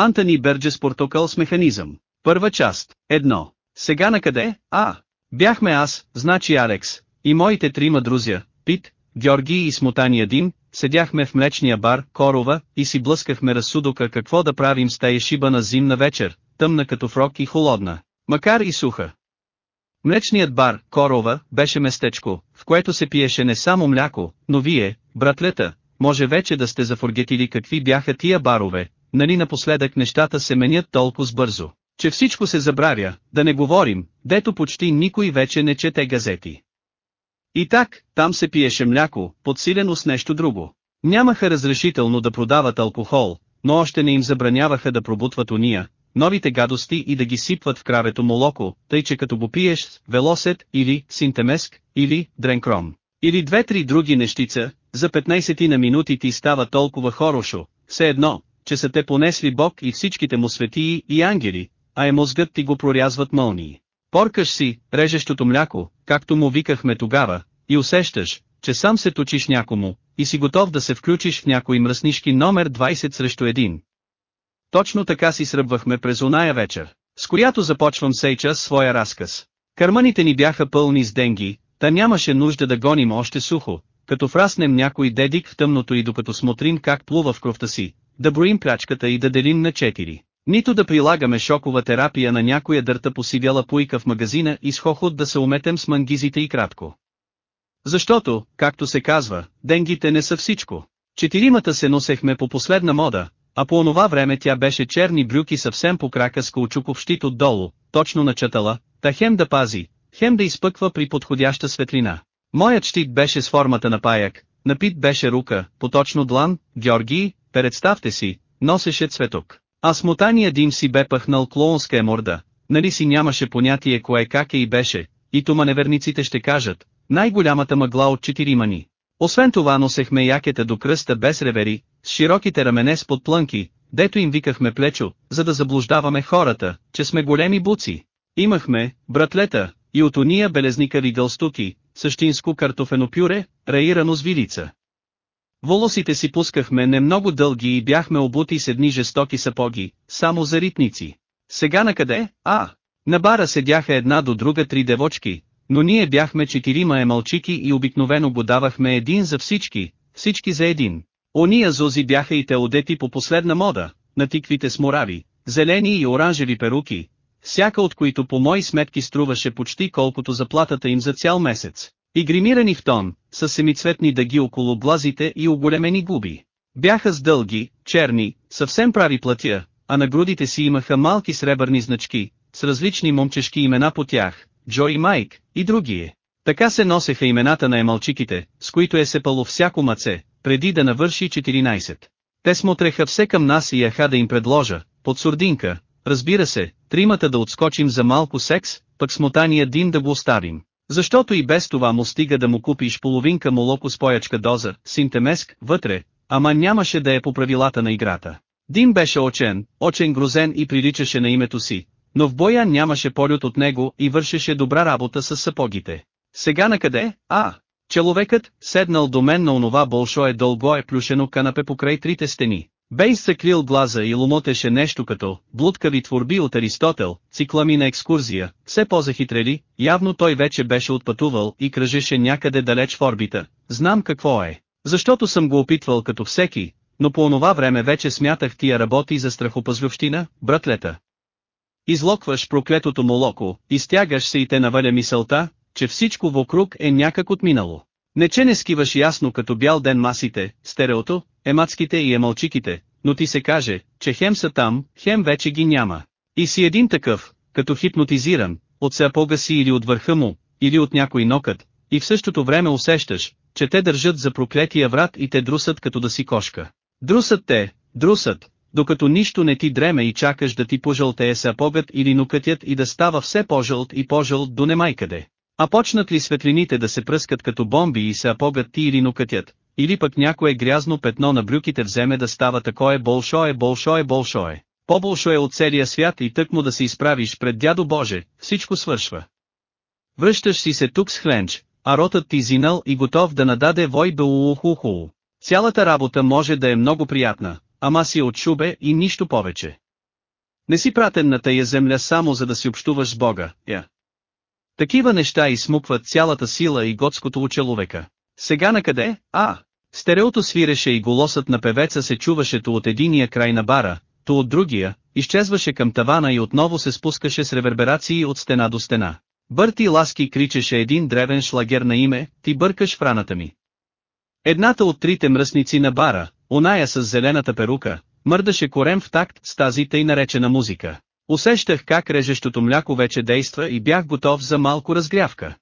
Антони Берджес Портокъл с механизъм. Първа част. Едно. Сега на къде? А. Бяхме аз, значи Алекс, и моите трима друзя, Пит, Георги и Смотания Дим, седяхме в млечния бар, Корова, и си блъскахме разсудока какво да правим с тая шибана зимна вечер, тъмна като фрок и холодна, макар и суха. Млечният бар, Корова, беше местечко, в което се пиеше не само мляко, но вие, братлета, може вече да сте зафоргетили какви бяха тия барове, нали напоследък нещата се менят толкова бързо, че всичко се забравя, да не говорим, дето почти никой вече не чете газети. И так, там се пиеше мляко, подсилено с нещо друго. Нямаха разрешително да продават алкохол, но още не им забраняваха да пробутват уния, новите гадости и да ги сипват в кравето молоко, тъй че като го пиеш с велосет или синтемеск или дренкром. Или две-три други нещица, за 15 на минути ти става толкова хорошо, все едно, че са те понесли Бог и всичките му светии и ангели, а е мозгът ти го прорязват мълнии. Поркаш си, режещото мляко, както му викахме тогава, и усещаш, че сам се точиш някому, и си готов да се включиш в някой мръснишки номер 20 срещу един. Точно така си сръбвахме през оная вечер, с която започвам сейча своя разказ. Карманите ни бяха пълни с денги, та нямаше нужда да гоним още сухо, като фраснем някой дедик в тъмното и докато смотрим как плува в кровта си, да броим плячката и да делим на четири. Нито да прилагаме шокова терапия на някоя дърта посивяла пуйка в магазина и с хохот да се уметем с мангизите и кратко. Защото, както се казва, денгите не са всичко. Четиримата се носехме по последна мода, а по онова време тя беше черни брюки съвсем по крака с каучуков щит отдолу, точно начатала, та хем да пази, хем да изпъква при подходяща светлина. Моят щит беше с формата на паяк, напит беше рука, поточно длан, Георгий, представте си, носеше цветок. А смотания дим си бе пъхнал клоунска морда, нали си нямаше понятие кое как е и беше, и то маневерниците ще кажат, най-голямата мъгла от четири мани. Освен това носехме якета до кръста без ревери, с широките рамене с подплънки, дето им викахме плечо, за да заблуждаваме хората, че сме големи буци. Имахме, братлета, и от уния белезникави гълстуки, същинско картофено пюре, раирано с вилица. Волосите си пускахме не много дълги и бяхме обути с едни жестоки сапоги, само за ритници. Сега на къде? А! На бара седяха една до друга три девочки, но ние бяхме четирима емалчики и обикновено го давахме един за всички, всички за един. Ония зози бяха и те одети по последна мода, на тиквите с морави, зелени и оранжеви перуки, всяка от които по мои сметки струваше почти колкото заплатата им за цял месец. И гримирани в тон, с семицветни дъги около блазите и оголемени губи. Бяха с дълги, черни, съвсем прави платя, а на грудите си имаха малки сребърни значки, с различни момчешки имена по тях, Джо и Майк, и други. Така се носеха имената на емалчиките, с които е сепало всяко маце, преди да навърши 14. Те смотреха все към нас и яха да им предложа, под сурдинка, разбира се, тримата да отскочим за малко секс, пък смотания Дин да го оставим. Защото и без това му стига да му купиш половинка молоко с поячка доза, синтемеск, вътре, ама нямаше да е по правилата на играта. Дим беше очен, очен грозен и приличаше на името си, но в боя нямаше полют от него и вършеше добра работа с сапогите. Сега на къде? А, Человекът, седнал до мен на онова болшое дълго е плюшено канапе покрай трите стени. Бе изсъклил глаза и ломотеше нещо като блудкави творби от Аристотел, циклами на екскурзия, все по-захитрели, явно той вече беше отпътувал и кръжеше някъде далеч в орбита. Знам какво е. Защото съм го опитвал като всеки, но по онова време вече смятах тия работи за страхопазлювщина, братлета. Излокваш проклетото молоко, изтягаш се и те наваля мисълта, че всичко вокруг е някак отминало. Не че не скиваш ясно като бял ден масите, стереото, емацките и емалчиките, но ти се каже, че хем са там, хем вече ги няма. И си един такъв, като хипнотизиран, от сапога си или от върха му, или от някой нокът, и в същото време усещаш, че те държат за проклетия врат и те друсат като да си кошка. Друсат те, друсат, докато нищо не ти дреме и чакаш да ти пожълтее сапогът или нукътят и да става все по-жълт и по-жълт до немайкъде. А почнат ли светлините да се пръскат като бомби и се апогат ти или нукътят, или пък някое грязно петно на брюките вземе да става такое болшое болшое болшое, по-болшое от целия свят и тък му да се изправиш пред дядо Боже, всичко свършва. Връщаш си се тук с хленч, а ротът ти зинал и готов да нададе вой белулухуху. Цялата работа може да е много приятна, ама си от шубе и нищо повече. Не си пратен на тая земля само за да си общуваш с Бога, я. Такива неща изсмукват цялата сила и готското у човека. Сега накъде? А! Стереото свиреше и голосът на певеца се чуваше то от единия край на бара, то от другия, изчезваше към тавана и отново се спускаше с реверберации от стена до стена. Бърти Ласки кричеше един древен шлагер на име, ти бъркаш в раната ми. Едната от трите мръсници на бара, оная с зелената перука, мърдаше корем в такт с тази тъй наречена музика. Усещах как режещото мляко вече действа и бях готов за малко разгрявка.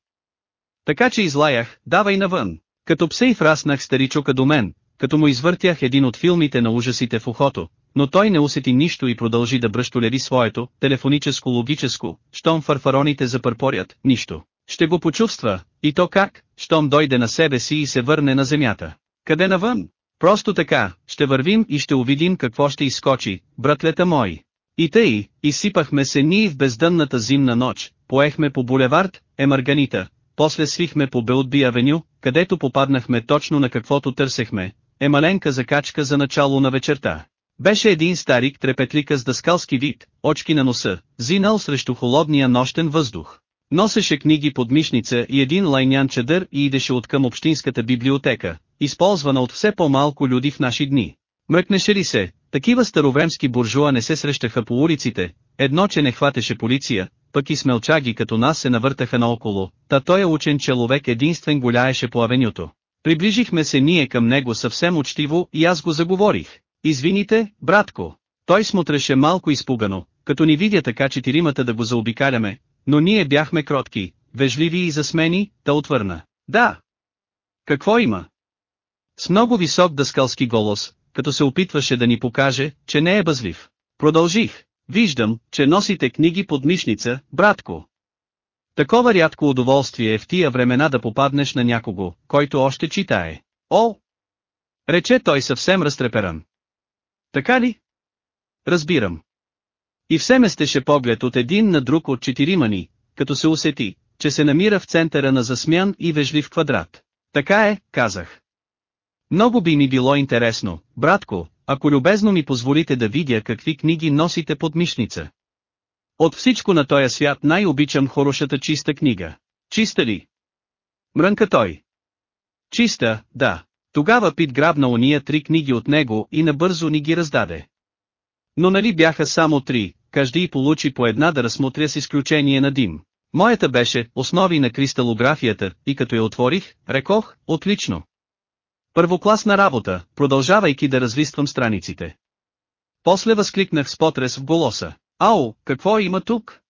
Така че излаях, давай навън. Като псе и фраснах старичока до мен, като му извъртях един от филмите на ужасите в ухото, но той не усети нищо и продължи да бръщолеви своето, телефоническо логическо, щом фарфароните запърпорят, нищо. Ще го почувства, и то как, щом дойде на себе си и се върне на земята. Къде навън? Просто така, ще вървим и ще увидим какво ще изскочи, братлета мои. И тъй, изсипахме се ние в бездънната зимна нощ, поехме по булевард, Емарганита, после свихме по Белтби авеню, където попаднахме точно на каквото търсехме, е маленка закачка за начало на вечерта. Беше един старик трепетлика с дъскалски вид, очки на носа, зинал срещу холодния нощен въздух. Носеше книги под мишница и един лайнян чадър и идеше от към общинската библиотека, използвана от все по-малко люди в наши дни. Мръкнеше ли се, такива старовремски буржуа не се срещаха по улиците, едно че не хватеше полиция, пък и смелчаги като нас се навъртаха наоколо, та той е учен човек единствен голяеше по авенюто. Приближихме се ние към него съвсем учтиво и аз го заговорих. Извините, братко. Той смотреше малко изпугано, като ни видя така четиримата да го заобикаляме, но ние бяхме кротки, вежливи и засмени, та отвърна. Да. Какво има? С много висок дъскалски голос, като се опитваше да ни покаже, че не е бъзлив. Продължих. Виждам, че носите книги под мишница, братко. Такова рядко удоволствие е в тия времена да попаднеш на някого, който още читае. О! Рече той съвсем разтреперан. Така ли? Разбирам. И все местеше поглед от един на друг от четиримани, като се усети, че се намира в центъра на засмян и вежлив квадрат. Така е, казах. Много би ми било интересно, братко, ако любезно ми позволите да видя какви книги носите под мишница. От всичко на този свят най-обичам хорошата чиста книга. Чиста ли? Мрънка той. Чиста, да. Тогава Пит грабна уния три книги от него и набързо ни ги раздаде. Но нали бяха само три, кажди и получи по една да разсмотря с изключение на дим. Моята беше основи на кристалографията и като я отворих, рекох, отлично. Първокласна работа, продължавайки да развиствам страниците. После възкликнах с потрес в голоса. Ау, какво има тук?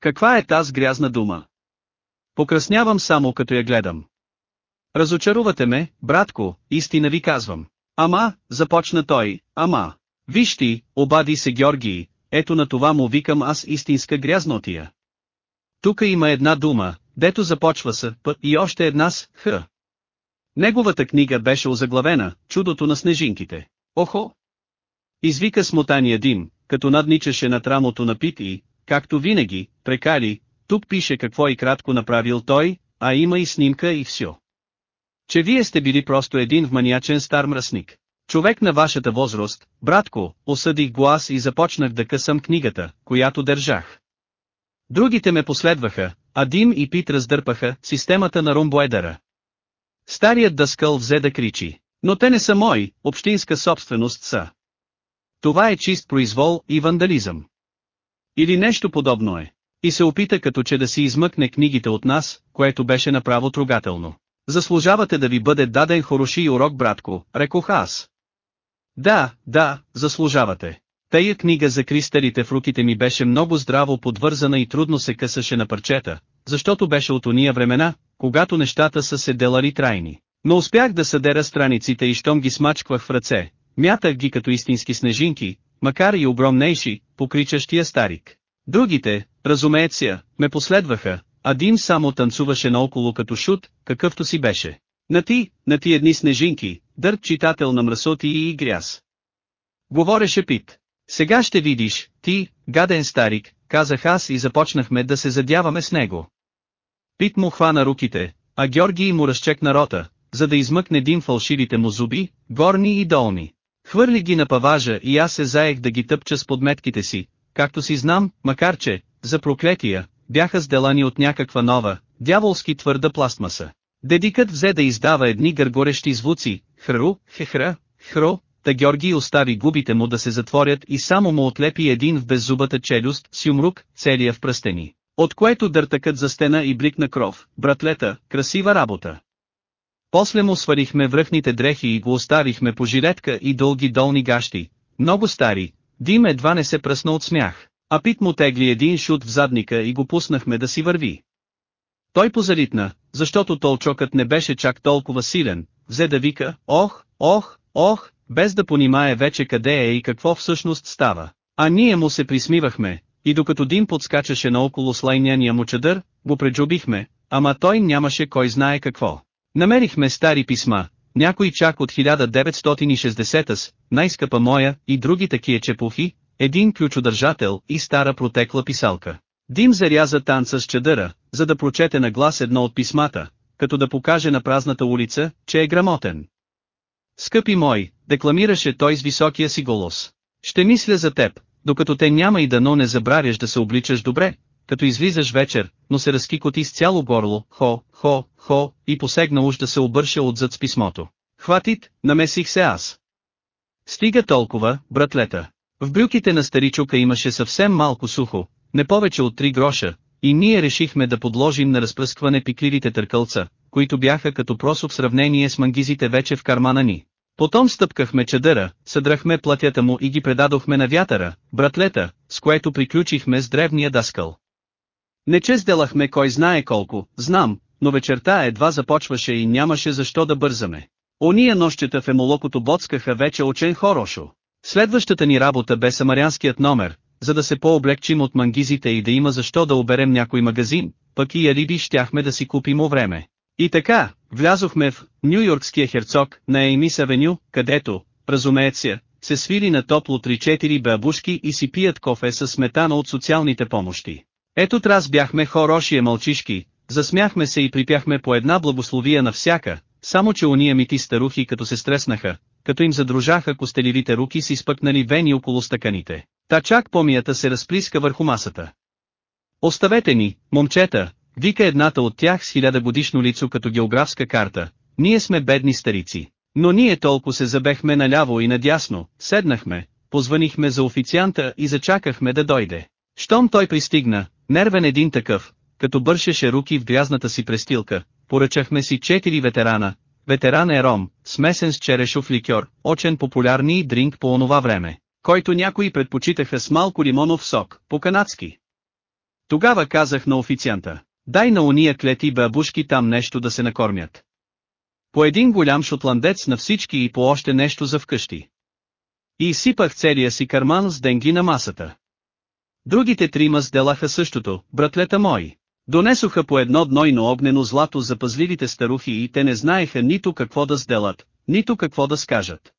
Каква е таз грязна дума? Покраснявам само като я гледам. Разочарувате ме, братко, истина ви казвам. Ама, започна той, ама. Виж ти, обади се Георгий, ето на това му викам аз истинска грязнотия. Тука има една дума, дето започва с П и още една с Х. Неговата книга беше озаглавена «Чудото на снежинките». Охо! Извика смотания дим, като надничаше над рамото на Пит и, както винаги, прекали, тук пише какво и кратко направил той, а има и снимка и все. Че вие сте били просто един вманиачен стар мръсник. Човек на вашата възраст, братко, осъдих глас и започнах да късам книгата, която държах. Другите ме последваха, а Дим и Пит раздърпаха системата на Ромбуедера. Старият дъскъл взе да кричи, но те не са мои, общинска собственост са. Това е чист произвол и вандализъм. Или нещо подобно е. И се опита като че да си измъкне книгите от нас, което беше направо трогателно. Заслужавате да ви бъде даден хороши урок братко, рекох аз. Да, да, заслужавате. Тая книга за кристалите в руките ми беше много здраво подвързана и трудно се късаше на парчета, защото беше от уния времена, когато нещата са се делали трайни. Но успях да съдера страниците и щом ги смачквах в ръце, мятах ги като истински снежинки, макар и огромнейши, покричащия старик. Другите, разумееция, ме последваха, а Дим само танцуваше наоколо като шут, какъвто си беше. На ти, на ти едни снежинки, дърт читател на мръсоти и гряз. Говореше Пит. Сега ще видиш, ти, гаден старик, казах аз и започнахме да се задяваме с него. Пит му хвана руките, а Георгий му разчекна рота, за да измъкне дим фалшивите му зуби, горни и долни. Хвърли ги на паважа и аз се заех да ги тъпча с подметките си, както си знам, макар че, за проклетия, бяха сделани от някаква нова, дяволски твърда пластмаса. Дедикът взе да издава едни гъргорещи звуци, хру, хехра, хро, та Георги остави губите му да се затворят и само му отлепи един в беззубата челюст, с юмрук, целия в пръстени, от което дъртъкът за стена и бликна кров, братлета, красива работа. После му сварихме връхните дрехи и го оставихме по жилетка и дълги долни гащи, много стари, Дим едва не се пръсна от смях, а Пит му тегли един шут в задника и го пуснахме да си върви. Той позалитна, защото толчокът не беше чак толкова силен, взе да вика, ох, ох, ох, без да понимае вече къде е и какво всъщност става. А ние му се присмивахме, и докато Дим подскачаше наоколо слайняния му чадър, го преджубихме, ама той нямаше кой знае какво. Намерихме стари писма, някой чак от 1960-с, най-скъпа моя и други такива чепухи, един ключодържател и стара протекла писалка. Дим заряза танца с чадъра, за да прочете на глас едно от писмата, като да покаже на празната улица, че е грамотен. Скъпи мой, декламираше той с високия си голос. Ще мисля за теб, докато те няма и дано не забравяш да се обличаш добре, като излизаш вечер, но се разкикоти с цяло горло, хо, хо, хо, и посегна уж да се обърша отзад с писмото. Хватит, намесих се аз. Стига толкова, братлета. В брюките на старичука имаше съвсем малко сухо, не повече от три гроша, и ние решихме да подложим на разпръскване пикливите търкълца, които бяха като просо в сравнение с мангизите вече в кармана ни. Потом стъпкахме чадъра, съдрахме платята му и ги предадохме на вятъра, братлета, с което приключихме с древния даскал. Не че сделахме кой знае колко, знам, но вечерта едва започваше и нямаше защо да бързаме. Ония нощчета в емолокото боцкаха вече очен хорошо. Следващата ни работа бе самарянският номер, за да се по-облегчим от мангизите и да има защо да оберем някой магазин, пък и алиби щяхме да си купим време. И така, влязохме в Нью-Йоркския херцог на Еймис Авеню, където, разумееться, се свили на топло 3-4 бабушки и си пият кофе с сметана от социалните помощи. Ето трас бяхме хорошие мълчишки, засмяхме се и припяхме по една благословия на всяка, само че уния мити старухи като се стреснаха, като им задружаха костеливите руки си спъкнали вени около стаканите. Та чак помията се разплиска върху масата. Оставете ни, момчета, вика едната от тях с хилядогодишно лицо като географска карта, ние сме бедни старици. Но ние толкова се забехме наляво и надясно, седнахме, позванихме за официанта и зачакахме да дойде. Щом той пристигна, нервен един такъв, като бършеше руки в грязната си престилка, поръчахме си четири ветерана, ветеран е ром, смесен с черешов ликьор, очен популярни дринк по онова време, който някои предпочитаха с малко лимонов сок, по-канадски. Тогава казах на официанта, дай на уния клети бабушки там нещо да се накормят. По един голям шотландец на всички и по още нещо за вкъщи. И сипах целия си карман с денги на масата. Другите трима сделаха същото, братлета мои. Донесоха по едно днойно огнено злато за пазливите старухи и те не знаеха нито какво да сделат, нито какво да скажат.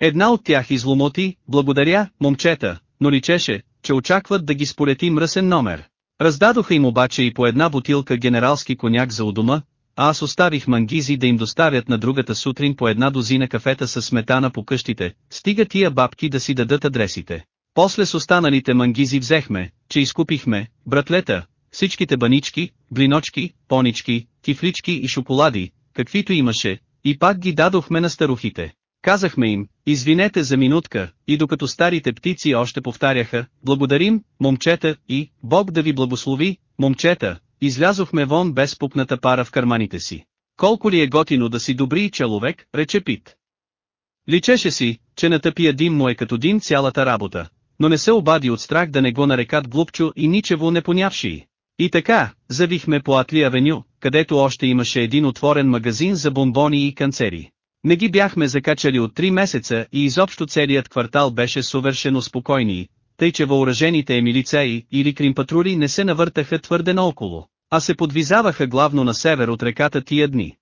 Една от тях изломоти, благодаря, момчета, но личеше, че очакват да ги сполети мръсен номер. Раздадоха им обаче и по една бутилка генералски коняк за удома, а аз оставих мангизи да им доставят на другата сутрин по една дозина кафета с сметана по къщите, стига тия бабки да си дадат адресите. После с останалите мангизи взехме, че изкупихме, братлета, всичките банички, блиночки, понички, кифлички и шоколади, каквито имаше, и пак ги дадохме на старухите. Казахме им, извинете за минутка, и докато старите птици още повтаряха, благодарим, момчета, и, Бог да ви благослови, момчета, излязохме вон без пупната пара в карманите си. Колко ли е готино да си добри човек, рече Пит. Личеше си, че на тъпия дим му е като дим цялата работа, но не се обади от страх да не го нарекат глупчо и ничево не понявши. И така, завихме по Атли Авеню, където още имаше един отворен магазин за бомбони и канцери. Не ги бяхме закачали от три месеца и изобщо целият квартал беше съвършено спокойни, тъй че въоръжените емилицеи или кримпатрули не се навъртаха твърде наоколо, а се подвизаваха главно на север от реката тия дни.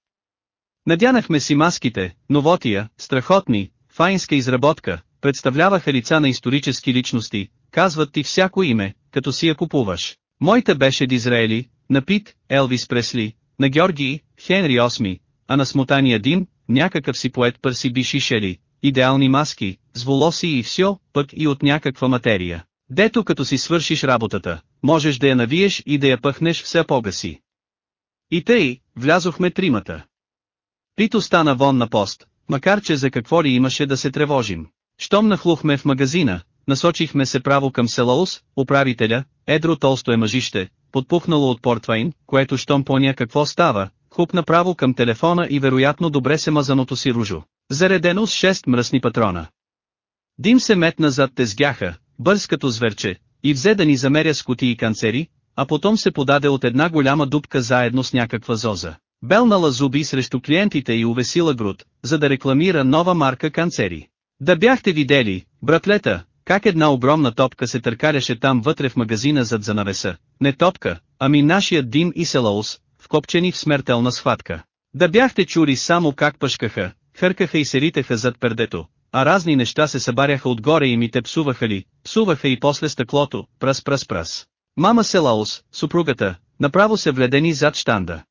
Надянахме си маските, новотия, страхотни, файнска изработка, представляваха лица на исторически личности, казват ти всяко име, като си я купуваш. Моята беше Дизраели, на Пит, Елвис Пресли, на Георги, Хенри VIII, а на смотания Дим, някакъв си поет Пърси Бишишели, идеални маски, с волоси и все, пък и от някаква материя. Дето като си свършиш работата, можеш да я навиеш и да я пъхнеш все по-гаси. И тъй, влязохме тримата. Пито стана вон на пост, макар че за какво ли имаше да се тревожим. Щом нахлухме в магазина, насочихме се право към Селаус, управителя, едро толсто е мъжище, подпухнало от портвайн, което щом поня какво става, хуп направо към телефона и вероятно добре се мазаното си ружо, заредено с 6 мръсни патрона. Дим се метна зад тезгяха, бърз като зверче, и взе да ни замеря с кутии канцери, а потом се подаде от една голяма дупка заедно с някаква зоза. Белнала зуби срещу клиентите и увесила груд, за да рекламира нова марка канцери. Да бяхте видели, братлета, как една огромна топка се търкаляше там вътре в магазина зад занавеса. Не топка, ами нашият Дим и Селаус, вкопчени в смертелна схватка. Да бяхте чури само как пъшкаха, хъркаха и се ритаха зад пердето, а разни неща се събаряха отгоре и ми те псуваха ли, псуваха и после стъклото, пръс пръс пръс. Мама Селаус, съпругата, направо се вледени зад штанда.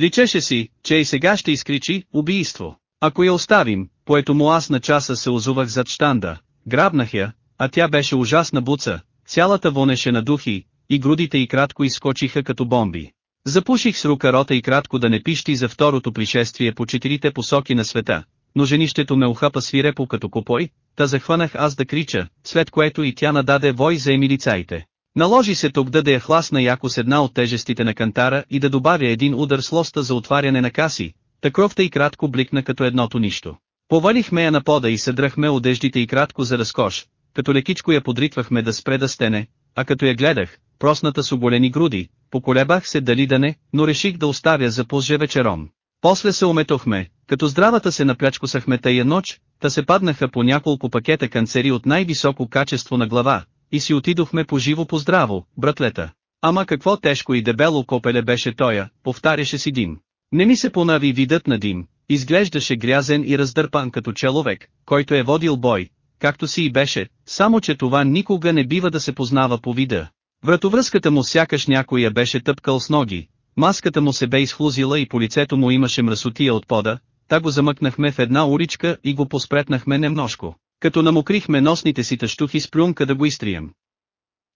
Личеше си, че и сега ще изкричи убийство. Ако я оставим, поето му аз на часа се озувах зад штанда, грабнах я, а тя беше ужасна буца, цялата вонеше на духи, и грудите й кратко изскочиха като бомби. Запуших с рука рота и кратко да не пищи за второто пришествие по четирите посоки на света, но женището ме ухапа свирепо като копой, та захванах аз да крича, след което и тя нададе вой за емилицаите. Наложи се тук да я хласна яко с една от тежестите на кантара и да добавя един удар с лоста за отваряне на каси, та кровта и кратко бликна като едното нищо. Повалихме я на пода и съдрахме одеждите и кратко за разкош, като лекичко я подритвахме да спре да стене, а като я гледах, просната с оголени груди, поколебах се дали да не, но реших да оставя за позже вечером. После се уметохме, като здравата се наплячкосахме тая нощ, та се паднаха по няколко пакета канцери от най-високо качество на глава, и си отидохме по живо по здраво, братлета. Ама какво тежко и дебело копеле беше тоя, повтаряше си Дим. Не ми се понави видът на Дим, изглеждаше грязен и раздърпан като човек, който е водил бой, както си и беше, само че това никога не бива да се познава по вида. Вратовръзката му сякаш някой я беше тъпкал с ноги, маската му се бе изхлузила и по лицето му имаше мръсотия от пода, та го замъкнахме в една уличка и го поспретнахме немножко, като намокрихме носните си тъщухи с плюнка да го изтрием.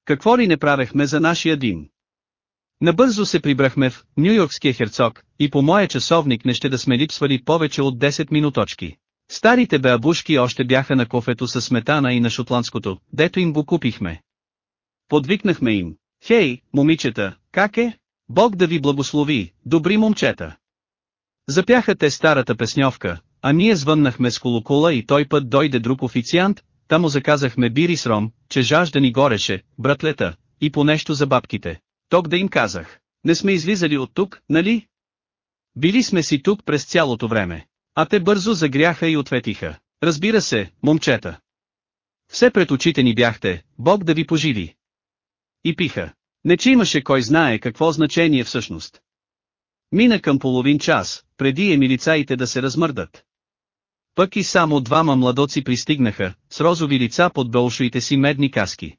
Какво ли не правехме за нашия дим? Набързо се прибрахме в Нью-Йоркския херцог, и по моя часовник не ще да сме липсвали повече от 10 минуточки. Старите беабушки още бяха на кофето с сметана и на шотландското, дето им го купихме. Подвикнахме им, хей, момичета, как е? Бог да ви благослови, добри момчета. Запяха те старата песньовка, а ние звъннахме с колокола и той път дойде друг официант, там заказахме бири с ром, че жажда ни гореше, братлета, и по нещо за бабките. Ток да им казах, не сме излизали от тук, нали? Били сме си тук през цялото време. А те бързо загряха и ответиха. Разбира се, момчета. Все пред очите ни бяхте, Бог да ви поживи. И пиха. Не че имаше кой знае какво значение всъщност. Мина към половин час, преди емилицаите да се размърдат. Пък и само двама младоци пристигнаха, с розови лица под бълшуите си медни каски.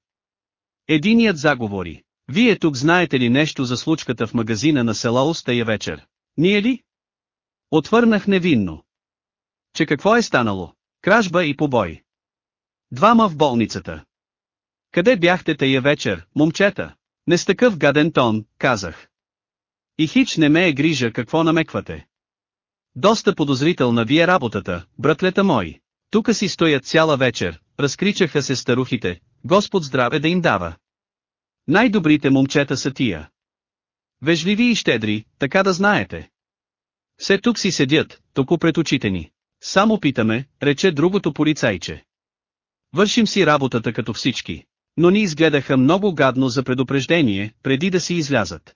Единият заговори. Вие тук знаете ли нещо за случката в магазина на села Остая вечер? Ние ли? Отвърнах невинно. Че какво е станало? Кражба и побой. Двама в болницата. Къде бяхте тая вечер, момчета? Не с такъв гаден тон, казах. И хич не ме е грижа какво намеквате. Доста подозрителна ви е работата, братлета мои. Тука си стоят цяла вечер, разкричаха се старухите, Господ здраве да им дава. Най-добрите момчета са тия. Вежливи и щедри, така да знаете. Все тук си седят, току пред очите ни. Само питаме, рече другото полицайче. Вършим си работата като всички. Но ни изгледаха много гадно за предупреждение, преди да си излязат.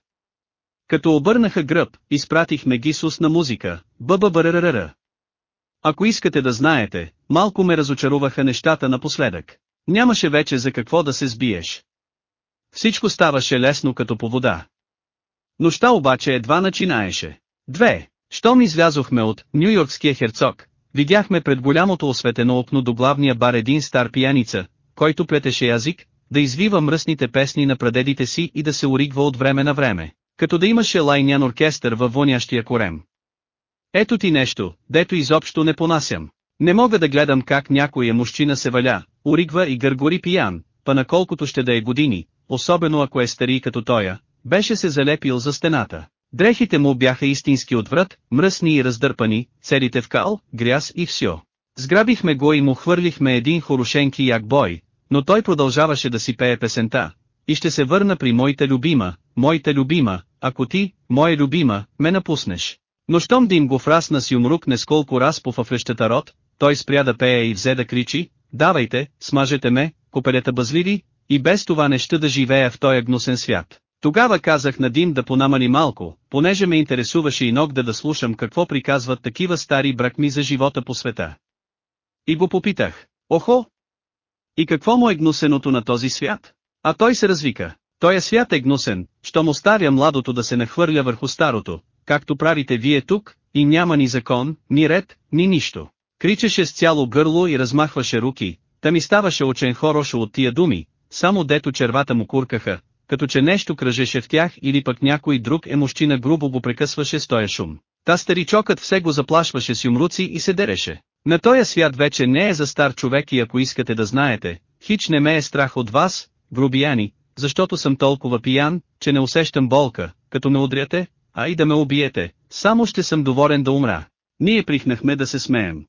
Като обърнаха гръб, изпратихме ги с устна музика, бъбъбърърърър. Ако искате да знаете, малко ме разочаруваха нещата напоследък. Нямаше вече за какво да се сбиеш. Всичко ставаше лесно като по вода. Нощта обаче едва начинаеше. Две. Щом излязохме от Нью-Йоркския херцог, видяхме пред голямото осветено окно до главния бар един стар пияница, който плетеше язик, да извива мръсните песни на прадедите си и да се оригва от време на време, като да имаше лайнян оркестър във вонящия корем. Ето ти нещо, дето изобщо не понасям. Не мога да гледам как някоя мужчина се валя, оригва и гъргори пиян, па на колкото ще да е години, особено ако е стари като тоя, беше се залепил за стената. Дрехите му бяха истински отврат, мръсни и раздърпани, целите в кал, гряз и всьо. Сграбихме го и му хвърлихме един хорошенки як бой, но той продължаваше да си пее песента. И ще се върна при моята любима, моята любима, ако ти, моя любима, ме напуснеш. Но щом дим го фрасна си умрук несколко раз по въвръщата рот, той спря да пее и взе да кричи, давайте, смажете ме, копелета бъзливи, и без това не ще да живея в този гнусен свят. Тогава казах на Дим да понамали малко, понеже ме интересуваше и ног да да слушам какво приказват такива стари бракми за живота по света. И го попитах, охо, и какво му е гнусеното на този свят? А той се развика. Той е свят е гнусен, щом оставя младото да се нахвърля върху старото, както правите вие тук, и няма ни закон, ни ред, ни нищо. Кричеше с цяло гърло и размахваше руки, та ми ставаше очен хорошо от тия думи, само дето червата му куркаха, като че нещо кръжеше в тях или пък някой друг емощина грубо го прекъсваше с тоя шум. Та старичокът все го заплашваше с юмруци и се дереше. На този свят вече не е за стар човек и ако искате да знаете, хич не ме е страх от вас, грубияни, защото съм толкова пиян, че не усещам болка, като ме удряте, а и да ме убиете, само ще съм доволен да умра. Ние прихнахме да се смеем.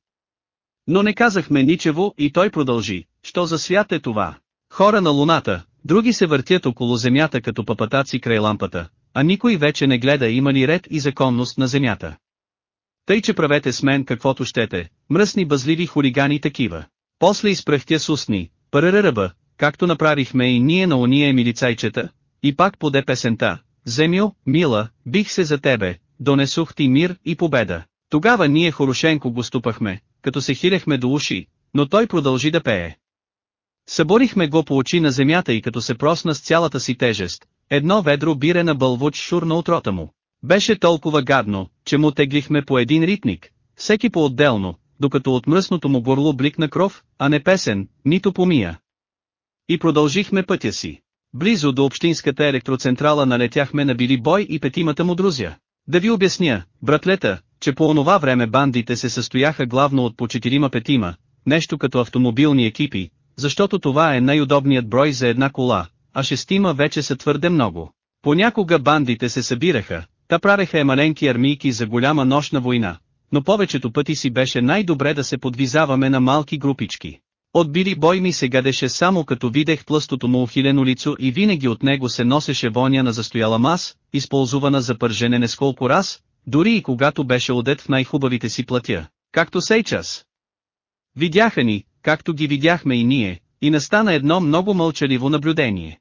Но не казахме ничево и той продължи, що за свят е това. Хора на луната, други се въртят около земята като папатаци край лампата, а никой вече не гледа има ли ред и законност на земята. Тъй че правете с мен каквото щете, мръсни бъзливи хулигани такива. После изпръхтя с устни, параръръба, както направихме и ние на ония милицайчета, и пак поде песента, Земю, мила, бих се за тебе, донесох ти мир и победа. Тогава ние Хорошенко го ступахме, като се хилехме до уши, но той продължи да пее. Съборихме го по очи на земята и като се просна с цялата си тежест, едно ведро бире на бълвуч шурна от рота му. Беше толкова гадно, че му теглихме по един ритник, всеки по-отделно, докато от мръсното му горло бликна кров, а не песен, нито помия. И продължихме пътя си. Близо до общинската електроцентрала налетяхме на Били Бой и петимата му друзя. Да ви обясня, братлета, че по онова време бандите се състояха главно от по четирима-петима, нещо като автомобилни екипи, защото това е най-удобният брой за една кола, а шестима вече са твърде много. Понякога бандите се събираха, та правеха маленки армийки за голяма нощна война, но повечето пъти си беше най-добре да се подвизаваме на малки групички. От Били Бой ми се гадеше само като видех плъстото му ухилено лицо и винаги от него се носеше воня на застояла мас, използвана за пържене несколко раз, дори и когато беше одет в най-хубавите си платя, както сейчас. Видяха ни, както ги видяхме и ние, и настана едно много мълчаливо наблюдение.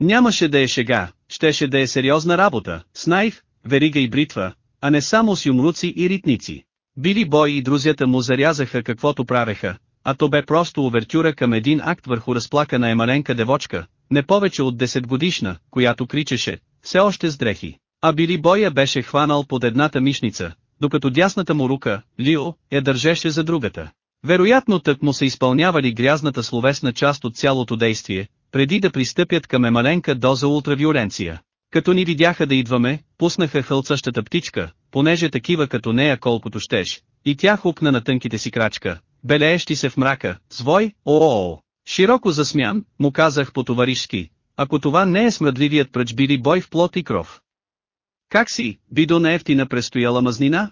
Нямаше да е шега, щеше да е сериозна работа, с найф, верига и бритва, а не само с юмруци и ритници. Били Бой и друзята му зарязаха каквото правеха, а то бе просто увертюра към един акт върху разплакана емаленка девочка, не повече от 10 годишна, която кричеше, все още с дрехи. А Били Боя беше хванал под едната мишница, докато дясната му рука, Лио, я държеше за другата. Вероятно тък му се изпълнявали грязната словесна част от цялото действие, преди да пристъпят към емаленка доза ултравиоленция. Като ни видяха да идваме, пуснаха хълцащата птичка, понеже такива като нея колкото щеш, и тя хукна на тънките си крачка, белеещи се в мрака, свой, о-о-о. Широко засмян, му казах по-товаришки, ако това не е смръдливият пръчбили бой в плот и кров. Как си, бидо на ефтина престояла мазнина?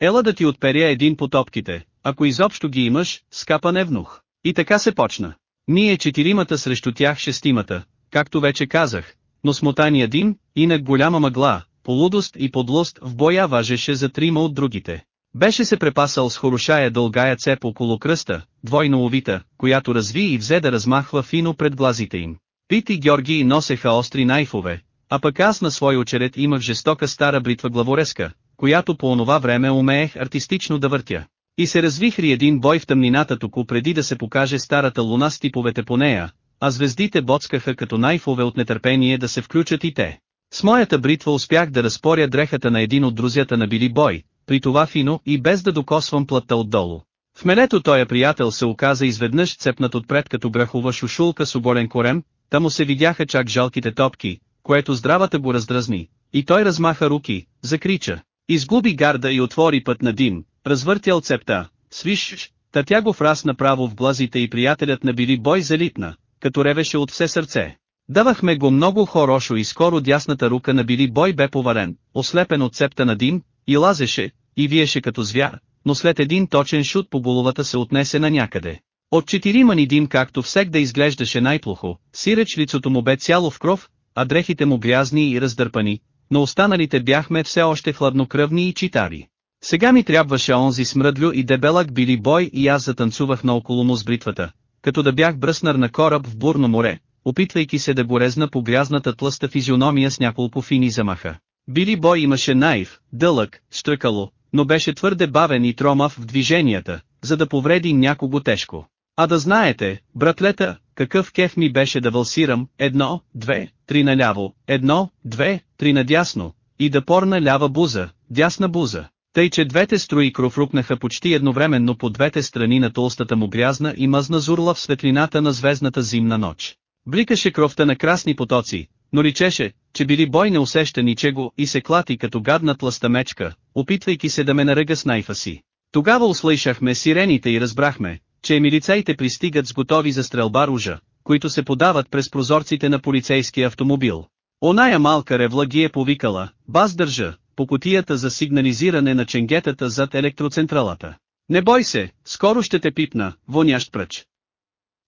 Ела да ти отперя един по топките, ако изобщо ги имаш, скапа не внух. И така се почна. Ние четиримата срещу тях шестимата, както вече казах, но смотания дим, инак голяма мъгла, полудост и подлост в боя важеше за трима от другите. Беше се препасал с хорошая дългая цеп около кръста, двойно овита, която разви и взе да размахва фино пред глазите им. Пит и Георги носеха остри найфове, а пък аз на свой очеред имах жестока стара бритва главорезка, която по онова време умеех артистично да въртя. И се развихри един бой в тъмнината току преди да се покаже старата луна с типовете по нея, а звездите боцкаха като найфове от нетърпение да се включат и те. С моята бритва успях да разпоря дрехата на един от друзята на Били Бой, при това фино и без да докосвам плътта отдолу. В менето тоя приятел се оказа изведнъж цепнат отпред като грахова шушулка с оболен корем, та му се видяха чак жалките топки, което здравата го раздразни, и той размаха руки, закрича. Изгуби гарда и отвори път на дим, развъртял цепта, свиш, та тя го фрас направо в глазите и приятелят на били бой залитна, като ревеше от все сърце. Давахме го много хорошо и скоро дясната рука на Били Бой бе поварен, ослепен от цепта на дим, и лазеше, и виеше като звяр, но след един точен шут по головата се отнесе на някъде. От четирима ни дим както всек да изглеждаше най-плохо, сиреч лицото му бе цяло в кров, а дрехите му грязни и раздърпани, но останалите бяхме все още хладнокръвни и читари. Сега ми трябваше онзи смръдлю и дебелък били бой и аз затанцувах наоколо му с бритвата, като да бях бръснар на кораб в бурно море, опитвайки се да го резна по грязната тлъста физиономия с няколко фини замаха. Били бой имаше наив, дълъг, стръкало, но беше твърде бавен и тромав в движенията, за да повреди някого тежко. А да знаете, братлета, какъв кеф ми беше да валсирам, едно, две, три наляво, едно, две, три надясно, и да порна лява буза, дясна буза. Тъй че двете строи кров рукнаха почти едновременно по двете страни на толстата му грязна и мъзна зурла в светлината на звездната зимна нощ. Бликаше кровта на красни потоци, но личеше, че били бой не усеща ничего и се клати като гадна тласта мечка, опитвайки се да ме наръга с найфа си. Тогава услышахме сирените и разбрахме, че милицаите пристигат с готови за стрелба ружа, които се подават през прозорците на полицейския автомобил. Оная малка ревла ги е повикала, баз държа, по котията за сигнализиране на ченгетата зад електроцентралата. Не бой се, скоро ще те пипна, вонящ пръч.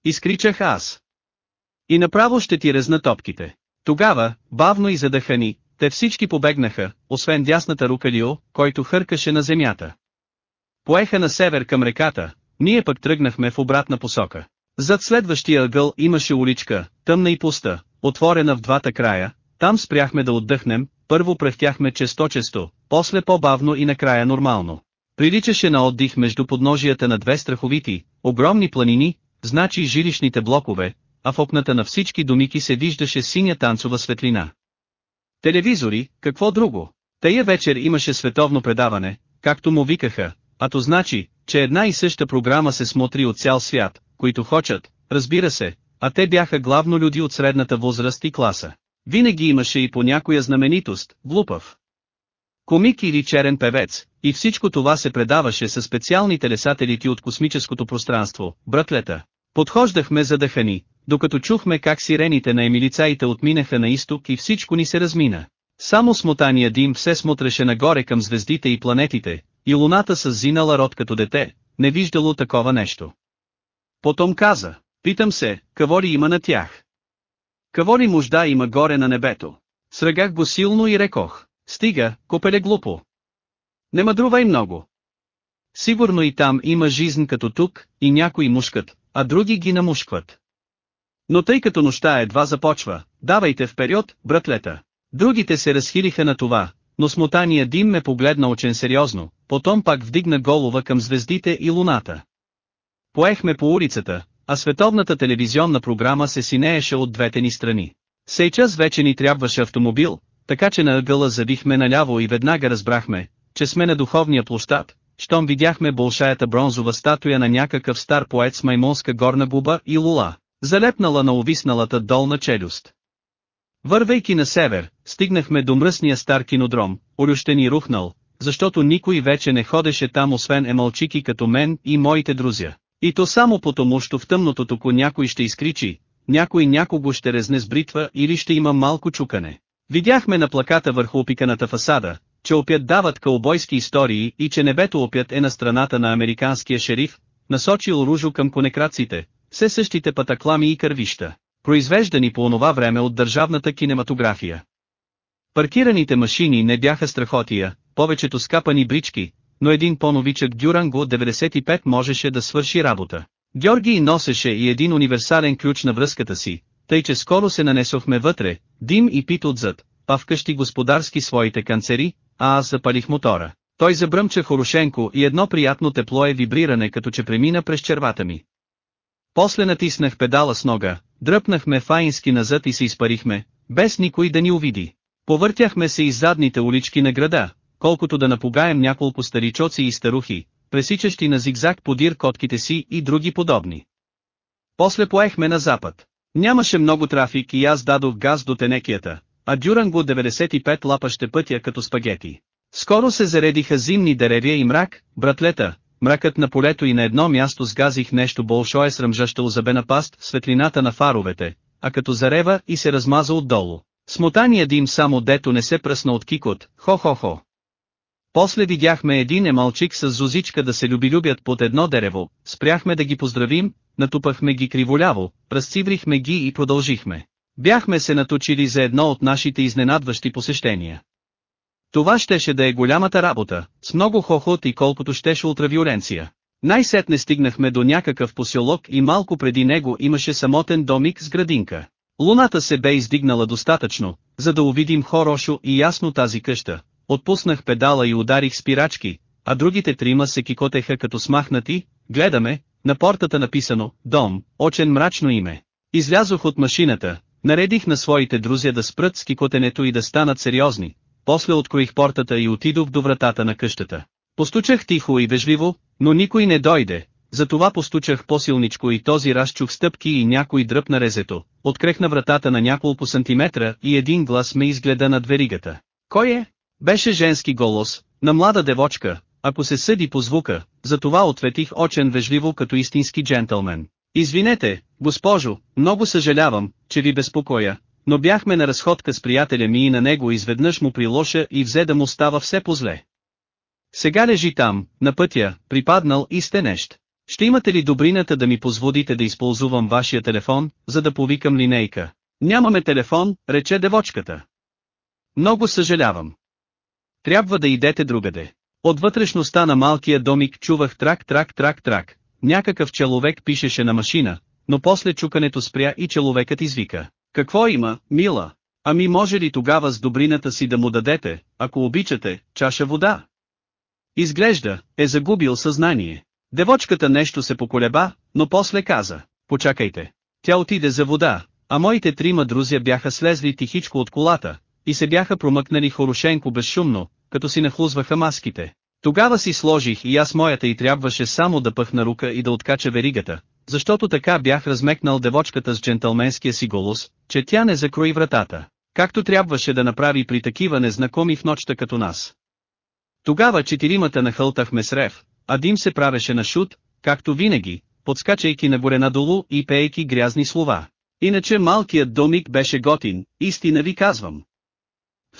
Изкричах аз. И направо ще ти резна топките. Тогава, бавно и задъхани, те всички побегнаха, освен дясната рука Лио, който хъркаше на земята. Поеха на север към реката, ние пък тръгнахме в обратна посока. Зад следващия ъгъл имаше уличка, тъмна и пуста, отворена в двата края, там спряхме да отдъхнем, първо пръхтяхме често-често, после по-бавно и накрая нормално. Приличаше на отдих между подножията на две страховити, огромни планини, значи жилищните блокове, а в окната на всички домики се виждаше синя танцова светлина. Телевизори, какво друго? Тая вечер имаше световно предаване, както му викаха, а то значи, че една и съща програма се смотри от цял свят, които хочат, разбира се, а те бяха главно люди от средната възраст и класа. Винаги имаше и по някоя знаменитост, глупав. Комик или черен певец, и всичко това се предаваше със специални телесателити от космическото пространство, братлета. Подхождахме задъхани, докато чухме как сирените на емилицаите отминаха на изток и всичко ни се размина. Само смотания дим все смотреше нагоре към звездите и планетите, и луната с зинала род като дете, не виждало такова нещо. Потом каза, питам се, какво ли има на тях? Какво ли нужда има горе на небето? Сръгах го силно и рекох, стига, копеле глупо. Не мъдрувай много. Сигурно и там има жизнь като тук, и някои мушкат, а други ги намушкват. Но тъй като нощта едва започва, давайте вперед, братлета. Другите се разхилиха на това, но смотания дим ме погледна очень сериозно, потом пак вдигна голова към звездите и луната. Поехме по улицата, а световната телевизионна програма се синееше от двете ни страни. Сейчас вече ни трябваше автомобил, така че на ъгъла завихме наляво и веднага разбрахме, че сме на духовния площад, щом видяхме большаята бронзова статуя на някакъв стар поет с маймонска горна губа и лула, залепнала на увисналата долна челюст. Вървейки на север, стигнахме до мръсния стар кинодром, урющен и рухнал, защото никой вече не ходеше там освен емалчики като мен и моите друзя. И то само потому, що в тъмното току някой ще изкричи, някой някого ще резне с бритва или ще има малко чукане. Видяхме на плаката върху опиканата фасада, че опят дават кълбойски истории и че небето опят е на страната на американския шериф, насочил ружо към конекраците, все същите патаклами и кървища, произвеждани по онова време от държавната кинематография. Паркираните машини не бяха страхотия, повечето скапани брички, но един по-новичък Дюранго 95 можеше да свърши работа. Георгий носеше и един универсален ключ на връзката си, тъй че скоро се нанесохме вътре, дим и пит отзад, па вкъщи господарски своите канцери, а аз запалих мотора. Той забръмча Хорошенко и едно приятно тепло е вибриране като че премина през червата ми. После натиснах педала с нога, дръпнахме фаински назад и се изпарихме, без никой да ни увиди. Повъртяхме се из задните улички на града, колкото да напугаем няколко старичоци и старухи, пресичащи на зигзаг подир котките си и други подобни. После поехме на запад. Нямаше много трафик и аз дадох газ до тенекията, а Дюранго 95 лапаще пътя като спагети. Скоро се заредиха зимни деревия и мрак, братлета, мракът на полето и на едно място сгазих нещо болшое сръмжащо озабена паст в светлината на фаровете, а като зарева и се размаза отдолу. Смотания дим само дето не се пръсна от кикот, хо-хо-хо. После видяхме един емалчик с зозичка да се любилюбят под едно дерево, спряхме да ги поздравим, натупахме ги криволяво, разциврихме ги и продължихме. Бяхме се наточили за едно от нашите изненадващи посещения. Това щеше да е голямата работа, с много хохот и колкото щеше ултравиоленция. Най-сетне стигнахме до някакъв поселок и малко преди него имаше самотен домик с градинка. Луната се бе издигнала достатъчно, за да увидим хорошо и ясно тази къща. Отпуснах педала и ударих спирачки, а другите трима се кикотеха като смахнати, гледаме, на портата написано «Дом», очен мрачно име. Излязох от машината, наредих на своите друзя да спрат с кикотенето и да станат сериозни, после откроих портата и отидох до вратата на къщата. Постучах тихо и вежливо, но никой не дойде, затова постучах по-силничко и този раз чух стъпки и някой дръп на резето, открехна вратата на няколко сантиметра и един глас ме изгледа над веригата. Кой е? Беше женски голос, на млада девочка, ако се съди по звука, затова ответих очен вежливо като истински джентълмен. Извинете, госпожо, много съжалявам, че ви безпокоя, но бяхме на разходка с приятеля ми и на него изведнъж му прилоша и взе да му става все по-зле. Сега лежи там, на пътя, припаднал и стенещ. Ще имате ли добрината да ми позволите да използвам вашия телефон, за да повикам линейка? Нямаме телефон, рече девочката. Много съжалявам. Трябва да идете другаде. От вътрешността на малкия домик чувах трак трак трак трак. Някакъв човек пишеше на машина, но после чукането спря и човекът извика. Какво има, мила? Ами може ли тогава с добрината си да му дадете, ако обичате, чаша вода? Изглежда, е загубил съзнание. Девочката нещо се поколеба, но после каза, почакайте. Тя отиде за вода, а моите трима друзя бяха слезли тихичко от колата, и се бяха промъкнали Хорошенко безшумно, като си нахлузваха маските. Тогава си сложих и аз моята и трябваше само да пъхна рука и да откача веригата, защото така бях размекнал девочката с джентълменския си голос, че тя не закрои вратата, както трябваше да направи при такива незнакоми в нощта като нас. Тогава четиримата нахълтахме с рев, а Дим се правеше на шут, както винаги, подскачайки нагоре надолу и пеейки грязни слова. Иначе малкият домик беше готин, истина ви казвам.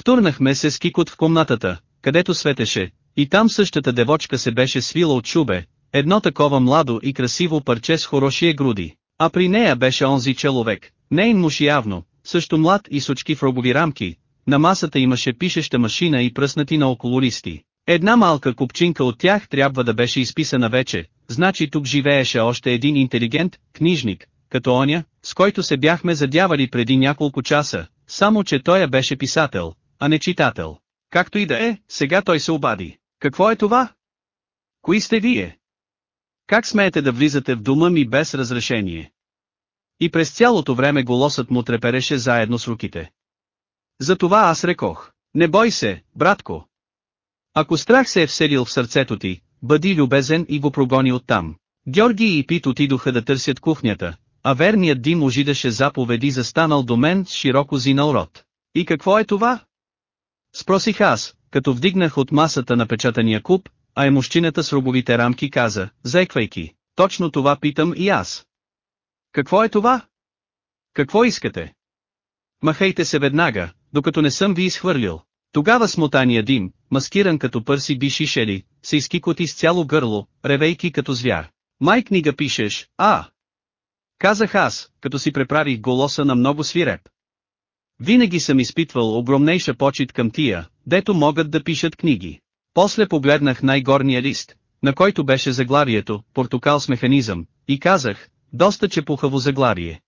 Втурнахме се с Кикот в комнатата, където светеше, и там същата девочка се беше свила от шубе, едно такова младо и красиво парче с хорошие груди, а при нея беше онзи човек, нейн муж явно, също млад и с в рогови рамки, на масата имаше пишеща машина и пръснати на около листи. Една малка купчинка от тях трябва да беше изписана вече, значи тук живееше още един интелигент, книжник, като оня, с който се бяхме задявали преди няколко часа, само че той беше писател, а не читател. Както и да е, сега той се обади. Какво е това? Кои сте вие? Как смеете да влизате в дома ми без разрешение? И през цялото време голосът му трепереше заедно с руките. Затова аз рекох, не бой се, братко. Ако страх се е вселил в сърцето ти, бъди любезен и го прогони оттам. Георги и Пит отидоха да търсят кухнята, а верният Дим ожидаше заповеди застанал до мен с широко зинал рот. И какво е това? Спросих аз, като вдигнах от масата на печатания куп, а е мужчината с роговите рамки каза, заеквайки, точно това питам и аз. Какво е това? Какво искате? Махайте се веднага, докато не съм ви изхвърлил. Тогава смотания дим, маскиран като пърси би шишели, се изкикоти с цяло гърло, ревейки като звяр. Май книга пишеш, а? Казах аз, като си преправих голоса на много свиреп. Винаги съм изпитвал огромнейша почет към тия, дето могат да пишат книги. После погледнах най-горния лист, на който беше заглавието, портокал с механизъм, и казах, доста чепухаво заглавие.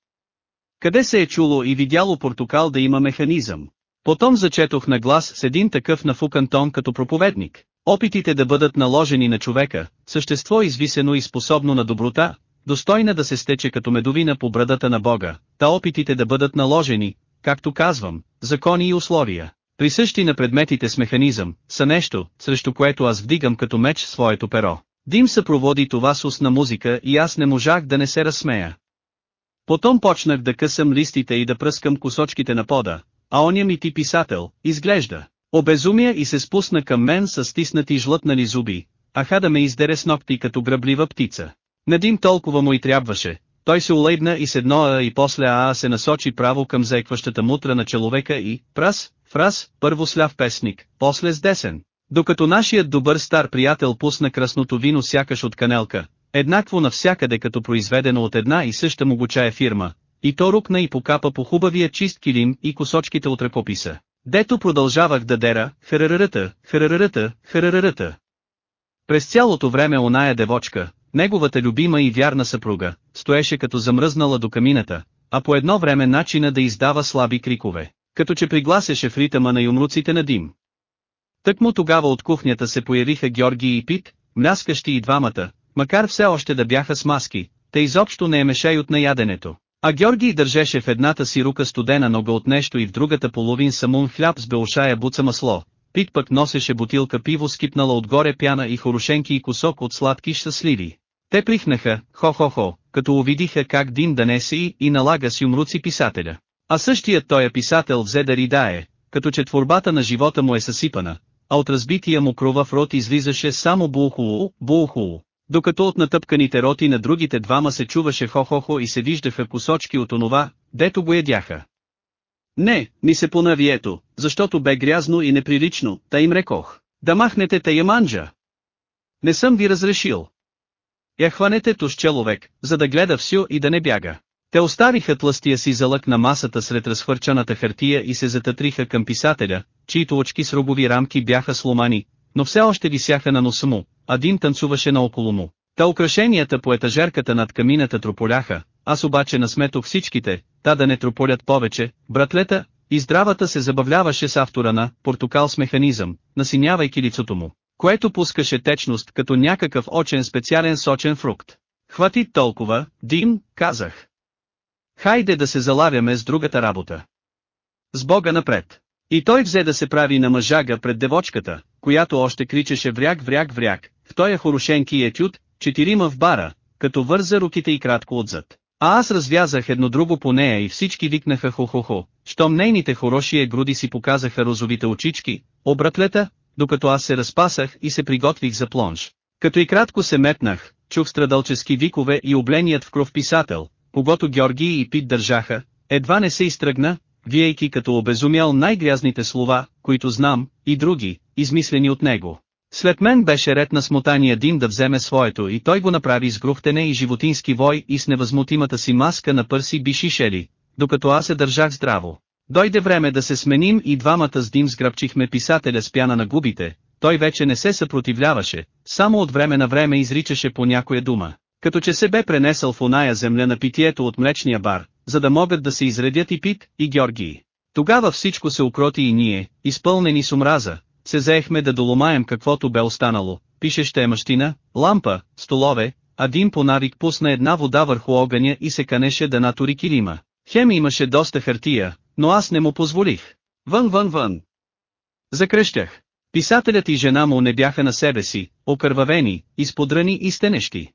Къде се е чуло и видяло портокал да има механизъм? Потом зачетох на глас с един такъв нафукан тон като проповедник. Опитите да бъдат наложени на човека, същество извисено и способно на доброта, достойна да се стече като медовина по брадата на Бога, та опитите да бъдат наложени, както казвам, закони и условия, присъщи на предметите с механизъм, са нещо, срещу което аз вдигам като меч своето перо. Дим съпроводи това с устна музика и аз не можах да не се разсмея. Потом почнах да късам листите и да пръскам кусочките на пода, а оня ми ти писател, изглежда. Обезумя и се спусна към мен с стиснати жлътнали зуби, аха да ме издере с ногти като гръблива птица. Надим толкова му и трябваше, той се улейбна и с едно а и после аа се насочи право към заекващата мутра на човека и, прас, фраз, първо с ляв песник, после с десен. Докато нашият добър стар приятел пусна красното вино сякаш от канелка, еднакво навсякъде като произведено от една и съща могучая фирма, и то рукна и покапа по хубавия чист килим и косочките от ръкописа. Дето продължавах да дера, херарарата, херарарата, херарарата. През цялото време оная девочка, неговата любима и вярна съпруга, стоеше като замръзнала до камината, а по едно време начина да издава слаби крикове, като че пригласяше в ритъма на юмруците на дим. Тъкмо тогава от кухнята се появиха Георги и Пит, мляскащи и двамата, макар все още да бяха с маски, те изобщо не е мешают на яденето. А Георги държеше в едната си рука студена нога от нещо и в другата половин самун хляб с белошая буца масло. Пит пък носеше бутилка пиво скипнала отгоре пяна и хорошенки и кусок от сладки щастливи. Те прихнаха, хо-хо-хо, като увидиха как Дин да неси и налага с юмруци писателя. А същият той писател взе да ридае, като че творбата на живота му е съсипана, а от разбития му крова в рот излизаше само булхулу, булхулу. Докато от натъпканите роти на другите двама се чуваше хо-хо-хо и се виждаха кусочки от онова, дето го ядяха. Не, ми се понави ето, защото бе грязно и неприлично, та им рекох. Да махнете тая манджа. Не съм ви разрешил. Я хванете туш човек, за да гледа всю и да не бяга. Те оставиха тластия си залък на масата сред разхвърчаната хартия и се затътриха към писателя, чието очки с рогови рамки бяха сломани, но все още висяха на носа му, а Дин танцуваше наоколо му. Та украшенията по етажерката над камината трополяха, аз обаче насметох всичките, та да не трополят повече, братлета, и здравата се забавляваше с автора на «Портокал с механизъм», насинявайки лицото му, което пускаше течност като някакъв очен специален сочен фрукт. Хвати толкова, Дим, казах. Хайде да се залавяме с другата работа. С Бога напред. И той взе да се прави на мъжага пред девочката, която още кричеше вряг вряг вряг, в тоя хорошенки и етюд, четирима в бара, като върза руките и кратко отзад. А аз развязах едно друго по нея и всички викнаха хо-хо-хо, щом нейните хорошие груди си показаха розовите очички, обратлета, докато аз се разпасах и се приготвих за плонж. Като и кратко се метнах, чух страдалчески викове и обленият в кров писател, когато Георги и Пит държаха, едва не се изтръгна, виейки като обезумял най-грязните слова, които знам, и други, измислени от него. След мен беше ред на смотания Дин да вземе своето и той го направи с грухтене и животински вой и с невъзмутимата си маска на пърси бишишели, докато аз се държах здраво. Дойде време да се сменим и двамата с Дим сграбчихме писателя с пяна на губите, той вече не се съпротивляваше, само от време на време изричаше по някоя дума, като че се бе пренесъл в оная земля на питието от млечния бар, за да могат да се изредят и Пит, и Георгии. Тогава всичко се укроти и ние, изпълнени с омраза, се заехме да доломаем каквото бе останало, пишеща е мащина, лампа, столове, а Дим по навик пусна една вода върху огъня и се канеше да натори килима. Хем имаше доста хартия, но аз не му позволих. Вън вън вън. Закръщях. Писателят и жена му не бяха на себе си, окървавени, изподрани и стенещи.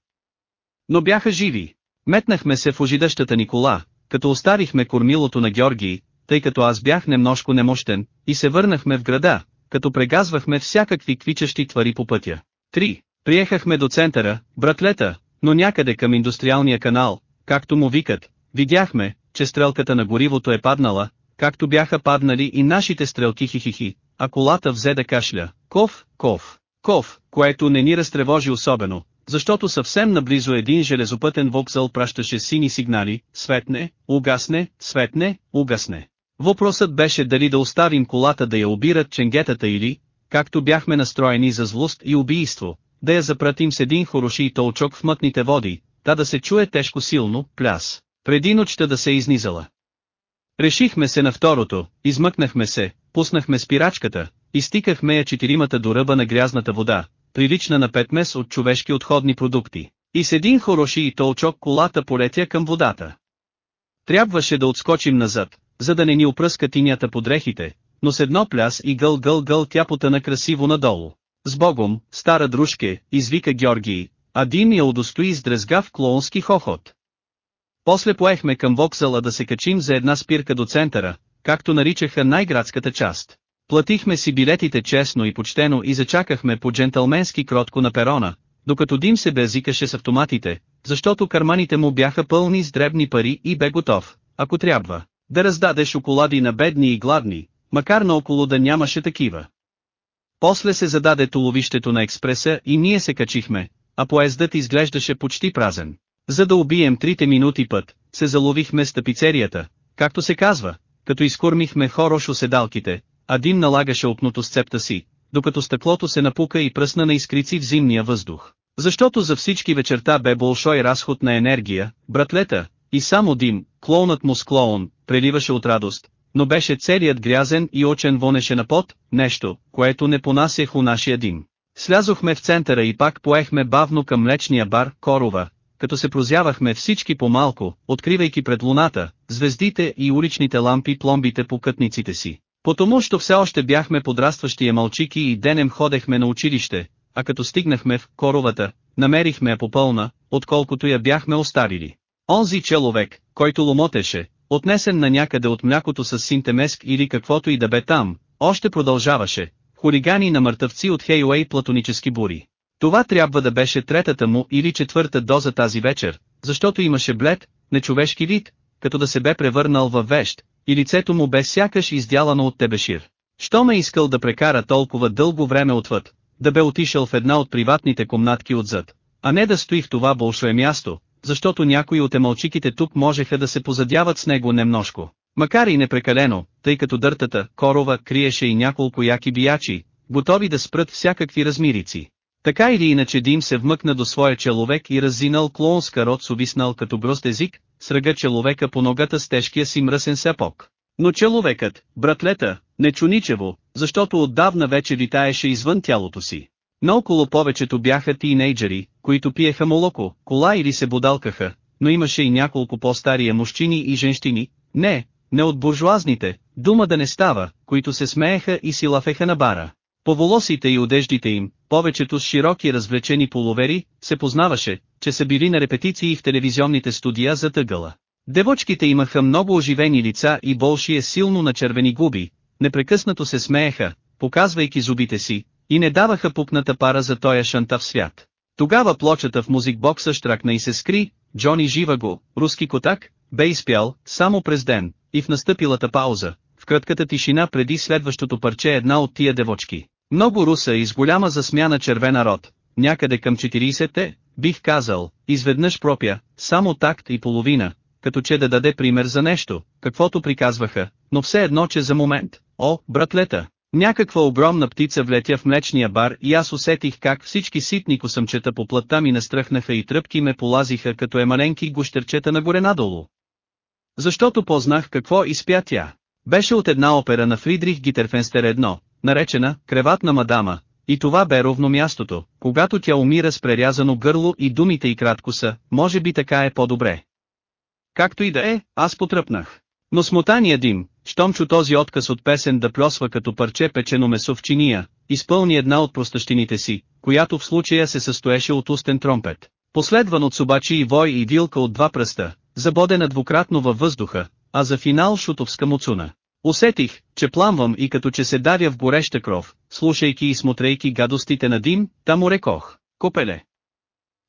Но бяха живи. Метнахме се в ожидащата ни кола, като оставихме кормилото на Георги, тъй като аз бях немножко немощен, и се върнахме в града, като прегазвахме всякакви квичащи твари по пътя. 3. Приехахме до центъра, братлета, но някъде към индустриалния канал, както му викат, видяхме, че стрелката на горивото е паднала, както бяха паднали и нашите стрелки хихихи, а колата взе да кашля, ков, ков, ков, което не ни разтревожи особено, защото съвсем наблизо един железопътен вокзал пращаше сини сигнали, светне, угасне, светне, угасне. Въпросът беше дали да оставим колата да я обират ченгетата или, както бяхме настроени за злост и убийство, да я запратим с един хороши толчок в мътните води, та да се чуе тежко силно, пляс, преди нощта да се е изнизала. Решихме се на второто, измъкнахме се, пуснахме спирачката, изтикахме я четиримата до ръба на грязната вода, прилична на петмес от човешки отходни продукти. И с един хороши и толчок колата полетя към водата. Трябваше да отскочим назад, за да не ни опръска тинята под дрехите, но с едно пляс и гъл гъл гъл тя потъна красиво надолу. С богом, стара дружке, извика Георгий, а Дим я удостои с дрезгав клоунски хохот. После поехме към вокзала да се качим за една спирка до центъра, както наричаха най-градската част. Платихме си билетите честно и почтено и зачакахме по джентълменски кротко на перона, докато Дим се безикаше с автоматите, защото карманите му бяха пълни с дребни пари и бе готов, ако трябва, да раздаде шоколади на бедни и гладни, макар наоколо да нямаше такива. После се зададе туловището на експреса и ние се качихме, а поездът изглеждаше почти празен. За да убием трите минути път, се заловихме с тапицерията, както се казва, като изкормихме хорошо седалките, а Дим налагаше опното с цепта си, докато стъклото се напука и пръсна на искрици в зимния въздух. Защото за всички вечерта бе большой разход на енергия, братлета, и само Дим, клоунът му с клоун, преливаше от радост, но беше целият грязен и очен вонеше на пот, нещо, което не понасях у нашия Дим. Слязохме в центъра и пак поехме бавно към млечния бар, Корова, като се прозявахме всички по-малко, откривайки пред луната, звездите и уличните лампи пломбите по кътниците си. Потому що все още бяхме подрастващия мълчики и денем ходехме на училище, а като стигнахме в коровата, намерихме я попълна, отколкото я бяхме оставили. Онзи человек, който ломотеше, отнесен на някъде от млякото с синтемеск или каквото и да бе там, още продължаваше, хулигани на мъртъвци от Хейуей платонически бури. Това трябва да беше третата му или четвърта доза тази вечер, защото имаше блед, нечовешки вид, като да се бе превърнал във вещ, и лицето му бе сякаш издялано от тебешир. Що ме искал да прекара толкова дълго време отвъд, да бе отишъл в една от приватните комнатки отзад, а не да стои в това болшое място, защото някои от емалчиките тук можеха да се позадяват с него немножко. Макар и непрекалено, тъй като дъртата, корова, криеше и няколко яки биячи, готови да спрат всякакви размирици. Така или иначе Дим се вмъкна до своя человек и раззинал клоунска рот с увиснал като грост език, сръга човека по ногата с тежкия си мръсен сапог. Но човекът, братлета, не чуничево, защото отдавна вече витаеше извън тялото си. Наоколо повечето бяха тинейджери, които пиеха молоко, кола или се бодалкаха, но имаше и няколко по-стария мужчини и женщини, не, не от буржуазните, дума да не става, които се смееха и си лафеха на бара. По волосите и одеждите им, повечето с широки развлечени половери, се познаваше, че са били на репетиции в телевизионните студия за тъгъла. Девочките имаха много оживени лица и болшие силно начервени губи, непрекъснато се смееха, показвайки зубите си, и не даваха пупната пара за тоя шантав свят. Тогава плочата в музикбокса штракна и се скри, Джони Живаго, руски котак, бе изпял, само през ден, и в настъпилата пауза, в кратката тишина преди следващото парче една от тия девочки. Много руса и с голяма засмяна червена рот, някъде към 40-те, бих казал, изведнъж пропя, само такт и половина, като че да даде пример за нещо, каквото приказваха, но все едно че за момент, о, братлета, някаква огромна птица влетя в млечния бар и аз усетих как всички ситни косъмчета по плътта ми настръхнаха и тръпки ме полазиха като емаленки гущерчета нагоре надолу. Защото познах какво изпя тя. Беше от една опера на Фридрих Гитерфенстер едно, наречена «Креватна мадама», и това бе ровно мястото, когато тя умира с прерязано гърло и думите и кратко са, може би така е по-добре. Както и да е, аз потръпнах. Но смотания дим, щом чу този отказ от песен да плосва като парче печено месо в чиния, изпълни една от простащините си, която в случая се състоеше от устен тромпет, последван от собачи и вой и вилка от два пръста, забодена двукратно във въздуха, а за финал шутовска муцуна. Усетих, че пламвам и като че се давя в гореща кров, слушайки и смотрейки гадостите на дим, там рекох, копеле.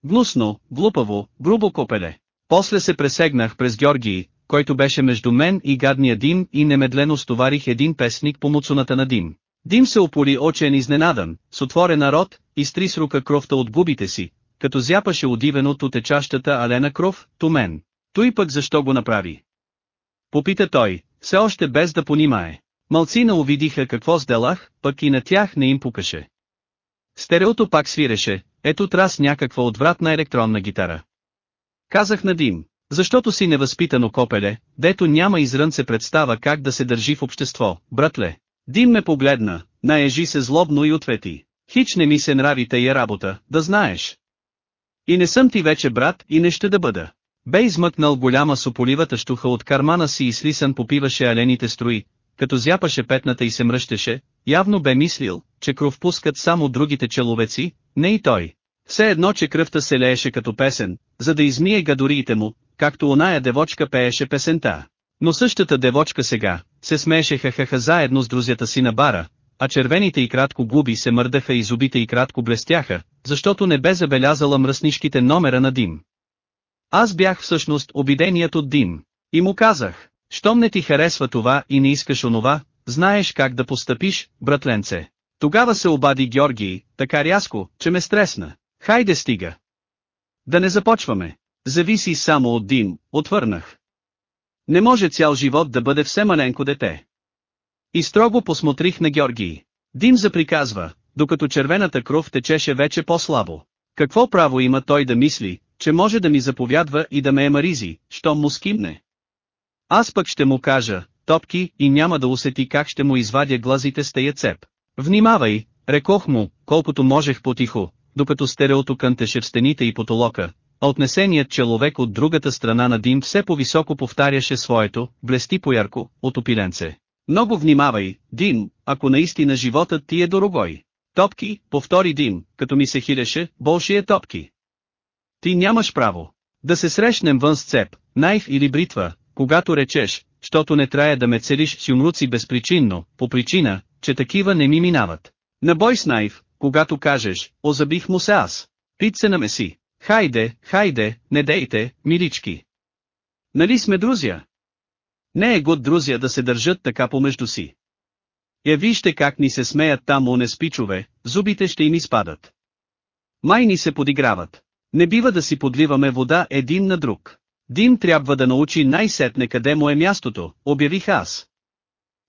Гнусно, глупаво, грубо копеле. После се пресегнах през Георгии, който беше между мен и гадния дим и немедлено стоварих един песник по муцуната на дим. Дим се опори очен изненадан, с отворена рот, изтри с рука кровта от губите си, като зяпаше удивено течащата алена кров, ту мен. Той пък защо го направи? Попита той, все още без да понимае. Малцина увидиха какво сделах, пък и на тях не им пукаше. Стереото пак свиреше, ето трас някаква отвратна електронна гитара. Казах на Дим, защото си невъзпитано копеле, дето няма изрънце представа как да се държи в общество, братле. Дим ме погледна, наежи се злобно и ответи. Хич не ми се нрави тая работа, да знаеш. И не съм ти вече брат и не ще да бъда. Бе измъкнал голяма сополивата штуха от кармана си и слисан попиваше алените строи, като зяпаше петната и се мръщеше, явно бе мислил, че кров пускат само другите человеци, не и той. Все едно, че кръвта се лееше като песен, за да измие гадориите му, както оная девочка пееше песента. Но същата девочка сега, се смееше хахаха заедно с друзята си на бара, а червените и кратко губи се мърдаха и зубите и кратко блестяха, защото не бе забелязала мръснишките номера на Дим. Аз бях всъщност обиденият от Дим. И му казах, щом не ти харесва това и не искаш онова, знаеш как да постъпиш, братленце. Тогава се обади Георгий, така рязко, че ме стресна. Хайде стига. Да не започваме. Зависи само от Дим, отвърнах. Не може цял живот да бъде все маленко дете. И строго посмотрих на Георгий. Дим заприказва, докато червената кров течеше вече по-слабо. Какво право има той да мисли, че може да ми заповядва и да ме емаризи, щом му скимне? Аз пък ще му кажа, топки, и няма да усети как ще му извадя глазите с тая цеп. Внимавай, рекох му, колкото можех потихо, докато стереото кънтеше в стените и потолока, а отнесеният човек от другата страна на дим все по-високо повтаряше своето, блести поярко, от опиленце. Много внимавай, Дим, ако наистина животът ти е дорогой. Топки, повтори Дим, като ми се хилеше, болшие топки. Ти нямаш право. Да се срещнем вън с цеп, найф или бритва, когато речеш, щото не трая да ме целиш с юмруци безпричинно, по причина, че такива не ми минават. На бой с найф, когато кажеш, озабих му се аз. Пит се намеси. Хайде, хайде, не дейте, милички. Нали сме друзя? Не е год друзя да се държат така помежду си. Я вижте как ни се смеят там оне спичове, зубите ще им изпадат. Май ни се подиграват. Не бива да си подливаме вода един на друг. Дим трябва да научи най-сетне къде му е мястото, обявих аз.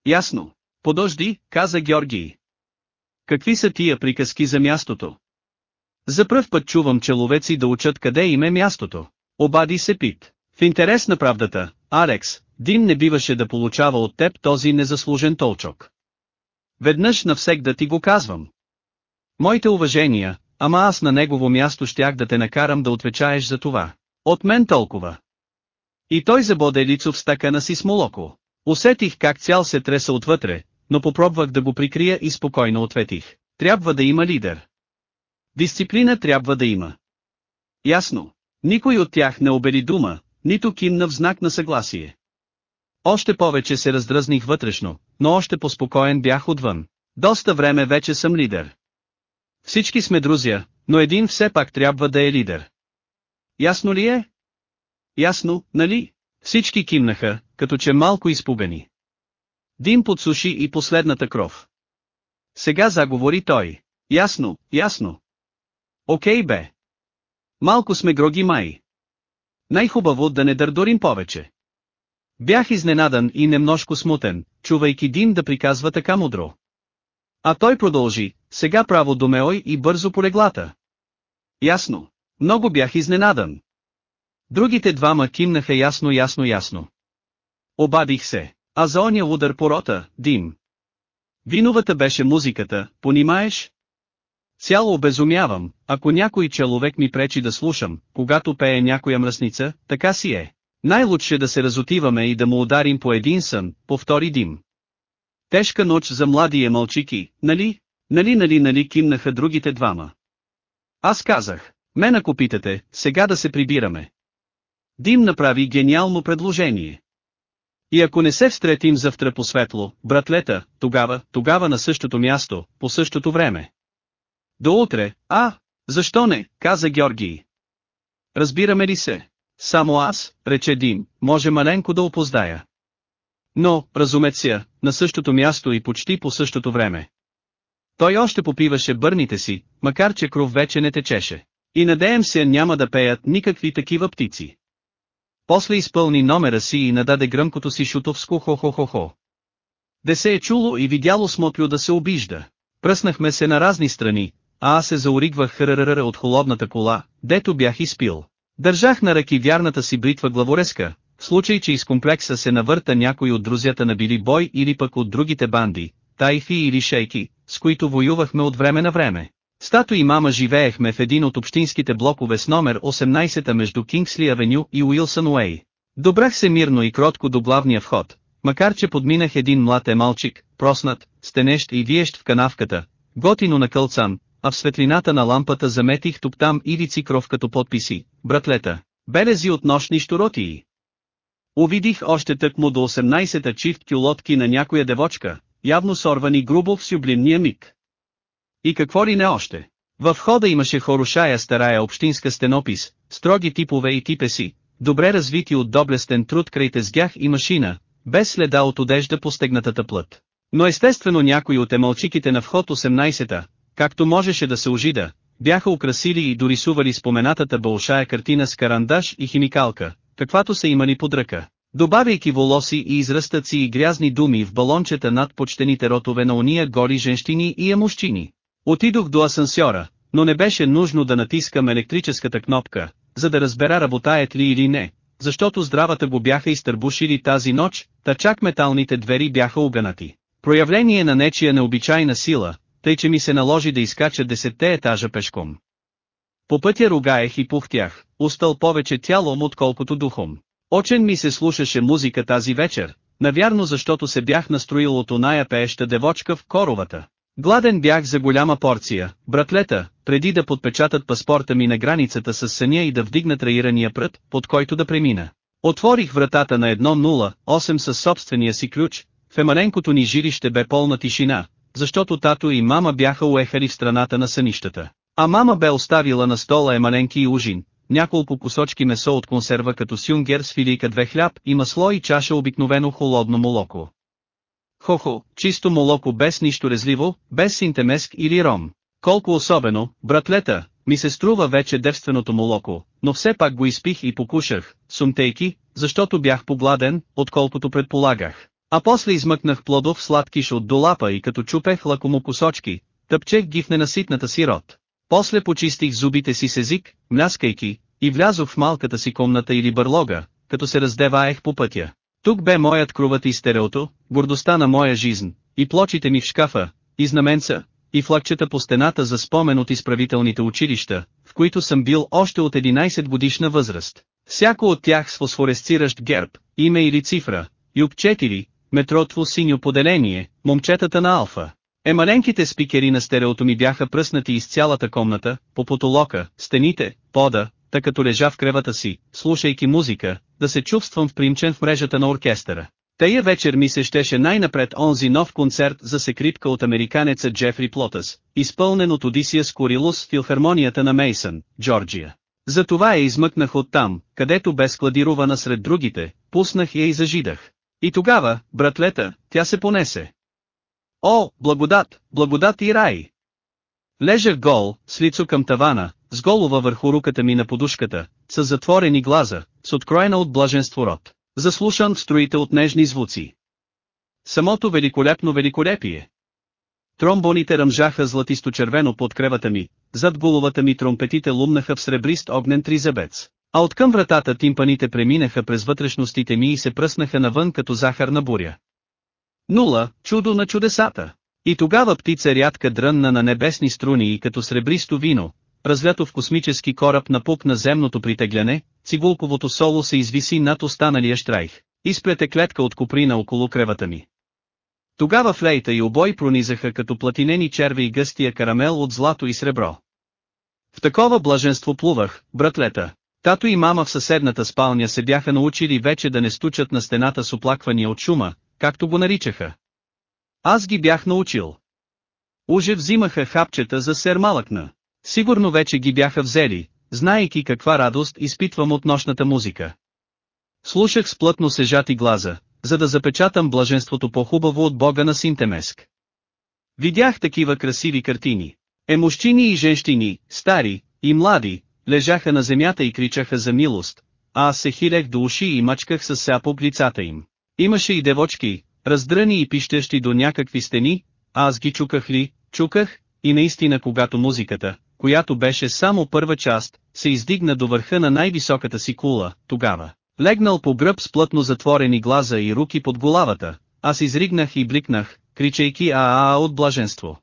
Ясно. Подожди, каза Георгий. Какви са тия приказки за мястото? За пръв път чувам человеци да учат къде им е мястото. Обади се Пит. В интерес на правдата, Алекс, Дим не биваше да получава от теб този незаслужен толчок. Веднъж навсек да ти го казвам. Моите уважения, ама аз на негово място щях да те накарам да отвечаеш за това. От мен толкова. И той забоде лицо в стакана си с молоко. Усетих как цял се треса отвътре, но попробвах да го прикрия и спокойно ответих. Трябва да има лидер. Дисциплина трябва да има. Ясно. Никой от тях не обери дума, нито кимна в знак на съгласие. Още повече се раздразних вътрешно, но още по-спокоен бях отвън. Доста време вече съм лидер. Всички сме друзя, но един все пак трябва да е лидер. Ясно ли е? Ясно, нали? Всички кимнаха, като че малко изпугани. Дим подсуши и последната кров. Сега заговори той. Ясно, ясно. Окей бе. Малко сме гроги май. Най-хубаво да не дърдорим повече. Бях изненадан и немножко смутен, чувайки Дим да приказва така мудро. А той продължи, сега право до Меой и бързо по леглата. Ясно. Много бях изненадан. Другите двама кимнаха ясно ясно ясно. Обадих се, а за оня удар по рота, Дим. Виновата беше музиката, понимаеш? Цяло обезумявам, ако някой човек ми пречи да слушам, когато пее някоя мръсница, така си е. Най-лучше да се разотиваме и да му ударим по един сън, повтори Дим. Тежка ноч за младия мълчики, нали? Нали нали нали кимнаха другите двама. Аз казах, мен ако питате, сега да се прибираме. Дим направи гениално предложение. И ако не се встретим завтра по светло, братлета, тогава, тогава на същото място, по същото време. До утре, а, защо не, каза Георгий. Разбираме ли се? Само аз, рече Дим, може маленко да опоздая. Но, разумеца, на същото място и почти по същото време. Той още попиваше бърните си, макар че кров вече не течеше. И надеем се няма да пеят никакви такива птици. После изпълни номера си и нададе гръмкото си шутовско хо-хо-хо-хо. Де се е чуло и видяло смотрю да се обижда. Пръснахме се на разни страни, а аз се заоригвах хррррр от холодната кола, дето бях изпил. Държах на ръки вярната си бритва главорезка, в случай че из комплекса се навърта някой от друзята на Били Бой или пък от другите банди, тайфи или шейки, с които воювахме от време на време. Стато и мама живеехме в един от общинските блокове с номер 18 между Кингсли Авеню и Уилсън Уей. Добрах се мирно и кротко до главния вход, макар че подминах един млад емалчик, проснат, стенещ и виещ в канавката, готино на кълцан, а в светлината на лампата заметих тук-там ирици кров като подписи, братлета, белези от нощни щуротии. Увидих още тъкмо до 18-та чифт кюлотки на някоя девочка, явно сорвани грубо в сюблимния миг. И какво ли не още? В входа имаше хорушая старая общинска стенопис, строги типове и типеси, добре развити от доблестен труд край тезгях и машина, без следа от одежда по стегнатата плът. Но естествено някои от емалчиките на вход 18-та, както можеше да се ожида, бяха украсили и дорисували споменатата бълшая картина с карандаш и химикалка, каквато са имали под ръка. Добавяйки волоси и израстъци и грязни думи в балончета над почтените ротове на уния голи женщини и емущини. Отидох до асансьора, но не беше нужно да натискам електрическата кнопка, за да разбера работаят ли или не, защото здравата го бяха изтърбушили тази нощ, та чак металните двери бяха уганати. Проявление на нечия необичайна сила, тъй че ми се наложи да изкача десетте етажа пешком. По пътя ругаех и пухтях, устал повече тялом отколкото духом. Очен ми се слушаше музика тази вечер, навярно защото се бях настроил от оная пееща девочка в коровата. Гладен бях за голяма порция, братлета, преди да подпечатат паспорта ми на границата с съня и да вдигнат раирания прът, под който да премина. Отворих вратата на 1.08 със собствения си ключ, в емаленкото ни жилище бе пълна тишина, защото тато и мама бяха уехали в страната на сънищата. А мама бе оставила на стола емаленки и ужин, няколко кусочки месо от консерва като сюнгер с филийка две хляб и масло и чаша обикновено холодно молоко. Хо-хо, чисто молоко без нищо резливо, без синтемеск или ром. Колко особено, братлета, ми се струва вече девственото молоко, но все пак го изпих и покушах, сумтейки, защото бях погладен, отколкото предполагах. А после измъкнах плодов сладкиш от долапа и като чупех лакомокусочки, тъпчех ги в ненаситната си рот. После почистих зубите си с език, мляскайки, и влязох в малката си комната или бърлога, като се раздеваех по пътя. Тук бе моят круват и стереото, гордостта на моя жизнь, и плочите ми в шкафа, и знаменца, и флагчета по стената за спомен от изправителните училища, в които съм бил още от 11 годишна възраст. Всяко от тях с фосфоресциращ герб, име или цифра, юб 4, метротво синьо поделение, момчетата на Алфа. Емаленките спикери на стереото ми бяха пръснати из цялата комната, по потолока, стените, пода, тъй като лежа в кревата си, слушайки музика, да се чувствам впримчен в мрежата на оркестъра. Тая вечер ми се щеше най-напред онзи нов концерт за секритка от американеца Джефри Плотъс, изпълнен от Одисия Скорилус в филхармонията на Мейсън, Джорджия. Затова я измъкнах оттам, където бе складирована сред другите, пуснах я и зажидах. И тогава, братлета, тя се понесе. О, благодат, благодат и рай! Лежах гол, с лицо към тавана, с голова върху руката ми на подушката, с затворени глаза, с откроена от блаженство рот, заслушан в строите от нежни звуци. Самото великолепно великолепие. Тромбоните ръмжаха златисто-червено под кревата ми, зад головата ми тромпетите лумнаха в сребрист огнен тризебец, а откъм вратата тимпаните преминаха през вътрешностите ми и се пръснаха навън като захарна буря. Нула, чудо на чудесата. И тогава птица рядка дрънна на небесни струни и като сребристо вино, разлято в космически кораб на пук на земното притегляне, цигулковото соло се извиси над останалия штрайх. Изплете клетка от куприна около кревата ми. Тогава флейта и обой пронизаха като платинени черви и гъстия карамел от злато и сребро. В такова блаженство плувах, братлета. Тато и мама в съседната спалня се бяха научили вече да не стучат на стената с оплаквания от шума, както го наричаха. Аз ги бях научил. Уже взимаха хапчета за сермалъкна. Сигурно вече ги бяха взели, знаейки каква радост изпитвам от нощната музика. Слушах с плътно сежати глаза, за да запечатам блаженството по-хубаво от Бога на Синтемеск. Видях такива красиви картини. Е мужчини и женщини, стари и млади, лежаха на земята и кричаха за милост, а аз се хилех до уши и мачках с сяпо лицата им. Имаше и девочки, раздръни и пищещи до някакви стени, а аз ги чуках ли, чуках, и наистина когато музиката, която беше само първа част, се издигна до върха на най-високата си кула, тогава. Легнал по гръб с плътно затворени глаза и руки под голавата, аз изригнах и бликнах, кричайки а-а от блаженство.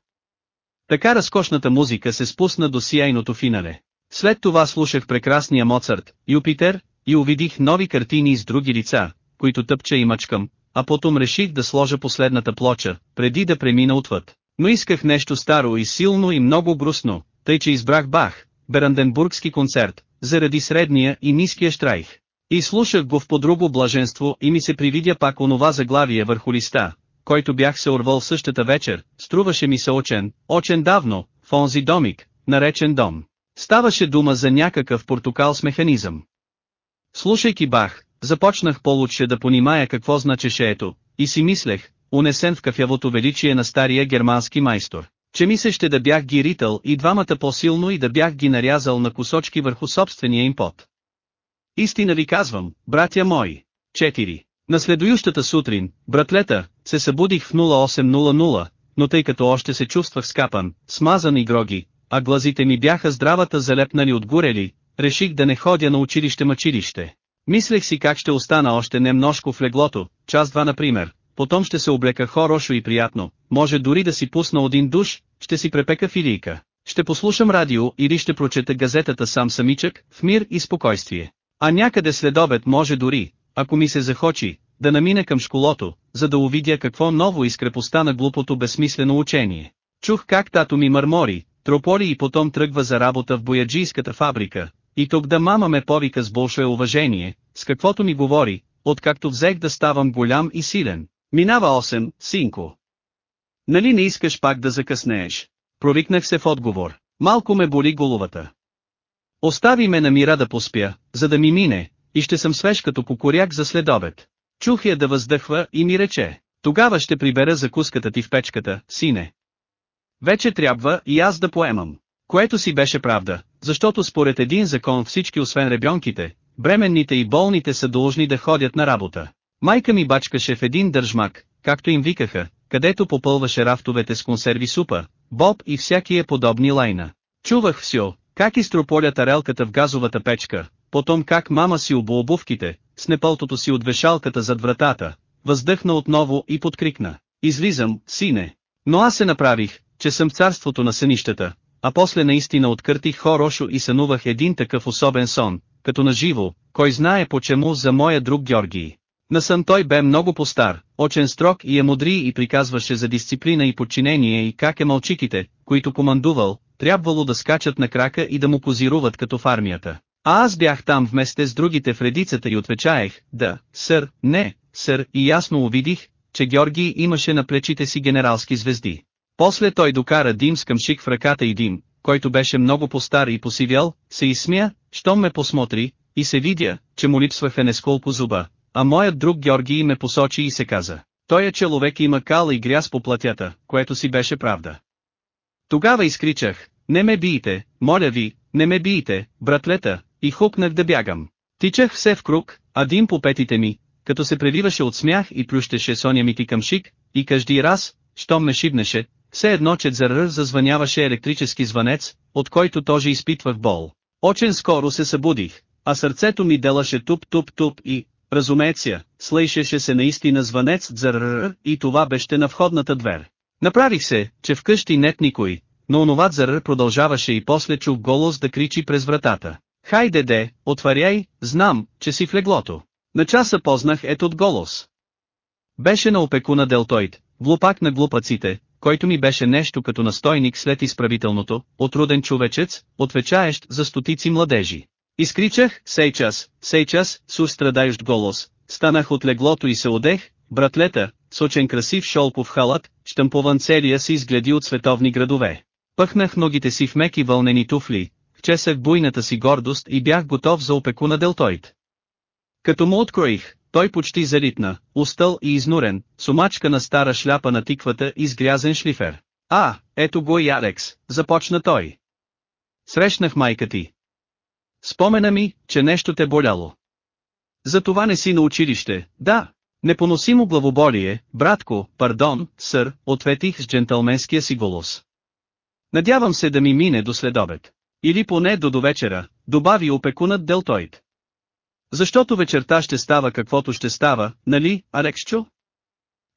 Така разкошната музика се спусна до сияйното финале. След това слушах прекрасния Моцарт, Юпитер, и увидих нови картини с други лица, които тъпча и мъчкам, а потом реших да сложа последната плоча, преди да премина отвъд. Но исках нещо старо и силно и много грустно, тъй че избрах Бах, Беранденбургски концерт, заради средния и ниския штрайх. И слушах го в подруго блаженство и ми се привидя пак онова заглавие върху листа, който бях се урвал същата вечер, струваше ми се очен, очен давно, в онзи домик, наречен дом. Ставаше дума за някакъв портокал с механизъм. Слушайки Бах, започнах получше да понимая какво значеше ето, и си мислех, унесен в кафявото величие на стария германски майстор, че ми се ще да бях ги ритъл и двамата по-силно и да бях ги нарязал на кусочки върху собствения им пот. Истина ви казвам, братя мои. 4. На следующата сутрин, братлета, се събудих в 0800, но тъй като още се чувствах скапан, смазан и гроги, а глазите ми бяха здравата залепнали от горели, реших да не ходя на училище-мъчилище. Мислех си как ще остана още немножко в леглото, час-два например, потом ще се облека хорошо и приятно, може дори да си пусна един душ, ще си препека филийка, ще послушам радио или ще прочета газетата сам самичък, в мир и спокойствие. А някъде след обед може дори, ако ми се захочи, да намина към школото, за да увидя какво ново изкрепостта на глупото безсмислено учение. Чух как тато ми мърмори, трополи и потом тръгва за работа в бояджийската фабрика, и тук да мама ме повика с большое уважение, с каквото ми говори, откакто взех да ставам голям и силен. Минава 8, синко. Нали не искаш пак да закъснееш? Провикнах се в отговор. Малко ме боли головата. Остави ме на мира да поспя, за да ми мине, и ще съм свеж като покоряк за следобед. Чух я да въздъхва и ми рече, тогава ще прибера закуската ти в печката, сине. Вече трябва и аз да поемам. Което си беше правда, защото според един закон всички освен ребенките, бременните и болните са должни да ходят на работа. Майка ми бачкаше в един държмак, както им викаха, където попълваше рафтовете с консерви супа, боб и всякие подобни лайна. Чувах все, как изтрополя тарелката в газовата печка, потом как мама си обу обувките, с непълтото си от вешалката зад вратата, въздъхна отново и подкрикна. Излизам, сине. Но аз се направих, че съм царството на сънищата, а после наистина откъртих хорошо и сънувах един такъв особен сон, като на живо, кой знае почему за моя друг Георгий. На сън той бе много по-стар, очен строг и е мудри и приказваше за дисциплина и подчинение и как е мълчиките, които командувал, трябвало да скачат на крака и да му позируват като в армията. А аз бях там вместе с другите в редицата и отвечаех, да, сър, не, сър, и ясно увидих, че Георги имаше на плечите си генералски звезди. После той докара Дим с къмшик в ръката и Дим, който беше много по-стар и посивял, се изсмя, щом ме посмотри, и се видя, че му липсваха несколко зуба, а моят друг Георги ме посочи и се каза. Той е човек има кал и гряз по платята, което си беше правда. Тогава изкричах, не ме биете, моля ви, не ме биете, братлета, и хукнах да бягам. Тичах все в круг, а дим по петите ми, като се преливаше от смях и плющеше соня ми ти към шик, и кажди раз, щом ме шибнеше, все едно че дзърър зазвъняваше електрически звънец, от който тоже изпитвах бол. Очен скоро се събудих, а сърцето ми делаше туп-туп-туп и, разумееция, слышеше се наистина звънец дзърър и това беше на входната двер. Направих се, че вкъщи нет никой, но онова дзърър продължаваше и после чух голос да кричи през вратата. Хайде де, отваряй, знам, че си в леглото. На часа познах от голос. Беше на опекуна Делтоид, глупак на глупаците, който ми беше нещо като настойник след изправителното, отруден човечец, отвечаещ за стотици младежи. Изкричах, сей час, сей час, с страдающ голос, станах от леглото и се одех, братлета, сочен красив шолков халат, штампован целия си изгледи от световни градове. Пъхнах ногите си в меки вълнени туфли, вчесах буйната си гордост и бях готов за опеку на Делтоид. Като му откроих, той почти заритна, устъл и изнурен, сумачка на стара шляпа на тиквата и с грязен шлифер. А, ето го и Алекс, започна той. Срещнах майка ти. Спомена ми, че нещо те боляло. За това не си на училище, да. Непоносимо главоболие, братко, пардон, сър, ответих с джентълменския си голос. Надявам се да ми мине до следобед. Или поне до довечера, добави опекунът Делтоид. Защото вечерта ще става каквото ще става, нали, Алексчо?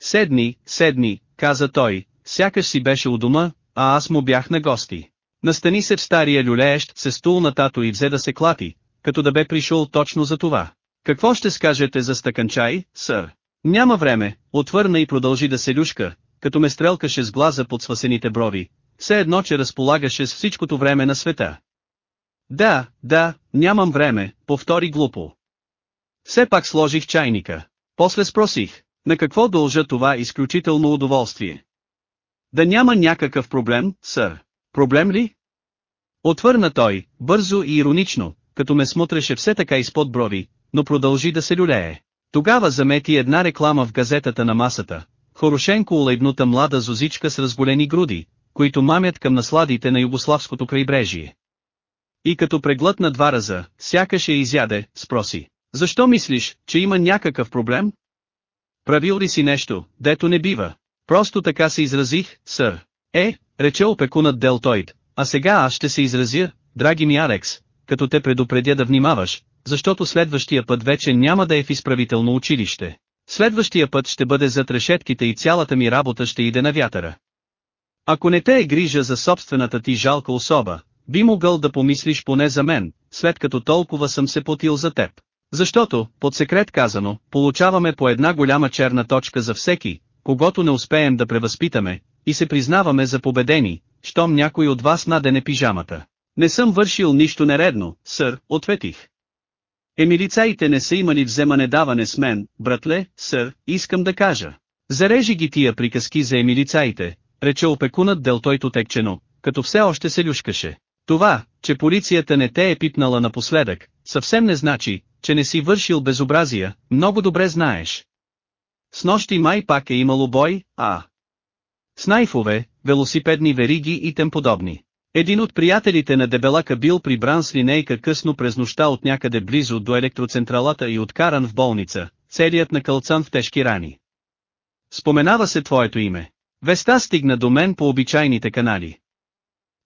Седни, седни, каза той, сякаш си беше у дома, а аз му бях на гости. Настани се в стария люлеещ се стул на тато и взе да се клати, като да бе пришъл точно за това. Какво ще скажете за стакан чай, сър? Няма време, отвърна и продължи да се люшка, като ме стрелкаше с глаза под свасените брови, все едно че разполагаше с всичкото време на света. Да, да, нямам време, повтори глупо. Все пак сложих чайника. После спросих, на какво дължа това изключително удоволствие. Да няма някакъв проблем, сър. Проблем ли? Отвърна той, бързо и иронично, като ме смотреше все така изпод брови, но продължи да се люлее. Тогава замети една реклама в газетата на масата. Хорошенко улейбнута млада зозичка с разголени груди, които мамят към насладите на югославското крайбрежие. И като преглътна два раза, сякаш я изяде, спроси. Защо мислиш, че има някакъв проблем? Правил ли си нещо, дето не бива? Просто така се изразих, сър. Е, рече опекунът Делтоид, а сега аз ще се изразя, драги ми Алекс, като те предупредя да внимаваш, защото следващия път вече няма да е в изправително училище. Следващия път ще бъде зад решетките и цялата ми работа ще иде на вятъра. Ако не те е грижа за собствената ти жалка особа, би могъл да помислиш поне за мен, след като толкова съм се потил за теб. Защото, под секрет казано, получаваме по една голяма черна точка за всеки, когато не успеем да превъзпитаме, и се признаваме за победени, щом някой от вас надене пижамата. Не съм вършил нищо нередно, сър, ответих. Емилицаите не са имали вземане-даване с мен, братле, сър, искам да кажа. Зарежи ги тия приказки за емилицаите, рече опекунът Делтойто текчено, като все още се люшкаше. Това, че полицията не те е пипнала напоследък, съвсем не значи, че не си вършил безобразия, много добре знаеш. С нощи май пак е имало бой, а... Снайфове, велосипедни вериги и тем подобни. Един от приятелите на Дебелака бил прибран с линейка късно през нощта от някъде близо до електроцентралата и откаран в болница, целият накълцан в тежки рани. Споменава се твоето име. Веста стигна до мен по обичайните канали.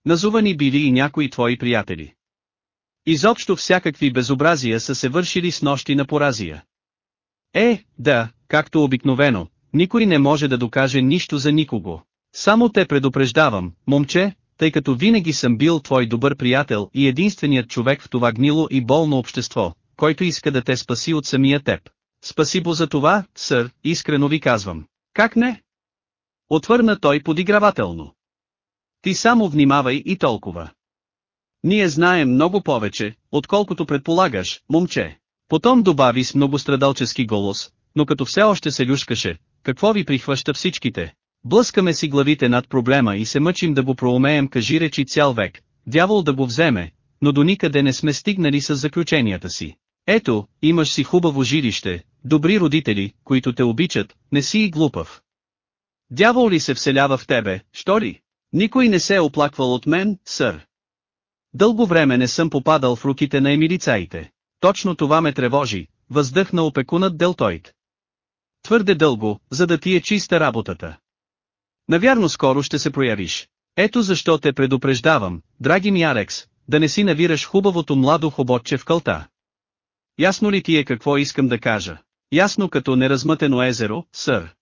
Назувани били и някои твои приятели. Изобщо всякакви безобразия са се вършили с нощи на поразия. Е, да, както обикновено, никой не може да докаже нищо за никого. Само те предупреждавам, момче, тъй като винаги съм бил твой добър приятел и единственият човек в това гнило и болно общество, който иска да те спаси от самия теб. Спасибо за това, сър, искрено ви казвам. Как не? Отвърна той подигравателно. Ти само внимавай и толкова. Ние знаем много повече, отколкото предполагаш, момче. Потом добави с многострадалчески голос, но като все още се люшкаше, какво ви прихваща всичките? Блъскаме си главите над проблема и се мъчим да го проумеем кажи речи цял век, дявол да го вземе, но до никъде не сме стигнали с заключенията си. Ето, имаш си хубаво жилище, добри родители, които те обичат, не си и глупав. Дявол ли се вселява в тебе, що ли? Никой не се е оплаквал от мен, сър. Дълго време не съм попадал в руките на емилицаите. Точно това ме тревожи, въздъхна опекунът Делтойд. Твърде дълго, за да ти е чиста работата. Навярно скоро ще се проявиш. Ето защо те предупреждавам, драги ми Арекс, да не си навираш хубавото младо хоботче в кълта. Ясно ли ти е какво искам да кажа? Ясно като неразмътено езеро, сър.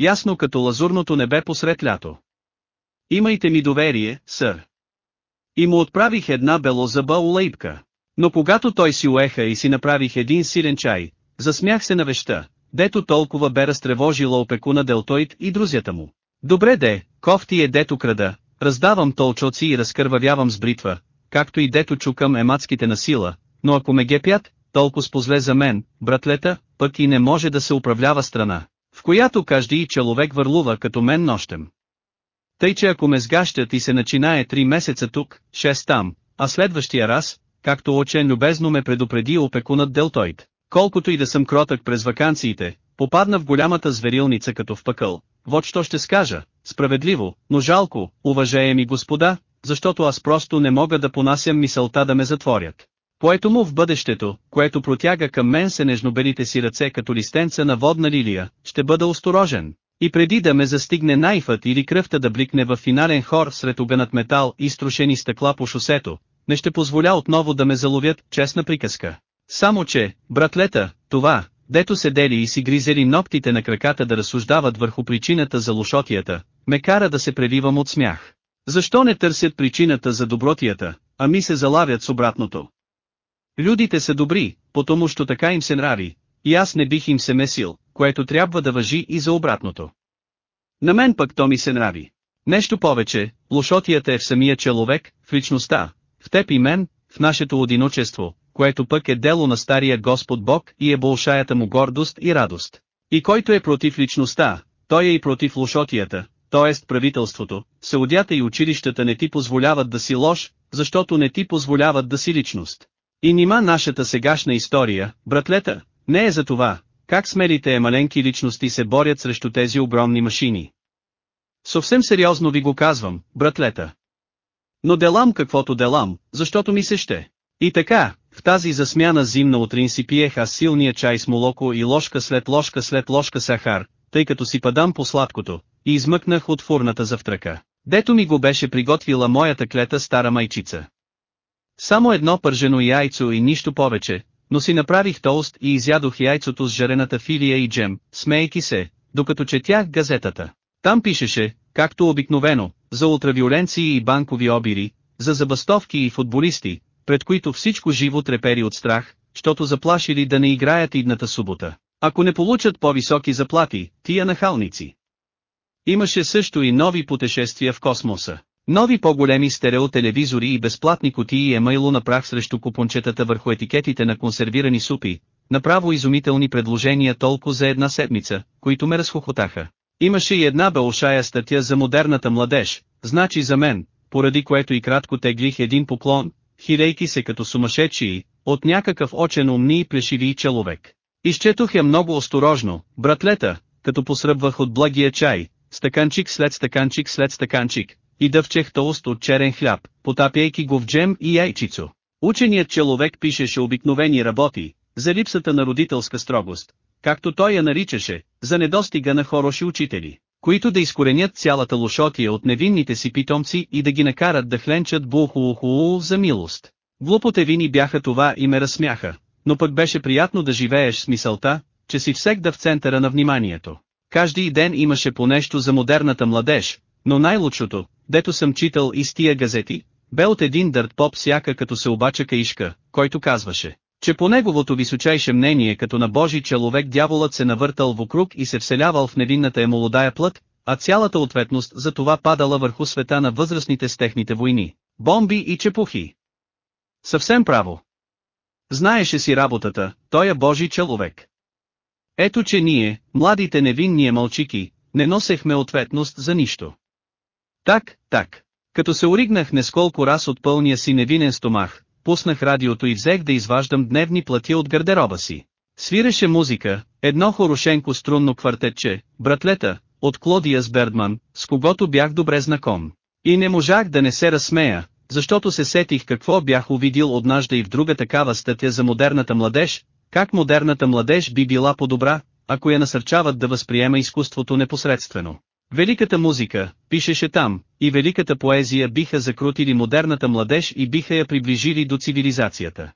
Ясно като лазурното небе посред лято. Имайте ми доверие, сър. И му отправих една белозъба улейбка. Но когато той си уеха и си направих един силен чай, засмях се на веща, дето толкова бе разтревожила опекуна Делтоид и друзята му. Добре де, кофти е дето крада, раздавам толчоци и разкървавявам с бритва, както и дето чукам емацките на сила, но ако ме гепят, толкова спозле за мен, братлета, пък и не може да се управлява страна, в която кажди и човек върлува като мен нощем. Тъй че ако ме сгащат и се начинае три месеца тук, шест там, а следващия раз, както очен любезно ме предупреди опекунът Делтойд, колкото и да съм кротък през вакансиите, попадна в голямата зверилница като в пъкъл, вот що ще скажа, справедливо, но жалко, уважаеми господа, защото аз просто не мога да понасям мисълта да ме затворят. Поето му в бъдещето, което протяга към мен се нежнобелите си ръце като листенца на водна лилия, ще бъда осторожен. И преди да ме застигне найфът или кръвта да бликне в финален хор сред огънат метал и струшени стъкла по шосето, не ще позволя отново да ме заловят, честна приказка. Само че, братлета, това, дето се дели и си гризели ногтите на краката да разсуждават върху причината за лошотията, ме кара да се преливам от смях. Защо не търсят причината за добротията, а ми се залавят с обратното? Людите са добри, потому що така им се нрави, и аз не бих им се месил, което трябва да въжи и за обратното. На мен пък то ми се нрави. Нещо повече, лошотията е в самия човек, в личността, в теб и мен, в нашето одиночество, което пък е дело на стария Господ Бог и е болшаята му гордост и радост. И който е против личността, той е и против лошотията, т.е. правителството, съудята и училищата не ти позволяват да си лош, защото не ти позволяват да си личност. И нима нашата сегашна история, братлета, не е за това, как смелите емаленки личности се борят срещу тези огромни машини. Съвсем сериозно ви го казвам, братлета. Но делам каквото делам, защото ми се ще. И така, в тази засмяна зимна утрин си пиех аз силния чай с молоко и ложка след ложка след ложка сахар, тъй като си падам по сладкото, и измъкнах от фурната завтрака, дето ми го беше приготвила моята клета стара майчица. Само едно пържено яйцо и нищо повече, но си направих тост и изядох яйцото с жарената филия и джем, смейки се, докато четях газетата. Там пишеше, както обикновено, за ултравиоленции и банкови обири, за забастовки и футболисти, пред които всичко живо трепери от страх, защото заплашили да не играят идната субота. Ако не получат по-високи заплати, тия нахалници. Имаше също и нови путешествия в космоса. Нови по-големи стереотелевизори и безплатни кутии емейло на прах срещу купончетата върху етикетите на консервирани супи, направо изумителни предложения толкова за една седмица, които ме разхохотаха. Имаше и една белшая статия за модерната младеж, значи за мен, поради което и кратко теглих един поклон, хилейки се като сумасшедши, от някакъв очен умни и плешиви човек. Изчетох я много осторожно, братлета, като посръбвах от благия чай, стаканчик след стаканчик след стаканчик, и дъвчех тост от черен хляб, потапяйки го в джем и яйчицо. Ученият човек пишеше обикновени работи, за липсата на родителска строгост, както той я наричаше, за недостига на хороши учители, които да изкоренят цялата лошотия от невинните си питомци и да ги накарат да хленчат буху за милост. Глупоте вини бяха това и ме разсмяха, но пък беше приятно да живееш с мисълта, че си всегда в центъра на вниманието. Каждый ден имаше по нещо за модерната младеж, но най-лучшото, дето съм читал и с тия газети, бе от един дърт поп сяка като се обача каишка, който казваше, че по неговото височайше мнение като на Божи човек дяволът се навъртал в и се вселявал в невинната е молодая плът, а цялата ответност за това падала върху света на възрастните с техните войни, бомби и чепухи. Съвсем право. Знаеше си работата, той е Божи човек. Ето че ние, младите невинни мълчики, не носехме ответност за нищо. Так, так. Като се оригнах несколко раз от пълния си невинен стомах, пуснах радиото и взех да изваждам дневни плати от гардероба си. Свиреше музика, едно хорошенко струнно квартетче, братлета, от Клодия Сбердман, с когото бях добре знаком. И не можах да не се разсмея, защото се сетих какво бях увидил однажда и в друга такава статия за модерната младеж, как модерната младеж би била по-добра, ако я насърчават да възприема изкуството непосредствено. Великата музика, пишеше там, и великата поезия биха закрутили модерната младеж и биха я приближили до цивилизацията.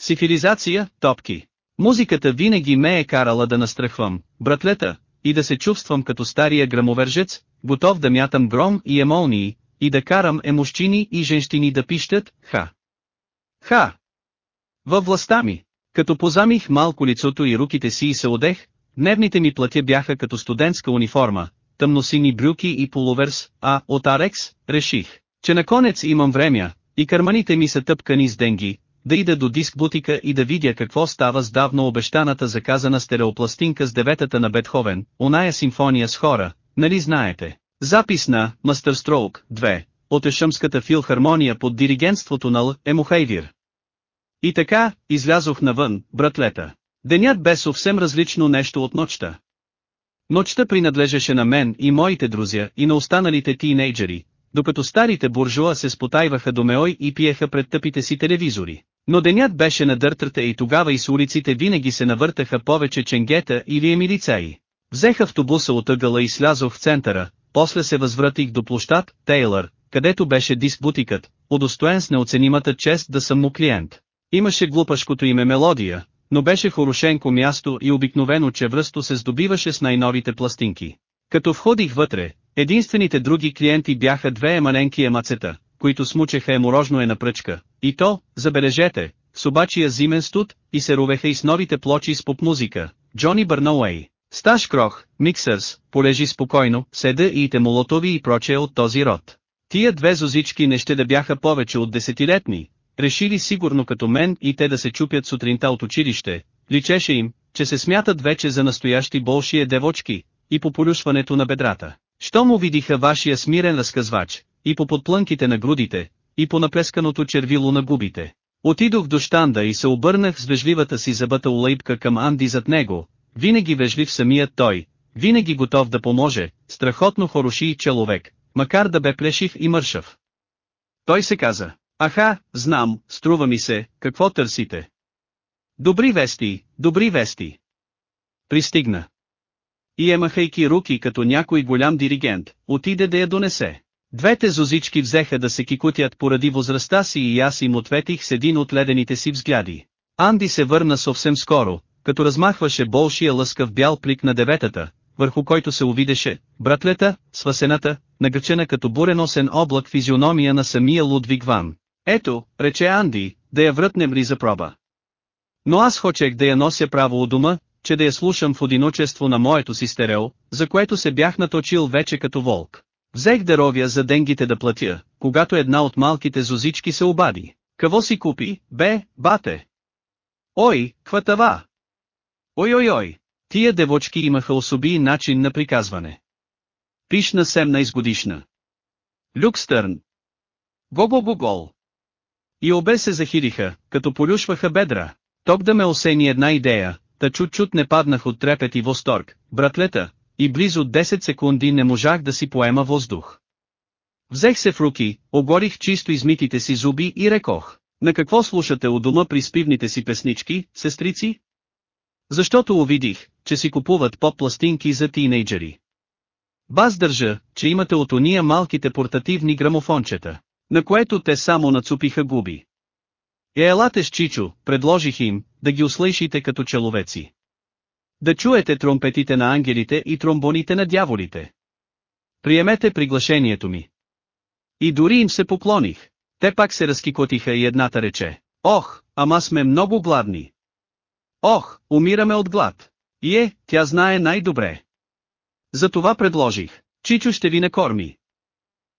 Сифилизация, топки. Музиката винаги ме е карала да настрахвам, братлета, и да се чувствам като стария грамовержец, готов да мятам гром и емолнии, и да карам емощини и женщини да пищат, ха. Ха. Във властта ми, като позамих малко лицото и руките си и се одех, дневните ми платя бяха като студентска униформа, тъмносини брюки и полуверс, а, от Арекс, реших, че на конец имам време, и карманите ми са тъпкани с денги, да ида до диск бутика и да видя какво става с давно обещаната заказана стереопластинка с деветата на Бетховен, оная симфония с хора, нали знаете. Запис на Мастърстроук 2 от Ешъмската филхармония под диригентството на Л. Емухейвир. И така, излязох навън, братлета. Денят бе съвсем различно нещо от нощта. Нощта принадлежеше на мен и моите друзя и на останалите тинейджери, докато старите буржуа се спотайваха до меой и пиеха пред тъпите си телевизори. Но денят беше на дъртрата и тогава и с улиците винаги се навъртаха повече ченгета или емилицаи. Взех автобуса от ъгъла и слязох в центъра, после се възвратих до площад, Тейлър, където беше диск бутикът, удостоен с неоценимата чест да съм му клиент. Имаше глупашкото име мелодия, но беше хорошенко място и обикновено чевръсто се здобиваше с най-новите пластинки. Като входих вътре, единствените други клиенти бяха две емаленки емацета, които смучеха еморожно е на пръчка, и то, забележете, с обачия зимен студ, и се ровеха и с новите плочи с поп-музика, Джони Бърноуей. Сташ Крох, Миксърс, полежи спокойно, седа и те молотови и прочее от този род. Тия две зозички не ще да бяха повече от десетилетни, решили сигурно като мен и те да се чупят сутринта от училище, личеше им, че се смятат вече за настоящи болшие девочки, и по полюшването на бедрата. Що му видиха вашия смирен разказвач, и по подплънките на грудите, и по наплесканото червило на губите. Отидох до щанда и се обърнах с вежливата си забата улейпка към Анди зад него, винаги вежлив самият той, винаги готов да поможе, страхотно хороши и човек, макар да бе плешив и мършав. Той се каза, аха, знам, струва ми се, какво търсите. Добри вести, добри вести. Пристигна. И емахайки руки като някой голям диригент, отиде да я донесе. Двете зозички взеха да се кикутят поради възрастта си и аз им ответих с един от ледените си взгляди. Анди се върна съвсем скоро, като размахваше болшия лъскав бял плик на деветата, върху който се увидеше, братлета, свасената, нагъчена като буреносен облак физиономия на самия Лудвиг Ван. Ето, рече Анди, да я врътнем ли за проба. Но аз хочех да я нося право у дома, че да я слушам в одиночество на моето си стерео, за което се бях наточил вече като волк. Взех деровя за денгите да платя, когато една от малките зозички се обади. Какво си купи, бе, бате? Ой, хватава! Ой-ой-ой! Тия девочки имаха особи начин на приказване. Пишна семна изгодишна. Люкстърн. Го-го-го-гол. И обе се захириха, като полюшваха бедра. Ток да ме осени една идея, та чут-чут не паднах от трепет и восторг, братлета, и близо 10 секунди не можах да си поема въздух. Взех се в руки, огорих чисто измитите си зуби и рекох. На какво слушате у дома при спивните си песнички, сестрици? Защото увидих, че си купуват поп-пластинки за тинейджери. Баз държа, че имате от ония малките портативни грамофончета, на което те само нацупиха губи. Елате с Чичо, предложих им, да ги услышите като человеци. Да чуете тромпетите на ангелите и тромбоните на дяволите. Приемете приглашението ми. И дори им се поклоних. Те пак се разкикотиха и едната рече. Ох, ама сме много гладни. Ох, умираме от глад. И е, тя знае най-добре. Затова предложих. Чичо ще ви накорми.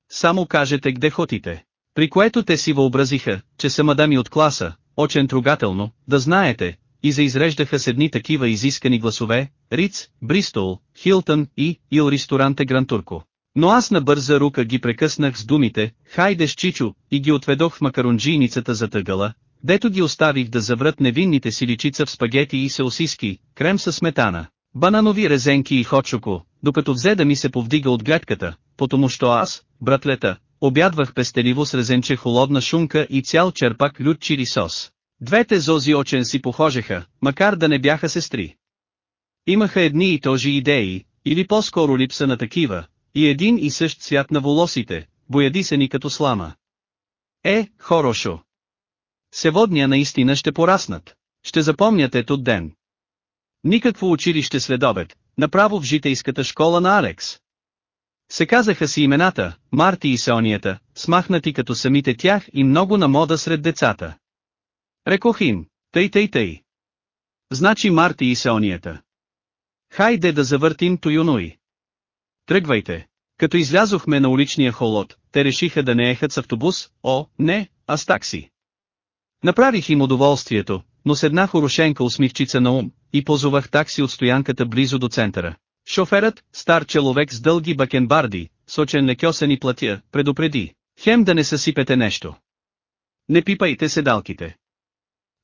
Само кажете где хотите. При което те си въобразиха, че са мадами от класа, очень трогателно, да знаете, и заизреждаха с едни такива изискани гласове, Риц, Бристол, Хилтън и Ил Ресторанте Грантурко. Но аз на бърза рука ги прекъснах с думите, хайде с Чичо, и ги отведох в макаронджийницата за тъгала, дето ги оставих да заврат невинните си личица в спагети и сеосиски, крем със сметана, бананови резенки и хочоко, докато взе да ми се повдига от гледката, потому що аз, братлета, обядвах пестеливо с резенче холодна шунка и цял черпак лют чили сос. Двете зози очен си похожеха, макар да не бяха сестри. Имаха едни и тожи идеи, или по-скоро липса на такива, и един и същ цвят на волосите, боядисани като слама. Е, хорошо. Севодния наистина ще пораснат. Ще запомняте тот ден. Никакво училище следобед, направо в житейската школа на Алекс. Се казаха си имената, Марти и Сонията, смахнати като самите тях и много на мода сред децата. Рекох им, тъй тъй тъй. Значи Марти и Сонията. Хайде да завъртим Туюнуи. Тръгвайте. Като излязохме на уличния холод, те решиха да не ехат с автобус, о, не, а с такси. Направих им удоволствието, но с една хорошенка усмивчица на ум, и позовах такси от стоянката близо до центъра. Шоферът, стар човек с дълги бакенбарди, сочен некьосани платя, предупреди. Хем да не съсипете нещо. Не пипайте седалките.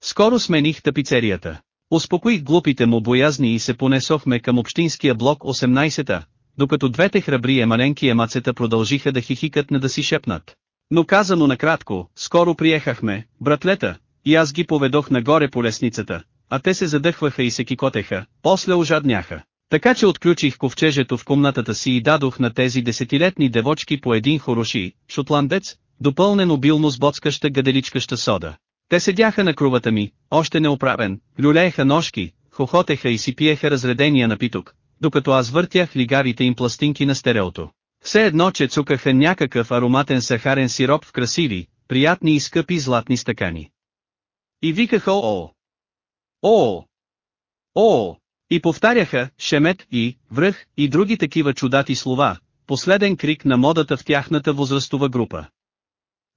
Скоро смених тапицерията. Успокоих глупите му боязни и се понесохме към общинския блок 18-та, докато двете храбри емаленки емацета продължиха да хихикат на да си шепнат. Но казано накратко, скоро приехахме, братлета, и аз ги поведох нагоре по лесницата, а те се задъхваха и се кикотеха, после ожадняха. Така че отключих ковчежето в комнатата си и дадох на тези десетилетни девочки по един хороши, шотландец, допълнен обилно с боцкаща гаделичкаща сода. Те седяха на крувата ми, още неоправен, люлееха ножки, хохотеха и си пиеха разредения напиток, докато аз въртях лигарите им пластинки на стереото. Все едно, че цукаха някакъв ароматен сахарен сироп в красиви, приятни и скъпи златни стакани. И викаха о О! О! И повтаряха, шемет и, връх, и други такива чудати слова, последен крик на модата в тяхната възрастова група.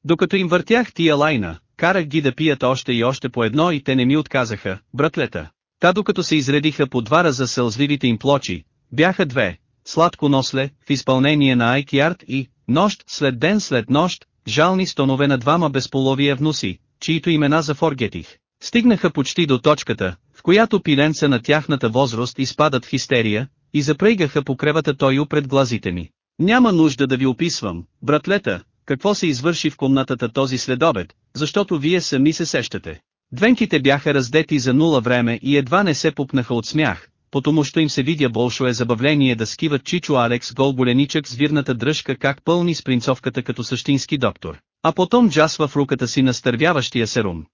Докато им въртях тия лайна, карах ги да пият още и още по едно и те не ми отказаха, братлета. Та докато се изредиха по два раза сълзливите им плочи, бяха две, сладко носле, в изпълнение на Айкиард и, нощ след ден след нощ, жални стонове на двама безполовия внуси, чието имена зафоргетих. Стигнаха почти до точката, която пиленца на тяхната възраст изпадат в хистерия, и запрейгаха по кревата той пред глазите ми. Няма нужда да ви описвам, братлета, какво се извърши в комнатата този следобед, защото вие сами се сещате. Двенките бяха раздети за нула време и едва не се пупнаха от смях, потому що им се видя болшо е забавление да скиват Чичо Алекс голболеничък с вирната дръжка как пълни с принцовката като същински доктор, а потом джасва в руката си на стървяващия серум.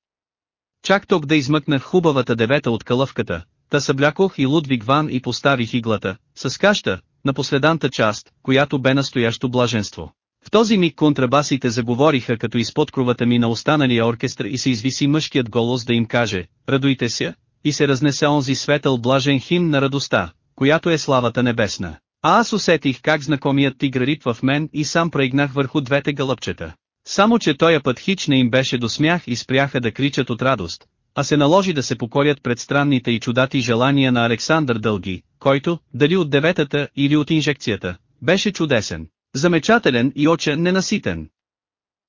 Чак тук да измъкнах хубавата девета от калъвката, та съблякох и Лудвиг Ван и поставих иглата, с каща, на последната част, която бе настоящо блаженство. В този миг контрабасите заговориха като изпод кровата ми на останалия оркестър и се извиси мъжкият голос да им каже, радуйте се, и се разнесе онзи светъл блажен химн на радостта, която е славата небесна. А аз усетих как знакомият тигър рипва в мен и сам проигнах върху двете гълъбчета. Само че тоя път хич не им беше до смях и спряха да кричат от радост, а се наложи да се покорят пред странните и чудати желания на Александър Дълги, който, дали от деветата или от инжекцията, беше чудесен, замечателен и очен ненаситен.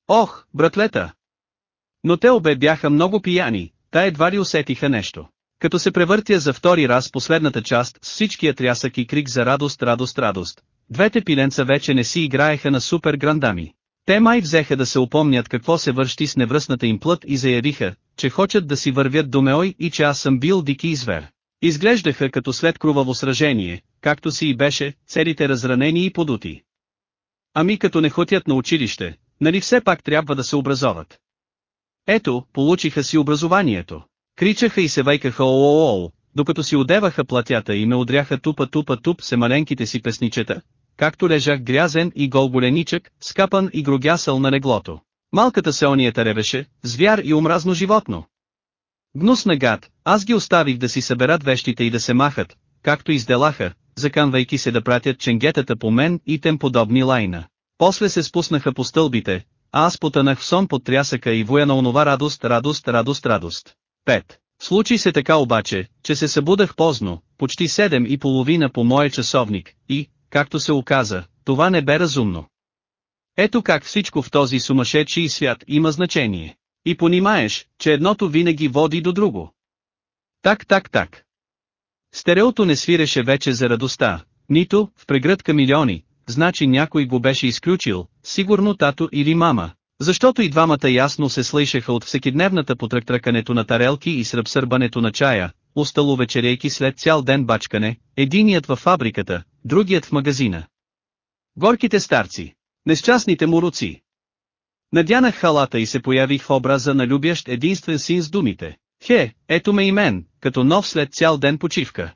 Ох, братлета! Но те обе бяха много пияни, та едва ли усетиха нещо. Като се превъртя за втори раз последната част с всичкия трясък и крик за радост, радост, радост, двете пиленца вече не си играеха на супер грандами. Те май взеха да се упомнят какво се върши с невръстната им плът и заявиха, че хочат да си вървят до Меой и че аз съм бил дики и звер. Изглеждаха като след кроваво сражение, както си и беше, целите разранени и подути. Ами като не хотят на училище, нали все пак трябва да се образоват. Ето, получиха си образованието. Кричаха и се вайкаха о докато си одеваха платята и ме удряха тупа тупа туп се маленките си песничета, както лежах грязен и голболеничък, скапан и грогясъл на неглото. Малката Сеонията ревеше, звяр и омразно животно. Гнусна гад, аз ги оставих да си съберат вещите и да се махат, както изделаха, заканвайки се да пратят ченгетата по мен и тем подобни лайна. После се спуснаха по стълбите, а аз потънах в сон под трясъка и воя на онова радост, радост, радост, радост. 5. Случи се така обаче, че се събудах поздно, почти седем и половина по моя часовник, и, както се оказа, това не бе разумно. Ето как всичко в този сумасшедший свят има значение. И понимаеш, че едното винаги води до друго. Так так так. Стереото не свиреше вече за радостта, нито, в прегръдка милиони, значи някой го беше изключил, сигурно тато или мама, защото и двамата ясно се слышаха от всекидневната потръктръкането на тарелки и сръбсърбането на чая, устало вечерейки след цял ден бачкане, единият във фабриката, другият в магазина. Горките старци, нещастните муруци. Надянах халата и се появих в образа на любящ единствен син с думите. Хе, ето ме и мен, като нов след цял ден почивка.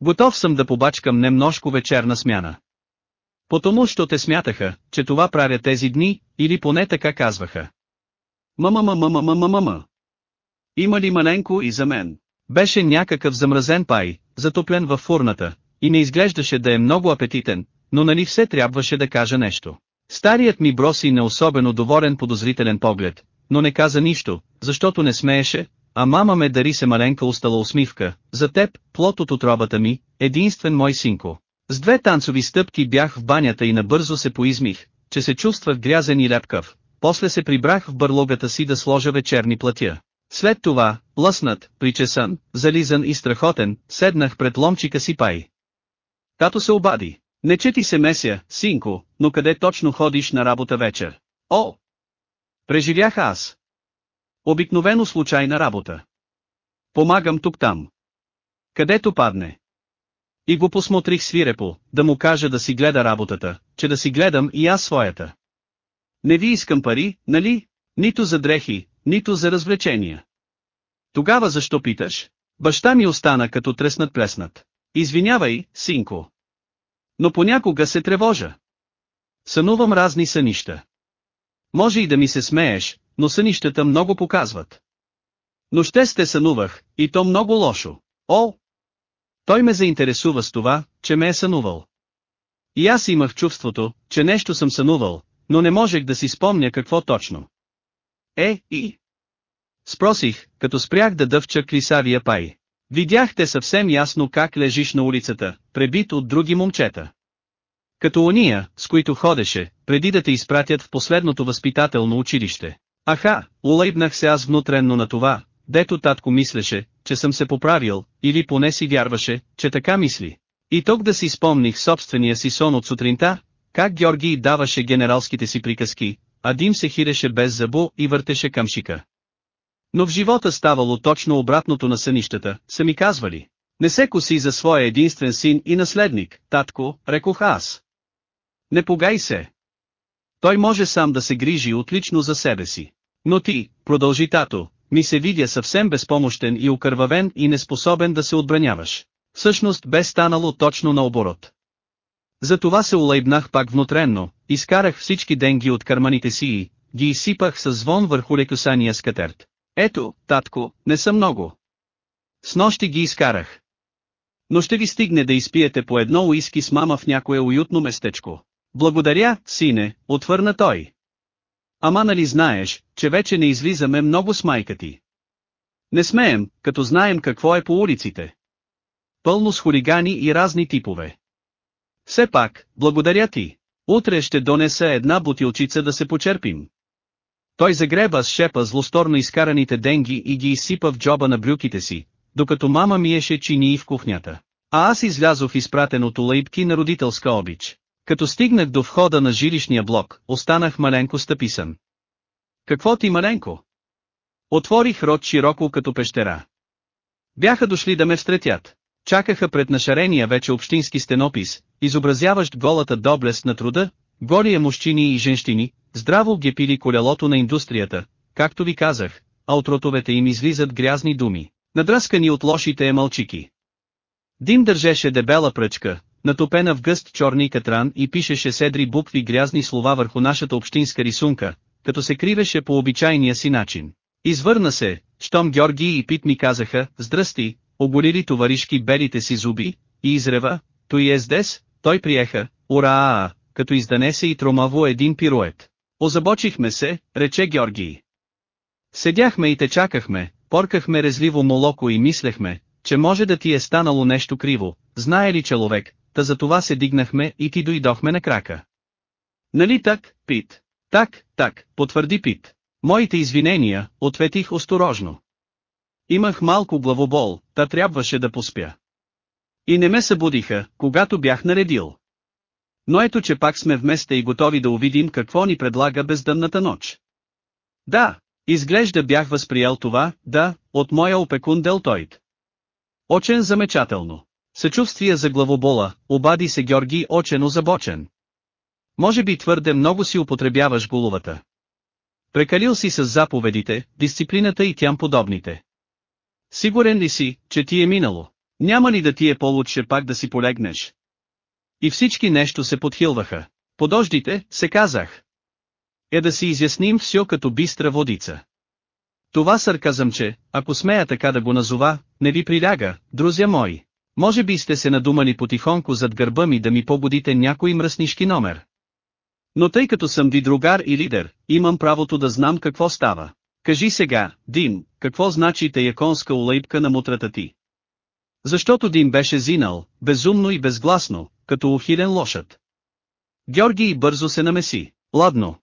Готов съм да побачкам немножко вечерна смяна. Потому що те смятаха, че това правя тези дни, или поне така казваха. Мама мама мама мама мама. Има ли маленко и за мен? Беше някакъв замразен пай, затоплен във фурната, и не изглеждаше да е много апетитен, но нали все трябваше да кажа нещо. Старият ми броси не особено доволен подозрителен поглед, но не каза нищо, защото не смееше, а мама ме дари се маленка устала усмивка, за теб, плод от отробата ми, единствен мой синко. С две танцови стъпки бях в банята и набързо се поизмих, че се чувствах грязен и лепкав, после се прибрах в бърлогата си да сложа вечерни платя. След това, лъснат, причесан, зализан и страхотен, седнах пред ломчика си пай. Тато се обади. Не че ти се меся, синко, но къде точно ходиш на работа вечер? О! Преживях аз. Обикновено случайна работа. Помагам тук-там. Където падне. И го посмотрих свирепо, да му кажа да си гледа работата, че да си гледам и аз своята. Не ви искам пари, нали? Нито за дрехи, нито за развлечения. Тогава защо питаш? Баща ми остана като треснат плеснат. Извинявай, синко. Но понякога се тревожа. Сънувам разни сънища. Може и да ми се смееш, но сънищата много показват. Но ще сте сънувах, и то много лошо. О! Той ме заинтересува с това, че ме е сънувал. И аз имах чувството, че нещо съм сънувал, но не можех да си спомня какво точно. Е, и... Спросих, като спрях да дъвча клисавия пай. Видяхте съвсем ясно как лежиш на улицата, пребит от други момчета. Като ония, с които ходеше, преди да те изпратят в последното възпитателно училище. Аха, улайбнах се аз внутренно на това, дето татко мислеше, че съм се поправил, или поне си вярваше, че така мисли. И тук да си спомних собствения си сон от сутринта, как Георгий даваше генералските си приказки, а Дим се хиреше без забо и въртеше камшика. Но в живота ставало точно обратното на сънищата, са ми казвали. Не се коси за своя единствен син и наследник, татко, рекох аз. Не погай се. Той може сам да се грижи отлично за себе си. Но ти, продължи тато, ми се видя съвсем безпомощен и окървавен и неспособен да се отбраняваш. Всъщност бе станало точно наоборот. Затова се улайбнах пак внутренно, изкарах всички денги от карманите си и ги изсипах със звон върху лекосания скатерт. Ето, татко, не са много. С нощи ги изкарах. Но ще ви стигне да изпиете по едно уиски с мама в някое уютно местечко. Благодаря, сине, отвърна той. Ама нали знаеш, че вече не излизаме много с майка ти. Не смеем, като знаем какво е по улиците. Пълно с хулигани и разни типове. Все пак, благодаря ти. Утре ще донеса една бутилчица да се почерпим. Той загреба с шепа злосторно изкараните денги и ги изсипа в джоба на брюките си, докато мама миеше чинии в кухнята. А аз излязох изпратен от улайбки на родителска обич. Като стигнах до входа на жилищния блок, останах маленко стъписан. Какво ти маленко? Отворих рот широко като пещера. Бяха дошли да ме встретят. Чакаха пред нашарения вече общински стенопис, изобразяващ голата доблест на труда, голия мужчини и женщини, здраво гепили колелото на индустрията, както ви казах, а от ротовете им излизат грязни думи, надръскани от лошите емалчики. Дим държеше дебела пръчка, натопена в гъст черни катран и пишеше седри букви грязни слова върху нашата общинска рисунка, като се кривеше по обичайния си начин. Извърна се, щом Георги и Пит ми казаха, здрасти, оголили товаришки белите си зуби, и изрева, той ездес, той приеха, ура като изданесе и тромаво един пирует. Озабочихме се, рече Георгий. Седяхме и те чакахме, поркахме резливо молоко и мислехме, че може да ти е станало нещо криво, знае ли човек, та за това се дигнахме и ти дойдохме на крака. Нали так, Пит? Так, так, потвърди Пит. Моите извинения, ответих осторожно. Имах малко главобол, та трябваше да поспя. И не ме събудиха, когато бях наредил. Но ето че пак сме вместе и готови да увидим какво ни предлага бездънната нощ. Да, изглежда бях възприял това, да, от моя опекун Делтоид. Очен замечателно. Съчувствия за главобола, обади се Георги очено забочен. Може би твърде много си употребяваш головата. Прекалил си с заповедите, дисциплината и тям подобните. Сигурен ли си, че ти е минало? Няма ли да ти е по-лучше пак да си полегнеш? И всички нещо се подхилваха. Подождите, се казах. Е да си изясним все като бистра водица. Това сарказъмче, ако смея така да го назова, не ви приляга, друзя мои. Може би сте се надумали потихонко зад гърба ми да ми побудите някой мръснишки номер. Но тъй като съм ви другар и лидер, имам правото да знам какво става. Кажи сега, Дим, какво значи тая конска улейбка на мутрата ти? Защото Дим беше зинал, безумно и безгласно, като ухилен лошад. Георги бързо се намеси. Ладно.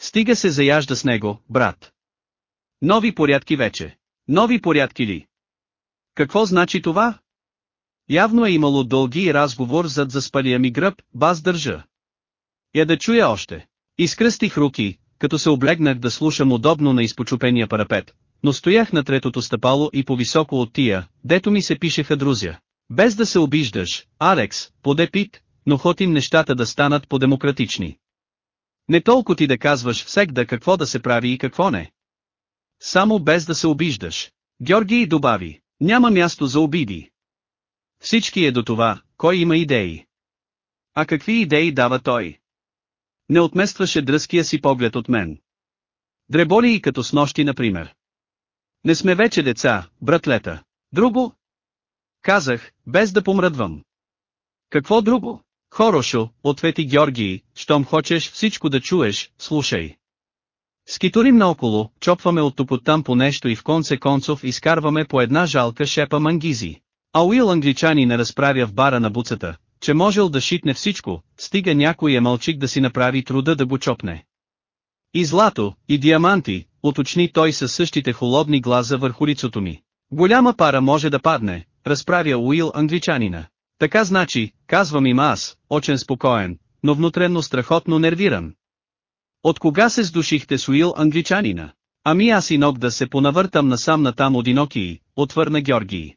Стига се заяжда с него, брат. Нови порядки вече. Нови порядки ли? Какво значи това? Явно е имало дълги разговор зад заспалия ми гръб, баз държа. Я да чуя още. Изкръстих руки, като се облегнах да слушам удобно на изпочупения парапет, но стоях на третото стъпало и по-високо от тия, дето ми се пишеха друзя. Без да се обиждаш, Алекс, поде пит, но хотим нещата да станат по-демократични. Не толкова ти да казваш всек да какво да се прави и какво не. Само без да се обиждаш. Георгий добави, няма място за обиди. Всички е до това, кой има идеи. А какви идеи дава той? Не отместваше дръзкия си поглед от мен. Дреболи и като с нощи, например. Не сме вече деца, братлета. Друго? Казах, без да помръдвам. Какво друго? Хорошо, ответи Георгий, щом хочеш всичко да чуеш, слушай. Скиторим наоколо, чопваме от тук оттам по нещо и в конце концов изкарваме по една жалка шепа мангизи. А Уил англичани не разправя в бара на буцата, че можел да шитне всичко, стига някой е мълчик да си направи труда да го чопне. И злато, и диаманти, уточни той със същите холодни глаза върху лицото ми. Голяма пара може да падне, разправя Уил англичанина. Така значи, казвам им аз, очен спокоен, но внутренно страхотно нервиран. От кога се сдушихте с Уил англичанина? Ами аз и ног да се понавъртам насам натам одинокии, отвърна Георгий.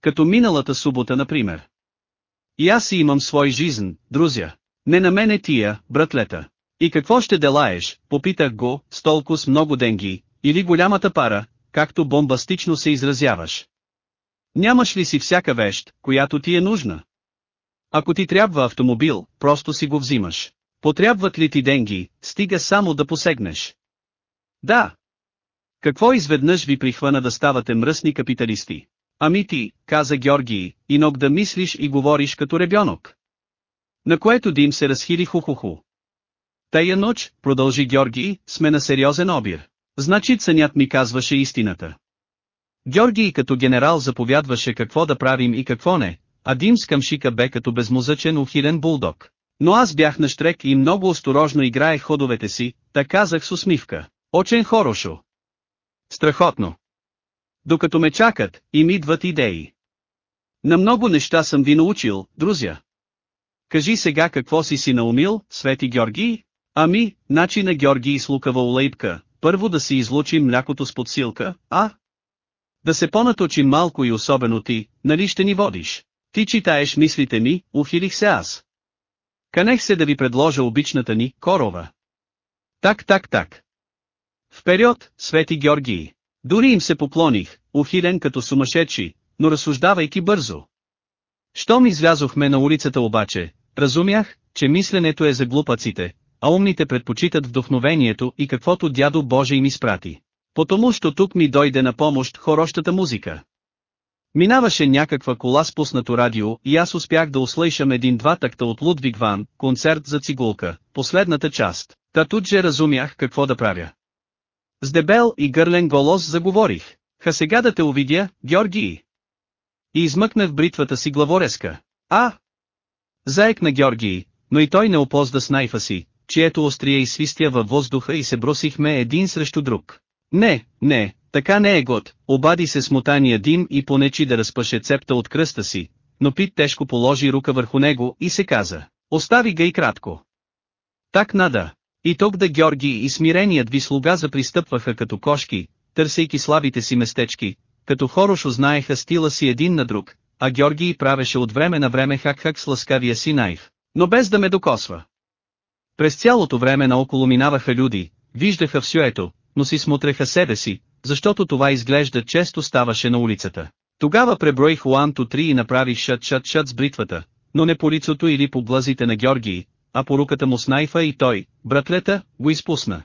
Като миналата субота например. И аз си имам свой жизн, друзя. Не на мене тия, братлета. И какво ще делаеш, попитах го, с толкова с много денги, или голямата пара, както бомбастично се изразяваш. Нямаш ли си всяка вещ, която ти е нужна? Ако ти трябва автомобил, просто си го взимаш. Потребват ли ти денги, стига само да посегнеш. Да. Какво изведнъж ви прихвана да ставате мръсни капиталисти? Ами ти, каза Георгий, инок да мислиш и говориш като ребенок. На което Дим се разхили хухуху. Тая нощ, продължи Георгий, сме на сериозен обир. Значи цънят ми казваше истината. Георгий като генерал заповядваше какво да правим и какво не, а Дим с бе като безмозъчен ухилен булдог. Но аз бях на штрек и много осторожно играех ходовете си, така казах с усмивка. Очен хорошо. Страхотно. Докато ме чакат, им идват идеи. На много неща съм ви научил, друзя. Кажи сега какво си си наумил, Свети Георгий? Ами, начи на Георгий с лукава улейпка, първо да си излучим млякото с подсилка, а? Да се понаточим малко и особено ти, нали ще ни водиш? Ти читаеш мислите ми, ухилих се аз. Канех се да ви предложа обичната ни, корова. Так так так. Вперед, Свети Георгии. Дори им се поклоних, ухилен като сумасшедши, но разсуждавайки бързо. Щом излязохме на улицата обаче, разумях, че мисленето е за глупаците, а умните предпочитат вдохновението и каквото дядо Боже им изпрати. Потому що тук ми дойде на помощ хорощата музика. Минаваше някаква кола с пуснато радио и аз успях да услышам един-два такта от Лудвиг Ван, концерт за цигулка, последната част. Та тут же разумях какво да правя. С дебел и гърлен голос заговорих. Ха сега да те увидя, Георгий. И измъкнах бритвата си главорезка. А! Заек на Георгий, но и той не опозда с найфа си, чието острие изсвистя във въздуха и се бросихме един срещу друг. Не, не, така не е год, обади се смотания дим и понечи да разпъше цепта от кръста си, но Пит тежко положи рука върху него и се каза, остави ga и кратко. Так нада. И тук да Георги и смиреният ви слуга запристъпваха като кошки, търсейки слабите си местечки, като хорошо знаеха стила си един на друг, а Георги правеше от време на време хак-хак с ласкавия си найф, но без да ме докосва. През цялото време наоколо минаваха люди, виждаха всюето, но си смотреха себе си, защото това изглежда често ставаше на улицата. Тогава преброих Уанто 3 и направих шат-шат-шат с бритвата, но не по лицото или по глазите на Георгий, а по руката му с найфа и той, братлета, го изпусна.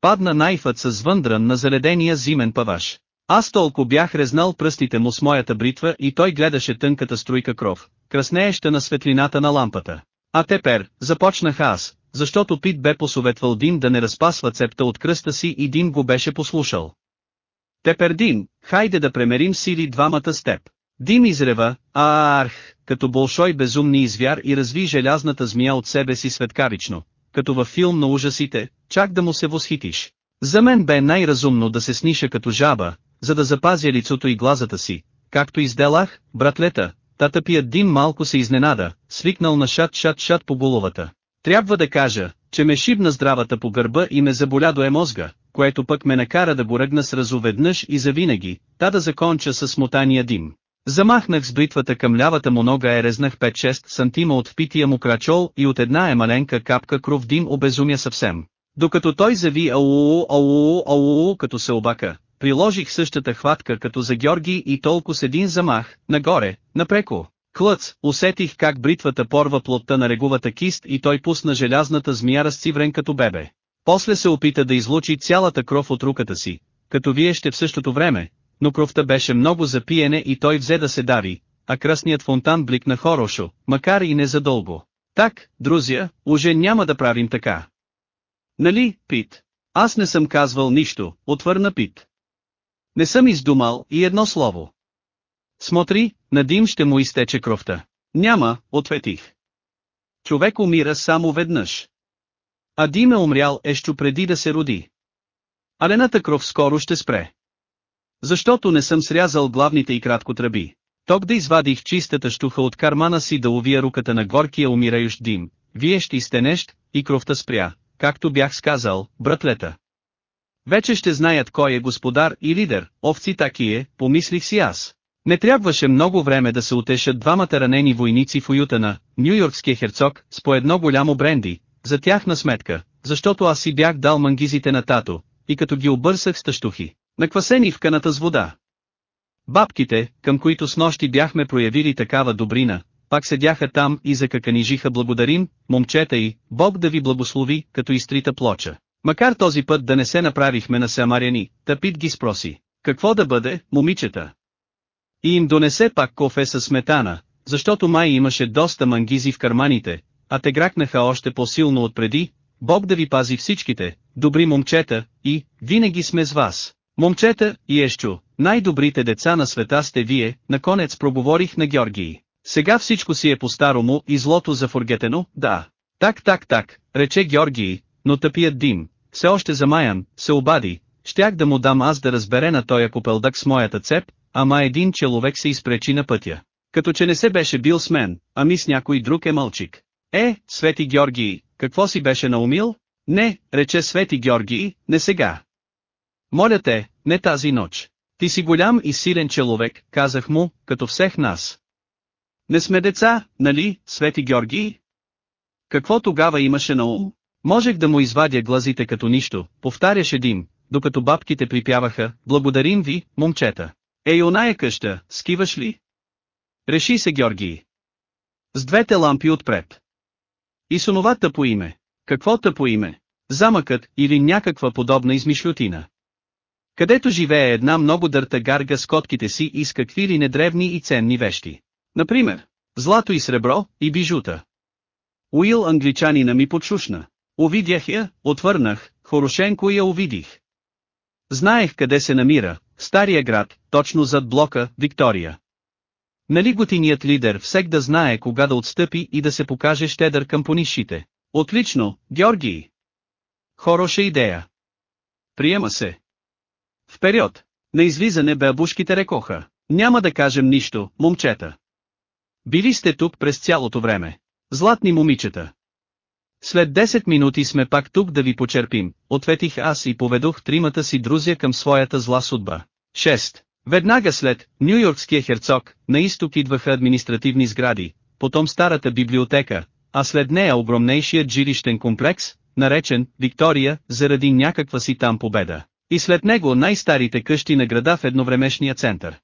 Падна найфът с въндран на заледения зимен паваш. Аз толкова бях резнал пръстите му с моята бритва и той гледаше тънката струйка кров, краснееща на светлината на лампата. А тепер, започнах аз, защото Пит бе посоветвал Дин да не разпасва цепта от кръста си и Дин го беше послушал. Тепер Дин, хайде да премерим сили двамата с теб. Дим изрева, а арх, като болшой безумни извяр и разви желязната змия от себе си светкавично, като във филм на ужасите, чак да му се восхитиш. За мен бе най-разумно да се сниша като жаба, за да запазя лицото и глазата си, както изделах, братлета, тата пият Дим малко се изненада, свикнал на шат-шат-шат по головата. Трябва да кажа, че ме шибна здравата по гърба и ме заболя до е мозга, което пък ме накара да го ръгна с разоведнъж и завинаги, та да законча с смотания дим. Замахнах с бритвата към лявата му нога и резнах 5-6 сантима от впития му крачол и от една емаленка капка кров дим обезумя съвсем. Докато той зави ау ау ау като се обака, приложих същата хватка като за Георги и толкова с един замах, нагоре, напреко. Клъц, усетих как бритвата порва плотта на реговата кист и той пусна желязната змия разциврен като бебе. После се опита да излучи цялата кров от руката си, като виеще в същото време, но кровта беше много за пиене и той взе да се дари, а кръсният фонтан бликна хорошо, макар и не задълго. Так, друзя, уже няма да правим така. Нали, Пит? Аз не съм казвал нищо, отвърна Пит. Не съм издумал и едно слово. Смотри, на Дим ще му изтече кровта. Няма, ответих. Човек умира само веднъж. А Дим е умрял ещо преди да се роди. Алената кров скоро ще спре. Защото не съм срязал главните и кратко тръби. Ток да извадих чистата штуха от кармана си да увия руката на горкия умирающ дим, виещ и стенещ, и кровта спря, както бях сказал, братлета. Вече ще знаят кой е господар и лидер, овци таки е, помислих си аз. Не трябваше много време да се утешат двамата ранени войници в уюта на Нью-Йоркския херцог с по едно голямо бренди, за тяхна сметка, защото аз си бях дал мангизите на тато, и като ги обърсах с тъщухи, наквасени в каната с вода. Бабките, към които с нощи бяхме проявили такава добрина, пак седяха там и закаканижиха благодарим, момчета и, Бог да ви благослови, като изтрита плоча. Макар този път да не се направихме на самаряни, Тапит ги спроси, какво да бъде, момичета? И им донесе пак кофе с сметана, защото май имаше доста мангизи в карманите, а те гракнаха още по-силно отпреди, Бог да ви пази всичките, добри момчета, и, винаги сме с вас. Момчета, и Ещу, най-добрите деца на света сте вие, наконец проговорих на Георгии. Сега всичко си е по-старому и злото зафоргетено, да. Так так так, рече Георгий, но тъпият дим, все още замаян, се обади, щях да му дам аз да разбере на тоя копелдък с моята цеп, ама един човек се изпречи на пътя. Като че не се беше бил с мен, ами с някой друг е мълчик. Е, Свети Георгий, какво си беше наумил? Не, рече Свети Георгий, не сега. Моля те, не тази нощ. Ти си голям и силен човек, казах му, като всех нас. Не сме деца, нали, Свети Георгий? Какво тогава имаше на ум? Можех да му извадя глазите като нищо, повтаряше Дим, докато бабките припяваха, благодарим ви, момчета. Ей оная къща, скиваш ли? Реши се Георгий. С двете лампи отпред. И с онова тъпо име. Какво тъпо име? Замъкът или някаква подобна измишлютина. Където живее една много дърта гарга с котките си и с какви ли недревни и ценни вещи. Например, злато и сребро, и бижута. Уил англичанина ми подшушна. Увидях я, отвърнах, Хорошенко я увидих. Знаех къде се намира, стария град, точно зад блока, Виктория. Нали готиният лидер всек да знае кога да отстъпи и да се покаже щедър към понишите. Отлично, Георгий. Хороша идея. Приема се. Вперед! На излизане бабушките рекоха. Няма да кажем нищо, момчета. Били сте тук през цялото време. Златни момичета. След 10 минути сме пак тук да ви почерпим, ответих аз и поведох тримата си друзя към своята зла судба. 6. Веднага след Нью-Йоркския херцог, на изток идваха административни сгради, потом старата библиотека, а след нея огромнейшият жилищен комплекс, наречен Виктория, заради някаква си там победа. И след него най-старите къщи на града в едновремешния център.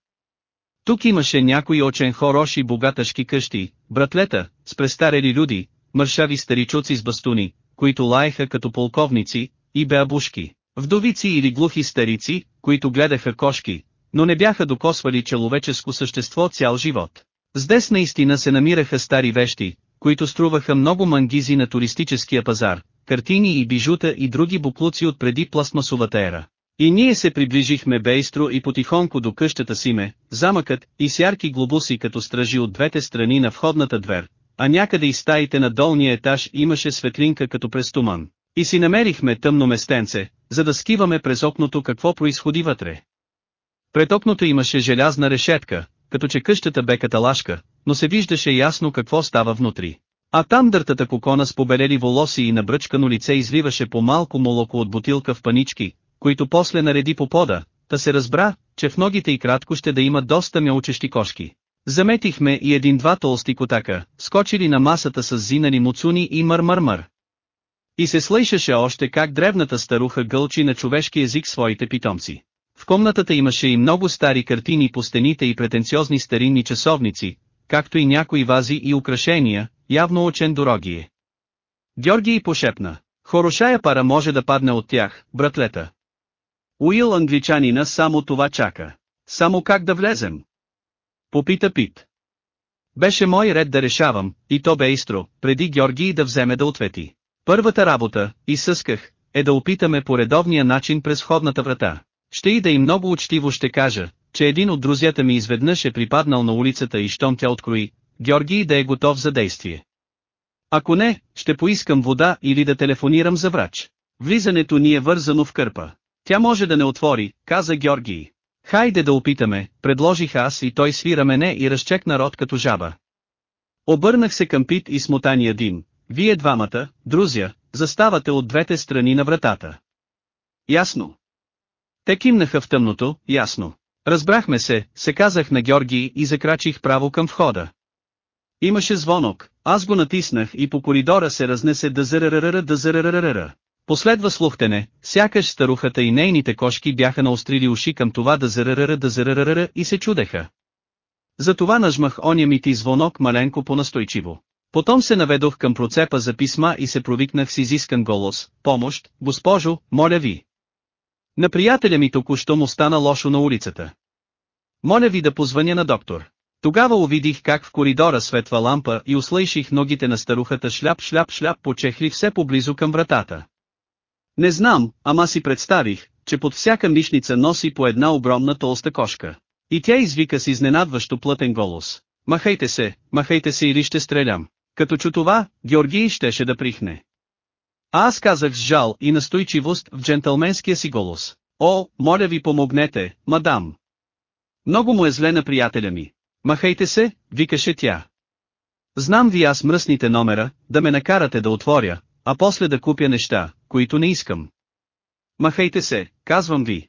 Тук имаше някои очень хороши богатъшки къщи, братлета, с престарели люди, мършави старичуци с бастуни, които лаеха като полковници, и беабушки, вдовици или глухи старици, които гледаха кошки, но не бяха докосвали человеческо същество цял живот. Здесь наистина се намираха стари вещи, които струваха много мангизи на туристическия пазар, картини и бижута и други буклуци от преди пластмасовата ера. И ние се приближихме бейстро и потихонко до къщата си ме, замъкът, и с ярки глобуси като стражи от двете страни на входната двер, а някъде и стаите на долния етаж имаше светлинка като през туман. И си намерихме тъмно местенце, за да скиваме през окното какво происходи вътре. Пред окното имаше желязна решетка, като че къщата бе каталашка, но се виждаше ясно какво става внутри. А там дъртата кокона с побелели волоси и набръчкано лице изливаше по малко молоко от бутилка в панички, които после нареди по пода, та се разбра, че в ногите и кратко ще да има доста мялчещи кошки. Заметихме и един-два толсти котака, скочили на масата с зинани муцуни и мърмърмър. И се слышаше още как древната старуха гълчи на човешки език своите питомци. В комнатата имаше и много стари картини по стените и претенциозни старинни часовници, както и някои вази и украшения, явно учен дорогие. Георгий пошепна. Хорошая пара може да падне от тях, братлета. Уил англичанина само това чака. Само как да влезем? Попита Пит. Беше мой ред да решавам, и то бе истро, преди Георгий да вземе да ответи. Първата работа, изсъсках, е да опитаме по редовния начин през входната врата. Ще и да и много учтиво ще кажа, че един от друзята ми изведнъж е припаднал на улицата и щом тя открои, Георги да е готов за действие. Ако не, ще поискам вода или да телефонирам за врач. Влизането ни е вързано в кърпа. Тя може да не отвори, каза Георгий. Хайде да опитаме, предложих аз и той свира мене и разчекна рот като жаба. Обърнах се към Пит и смотания дим. Вие двамата, друзя, заставате от двете страни на вратата. Ясно. Те кимнаха в тъмното, ясно. Разбрахме се, се казах на Георги и закрачих право към входа. Имаше звонок, аз го натиснах и по коридора се разнесе дъзърърърър дъзърърърър. Последва слухтене, сякаш старухата и нейните кошки бяха наострили уши към това да зарарара и се чудеха. Затова нажмах оня ми ти звонок маленко по-настойчиво. Потом се наведох към процепа за писма и се провикнах с изискан голос, помощ, госпожо, моля ви. На приятеля ми току-що му стана лошо на улицата. Моля ви да позвъня на доктор. Тогава увидих как в коридора светва лампа и услыших ногите на старухата шляп-шляп-шляп почехли все поблизо към вратата. Не знам, ама си представих, че под всяка мишница носи по една огромна толста кошка. И тя извика с изненадващо плътен голос. Махайте се, махайте се или ще стрелям. Като чу това, Георгий щеше да прихне. Аз казах с жал и настойчивост в джентълменския си голос. О, моля ви помогнете, мадам. Много му е зле на приятеля ми. Махайте се, викаше тя. Знам ви аз мръсните номера, да ме накарате да отворя, а после да купя неща, които не искам. Махайте се, казвам ви.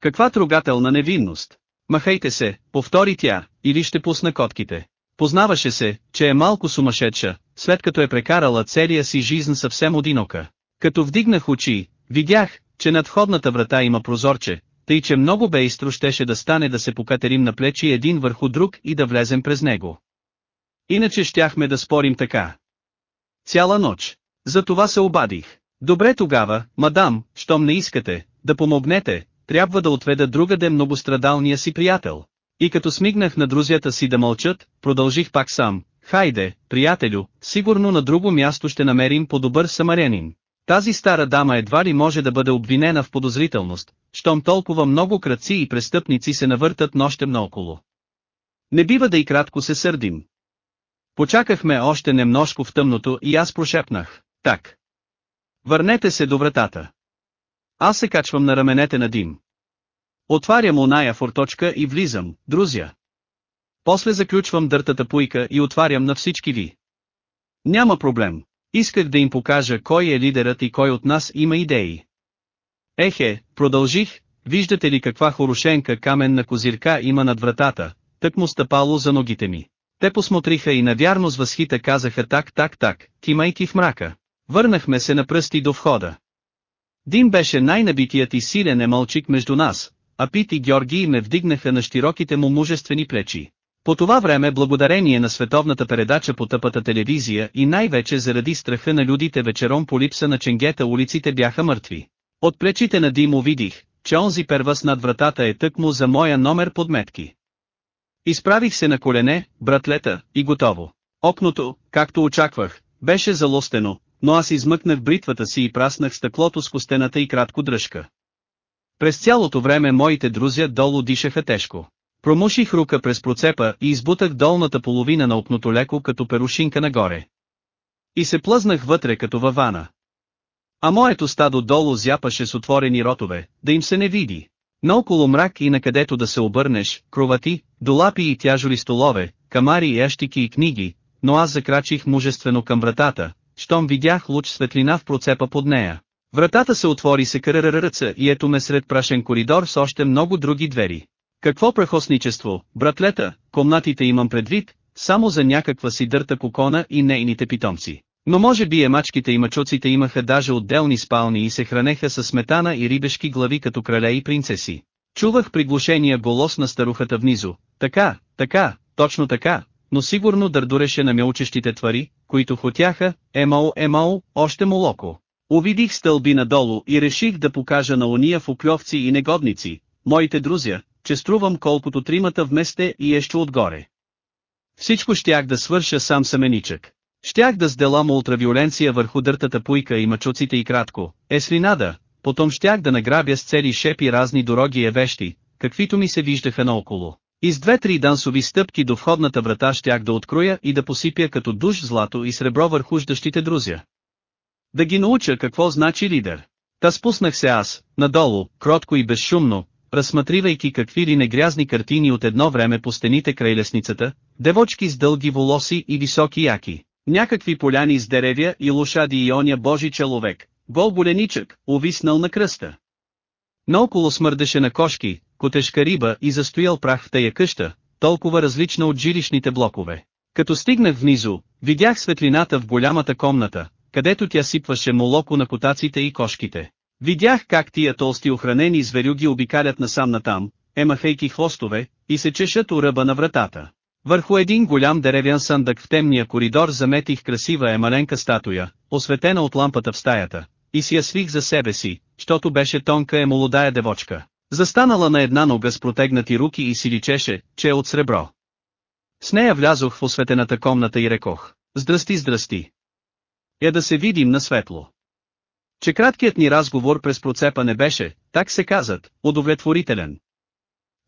Каква трогателна невинност. Махайте се, повтори тя, или ще пусна котките. Познаваше се, че е малко сумасшедша, след като е прекарала целия си жизнь съвсем одинока. Като вдигнах очи, видях, че над входната врата има прозорче, тъй че много бейстро щеше да стане да се покатерим на плечи един върху друг и да влезем през него. Иначе щяхме да спорим така. Цяла нощ. За това се обадих. Добре тогава, мадам, щом не искате, да помогнете, трябва да отведа другаде многострадалния си приятел. И като смигнах на друзята си да мълчат, продължих пак сам. Хайде, приятелю, сигурно на друго място ще намерим по-добър самарянин. Тази стара дама едва ли може да бъде обвинена в подозрителност, щом толкова много кръци и престъпници се навъртат нощем наоколо. Не бива да и кратко се сърдим. Почакахме още немножко в тъмното и аз прошепнах, так. Върнете се до вратата. Аз се качвам на раменете на Дим. Отварям оная форточка и влизам, друзя. После заключвам дъртата пуйка и отварям на всички ви. Няма проблем. Исках да им покажа кой е лидерът и кой от нас има идеи. Ехе, продължих, виждате ли каква хорошенка каменна козирка има над вратата, тък му стъпало за ногите ми. Те посмотриха и навярно с възхита казаха так так так, кимайки в мрака. Върнахме се на пръсти до входа. Дим беше най-набитият и силен емълчик между нас, а Пит и Георги ме вдигнаха на широките му мужествени плечи. По това време благодарение на световната передача по тъпата телевизия и най-вече заради страха на людите вечером по липса на ченгета улиците бяха мъртви. От плечите на Димо видих, че онзи первъс над вратата е тъкмо за моя номер подметки. Изправих се на колене, братлета, и готово. Окното, както очаквах, беше залостено, но аз измъкнах бритвата си и праснах стъклото с костената и кратко дръжка. През цялото време моите друзя долу дишаха тежко. Промуших рука през процепа и избутах долната половина на окното леко като перушинка нагоре. И се плъзнах вътре като във вана. А моето стадо долу зяпаше с отворени ротове, да им се не види. Наоколо мрак и накъдето да се обърнеш, кровати, долапи и тяжоли столове, камари ящики и книги, но аз закрачих мужествено към вратата, щом видях луч светлина в процепа под нея. Вратата се отвори се къръръръца и ето ме сред прашен коридор с още много други двери. Какво прахосничество, братлета, комнатите имам предвид, само за някаква си дърта кокона и нейните питомци. Но може би емачките и мачуците имаха даже отделни спални и се хранеха с сметана и рибешки глави като крале и принцеси. Чувах приглушения голос на старухата внизу, така, така, точно така, но сигурно дърдуреше на мълчещите твари, които хотяха, емао, емао, още молоко. Увидих стълби надолу и реших да покажа на уния фукльовци и негодници, моите друзя, че струвам колкото тримата вместе и ещо отгоре. Всичко щях да свърша сам саменичък. Щях да сделам ултравиоленция върху дъртата пуйка и мъчуците и кратко, е слинада, потом щях да награбя с цели шепи разни дороги вещи, каквито ми се виждаха наоколо. И с две-три дансови стъпки до входната врата щях да откроя и да посипя като душ злато и сребро върху ждащите друзя. Да ги науча какво значи лидер. Та спуснах се аз, надолу, кротко и безшумно, разсматривайки какви ли негрязни картини от едно време по стените край лесницата, девочки с дълги волоси и високи яки, някакви поляни с деревя и лошади и оня божи человек, гол боленичък, увиснал на кръста. Наоколо смърдеше на кошки, котешка риба и застоял прах в тая къща, толкова различна от жилищните блокове. Като стигнах внизу, видях светлината в голямата комната, където тя сипваше молоко на котаците и кошките. Видях как тия толсти охранени зверюги обикалят насам натам, емахейки хвостове, и се чешат у ръба на вратата. Върху един голям деревян съндък в темния коридор заметих красива емаленка статуя, осветена от лампата в стаята, и си я свих за себе си, щото беше тонка е молодая девочка. Застанала на една нога с протегнати руки и си личеше, че е от сребро. С нея влязох в осветената комната и рекох, здрасти здрасти. Я да се видим на светло. Че краткият ни разговор през процепа не беше, так се казат, удовлетворителен.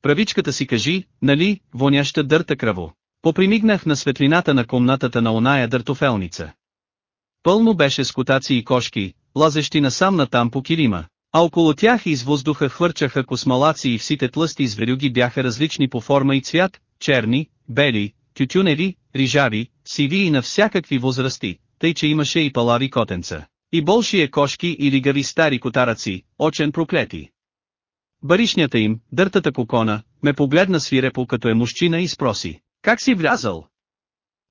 Правичката си кажи, нали, воняща дърта кръво. Попримигнах на светлината на комнатата на оная дъртофелница. Пълно беше с котаци и кошки, лазещи насам натам по килима, а около тях из въздуха хвърчаха космалаци и всите тлъсти зверюги бяха различни по форма и цвят, черни, бели, тютюневи, рижави, сиви и на всякакви възрасти, тъй че имаше и палави котенца. И болшие кошки или гави стари котараци, очен проклети. Баришнята им, дъртата кокона, ме погледна свирепо като е мужчина и спроси, как си влязал?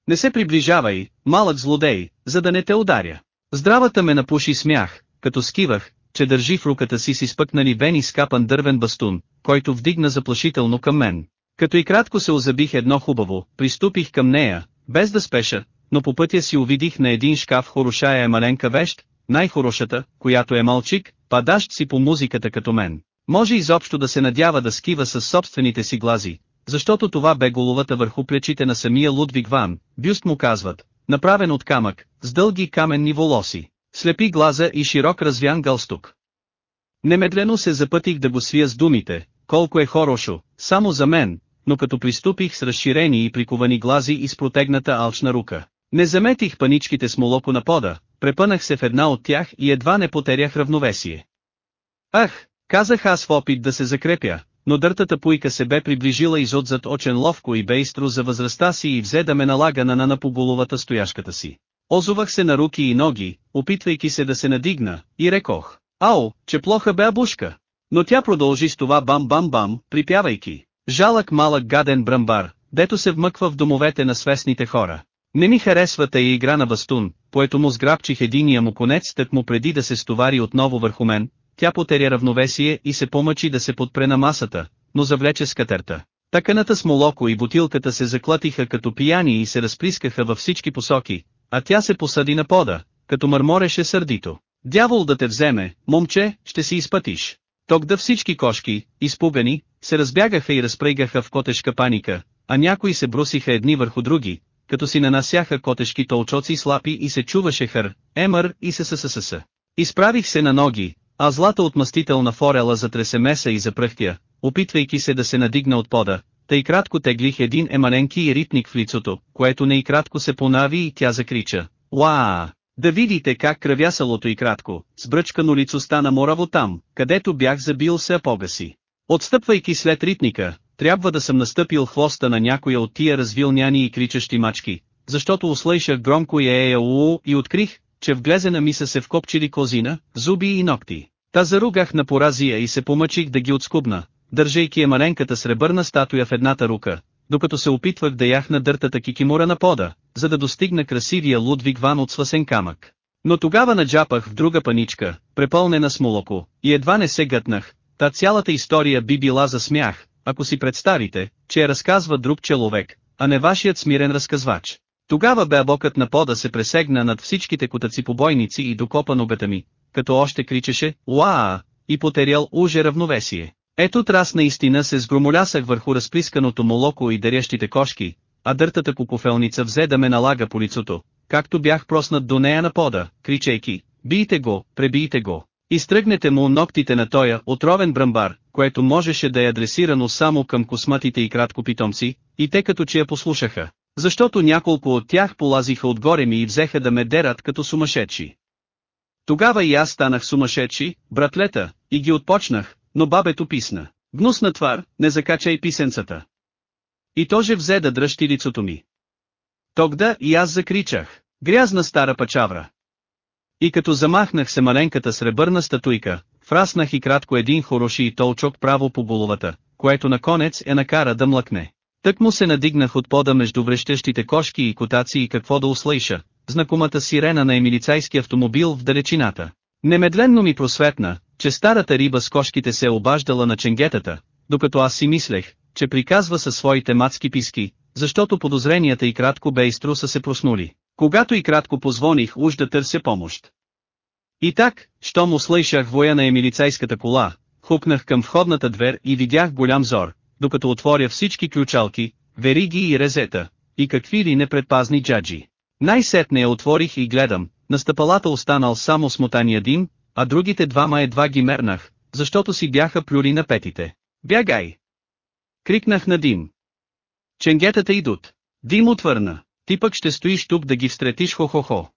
Не се приближавай, малък злодей, за да не те ударя. Здравата ме напуши смях, като скивах, че държи в руката си си спъкнали вени скапан дървен бастун, който вдигна заплашително към мен. Като и кратко се озабих едно хубаво, приступих към нея, без да спеша, но по пътя си увидих на един шкаф хорошая е маленка вещ, най-хорошата, която е малчик, падащ си по музиката като мен. Може изобщо да се надява да скива със собствените си глази, защото това бе головата върху плечите на самия Лудвиг Ван, бюст му казват, направен от камък, с дълги каменни волоси, слепи глаза и широк развян галстук. Немедлено се запътих да го свия с думите, колко е хорошо, само за мен, но като приступих с разширени и приковани глази и с протегната алчна рука. Не заметих паничките с молоко на пода, препънах се в една от тях и едва не потерях равновесие. Ах, казах аз в опит да се закрепя, но дъртата пуйка се бе приближила изотзад очен ловко и бейстро за възрастта си и взе да ме налага на на по головата стояшката си. Озовах се на руки и ноги, опитвайки се да се надигна, и рекох, ао, че плоха бе абушка. Но тя продължи с това бам-бам-бам, припявайки. Жалък малък гаден бръмбар, дето се вмъква в домовете на свестните хора. Не ми харесва тая игра на бастун, поето му сграбчих единия му конец тък му преди да се стовари отново върху мен, тя потеря равновесие и се помъчи да се подпре на масата, но завлече скатерта. Таканата с молоко и бутилката се заклатиха като пияни и се разплискаха във всички посоки, а тя се посади на пода, като мърмореше сърдито. Дявол да те вземе, момче, ще си изпътиш. Ток да всички кошки, изпугани, се разбягаха и разпръгаха в котешка паника, а някои се брусиха едни върху други, като си нанасяха котешки толчоци с лапи и се чуваше хър, емър и СССС. Изправих се на ноги, а злата отмъстителна форела затресе меса и запръхтя, опитвайки се да се надигна от пода, тъй кратко теглих един емаленки и ритник в лицото, което не и кратко се понави и тя закрича. Уаа! Да видите как кръвясалото и кратко, с бръчкано лицо стана мораво там, където бях забил се погаси. Отстъпвайки след ритника, трябва да съм настъпил хвоста на някоя от тия развилняни и кричащи мачки, защото услышах громко е е и открих, че в глезена ми са се вкопчили козина, зуби и ногти. Та заругах на поразия и се помъчих да ги отскубна, държейки е маленката сребърна статуя в едната рука, докато се опитвах да яхна дъртата кикимура на пода, за да достигна красивия Лудвиг Ван от свасен камък. Но тогава наджапах в друга паничка, препълнена с молоко, и едва не се гътнах, та цялата история би била за смях, ако си представите, че я разказва друг человек, а не вашият смирен разказвач. Тогава беабокът на пода се пресегна над всичките кутаци побойници и докопа ногата ми, като още кричеше «Уаа!» и потерял уже равновесие. Ето трас наистина се сгромолясах върху разплисканото молоко и дарящите кошки, а дъртата кукофелница взе да ме налага по лицото, както бях проснат до нея на пода, кричейки, бийте го, пребийте го. Изтръгнете му ногтите на тоя отровен брамбар, което можеше да е адресирано само към косматите и краткопитомци, и те като че я послушаха, защото няколко от тях полазиха отгоре ми и взеха да ме дерат като сумасшедши. Тогава и аз станах сумасшедши, братлета, и ги отпочнах, но бабето писна. Гнусна твар, не закачай писенцата. И тоже взе да дръжти лицото ми. Тогда и аз закричах. Грязна стара пачавра. И като замахнах се маленката сребърна статуйка, фраснах и кратко един хороши и толчок право по головата, което на конец е накара да млъкне. Тък му се надигнах от пода между врещещите кошки и котаци и какво да услыша, знакомата сирена на емилицайски автомобил в далечината. Немедленно ми просветна, че старата риба с кошките се е обаждала на ченгетата, докато аз си мислех, че приказва със своите мацки писки, защото подозренията и кратко бейстро са се проснули. Когато и кратко позвоних уж да търся помощ. И так, щом услышах воя на емилицайската кола, хукнах към входната двер и видях голям зор, докато отворя всички ключалки, вериги и резета, и какви ли непредпазни джаджи. Най-сетне я отворих и гледам, на стъпалата останал само смотания дим, а другите двама едва ги мернах, защото си бяха плюри на петите. Бягай! Крикнах на Дим. Ченгетата идут. Дим отвърна. Ти пък ще стоиш тук да ги встретиш хо-хо-хо.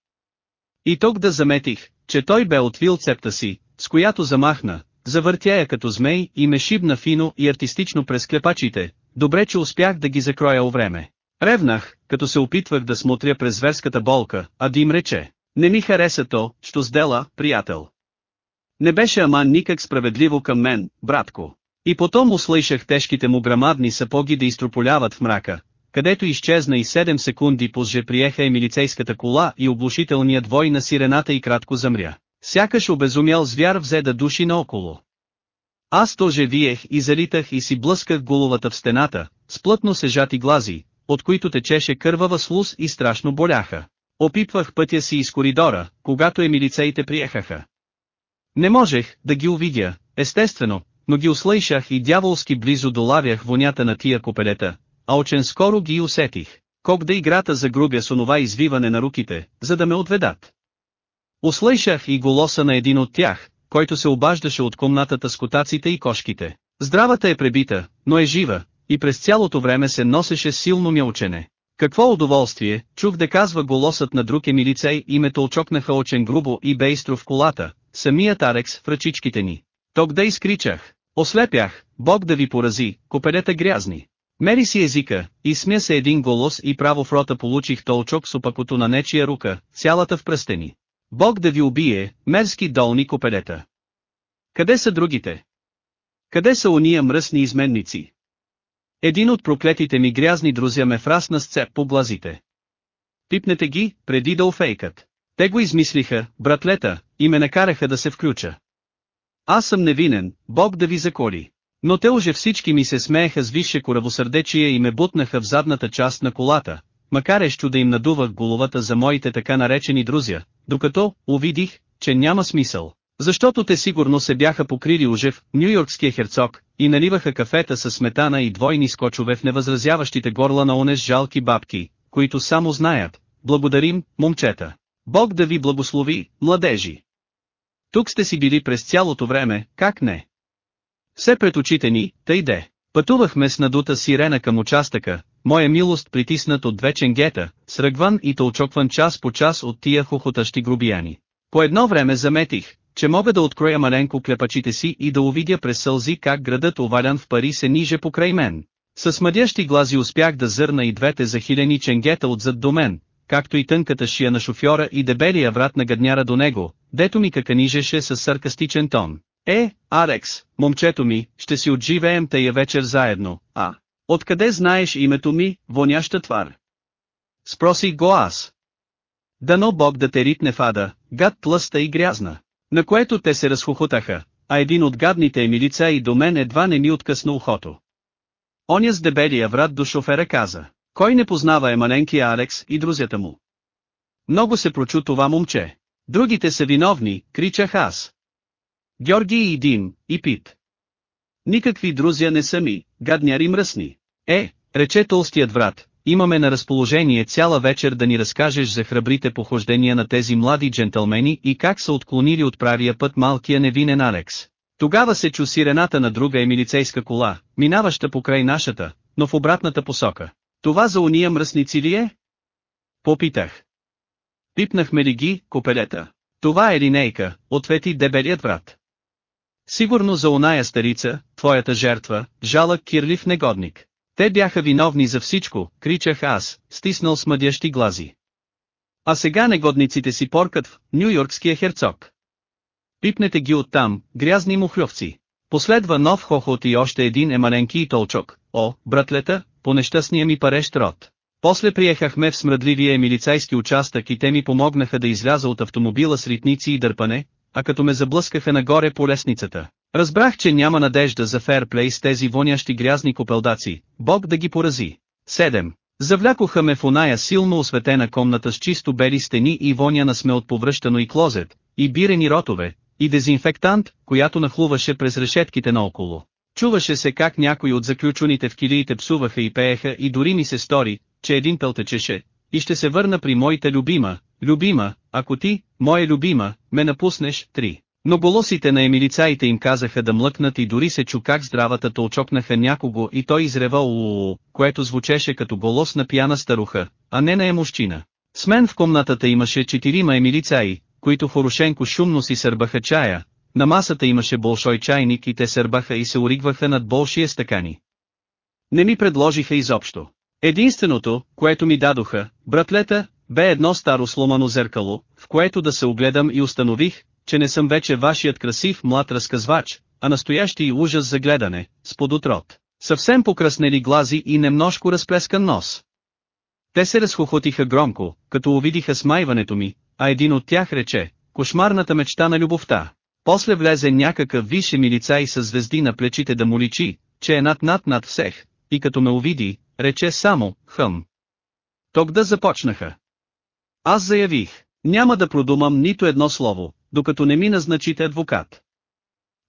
И тук да заметих, че той бе отвил цепта си, с която замахна, завъртя я като змей и ме шибна фино и артистично през клепачите, добре че успях да ги закроя у време. Ревнах, като се опитвах да смотря през зверската болка, а Дим рече, не ми хареса то, що сдела, приятел. Не беше ама никак справедливо към мен, братко. И потом услышах тежките му грамадни сапоги да изтрополяват в мрака, където изчезна и 7 секунди позже приеха и милицейската кола и облушителният вой на сирената и кратко замря. Сякаш обезумял звяр взе да души наоколо. Аз тоже виех и залитах и си блъсках головата в стената, с плътно сежати глази, от които течеше кървава слуз и страшно боляха. Опипвах пътя си из коридора, когато емилицеите приехаха. Не можех да ги увидя, естествено, но ги услышах и дяволски близо долавях вонята на тия копелета, а очен скоро ги усетих. Кок да играта загрубя с онова извиване на руките, за да ме отведат. Услышах и голоса на един от тях, който се обаждаше от комнатата с котаците и кошките. Здравата е пребита, но е жива, и през цялото време се носеше силно мялчене. Какво удоволствие, чух да казва голосът на друг емилицей и ме толчокнаха очен грубо и бейстро в колата, самият Арекс в ръчичките ни. Ток да изкричах, ослепях, Бог да ви порази, копелета грязни. Мери си езика, и смя се един голос и право в рота получих толчок с опакото на нечия рука, цялата в пръстени. Бог да ви убие, мерски долни копелета. Къде са другите? Къде са уния мръсни изменници? Един от проклетите ми грязни друзя ме фрасна с цеп по глазите. Пипнете ги, преди да офейкат. Те го измислиха, братлета, и ме накараха да се включа. Аз съм невинен, Бог да ви заколи. Но те уже всички ми се смееха с висше коравосърдечие и ме бутнаха в задната част на колата, макар ещо да им надувах головата за моите така наречени друзя, докато, увидих, че няма смисъл. Защото те сигурно се бяха покрили ужев, нью-йоркския херцог, и наливаха кафета с сметана и двойни скочове в невъзразяващите горла на онес жалки бабки, които само знаят, благодарим, момчета. Бог да ви благослови, младежи. Тук сте си били през цялото време, как не? Все пред очите ни, тъй де. Пътувахме с надута сирена към участъка, моя милост притиснат от две ченгета, сръгван и тълчокван час по час от тия хохотащи грубияни. По едно време заметих, че мога да откроя маленко клепачите си и да увидя през сълзи как градът овалян в пари се ниже покрай мен. С мъдящи глази успях да зърна и двете захилени ченгета отзад до мен, както и тънката шия на шофьора и дебелия врат на гадняра до него, дето ми каканижеше с саркастичен тон. Е, Арекс, момчето ми, ще си отживеем тая вечер заедно, а? Откъде знаеш името ми, воняща твар? Спросих го аз. Дано Бог да те ритне в ада, гад тлъста и грязна. На което те се разхохотаха, а един от гадните емилица и до мен едва не ми откъсна ухото. Оня с дебелия врат до шофера каза, кой не познава емаленкия Алекс и друзята му. Много се прочу това момче. Другите са виновни, кричах аз. Георги и Дим, и Пит. Никакви друзя не са ми, гадняри мръсни. Е, рече толстият врат, имаме на разположение цяла вечер да ни разкажеш за храбрите похождения на тези млади джентълмени и как са отклонили от правия път малкия невинен Алекс. Тогава се чу сирената на друга емилицейска кола, минаваща покрай нашата, но в обратната посока. Това за уния мръсници ли е? Попитах. Пипнахме ли ги, копелета? Това е линейка, ответи дебелият врат. Сигурно за оная старица, твоята жертва, жалък кирлив негодник. Те бяха виновни за всичко, кричах аз, стиснал смъдящи глази. А сега негодниците си поркат в Нью-Йоркския херцог. Пипнете ги оттам, грязни мухлювци. Последва нов хохот и още един емаленки и толчок. О, братлета, по нещастния ми парещ род. После приехахме в смръдливия милицайски участък и те ми помогнаха да изляза от автомобила с ритници и дърпане, а като ме заблъскаха нагоре по лестницата. Разбрах, че няма надежда за ферплей с тези вонящи грязни копелдаци, Бог да ги порази. 7. Завлякоха ме в оная силно осветена комната с чисто бели стени и воня на сме от повръщано и клозет, и бирени ротове, и дезинфектант, която нахлуваше през решетките наоколо. Чуваше се как някои от заключените в килиите псуваха и пееха и дори ми се стори, че един пълтечеше, и ще се върна при моята любима, любима, ако ти, моя любима, ме напуснеш, три. Но голосите на емилицаите им казаха да млъкнат и дори се чу как здравата толчокнаха някого и той изрева уу, което звучеше като голос на пияна старуха, а не на емощина. С мен в комнатата имаше четирима емилицаи, които Хорошенко шумно си сърбаха чая, на масата имаше болшой чайник и те сърбаха и се оригваха над болшия стакани. Не ми предложиха изобщо. Единственото, което ми дадоха, братлета, бе едно старо сломано зеркало, в което да се огледам и установих, че не съм вече вашият красив млад разказвач, а настоящи ужас за гледане, с подотрот. Съвсем покраснели глази и немножко разплескан нос. Те се разхохотиха громко, като увидиха смайването ми, а един от тях рече, кошмарната мечта на любовта. После влезе някакъв више милицай с звезди на плечите да му личи, че е над-над над всех, и като ме увиди, рече само, хъм. Ток да започнаха. Аз заявих, няма да продумам нито едно слово, докато не ми назначите адвокат.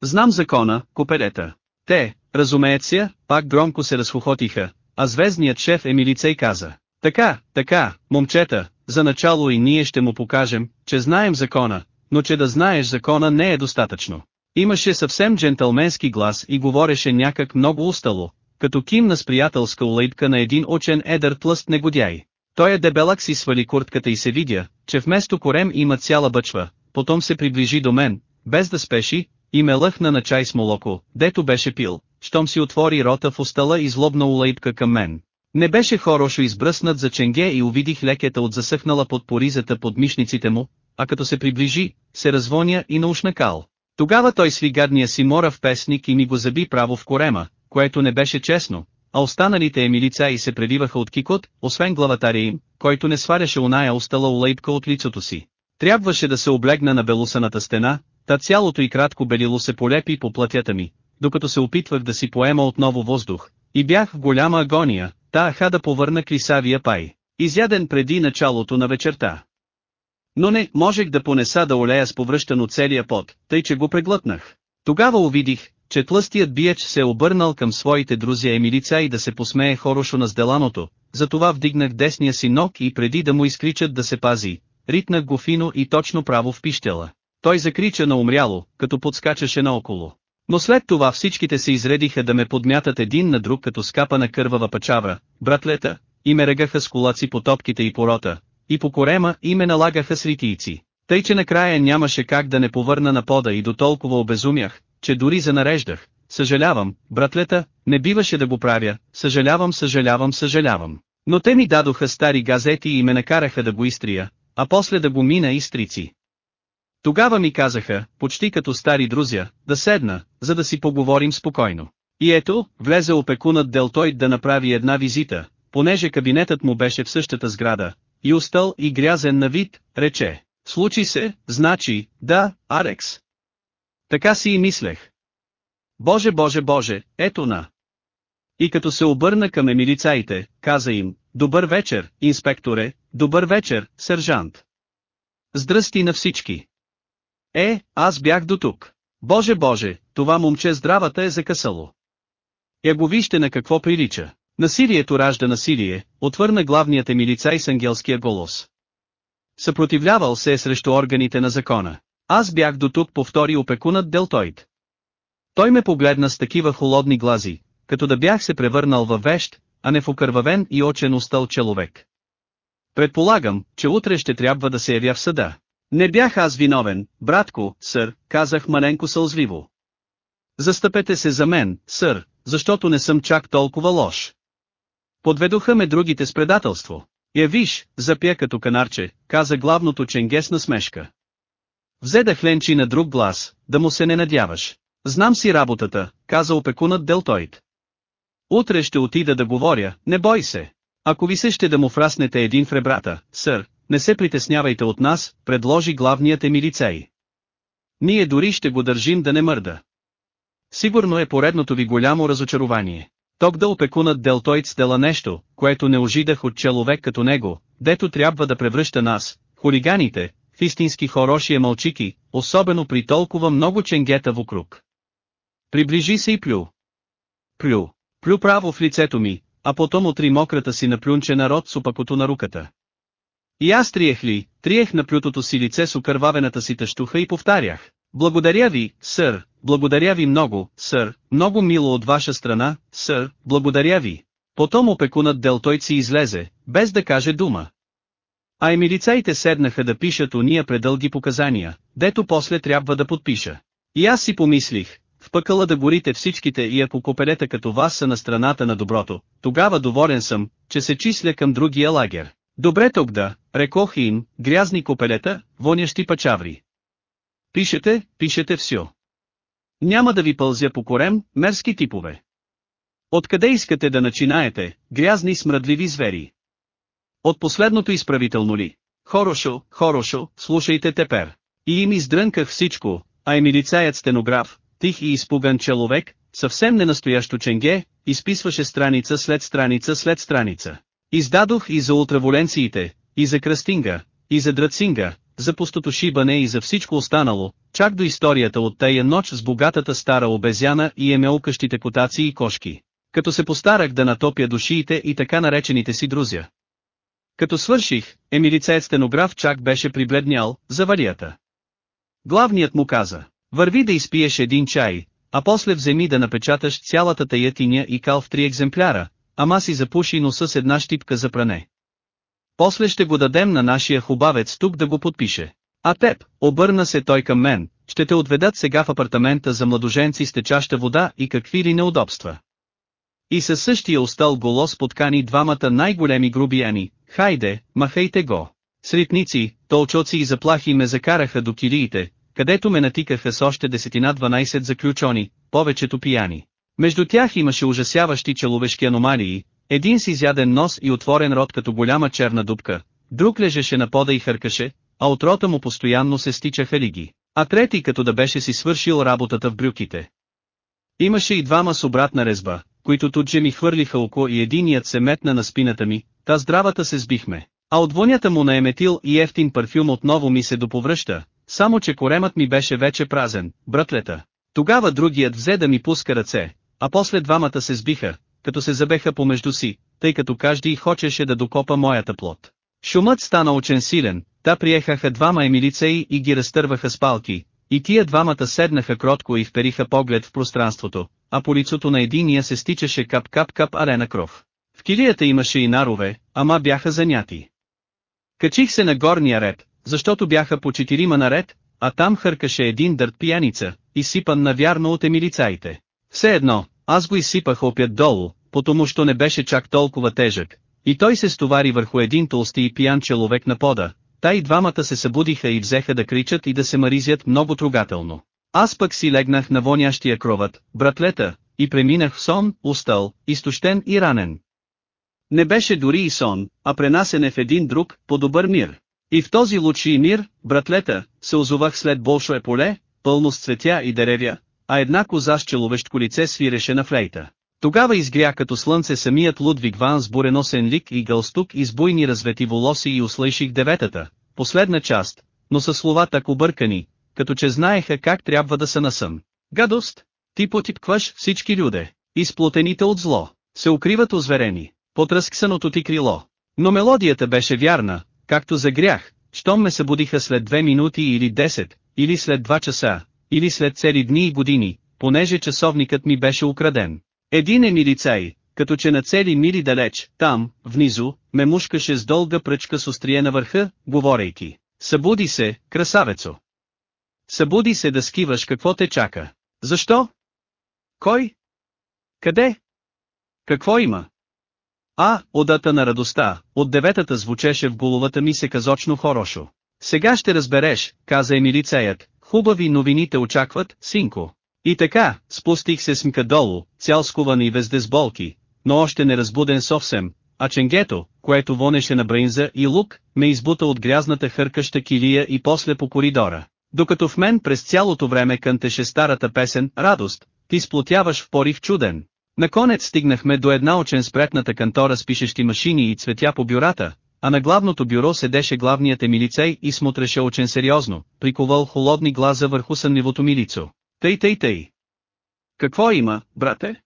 Знам закона, коперета. Те, разумеят се, пак громко се разхохотиха, а звездният шеф Емилицей каза. Така, така, момчета, за начало и ние ще му покажем, че знаем закона, но че да знаеш закона не е достатъчно. Имаше съвсем джентълменски глас и говореше някак много устало, като кимна с приятелска улейдка на един учен едър тлъст негодяй. Той е дебелак си свали куртката и се видя, че вместо корем има цяла бъчва, потом се приближи до мен, без да спеши, и ме лъхна на чай с молоко, дето беше пил, щом си отвори рота в устала и злобна улейбка към мен. Не беше хорошо избръснат за ченге и увидих лекета от засъхнала под поризата под мишниците му, а като се приближи, се развоня и наушнакал. Тогава той сви гадния си мора в песник и ми го заби право в корема, което не беше честно, а останалите емилица и се превиваха от кикот, освен главатаря им, който не сваряше оная устала улейбка от лицото си. Трябваше да се облегна на белусаната стена, та цялото и кратко белило се полепи по платята ми, докато се опитвах да си поема отново въздух, и бях в голяма агония, та аха да повърна клисавия пай, изяден преди началото на вечерта. Но не, можех да понеса да олея с повръщано целия пот, тъй че го преглътнах. Тогава увидих, че тлъстият биеч се е обърнал към своите друзия Емилица и да се посмее хорошо на сделаното, затова вдигнах десния си ног и преди да му изкричат да се пази, ритнах го фино и точно право в пищела. Той закрича на умряло, като подскачаше наоколо. Но след това всичките се изредиха да ме подмятат един на друг като скапана кървава пачавра, братлета, и ме регаха с кулаци по топките и порота, и по корема и ме налагаха с ритийци. Тъй че накрая нямаше как да не повърна на пода и до толкова обезумях, че дори занареждах. Съжалявам, братлета, не биваше да го правя, съжалявам, съжалявам, съжалявам. Но те ми дадоха стари газети и ме накараха да го изтрия, а после да го мина изтрици. Тогава ми казаха, почти като стари друзя, да седна, за да си поговорим спокойно. И ето, влезе опекунът Делтойд да направи една визита, понеже кабинетът му беше в същата сграда, и устал и грязен на вид, рече. Случи се, значи, да, Арекс. Така си и мислех. Боже Боже Боже, ето на. И като се обърна към емилицаите, каза им, добър вечер, инспекторе, добър вечер, сержант. Здрасти на всички. Е, аз бях до тук. Боже Боже, това момче здравата е закъсало. Я го вижте на какво прилича. Насилието ражда насилие, отвърна главният емилицай с ангелския голос. Съпротивлявал се е срещу органите на закона. Аз бях до тук повтори опекунът Делтоид. Той ме погледна с такива холодни глази, като да бях се превърнал във вещ, а не в окървавен и очен устъл човек. Предполагам, че утре ще трябва да се явя в съда. Не бях аз виновен, братко, сър, казах маленко сълзливо. Застъпете се за мен, сър, защото не съм чак толкова лош. Подведоха ме другите с предателство. Я виж, запя като канарче, каза главното ченгес на смешка. Взе да хленчи на друг глас, да му се не надяваш. Знам си работата, каза опекунът Делтоид. Утре ще отида да говоря, не бой се. Ако ви се ще да му фраснете един в ребрата, сър, не се притеснявайте от нас, предложи главният емилицей. Ние дори ще го държим да не мърда. Сигурно е поредното ви голямо разочарование. Ток да опекунат Делтоид стела нещо, което не ожидах от човек като него, дето трябва да превръща нас, хулиганите, в истински хорошие мълчики, особено при толкова много ченгета в. Приближи се и плю. Плю. Плю право в лицето ми, а потом отри мократа си наплюнчена рот с опакото на руката. И аз триех ли, триех на плютото си лице с окървавената си тъщуха и повтарях. Благодаря ви, сър, благодаря ви много, сър, много мило от ваша страна, сър, благодаря ви. Потом опекунът Делтойци излезе, без да каже дума. А емилицаите седнаха да пишат уния предълги показания, дето после трябва да подпиша. И аз си помислих, в пъкъла да горите всичките и ако копелета като вас са на страната на доброто, тогава доволен съм, че се числя към другия лагер. Добре тук да, рекох им, грязни копелета, вонящи пачаври. Пишете, пишете все. Няма да ви пълзя по корем, мерски типове. Откъде искате да начинаете, грязни смръдливи звери? От последното изправително ли? Хорошо, хорошо, слушайте тепер. И им издрънках всичко, а и милицаят стенограф, тих и изпуган човек, съвсем ненастоящо ченге, изписваше страница след страница след страница. Издадох и за ултраволенциите, и за кръстинга, и за драцинга, за пустото шибане и за всичко останало, чак до историята от тая нощ с богатата стара обезяна и емеукащите котаци и кошки. Като се постарах да натопя душиите и така наречените си друзя. Като свърших, емилицеят стенограф чак беше прибледнял, за валията. Главният му каза, върви да изпиеш един чай, а после вземи да напечаташ цялата тая тиня и кал в три екземпляра, ама си запуши носа с една щипка за пране. После ще го дадем на нашия хубавец тук да го подпише. А теб, обърна се той към мен, ще те отведат сега в апартамента за младоженци с течаща вода и какви ли неудобства. И със същия устал голос подкани двамата най-големи грубияни, хайде, махайте го. Сритници, толчоци и заплахи ме закараха до килиите, където ме натикаха с още десетина-12 заключони, повечето пияни. Между тях имаше ужасяващи человешки аномалии, един с изяден нос и отворен рот като голяма черна дупка, друг лежеше на пода и хъркаше, а от рота му постоянно се стичаха лиги, а трети като да беше си свършил работата в брюките. Имаше и двама с обратна резба, които тут же ми хвърлиха око и единият се метна на спината ми, та здравата се сбихме. А от вонята му на еметил и ефтин парфюм отново ми се доповръща, само че коремът ми беше вече празен, братлета. Тогава другият взе да ми пуска ръце, а после двамата се сбиха, като се забеха помежду си, тъй като кажди хочеше да докопа моята плод. Шумът стана учен силен, та приехаха двама емилицеи и ги разтърваха с палки, и тия двамата седнаха кротко и впериха поглед в пространството, а по лицото на единия се стичаше кап-кап-кап арена кров. В килията имаше и нарове, ама бяха заняти. Качих се на горния ред, защото бяха по четирима наред, а там хъркаше един дърт пияница, изсипан навярно от емилицаите. Все едно, аз го изсипах опят долу, потому що не беше чак толкова тежък, и той се стовари върху един толсти и пиян човек на пода, та и двамата се събудиха и взеха да кричат и да се маризят много трогателно. Аз пък си легнах на вонящия кровът, братлета, и преминах в сон, устал, изтощен и ранен. Не беше дори и сон, а пренасене в един друг, по-добър мир. И в този лучи мир, братлета, се озовах след Болшое поле, пълно с цветя и деревя, а една коза с человешко лице свиреше на флейта. Тогава изгря като слънце самият Лудвиг Ван с буреносен лик и гълстук и с буйни развети волоси и услыших деветата, последна част, но със слова так объркани, като че знаеха как трябва да са насъм. Гадост! Ти потипкваш всички люде, изплотените от зло. се укриват озверени, под разксаното ти крило. Но мелодията беше вярна, както за грях, щом ме събудиха след две минути или 10, или след два часа, или след цели дни и години, понеже часовникът ми беше украден. Един е милицай, като че на цели мили далеч, там, внизу, ме мушкаше с дълга пръчка с острие на върха, говорейки. Събуди се, красавецо! Събуди се да скиваш какво те чака. Защо? Кой? Къде? Какво има? А, одата на радостта, от деветата звучеше в головата ми се казочно хорошо. Сега ще разбереш, каза Емилицеят, хубави новините очакват, синко. И така, спустих се смка долу, цял скуван и везде с болки, но още не разбуден съвсем, а ченгето, което вонеше на бринза и лук, ме избута от грязната хъркаща килия и после по коридора. Докато в мен през цялото време кънтеше старата песен «Радост», ти сплотяваш в порив чуден. Наконец стигнахме до една очен спретната кантора с пишещи машини и цветя по бюрата, а на главното бюро седеше главният емилицей и смотреше очен сериозно, приковал холодни глаза върху сънливото милицо. Тъй тъй тъй. Какво има, брате?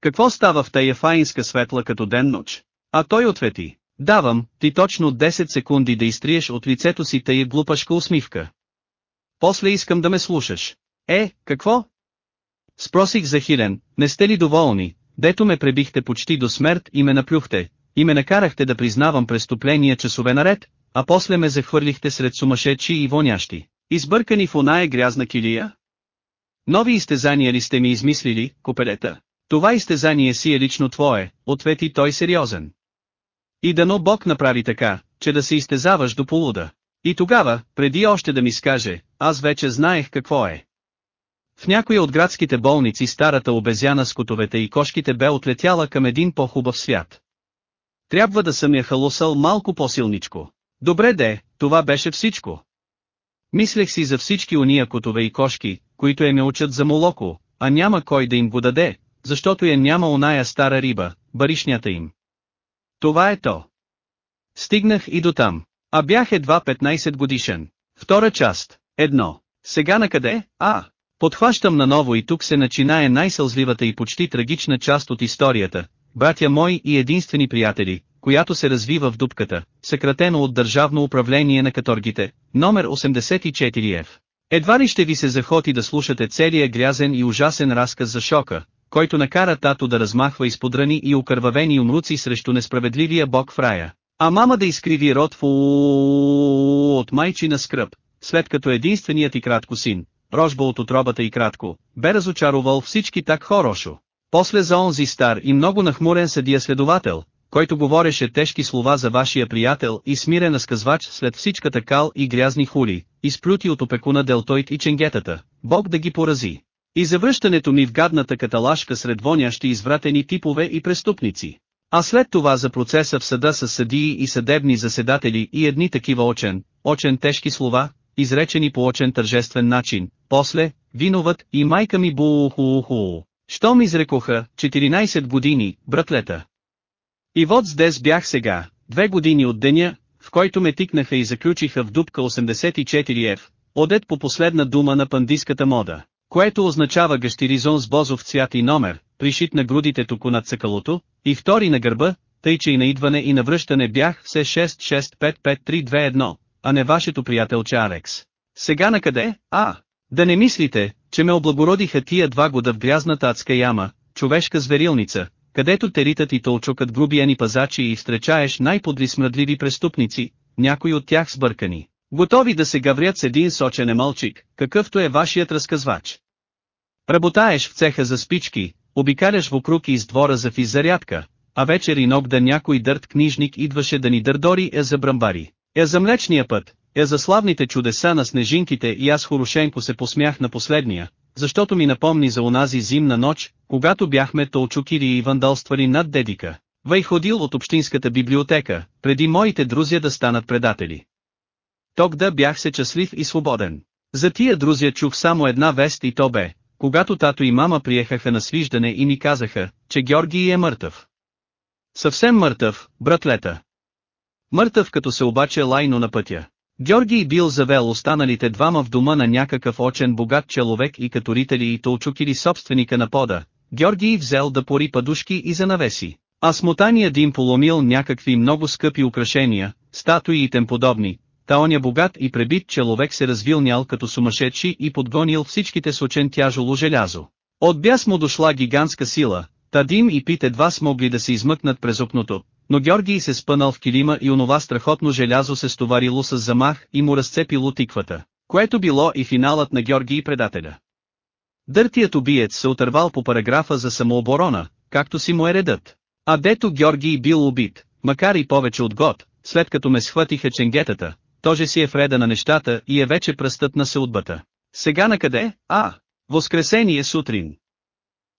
Какво става в тая фаинска светла като ден-ноч? А той ответи, давам, ти точно 10 секунди да изтриеш от лицето си тая глупашка усмивка. После искам да ме слушаш. Е, какво? Спросих захилен, не сте ли доволни, дето ме пребихте почти до смърт и ме наплюхте, и ме накарахте да признавам престъпления часове наред, а после ме захвърлихте сред сумашечи и вонящи, избъркани в оная грязна килия? Нови изтезания ли сте ми измислили, копелета? Това изтезание си е лично твое, ответи той сериозен. И дано Бог направи така, че да се изтезаваш до полуда. И тогава, преди още да ми скаже, аз вече знаех какво е. В някоя от градските болници старата обезяна с котовете и кошките бе отлетяла към един по-хубав свят. Трябва да съм я халосал малко по-силничко. Добре де, това беше всичко. Мислех си за всички уния котове и кошки, които я ме учат за молоко, а няма кой да им го даде, защото я няма оная стара риба, баришнята им. Това е то. Стигнах и до там. А бях едва 15 годишен. Втора част. Едно. Сега на къде? А. Подхващам наново и тук се начинае най-сълзливата и почти трагична част от историята. Братя мои и единствени приятели, която се развива в дупката, съкратено от Държавно управление на каторгите, номер 84F. Едва ли ще ви се захоти да слушате целия грязен и ужасен разказ за шока, който накара тато да размахва изподрани и окървавени умруци срещу несправедливия бог в рая. А мама да изкриви рот в от майчина скръп, след като единственият и кратко син, рожба от отробата и кратко, бе разочаровал всички так хорошо. После за онзи стар и много нахмурен съдия следовател, който говореше тежки слова за вашия приятел и смирен сказвач след всичката кал и грязни хули, изплюти от опекуна Делтойт и ченгетата, Бог да ги порази. И завръщането ми в гадната каталашка сред вонящи извратени типове и престъпници. А след това за процеса в съда с съдии и съдебни заседатели и едни такива очен, очен тежки слова, изречени по очен тържествен начин, после, виноват и майка ми бу-ху-ху. Щом изрекоха, 14 години, братлета. И вот здесь бях сега, две години от деня, в който ме тикнаха и заключиха в дупка 84F, одет по последна дума на пандиската мода, което означава гащиризон с бозов цвят и номер, пришит на грудите тук над цъкалото, и втори на гърба, тъй че и на идване и на връщане бях все 66553221, а не вашето приятелче Алекс. Сега на къде? А, да не мислите, че ме облагородиха тия два года в грязната адска яма, човешка зверилница, където теритат и толчукат грубияни пазачи и встречаеш най-подли смръдливи престъпници, някои от тях сбъркани, готови да се гаврят с един сочен мълчик, какъвто е вашият разказвач. Работаеш в цеха за спички, обикаляш вокруг из двора за физзарядка, а вечер и да някой дърт книжник идваше да ни дърдори е за брамбари. Е за млечния път, е за славните чудеса на снежинките и аз Хорошенко се посмях на последния, защото ми напомни за онази зимна нощ, когато бяхме толчукили и вандалствали над дедика. Вай ходил от общинската библиотека, преди моите друзия да станат предатели. Тогда бях се щастлив и свободен. За тия друзия чух само една вест и то бе, когато тато и мама приехаха на свиждане и ни казаха, че Георги е мъртъв. Съвсем мъртъв, братлета. Мъртъв като се обаче лайно на пътя. Георги бил завел останалите двама в дома на някакъв очен богат човек и като рители и толчукили собственика на пода, Георгий взел да пори падушки и занавеси. А смотания дим поломил някакви много скъпи украшения, статуи и тем подобни, та оня богат и пребит човек се развилнял като сумасшедши и подгонил всичките с очен тяжоло желязо. От бяс му дошла гигантска сила, та Дим и Пит едва смогли да се измъкнат през окното, но Георгий се спънал в килима и онова страхотно желязо се стоварило с замах и му разцепило тиквата, което било и финалът на Георгий предателя. Дъртият убиец се отървал по параграфа за самооборона, както си му е редът. А дето Георгий бил убит, макар и повече от год, след като ме схватиха ченгетата, тоже си е вреда на нещата и е вече пръстът на съудбата. Сега на къде? А, Воскресение сутрин.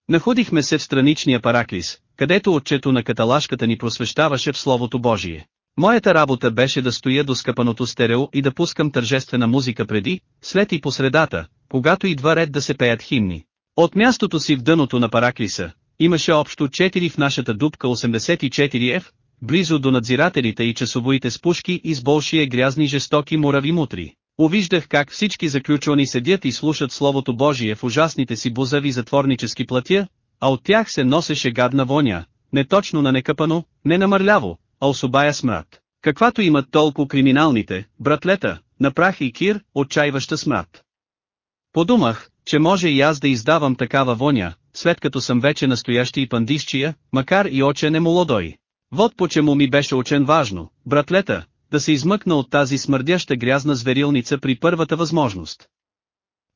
Находихме се в страничния параклис, където отчето на каталашката ни просвещаваше в Словото Божие. Моята работа беше да стоя до скъпаното стерео и да пускам тържествена музика преди, след и по средата, когато идва ред да се пеят химни. От мястото си в дъното на параклиса, имаше общо 4 в нашата дупка 84F, близо до надзирателите и часовоите с пушки и с большие грязни жестоки мурави мутри. Увиждах как всички заключвани седят и слушат Словото Божие в ужасните си бузави затворнически платя, а от тях се носеше гадна воня, не точно на некъпано, не на мърляво, а особая смрад. Каквато имат толкова криминалните, братлета, на прах и кир, отчаиваща смрад. Подумах, че може и аз да издавам такава воня, след като съм вече настоящи и пандишчия, макар и оче не молодой. Вот почему ми беше учен важно, братлета, да се измъкна от тази смърдяща грязна зверилница при първата възможност.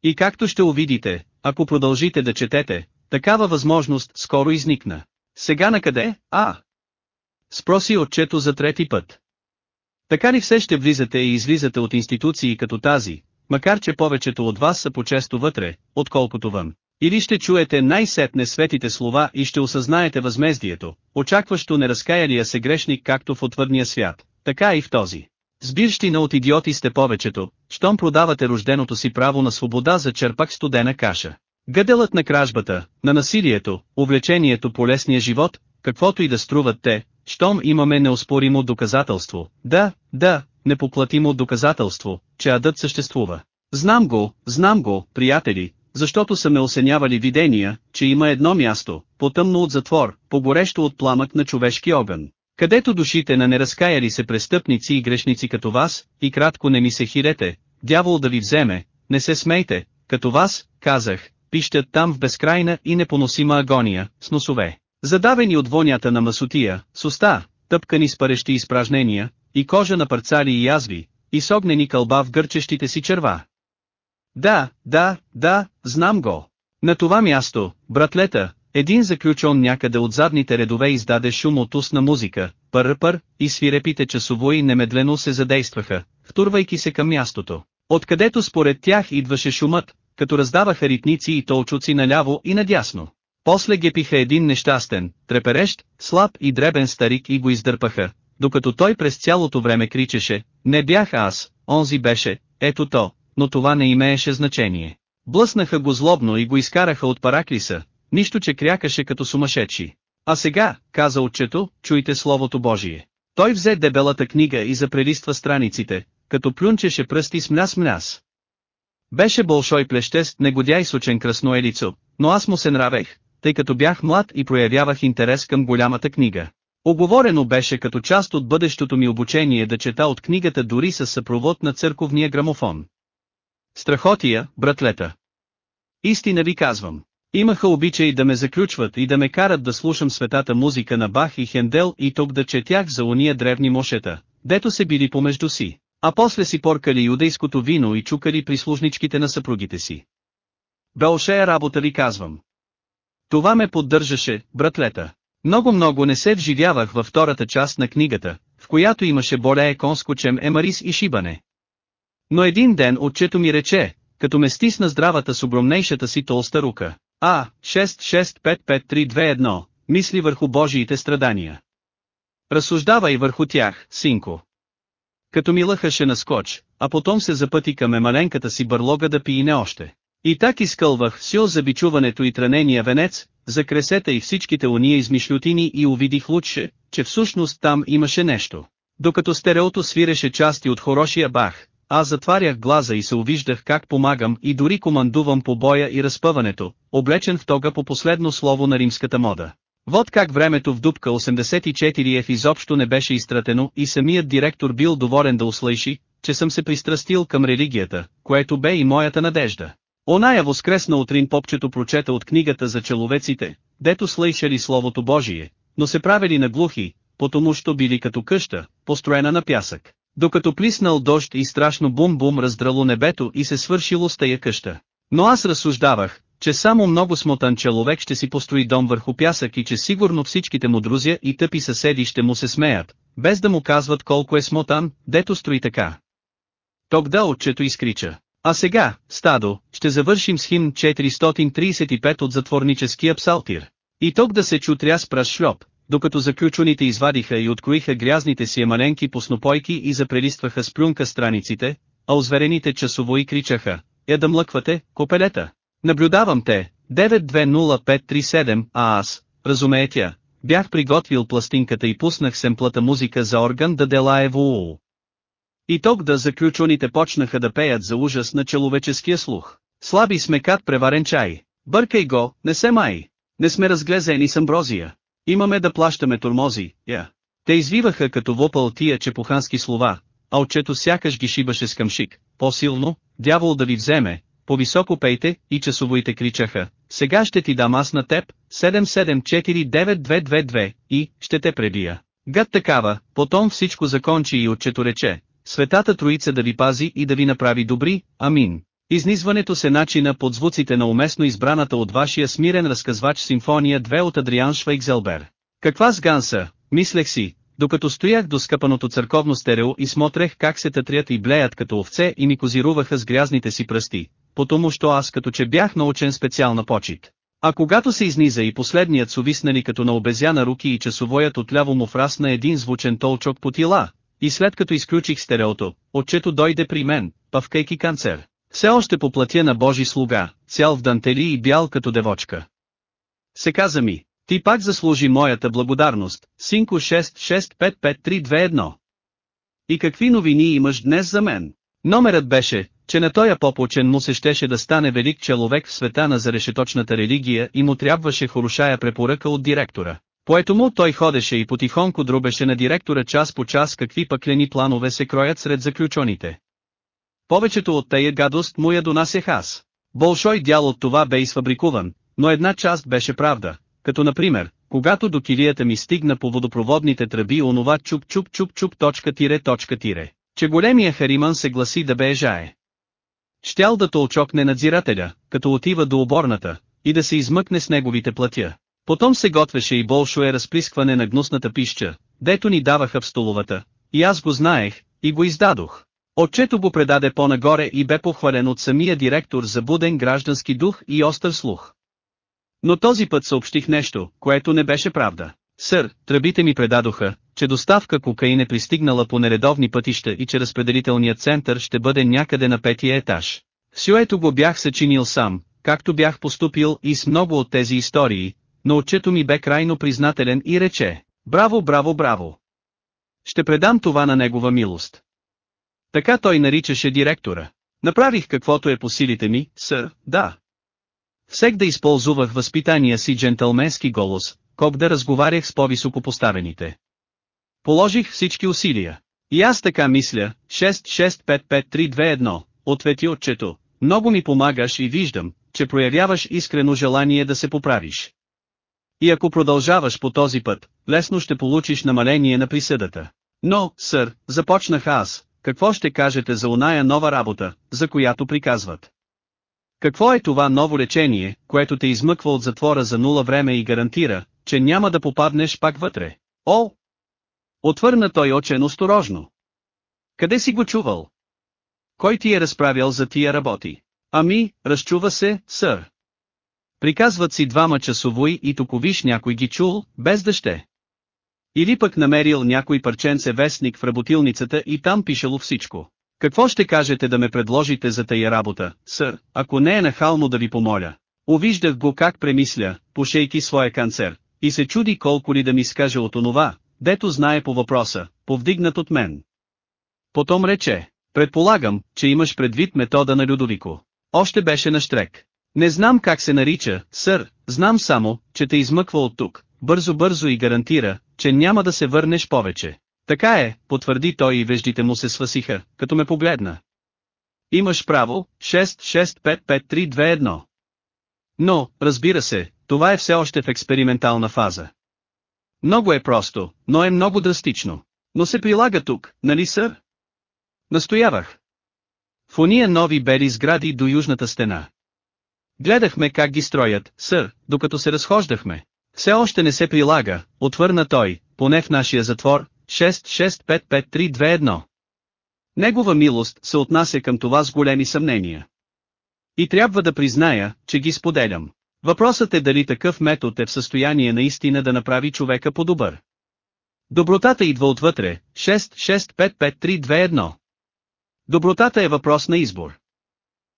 И както ще увидите, ако продължите да четете, такава възможност скоро изникна. Сега на къде? А! Спроси отчето за трети път. Така ли все ще влизате и излизате от институции като тази, макар че повечето от вас са по-често вътре, отколкото вън. Или ще чуете най-сетне светите слова и ще осъзнаете възмездието, очакващо неразкаялия се грешник както в отвърния свят, така и в този. Сбирщина от идиоти сте повечето, щом продавате рожденото си право на свобода за черпак студена каша. Гъделът на кражбата, на насилието, увлечението по лесния живот, каквото и да струват те, щом имаме неоспоримо доказателство, да, да, непоплатимо доказателство, че адът съществува. Знам го, знам го, приятели, защото са ме осенявали видения, че има едно място, потъмно от затвор, погорещо от пламък на човешки огън, където душите на неразкаяли се престъпници и грешници като вас, и кратко не ми се хирете, дявол да ви вземе, не се смейте, като вас, казах, пищат там в безкрайна и непоносима агония, с носове, задавени от вонята на масотия, с уста, тъпкани с парещи изпражнения, и кожа на парцали и язви, и с огнени кълба в гърчещите си черва. Да, да, да, знам го. На това място, братлета, един заключен някъде от задните редове издаде шум от устна музика, пър-пър, и свирепите часовои немедлено се задействаха, втурвайки се към мястото. Откъдето според тях идваше шумът, като раздаваха ритници и толчуци наляво и надясно. После гепиха един нещастен, треперещ, слаб и дребен старик и го издърпаха, докато той през цялото време кричеше, не бях аз, онзи беше, ето то, но това не имееше значение. Блъснаха го злобно и го изкараха от параклиса, нищо че крякаше като сумасшедши. А сега, каза отчето, чуйте Словото Божие. Той взе дебелата книга и запрелиства страниците, като плюнчеше пръсти с мляс-мляс. Беше болшой плещест негодяй сочен красноелицо, но аз му се нравех, тъй като бях млад и проявявах интерес към голямата книга. Оговорено беше като част от бъдещото ми обучение да чета от книгата дори със съпровод на църковния грамофон. Страхотия, братлета. Истина ви казвам. Имаха обичай да ме заключват и да ме карат да слушам светата музика на Бах и Хендел и тук да четях за уния древни мошета, дето се били помежду си, а после си поркали юдейското вино и чукали прислужничките на съпругите си. Белшея работа ви казвам. Това ме поддържаше, братлета. Много-много не се вживявах във втората част на книгата, в която имаше более конско чем емарис и шибане. Но един ден отчето ми рече, като ме стисна здравата с огромнейшата си толста рука. А, 665531, мисли върху Божиите страдания. Разсуждавай върху тях, синко. Като ми лъхаше на скоч, а потом се запъти към емаленката си бърлога да пине още. И так изкълвах сил за бичуването и трънения венец, за кресета и всичките уния измишлютини и увидих лучше, че всъщност там имаше нещо. Докато стереото свиреше части от хорошия бах, аз затварях глаза и се увиждах как помагам и дори командувам по боя и разпъването, облечен в тога по последно слово на римската мода. Вот как времето в дупка 84 еф изобщо не беше изтратено и самият директор бил доволен да услыши, че съм се пристрастил към религията, което бе и моята надежда. Оная воскресна утрин попчето прочета от книгата за человеците, дето слышали Словото Божие, но се правили на глухи, потому що били като къща, построена на пясък. Докато плиснал дожд и страшно бум-бум раздрало небето и се свършило с тая къща. Но аз разсуждавах, че само много смотан човек ще си построи дом върху пясък и че сигурно всичките му друзя и тъпи съседи ще му се смеят, без да му казват колко е смотан, дето строи така. Тогда отчето изкрича. А сега, стадо, ще завършим с химн 435 от затворническия псалтир. И тук да се чу тряс праш шлоп, докато заключените извадиха и откроиха грязните си емаленки по снопойки и запрелистваха с плюнка страниците, а озверените часовои кричаха, я да млъквате, копелета. Наблюдавам те, 920537, а аз, разумее тя, бях приготвил пластинката и пуснах семплата музика за орган да делае вуу. И ток да заключените почнаха да пеят за ужас на человеческия слух. Слаби смекат преварен чай. Бъркай го, не се май. Не сме разглезени с амброзия. Имаме да плащаме турмози, я. Yeah. Те извиваха като вопъл тия чепухански слова, а отчето сякаш ги шибаше с къмшик, по-силно, дявол да ви вземе, по-високо пейте, и часовоите кричаха, сега ще ти дам аз на теб, 77492222, и, ще те пребия. Гад такава, потом всичко закончи и отчето рече, Светата Троица да ви пази и да ви направи добри, амин. Изнизването се начина под звуците на уместно избраната от вашия смирен разказвач симфония 2 от Адриан Швейкзелбер. Каква сганса, мислех си, докато стоях до скъпаното църковно стерео и смотрех как се татрят и блеят като овце и ми козируваха с грязните си пръсти, потому що аз като че бях научен специална почет. А когато се изниза и последният совиснали като на обезяна руки и часовоят отляво му врасна един звучен толчок по тила, и след като изключих стереото, отчето дойде при мен, павкайки канцер. Все още по платя на Божи слуга, цял в дантели и бял като девочка. Се каза ми, ти пак заслужи моята благодарност, синко 66555321. И какви новини имаш днес за мен? Номерът беше, че на тоя попочен му се щеше да стане велик човек в света на зарешеточната религия и му трябваше хорошая препоръка от директора. Поето му той ходеше и потихонко друбеше на директора час по час какви пъклени планове се кроят сред заключените. Повечето от тая гадост му я донасях аз. Болшой дял от това бе изфабрикуван, но една част беше правда, като например, когато до килията ми стигна по водопроводните тръби онова чуп-чуп-чуп-чуп точка тире точка тире, че големия Хариман се гласи да бе жае. Щял да толчокне надзирателя, като отива до оборната, и да се измъкне с неговите платя. Потом се готвеше и большое разплискване на гнусната пища, дето ни даваха в столовата, и аз го знаех, и го издадох. Отчето го предаде по-нагоре и бе похвален от самия директор за буден граждански дух и остър слух. Но този път съобщих нещо, което не беше правда. Сър, тръбите ми предадоха, че доставка кокаин е пристигнала по нередовни пътища и че разпределителният център ще бъде някъде на петия етаж. Сюето го бях съчинил сам, както бях поступил и с много от тези истории, но отчето ми бе крайно признателен и рече, браво, браво, браво. Ще предам това на негова милост. Така той наричаше директора. Направих каквото е по силите ми, сър, да. Всек да използвах възпитания си джентълменски голос, кок да разговарях с по-високо поставените. Положих всички усилия. И аз така мисля, 6655-321, ответи отчето, много ми помагаш и виждам, че проявяваш искрено желание да се поправиш. И ако продължаваш по този път, лесно ще получиш намаление на присъдата. Но, сър, започнах аз, какво ще кажете за оная нова работа, за която приказват? Какво е това ново лечение, което те измъква от затвора за нула време и гарантира, че няма да попаднеш пак вътре? О! Отвърна той очен осторожно. Къде си го чувал? Кой ти е разправял за тия работи? Ами, разчува се, сър. Приказват си двама часовои и токовиш някой ги чул, без да. Или пък намерил някой парченце вестник в работилницата и там пишело всичко. Какво ще кажете да ме предложите за тая работа, сър, ако не е нахално да ви помоля? Увиждах го как премисля, пошейки своя канцер, и се чуди колко ли да ми скаже от онова, дето знае по въпроса, повдигнат от мен. Потом рече, Предполагам, че имаш предвид метода на Людовико. Още беше на штрек. Не знам как се нарича, сър, знам само, че те измъква от тук, бързо-бързо и гарантира, че няма да се върнеш повече. Така е, потвърди той и веждите му се свасиха, като ме погледна. Имаш право, 6-6-5-5-3-2-1. Но, разбира се, това е все още в експериментална фаза. Много е просто, но е много драстично. Но се прилага тук, нали сър? Настоявах. В уния нови бели сгради до южната стена. Гледахме как ги строят, сър, докато се разхождахме. Все още не се прилага, отвърна той, поне в нашия затвор, 6655321. Негова милост се отнася към това с големи съмнения. И трябва да призная, че ги споделям. Въпросът е дали такъв метод е в състояние наистина да направи човека по-добър. Добротата идва отвътре, 6655321. Добротата е въпрос на избор.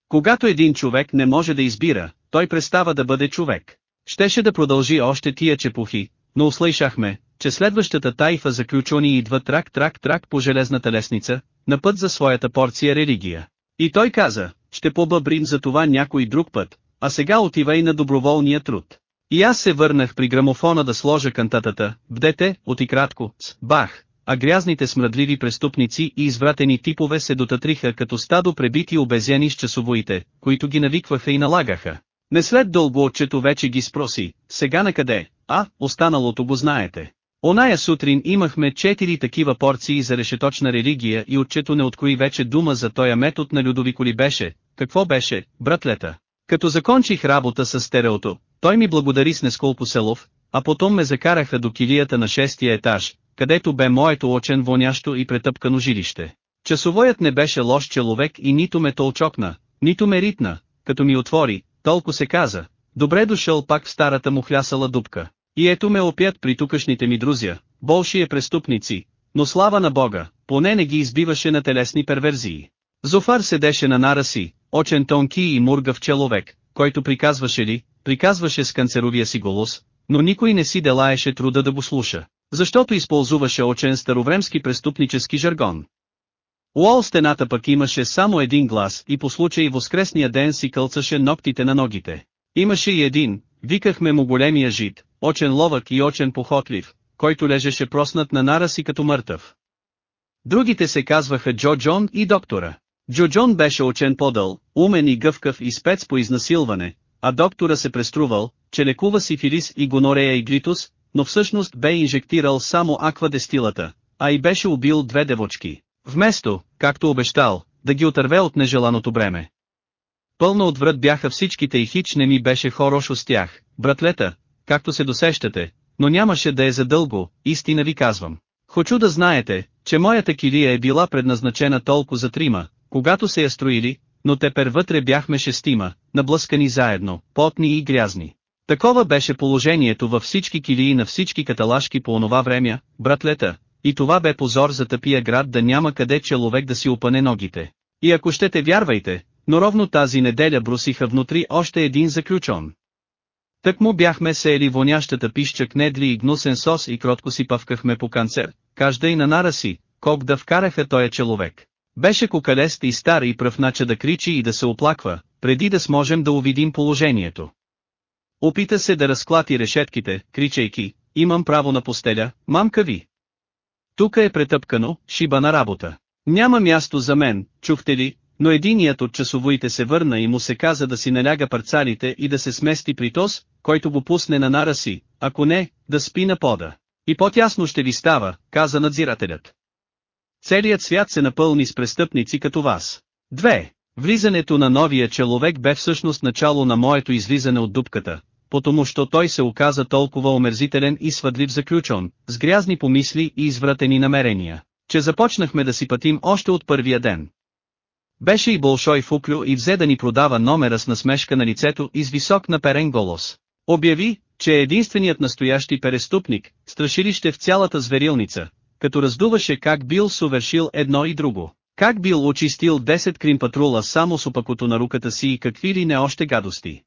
Когато един човек не може да избира, той престава да бъде човек. Щеше да продължи още тия чепухи, но услышахме, че следващата тайфа заключени идва трак-трак-трак по железната лестница, на път за своята порция религия. И той каза, ще побъбрим за това някой друг път, а сега отивай на доброволния труд. И аз се върнах при грамофона да сложа кантатата, бдете, от и кратко, с, бах, а грязните смръдливи престъпници и извратени типове се дотатриха като стадо пребити обезяни с часовоите, които ги навикваха и налагаха. Не след дълго отчето вече ги спроси, сега на къде, а, останалото го знаете. Оная сутрин имахме четири такива порции за решеточна религия и отчето не открои вече дума за тоя метод на Людовико ли беше, какво беше, братлета. Като закончих работа с стереото, той ми благодари с Несколко Селов, а потом ме закараха до килията на шестия етаж, където бе моето очен вонящо и претъпкано жилище. Часовоят не беше лош човек и нито ме толчокна, нито ме ритна, като ми отвори, толкова се каза, добре дошъл пак в старата му хлясала дупка. И ето ме опят при тукашните ми друзя, болшие преступници, но слава на Бога, поне не ги избиваше на телесни перверзии. Зофар седеше на нара си, очен тонки и мургав человек, който приказваше ли, приказваше с канцеровия си голос, но никой не си делаеше труда да го слуша, защото използваше очен старовремски преступнически жаргон. Уол стената пък имаше само един глас и по случай воскресния ден си кълцаше ногтите на ногите. Имаше и един, викахме му големия жид, очен ловък и очен похотлив, който лежеше проснат на нара си като мъртъв. Другите се казваха Джо Джон и доктора. Джо Джон беше очен подъл, умен и гъвкав и спец по изнасилване, а доктора се преструвал, че лекува сифилис и гонорея и глитус, но всъщност бе инжектирал само аквадестилата, а и беше убил две девочки. Вместо, както обещал, да ги отърве от нежеланото бреме. Пълно отврат бяха всичките и хич не ми беше хорошо с тях, братлета, както се досещате, но нямаше да е задълго, истина ви казвам. Хочу да знаете, че моята килия е била предназначена толкова за трима, когато се я строили, но тепер вътре бяхме шестима, наблъскани заедно, потни и грязни. Такова беше положението във всички килии на всички каталашки по онова време, братлета, и това бе позор за тъпия град да няма къде човек да си опане ногите. И ако щете вярвайте, но ровно тази неделя брусиха внутри още един заключен. Так му бяхме сеели вонящата пища кнедли и гнусен сос и кротко си пъвкахме по канцер, кажда и на нара си, кок да вкараха тоя човек. Беше кокалест и стар и пръв нача да кричи и да се оплаква, преди да сможем да увидим положението. Опита се да разклати решетките, кричейки, имам право на постеля, мамка ви. Тука е претъпкано, шиба на работа. Няма място за мен, чухте ли, но единият от часовоите се върна и му се каза да си наляга парцалите и да се смести при тос, който го пусне на нара си, ако не, да спи на пода. И по-тясно ще ви става, каза надзирателят. Целият свят се напълни с престъпници като вас. Две. Влизането на новия човек бе всъщност начало на моето излизане от дупката, потому що той се оказа толкова омерзителен и свъдлив заключен, с грязни помисли и извратени намерения, че започнахме да си пътим още от първия ден. Беше и Болшой Фуклю и взе да ни продава номера с насмешка на лицето и с висок наперен голос. Обяви, че е единственият настоящи преступник, страшилище в цялата зверилница, като раздуваше как бил сувершил едно и друго. Как бил очистил 10 крим патрула само с опакото на руката си и какви ли не още гадости.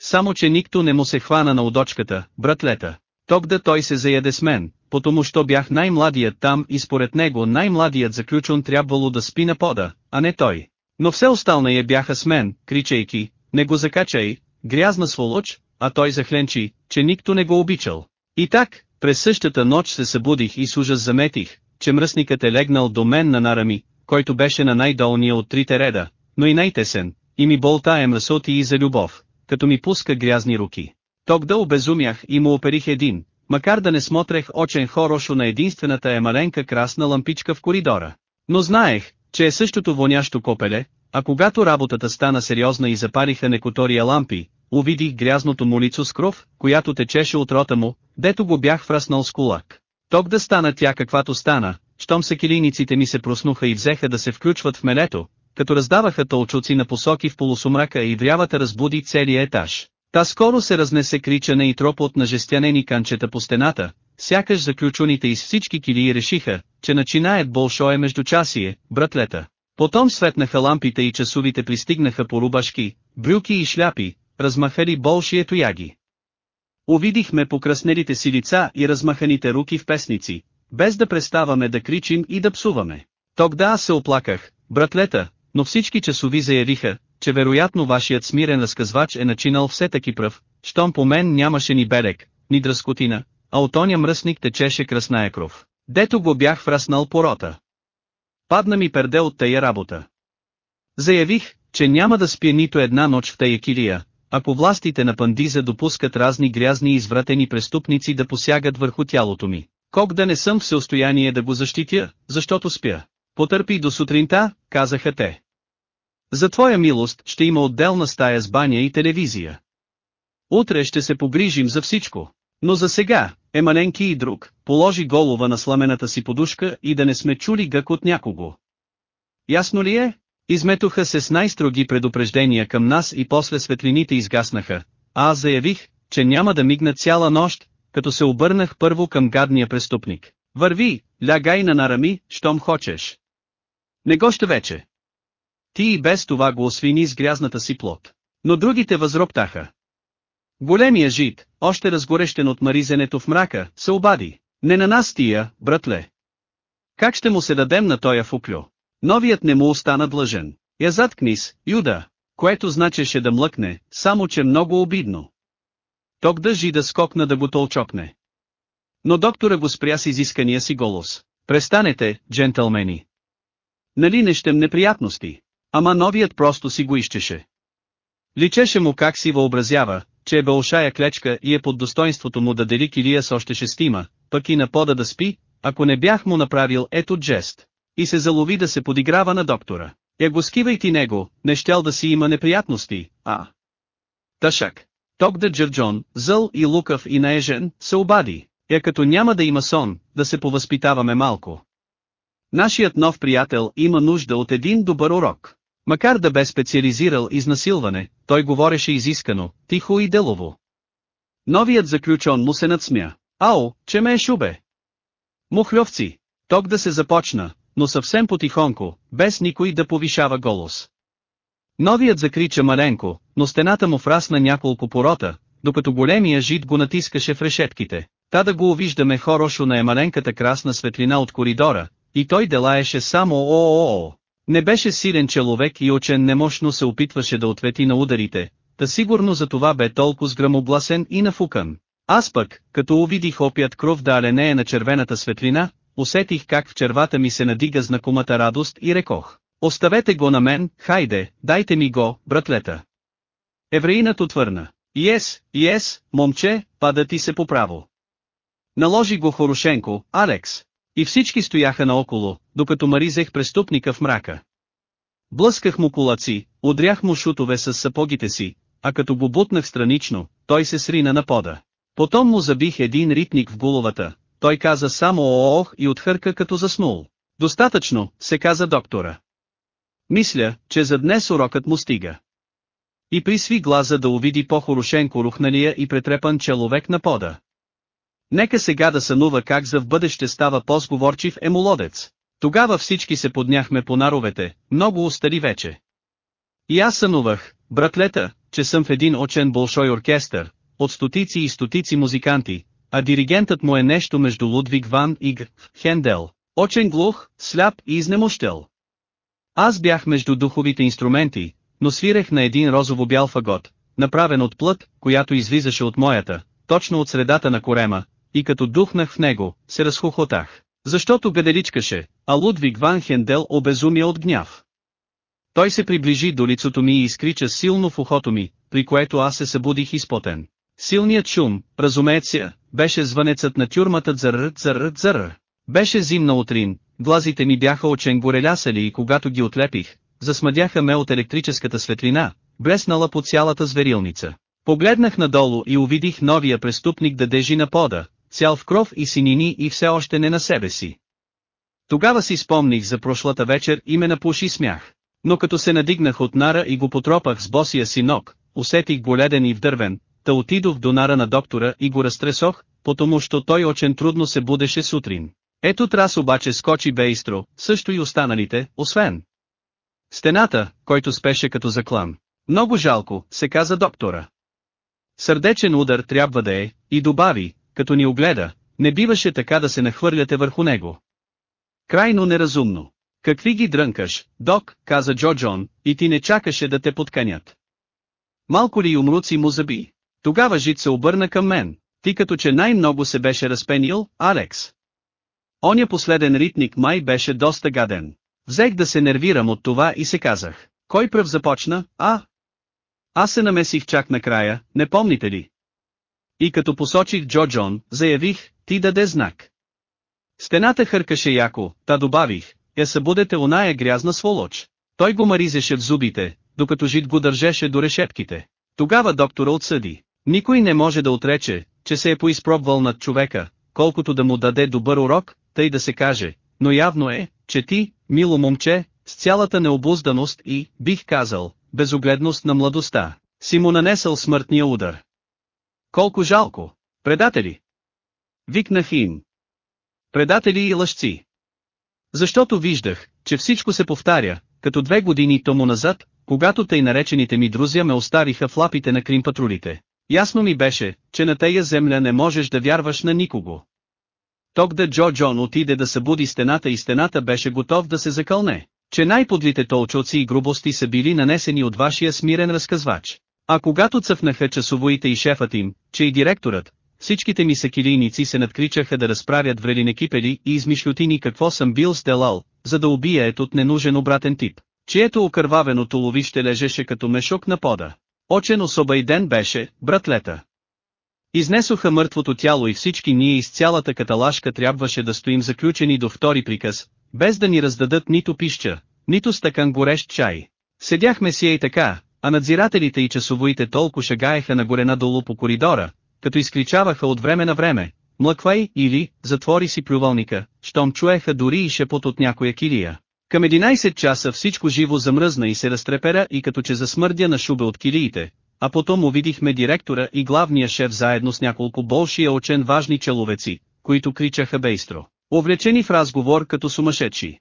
Само че никто не му се хвана на удочката, братлета. Тогда той се заяде с мен, потому що бях най-младият там и според него най-младият заключен трябвало да спи на пода, а не той. Но все останалия бяха с мен, кричейки, не го закачай, грязна сволоч, а той захленчи, че никто не го обичал. И так, през същата нощ се събудих и с ужас заметих, че мръсникът е легнал до мен на нарами, който беше на най-долния от трите реда, но и най-тесен, и ми болтае мръсоти и за любов, като ми пуска грязни руки. Тогда обезумях и му оперих един, макар да не смотрех очен хорошо на единствената е маленка красна лампичка в коридора. Но знаех, че е същото вонящо копеле, а когато работата стана сериозна и запариха некотория лампи, увидих грязното му лицо с кров, която течеше от рота му, дето го бях враснал с кулак. Ток да стана тя каквато стана, щом секилийниците ми се проснуха и взеха да се включват в мелето, като раздаваха толчуци на посоки в полусумрака и врявата разбуди целия етаж. Та скоро се разнесе кричане и тропот на жестянени канчета по стената, сякаш заключените из всички килии решиха, че начинаят болшое междучасие, братлета. Потом светнаха лампите и часовите пристигнаха по рубашки, брюки и шляпи, размахали болшие тояги. Увидихме покраснелите си лица и размаханите руки в песници, без да преставаме да кричим и да псуваме. Тогда аз се оплаках, братлета, но всички часови заявиха, че вероятно вашият смирен разказвач е начинал все таки пръв, щом по мен нямаше ни берег, ни дръскотина, а от оня мръсник течеше красная кров. Дето го бях враснал по рота. Падна ми перде от тая работа. Заявих, че няма да спя нито една нощ в тая килия, ако властите на Пандиза допускат разни грязни и извратени престъпници да посягат върху тялото ми. Кок да не съм в състояние да го защитя, защото спя. Потърпи до сутринта, казаха те. За твоя милост ще има отделна стая с баня и телевизия. Утре ще се погрижим за всичко. Но за сега, Еманенки и друг, положи голова на сламената си подушка и да не сме чули гък от някого. Ясно ли е? Изметоха се с най-строги предупреждения към нас и после светлините изгаснаха, а аз заявих, че няма да мигна цяла нощ, като се обърнах първо към гадния преступник. Върви, лягай на нарами, щом хочеш. Не го ще вече. Ти и без това го освини с грязната си плод. Но другите възроптаха. Големия жид, още разгорещен от маризенето в мрака, се обади. Не на нас тия, братле. Как ще му се дадем на тоя фуклю? Новият не му остана длъжен. Я заткнис, Юда, което значеше да млъкне, само че много обидно. Ток да жида скокна да го толчокне. Но доктора го спря с изискания си голос. Престанете, джентълмени. Нали не щем неприятности? Ама новият просто си го изчеше. Личеше му как си въобразява, че е бълшая клечка и е под достоинството му да дели килия с още шестима, пък и на пода да спи, ако не бях му направил ето джест. И се залови да се подиграва на доктора. Я го скивайки него, не щел да си има неприятности, а... Тъшак. Ток да Джерджон, зъл и лукав и наежен, се обади. Я като няма да има сон, да се повъзпитаваме малко. Нашият нов приятел има нужда от един добър урок. Макар да бе специализирал изнасилване, той говореше изискано, тихо и делово. Новият заключен му се надсмя. Ао, че ме е шубе! Мухльовци! Ток да се започна, но съвсем потихонко, без никой да повишава голос. Новият закрича маленко, но стената му врасна няколко порота, докато големия жид го натискаше в решетките. Та да го увиждаме хорошо на емаленката красна светлина от коридора, и той делаеше само о-о-о. Не беше силен човек и очен немощно се опитваше да ответи на ударите, та сигурно за това бе толкова сграмобласен и нафукан. Аз пък, като увидих опият кров да аленея на червената светлина, усетих как в червата ми се надига знакомата радост и рекох. Оставете го на мен, хайде, дайте ми го, братлета. Евреинът отвърна. Ес, ес, момче, пада ти се по право. Наложи го Хорошенко, Алекс. И всички стояха наоколо, докато маризех преступника в мрака. Блъсках му кулаци, удрях му шутове с сапогите си, а като го бутнах странично, той се срина на пода. Потом му забих един ритник в головата, той каза само оох и отхърка като заснул. Достатъчно, се каза доктора. Мисля, че за днес урокът му стига. И присви глаза да увиди по-хорошенко рухналия и претрепан человек на пода. Нека сега да сънува как за в бъдеще става по-сговорчив емолодец. Тогава всички се подняхме по наровете, много устари вече. И аз сънувах, братлета, че съм в един очен болшой оркестър, от стотици и стотици музиканти, а диригентът му е нещо между Лудвиг ван Иг, Хендел, очен глух, сляп и изнемощел. Аз бях между духовите инструменти, но свирех на един розово-бял фагот, направен от плът, която излизаше от моята, точно от средата на корема, и като духнах в него, се разхохотах. Защото гаделичкаше, а Лудвиг Ван Хендел обезумя от гняв. Той се приближи до лицото ми и изкрича силно в ухото ми, при което аз се събудих изпотен. Силният шум, разумеется, беше звънецът на тюрмата дзъррът дзъррът дзърр. Беше зимна утрин, глазите ми бяха очен горелясали и когато ги отлепих, засмъдяха ме от електрическата светлина, блеснала по цялата зверилница. Погледнах надолу и увидих новия преступник да дежи на пода, цял в кров и синини и все още не на себе си. Тогава си спомних за прошлата вечер и ме напуши смях. Но като се надигнах от нара и го потропах с босия си ног, усетих боледен и вдървен, та отидох до нара на доктора и го разтресох, потому що той очень трудно се будеше сутрин. Ето Трас обаче скочи бейстро, също и останалите, освен. Стената, който спеше като заклан. Много жалко, се каза доктора. Сърдечен удар трябва да е, и добави, като ни огледа, не биваше така да се нахвърляте върху него. Крайно неразумно. Какви ги дрънкаш, док, каза Джо Джон, и ти не чакаше да те подканят. Малко ли умруци му заби? Тогава Жит се обърна към мен, ти като че най-много се беше разпенил, Алекс. Оня последен ритник май беше доста гаден. Взех да се нервирам от това и се казах. Кой пръв започна, а? Аз се намесих чак накрая, не помните ли? И като посочих Джо Джон, заявих, ти даде знак. Стената хъркаше яко, та добавих, я събудете оная грязна сволоч. Той го маризеше в зубите, докато жит го държеше до решетките. Тогава доктора отсъди. Никой не може да отрече, че се е поизпробвал над човека, колкото да му даде добър урок, тъй да се каже, но явно е, че ти, мило момче, с цялата необузданост и, бих казал, безогледност на младостта, си му нанесъл смъртния удар. Колко жалко! Предатели! Викнах им. Предатели и лъжци. Защото виждах, че всичко се повтаря, като две години тому назад, когато тъй наречените ми друзя ме оставиха в лапите на кримпатрулите. Ясно ми беше, че на тая земля не можеш да вярваш на никого. Ток да Джо Джон отиде да събуди стената и стената беше готов да се закълне, че най-подлите толчоци и грубости са били нанесени от вашия смирен разказвач. А когато цъфнаха часовоите и шефът им, че и директорът, всичките ми сакилийници се надкричаха да разправят врели кипели и измишлютини какво съм бил сделал, за да убия етот ненужен обратен тип, чието окървавено толовище лежеше като мешок на пода. Очен особа и ден беше, братлета. Изнесоха мъртвото тяло и всички ние из цялата каталашка трябваше да стоим заключени до втори приказ, без да ни раздадат нито пища, нито стакан горещ чай. Седяхме си и така, а надзирателите и часовоите толкова шагаеха нагоре надолу по коридора, като изкричаваха от време на време, млъквай или, затвори си плювалника, щом чуеха дори и шепот от някоя килия. Към 11 часа всичко живо замръзна и се разтрепера и като че засмърдя на шуба от килиите, а потом увидихме директора и главния шеф заедно с няколко болшия очен важни человеци, които кричаха бейстро, увлечени в разговор като сумасшедши.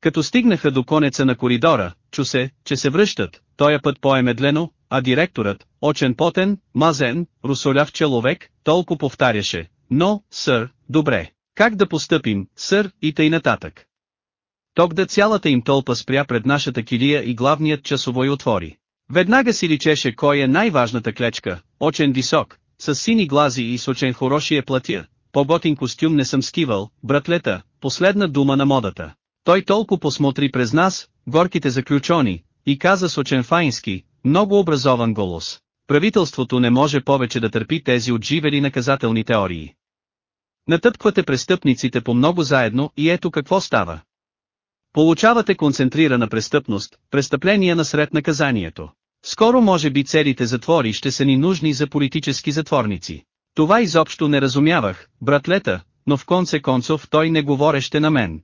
Като стигнаха до конеца на коридора, чу се, че се връщат, тоя път по-емедлено, а директорът, очен потен, мазен, русоляв человек, толкова повтаряше, но, сър, добре, как да постъпим, сър, и тъй нататък. Тогда цялата им толпа спря пред нашата килия и главният часовой отвори. Веднага си личеше кой е най-важната клечка, очен висок, с сини глази и с очен хорошия платя, по-готин костюм не съм скивал, братлета, последна дума на модата. Той толкова посмотри през нас, горките заключони, и каза с очен файнски, много образован голос. Правителството не може повече да търпи тези отживели наказателни теории. Натъпквате престъпниците по много заедно и ето какво става. Получавате концентрирана престъпност, престъпления насред наказанието. Скоро може би целите затвори ще са ни нужни за политически затворници. Това изобщо не разумявах, братлета, но в конце концов той не говореще на мен.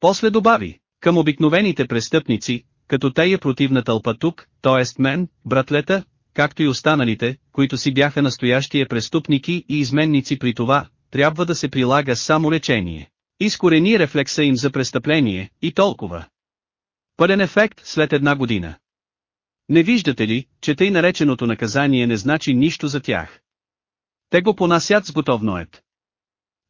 После добави, към обикновените престъпници, като тая противна тълпа тук, т.е. мен, братлета, както и останалите, които си бяха настоящия престъпники и изменници при това, трябва да се прилага само лечение. Изкорени рефлекса им за престъпление, и толкова. Пълен ефект след една година. Не виждате ли, че тъй нареченото наказание не значи нищо за тях? Те го понасят с готовноет.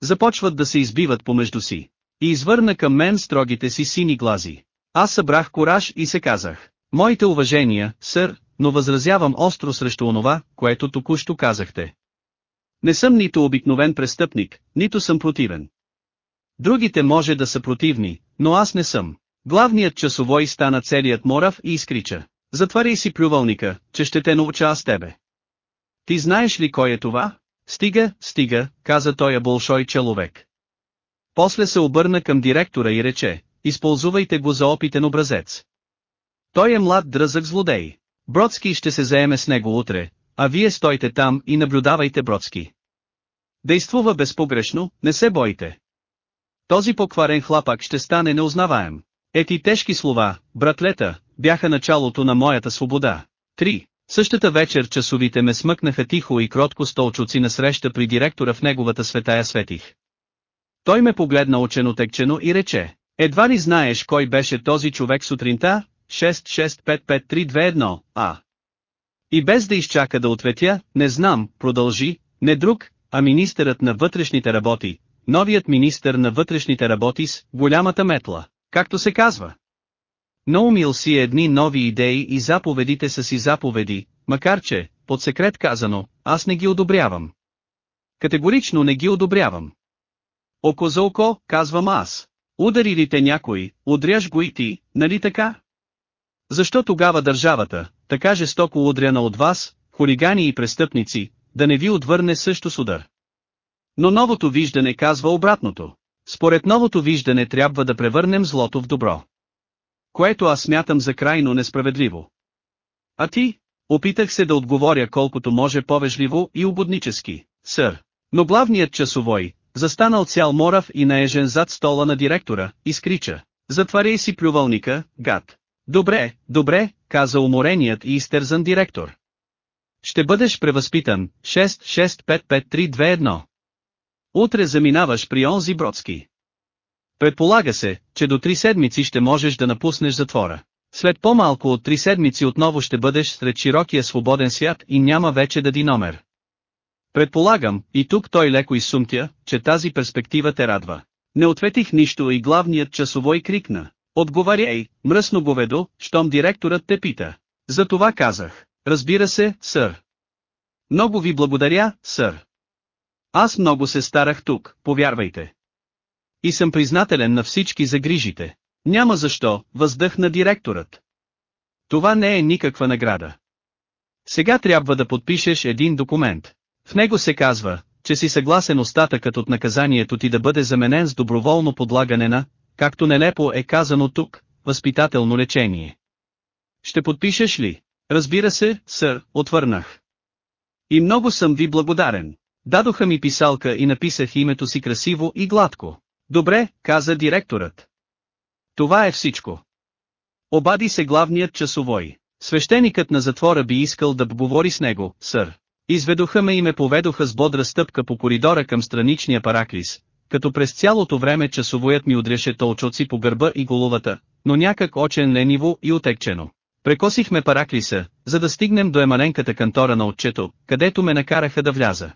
Започват да се избиват помежду си. И извърна към мен строгите си сини глази. Аз събрах кораж и се казах. Моите уважения, сър, но възразявам остро срещу онова, което току-що казахте. Не съм нито обикновен престъпник, нито съм противен. Другите може да са противни, но аз не съм. Главният часовой стана целият морав и изкрича. Затваряй си плювалника, че ще те науча аз тебе. Ти знаеш ли кой е това? Стига, стига, каза тоя болшой човек. После се обърна към директора и рече, използвайте го за опитен образец. Той е млад дръзък злодей. Бродски ще се заеме с него утре, а вие стойте там и наблюдавайте Бродски. Действува безпогрешно, не се бойте. Този покварен хлапак ще стане неузнаваем. Ети тежки слова, братлета, бяха началото на моята свобода. 3. Същата вечер часовите ме смъкнаха тихо и кротко столчуци на среща при директора в неговата светая светих. Той ме погледна очено-текчено и рече, едва ли знаеш кой беше този човек сутринта, 665531, а. И без да изчака да ответя, не знам, продължи, не друг, а министърът на вътрешните работи, новият министър на вътрешните работи с голямата метла, както се казва. Наумил си едни нови идеи и заповедите са си заповеди, макар че, под секрет казано, аз не ги одобрявам. Категорично не ги одобрявам. Око за око, казвам аз. Удари ли те някой, удряш го и ти, нали така? Защо тогава държавата, така жестоко удряна от вас, хулигани и престъпници, да не ви отвърне също с удар? Но новото виждане казва обратното. Според новото виждане трябва да превърнем злото в добро. Което аз смятам за крайно несправедливо. А ти? Опитах се да отговоря колкото може повежливо и угоднически, сър. Но главният часовой, застанал цял морав и наежен зад стола на директора, изкрича. Затваряй си плювалника, гад. Добре, добре, каза умореният и изтерзан директор. Ще бъдеш превъзпитан, 6-6-5-5-3-2-1. Утре заминаваш при онзи Бродски. Предполага се, че до три седмици ще можеш да напуснеш затвора. След по-малко от три седмици отново ще бъдеш сред широкия свободен свят и няма вече да ди номер. Предполагам, и тук той леко изсумтя, че тази перспектива те радва. Не ответих нищо и главният часовой крикна. Отговаряй, мръсно говедо, щом директорът те пита. За това казах. Разбира се, сър. Много ви благодаря, сър. Аз много се старах тук, повярвайте. И съм признателен на всички за грижите. Няма защо, въздъхна директорът. Това не е никаква награда. Сега трябва да подпишеш един документ. В него се казва, че си съгласен остатъкът от наказанието ти да бъде заменен с доброволно подлагане на, както нелепо е казано тук, възпитателно лечение. Ще подпишеш ли? Разбира се, сър, отвърнах. И много съм ви благодарен. Дадоха ми писалка и написах името си красиво и гладко. Добре, каза директорът. Това е всичко. Обади се главният часовой. Свещеникът на затвора би искал да говори с него, сър. Изведоха ме и ме поведоха с бодра стъпка по коридора към страничния параклис, като през цялото време часовоят ми удряше толчоци по гърба и головата, но някак очен лениво и отекчено. Прекосихме параклиса, за да стигнем до еманенката кантора на отчето, където ме накараха да вляза.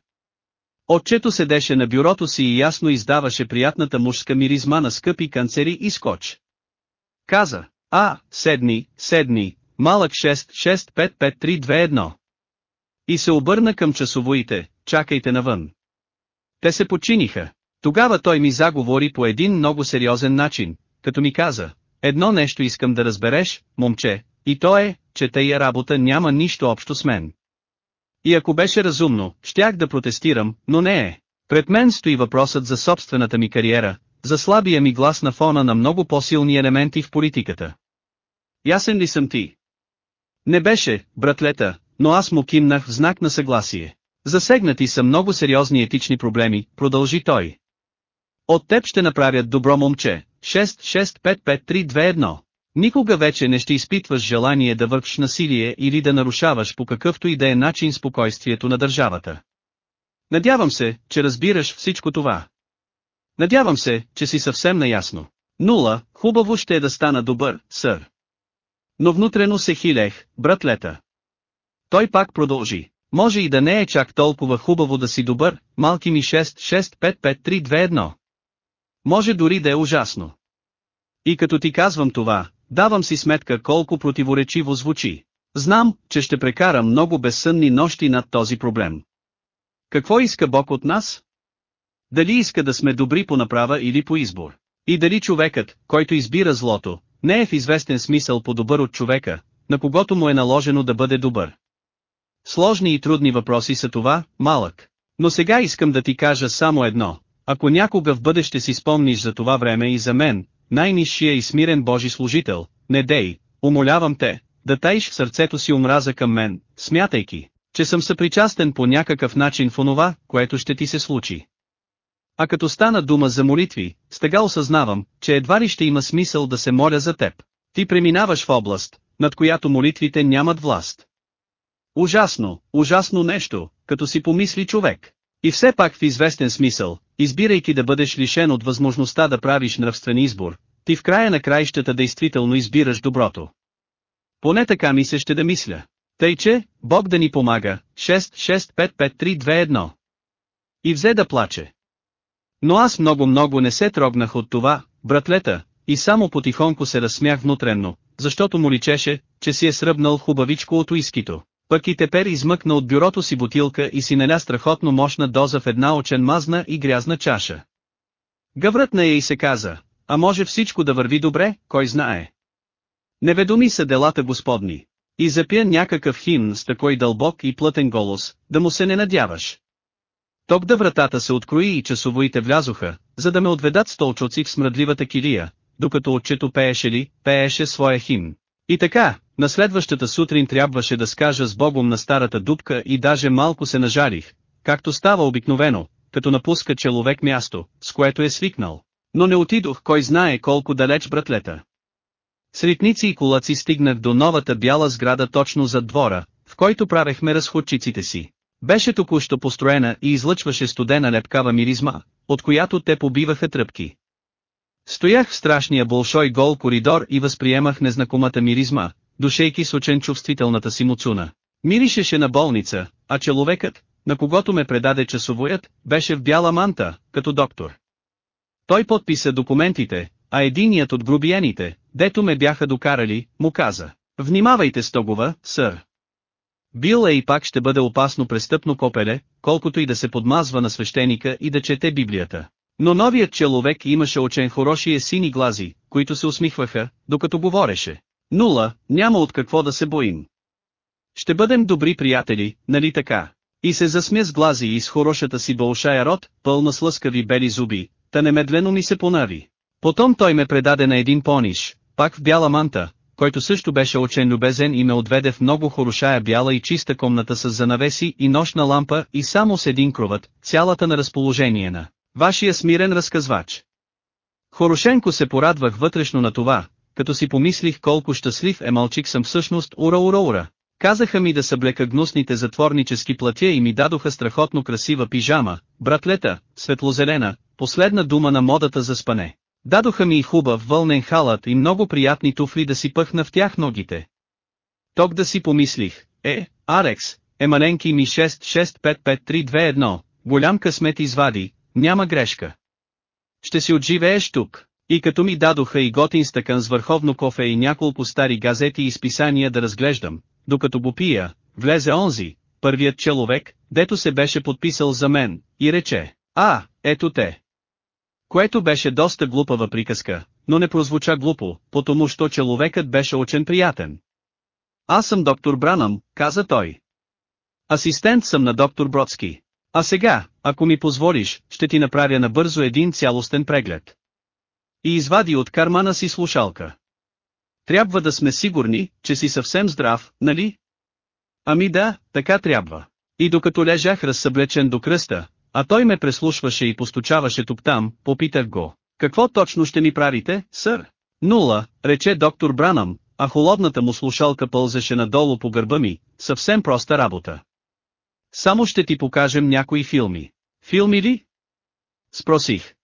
Отчето седеше на бюрото си и ясно издаваше приятната мужска миризма на скъпи канцери и скоч. Каза, а, седни, седни, малък 6-6-5-5-3-2-1. И се обърна към часовоите, чакайте навън. Те се починиха. Тогава той ми заговори по един много сериозен начин, като ми каза, едно нещо искам да разбереш, момче, и то е, че тая работа няма нищо общо с мен. И ако беше разумно, щях да протестирам, но не е. Пред мен стои въпросът за собствената ми кариера, за слабия ми глас на фона на много по-силни елементи в политиката. Ясен ли съм ти? Не беше, братлета, но аз му кимнах в знак на съгласие. Засегнати са много сериозни етични проблеми, продължи той. От теб ще направят добро момче, 6-6-5-5-3-2-1. Никога вече не ще изпитваш желание да вършиш насилие или да нарушаваш по какъвто и да е начин спокойствието на държавата. Надявам се, че разбираш всичко това. Надявам се, че си съвсем наясно. Нула, хубаво ще е да стана добър, сър. Но внутрено се хилех, братлета. Той пак продължи. Може и да не е чак толкова хубаво да си добър, малки ми 6-6-5-5-3-2-1. Може дори да е ужасно. И като ти казвам това, давам си сметка колко противоречиво звучи. Знам, че ще прекара много безсънни нощи над този проблем. Какво иска Бог от нас? Дали иска да сме добри по направа или по избор? И дали човекът, който избира злото, не е в известен смисъл по-добър от човека, на когото му е наложено да бъде добър? Сложни и трудни въпроси са това, малък. Но сега искам да ти кажа само едно. Ако някога в бъдеще си спомниш за това време и за мен, най-низшия и смирен Божи служител, не дей, умолявам те, да таиш в сърцето си омраза към мен, смятайки, че съм съпричастен по някакъв начин в онова, което ще ти се случи. А като стана дума за молитви, стега осъзнавам, че едва ли ще има смисъл да се моля за теб. Ти преминаваш в област, над която молитвите нямат власт. Ужасно, ужасно нещо, като си помисли човек. И все пак в известен смисъл, избирайки да бъдеш лишен от възможността да правиш нравствен избор, ти в края на краищата действително избираш доброто. Поне така ми се ще да мисля. Тъй че, Бог да ни помага, 6-6-5-5-3-2-1. И взе да плаче. Но аз много-много не се трогнах от това, братлета, и само потихонко се разсмях внутренно, защото му личеше, че си е сръбнал хубавичко от уискито. Пък и тепер измъкна от бюрото си бутилка и си наля страхотно мощна доза в една очен мазна и грязна чаша. Гъврътна я и се каза, а може всичко да върви добре, кой знае. Неведоми са делата господни. И запя някакъв химн с такой дълбок и плътен голос, да му се не надяваш. Ток да вратата се открои и часовоите влязоха, за да ме отведат столчоци в смръдливата килия, докато отчето пееше ли, пееше своя химн. И така, на следващата сутрин трябваше да скажа с Богом на старата дупка и даже малко се нажарих, както става обикновено, като напуска човек място, с което е свикнал. Но не отидох кой знае колко далеч братлета. С и кулаци стигнах до новата бяла сграда точно зад двора, в който правехме разходчиците си. Беше току-що построена и излъчваше студена лепкава миризма, от която те побиваха тръпки. Стоях в страшния болшой гол коридор и възприемах незнакомата миризма, душейки с очен чувствителната си муцуна. Миришеше на болница, а човекът, на когото ме предаде часовоят, беше в бяла манта, като доктор. Той подписа документите, а единият от грубияните, дето ме бяха докарали, му каза, внимавайте с тогова, сър. Бил е и пак ще бъде опасно престъпно копеле, колкото и да се подмазва на свещеника и да чете Библията. Но новият човек имаше очен хорошие сини глази, които се усмихваха, докато говореше. Нула, няма от какво да се боим. Ще бъдем добри приятели, нали така? И се засмя с глази и с хорошата си бълшая рот, пълна с лъскави бели зуби, та немедлено ми се понави. Потом той ме предаде на един пониш, пак в бяла манта, който също беше очень любезен и ме отведе в много хорошая бяла и чиста комната с занавеси и нощна лампа и само с един кровът, цялата на разположение на вашия смирен разказвач. Хорошенко се порадвах вътрешно на това, като си помислих колко щастлив е малчик съм всъщност ура-ура-ура. Казаха ми да съблека гнусните затворнически платя и ми дадоха страхотно красива пижама, братлета, светлозелена, последна дума на модата за спане. Дадоха ми и хубав вълнен халат и много приятни туфли да си пъхна в тях ногите. Ток да си помислих, е, Арекс, е маленки ми 6655321, голям късмет извади, няма грешка. Ще си отживееш тук. И като ми дадоха и готин стакан с върховно кофе и няколко стари газети и списания да разглеждам, докато го пия, влезе онзи, първият човек, дето се беше подписал за мен, и рече, а, ето те. Което беше доста глупава приказка, но не прозвуча глупо, потому що човекът беше очень приятен. Аз съм доктор Бранам, каза той. Асистент съм на доктор Бродски. А сега, ако ми позволиш, ще ти направя набързо един цялостен преглед. И извади от кармана си слушалка. Трябва да сме сигурни, че си съвсем здрав, нали? Ами да, така трябва. И докато лежах разсъблечен до кръста, а той ме преслушваше и постучаваше тук-там, попитах го. Какво точно ще ми правите, сър? Нула, рече доктор Бранам, а холодната му слушалка пълзеше надолу по гърба ми, съвсем проста работа. Само ще ти покажем някои филми. Филми ли? Спросих.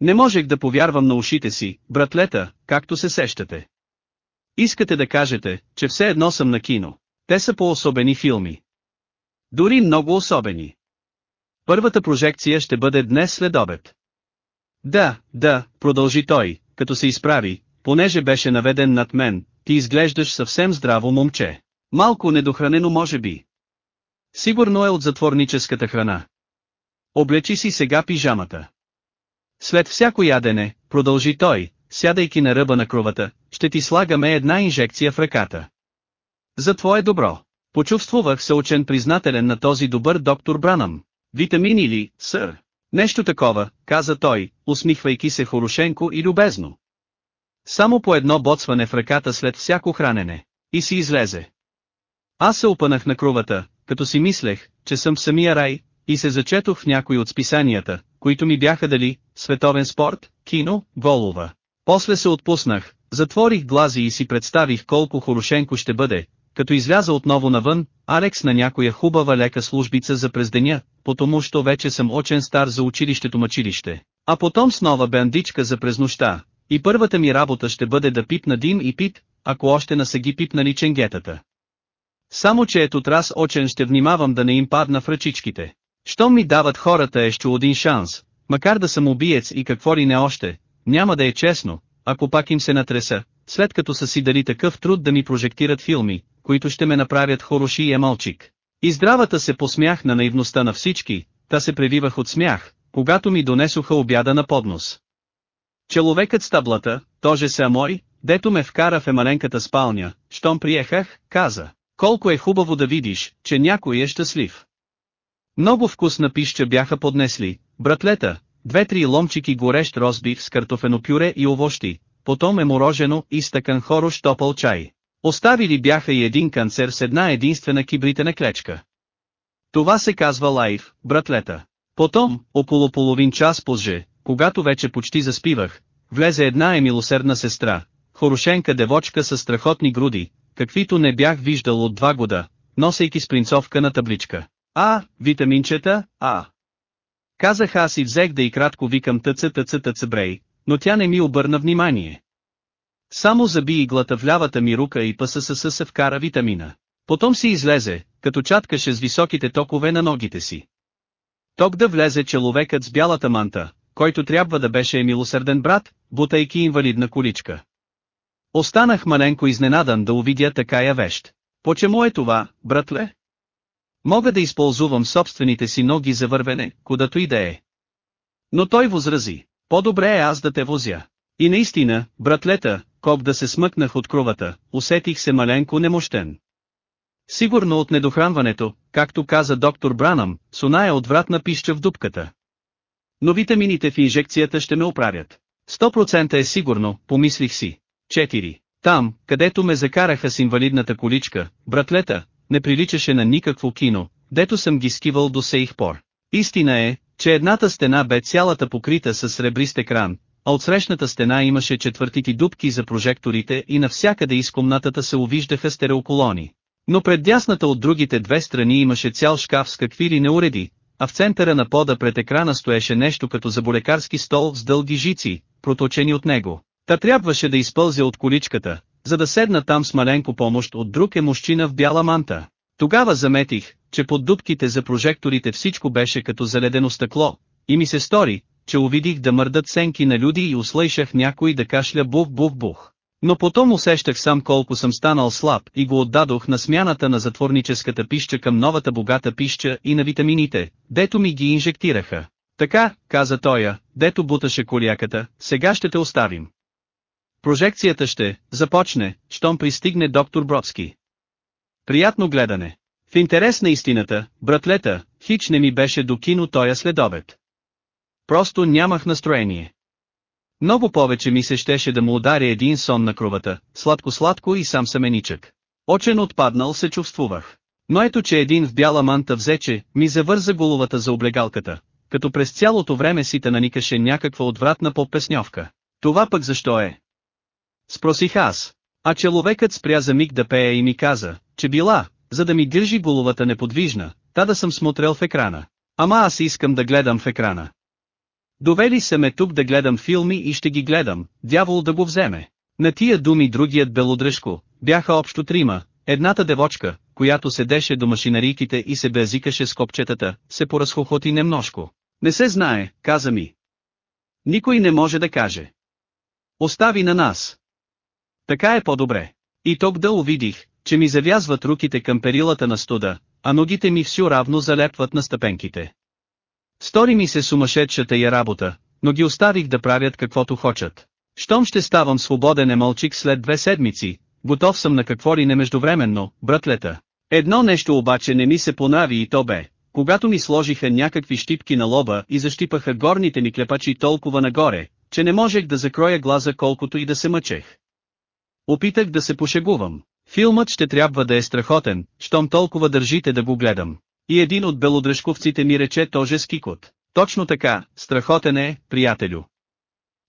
Не можех да повярвам на ушите си, братлета, както се сещате. Искате да кажете, че все едно съм на кино. Те са по-особени филми. Дори много особени. Първата прожекция ще бъде днес след обед. Да, да, продължи той, като се изправи, понеже беше наведен над мен, ти изглеждаш съвсем здраво момче. Малко недохранено може би. Сигурно е от затворническата храна. Облечи си сега пижамата. След всяко ядене, продължи той, сядайки на ръба на кровата, ще ти слагаме една инжекция в ръката. За твое добро. Почувствувах се учен признателен на този добър доктор Бранам. Витамини ли, сър? Нещо такова, каза той, усмихвайки се Хорошенко и любезно. Само по едно боцване в ръката след всяко хранене. И си излезе. Аз се опънах на кровата, като си мислех, че съм в самия рай, и се зачетох в някои от списанията, които ми бяха дали, световен спорт, кино, голова. После се отпуснах, затворих глази и си представих колко Хорошенко ще бъде, като изляза отново навън, Алекс на някоя хубава лека службица за през деня, потому що вече съм очен стар за училището мъчилище, а потом с нова бандичка за през нощта, и първата ми работа ще бъде да пипна дим и пит, ако още на са ги пипнали ченгетата. Само че ето трас очен ще внимавам да не им падна в ръчичките. Щом ми дават хората ещу един шанс, макар да съм убиец и какво ли не още, няма да е честно, ако пак им се натреса, след като са си дали такъв труд да ми прожектират филми, които ще ме направят хороши и емалчик. И здравата се посмях на наивността на всички, та се превивах от смях, когато ми донесоха обяда на поднос. Человекът с таблата, тоже са мой, дето ме вкара в емаленката спалня, щом приехах, каза, колко е хубаво да видиш, че някой е щастлив. Много вкусна пища бяха поднесли, братлета, две-три ломчики горещ розбив с картофено пюре и овощи, потом е морожено и стакан хорош топъл чай. Оставили бяха и един канцер с една единствена кибритена клечка. Това се казва лайф, братлета. Потом, около половин час позже, когато вече почти заспивах, влезе една емилосердна сестра, хорошенка девочка с страхотни груди, каквито не бях виждал от два года, носейки спринцовка на табличка. А, витаминчета, а. Казах аз и взех да и кратко викам тъца тъца тъца брей, но тя не ми обърна внимание. Само заби иглата в лявата ми рука и пъсъсъс се вкара витамина. Потом си излезе, като чаткаше с високите токове на ногите си. Ток да влезе човекът с бялата манта, който трябва да беше милосърден брат, бутайки инвалидна количка. Останах маленко изненадан да увидя такая вещ. Почему е това, братле? Мога да използвам собствените си ноги за вървене, кудато и да е. Но той възрази, по-добре е аз да те возя. И наистина, братлета, коб да се смъкнах от кровата, усетих се маленко немощен. Сигурно от недохранването, както каза доктор Бранам, сона е отвратна пища в дупката. Но витамините в инжекцията ще ме оправят. 100% е сигурно, помислих си. 4. Там, където ме закараха с инвалидната количка, братлета, не приличаше на никакво кино, дето съм ги скивал до сеих пор. Истина е, че едната стена бе цялата покрита с сребрист екран, а от срещната стена имаше четвъртити дубки за прожекторите и навсякъде из комнатата се увиждаха стереоколони. Но пред дясната от другите две страни имаше цял шкаф с какви ли неуреди, а в центъра на пода пред екрана стоеше нещо като заболекарски стол с дълги жици, проточени от него. Та трябваше да изпълзя от количката, за да седна там с маленко помощ от друг е мужчина в бяла манта. Тогава заметих, че под дубките за прожекторите всичко беше като заледено стъкло, и ми се стори, че увидих да мърдат сенки на люди и услышах някой да кашля бух-бух-бух. Но потом усещах сам колко съм станал слаб и го отдадох на смяната на затворническата пища към новата богата пища и на витамините, дето ми ги инжектираха. Така, каза тоя, дето буташе коляката, сега ще те оставим. Прожекцията ще започне, щом пристигне доктор Бродски. Приятно гледане. В интерес на истината, братлета, хич не ми беше до кино тоя следобед. Просто нямах настроение. Много повече ми се щеше да му удари един сон на кровата, сладко-сладко и сам саменичък. Очен отпаднал се чувствувах. Но ето че един в бяла манта взече, ми завърза головата за облегалката, като през цялото време си наникаше някаква отвратна попесньовка. Това пък защо е? Спросих аз. А човекът спря за миг да пее и ми каза, че била, за да ми държи головата неподвижна, та да съм смотрел в екрана. Ама аз искам да гледам в екрана. Довели се ме тук да гледам филми и ще ги гледам, дявол да го вземе. На тия думи другият белодръжко, бяха общо трима, Едната девочка, която седеше до машинарийките и се безикаше с копчетата, се поразхохоти немножко. Не се знае, каза ми. Никой не може да каже. Остави на нас. Така е по-добре. И тук да увидих, че ми завязват руките към перилата на студа, а ногите ми всю равно залепват на стъпенките. Стори ми се сумасшедшата я работа, но ги оставих да правят каквото хочат. Щом ще ставам свободен емълчик след две седмици, готов съм на какво ли не междувременно, братлета. Едно нещо обаче не ми се понави и то бе, когато ми сложиха някакви щипки на лоба и защипаха горните ми клепачи толкова нагоре, че не можех да закроя глаза колкото и да се мъчех. Опитах да се пошегувам. Филмът ще трябва да е страхотен, щом толкова държите да го гледам. И един от белодръжковците ми рече тоже с кикот. Точно така, страхотен е, приятелю.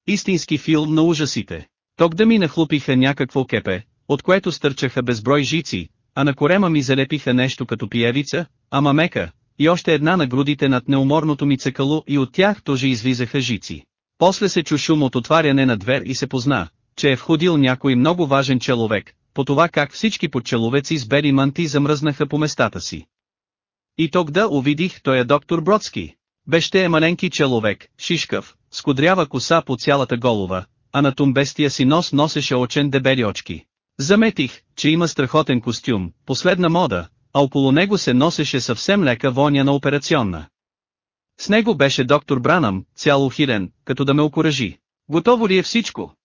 Истински филм на ужасите. Ток да ми нахлупиха някакво кепе, от което стърчаха безброй жици, а на корема ми залепиха нещо като пиявица, ама мека, и още една на грудите над неуморното ми цекало и от тях тоже излизаха жици. После се чу шум от отваряне на двер и се позна, че е входил някой много важен човек, по това как всички подчеловеци с бели манти замръзнаха по местата си. И тогда увидих тоя доктор Бродски. Беше е маленки човек, шишкав, с кудрява коса по цялата голова, а на тумбестия си нос носеше очен дебели очки. Заметих, че има страхотен костюм, последна мода, а около него се носеше съвсем лека воня на операционна. С него беше доктор Бранам, цяло хилен, като да ме окоръжи. Готово ли е всичко?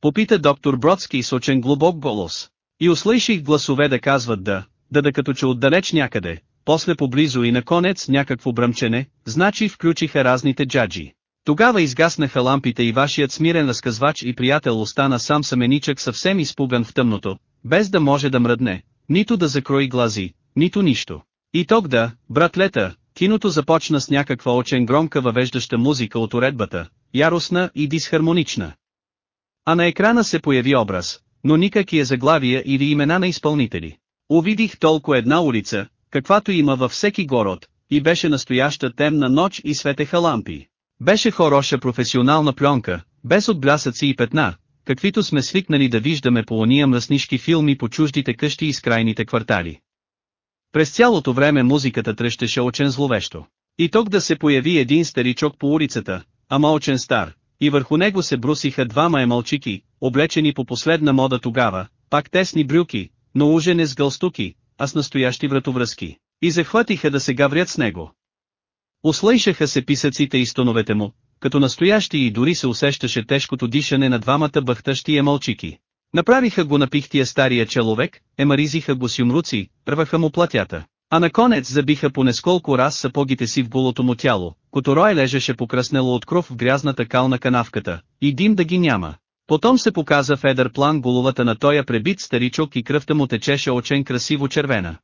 Попита доктор Бродски с очен глубок голос. И услыших гласове да казват да, да да като че отдалеч някъде, после поблизо и наконец някакво бръмчене, значи включиха разните джаджи. Тогава изгаснаха лампите и вашият смирен разказвач и приятел остана сам саменичък съвсем изпуган в тъмното, без да може да мръдне, нито да закрои глази, нито нищо. И ток да, братлета, киното започна с някаква очен громка въвеждаща музика от уредбата, яростна и дисхармонична. А на екрана се появи образ, но никак е заглавия или имена на изпълнители. Увидих толкова една улица, каквато има във всеки город, и беше настояща темна нощ и светеха лампи. Беше хороша професионална пленка, без отблясъци и петна, каквито сме свикнали да виждаме по ония мръснишки филми по чуждите къщи и скрайните квартали. През цялото време музиката трещеше очен зловещо. И тук да се появи един старичок по улицата, ама очен стар, и върху него се брусиха двама емалчики, облечени по последна мода тогава, пак тесни брюки, но уже не с гълстуки, а с настоящи вратовръзки, и захватиха да се гаврят с него. Услышаха се писъците и стоновете му, като настоящи и дори се усещаше тежкото дишане на двамата бъхтащи емалчики. Направиха го на пихтия стария човек, емаризиха го с юмруци, рваха му платята. А наконец забиха по несколко раз сапогите си в голото му тяло, като рой лежеше покраснело от кров в грязната кална канавката, и дим да ги няма. Потом се показа в едър план головата на тоя пребит старичок и кръвта му течеше очен красиво червена.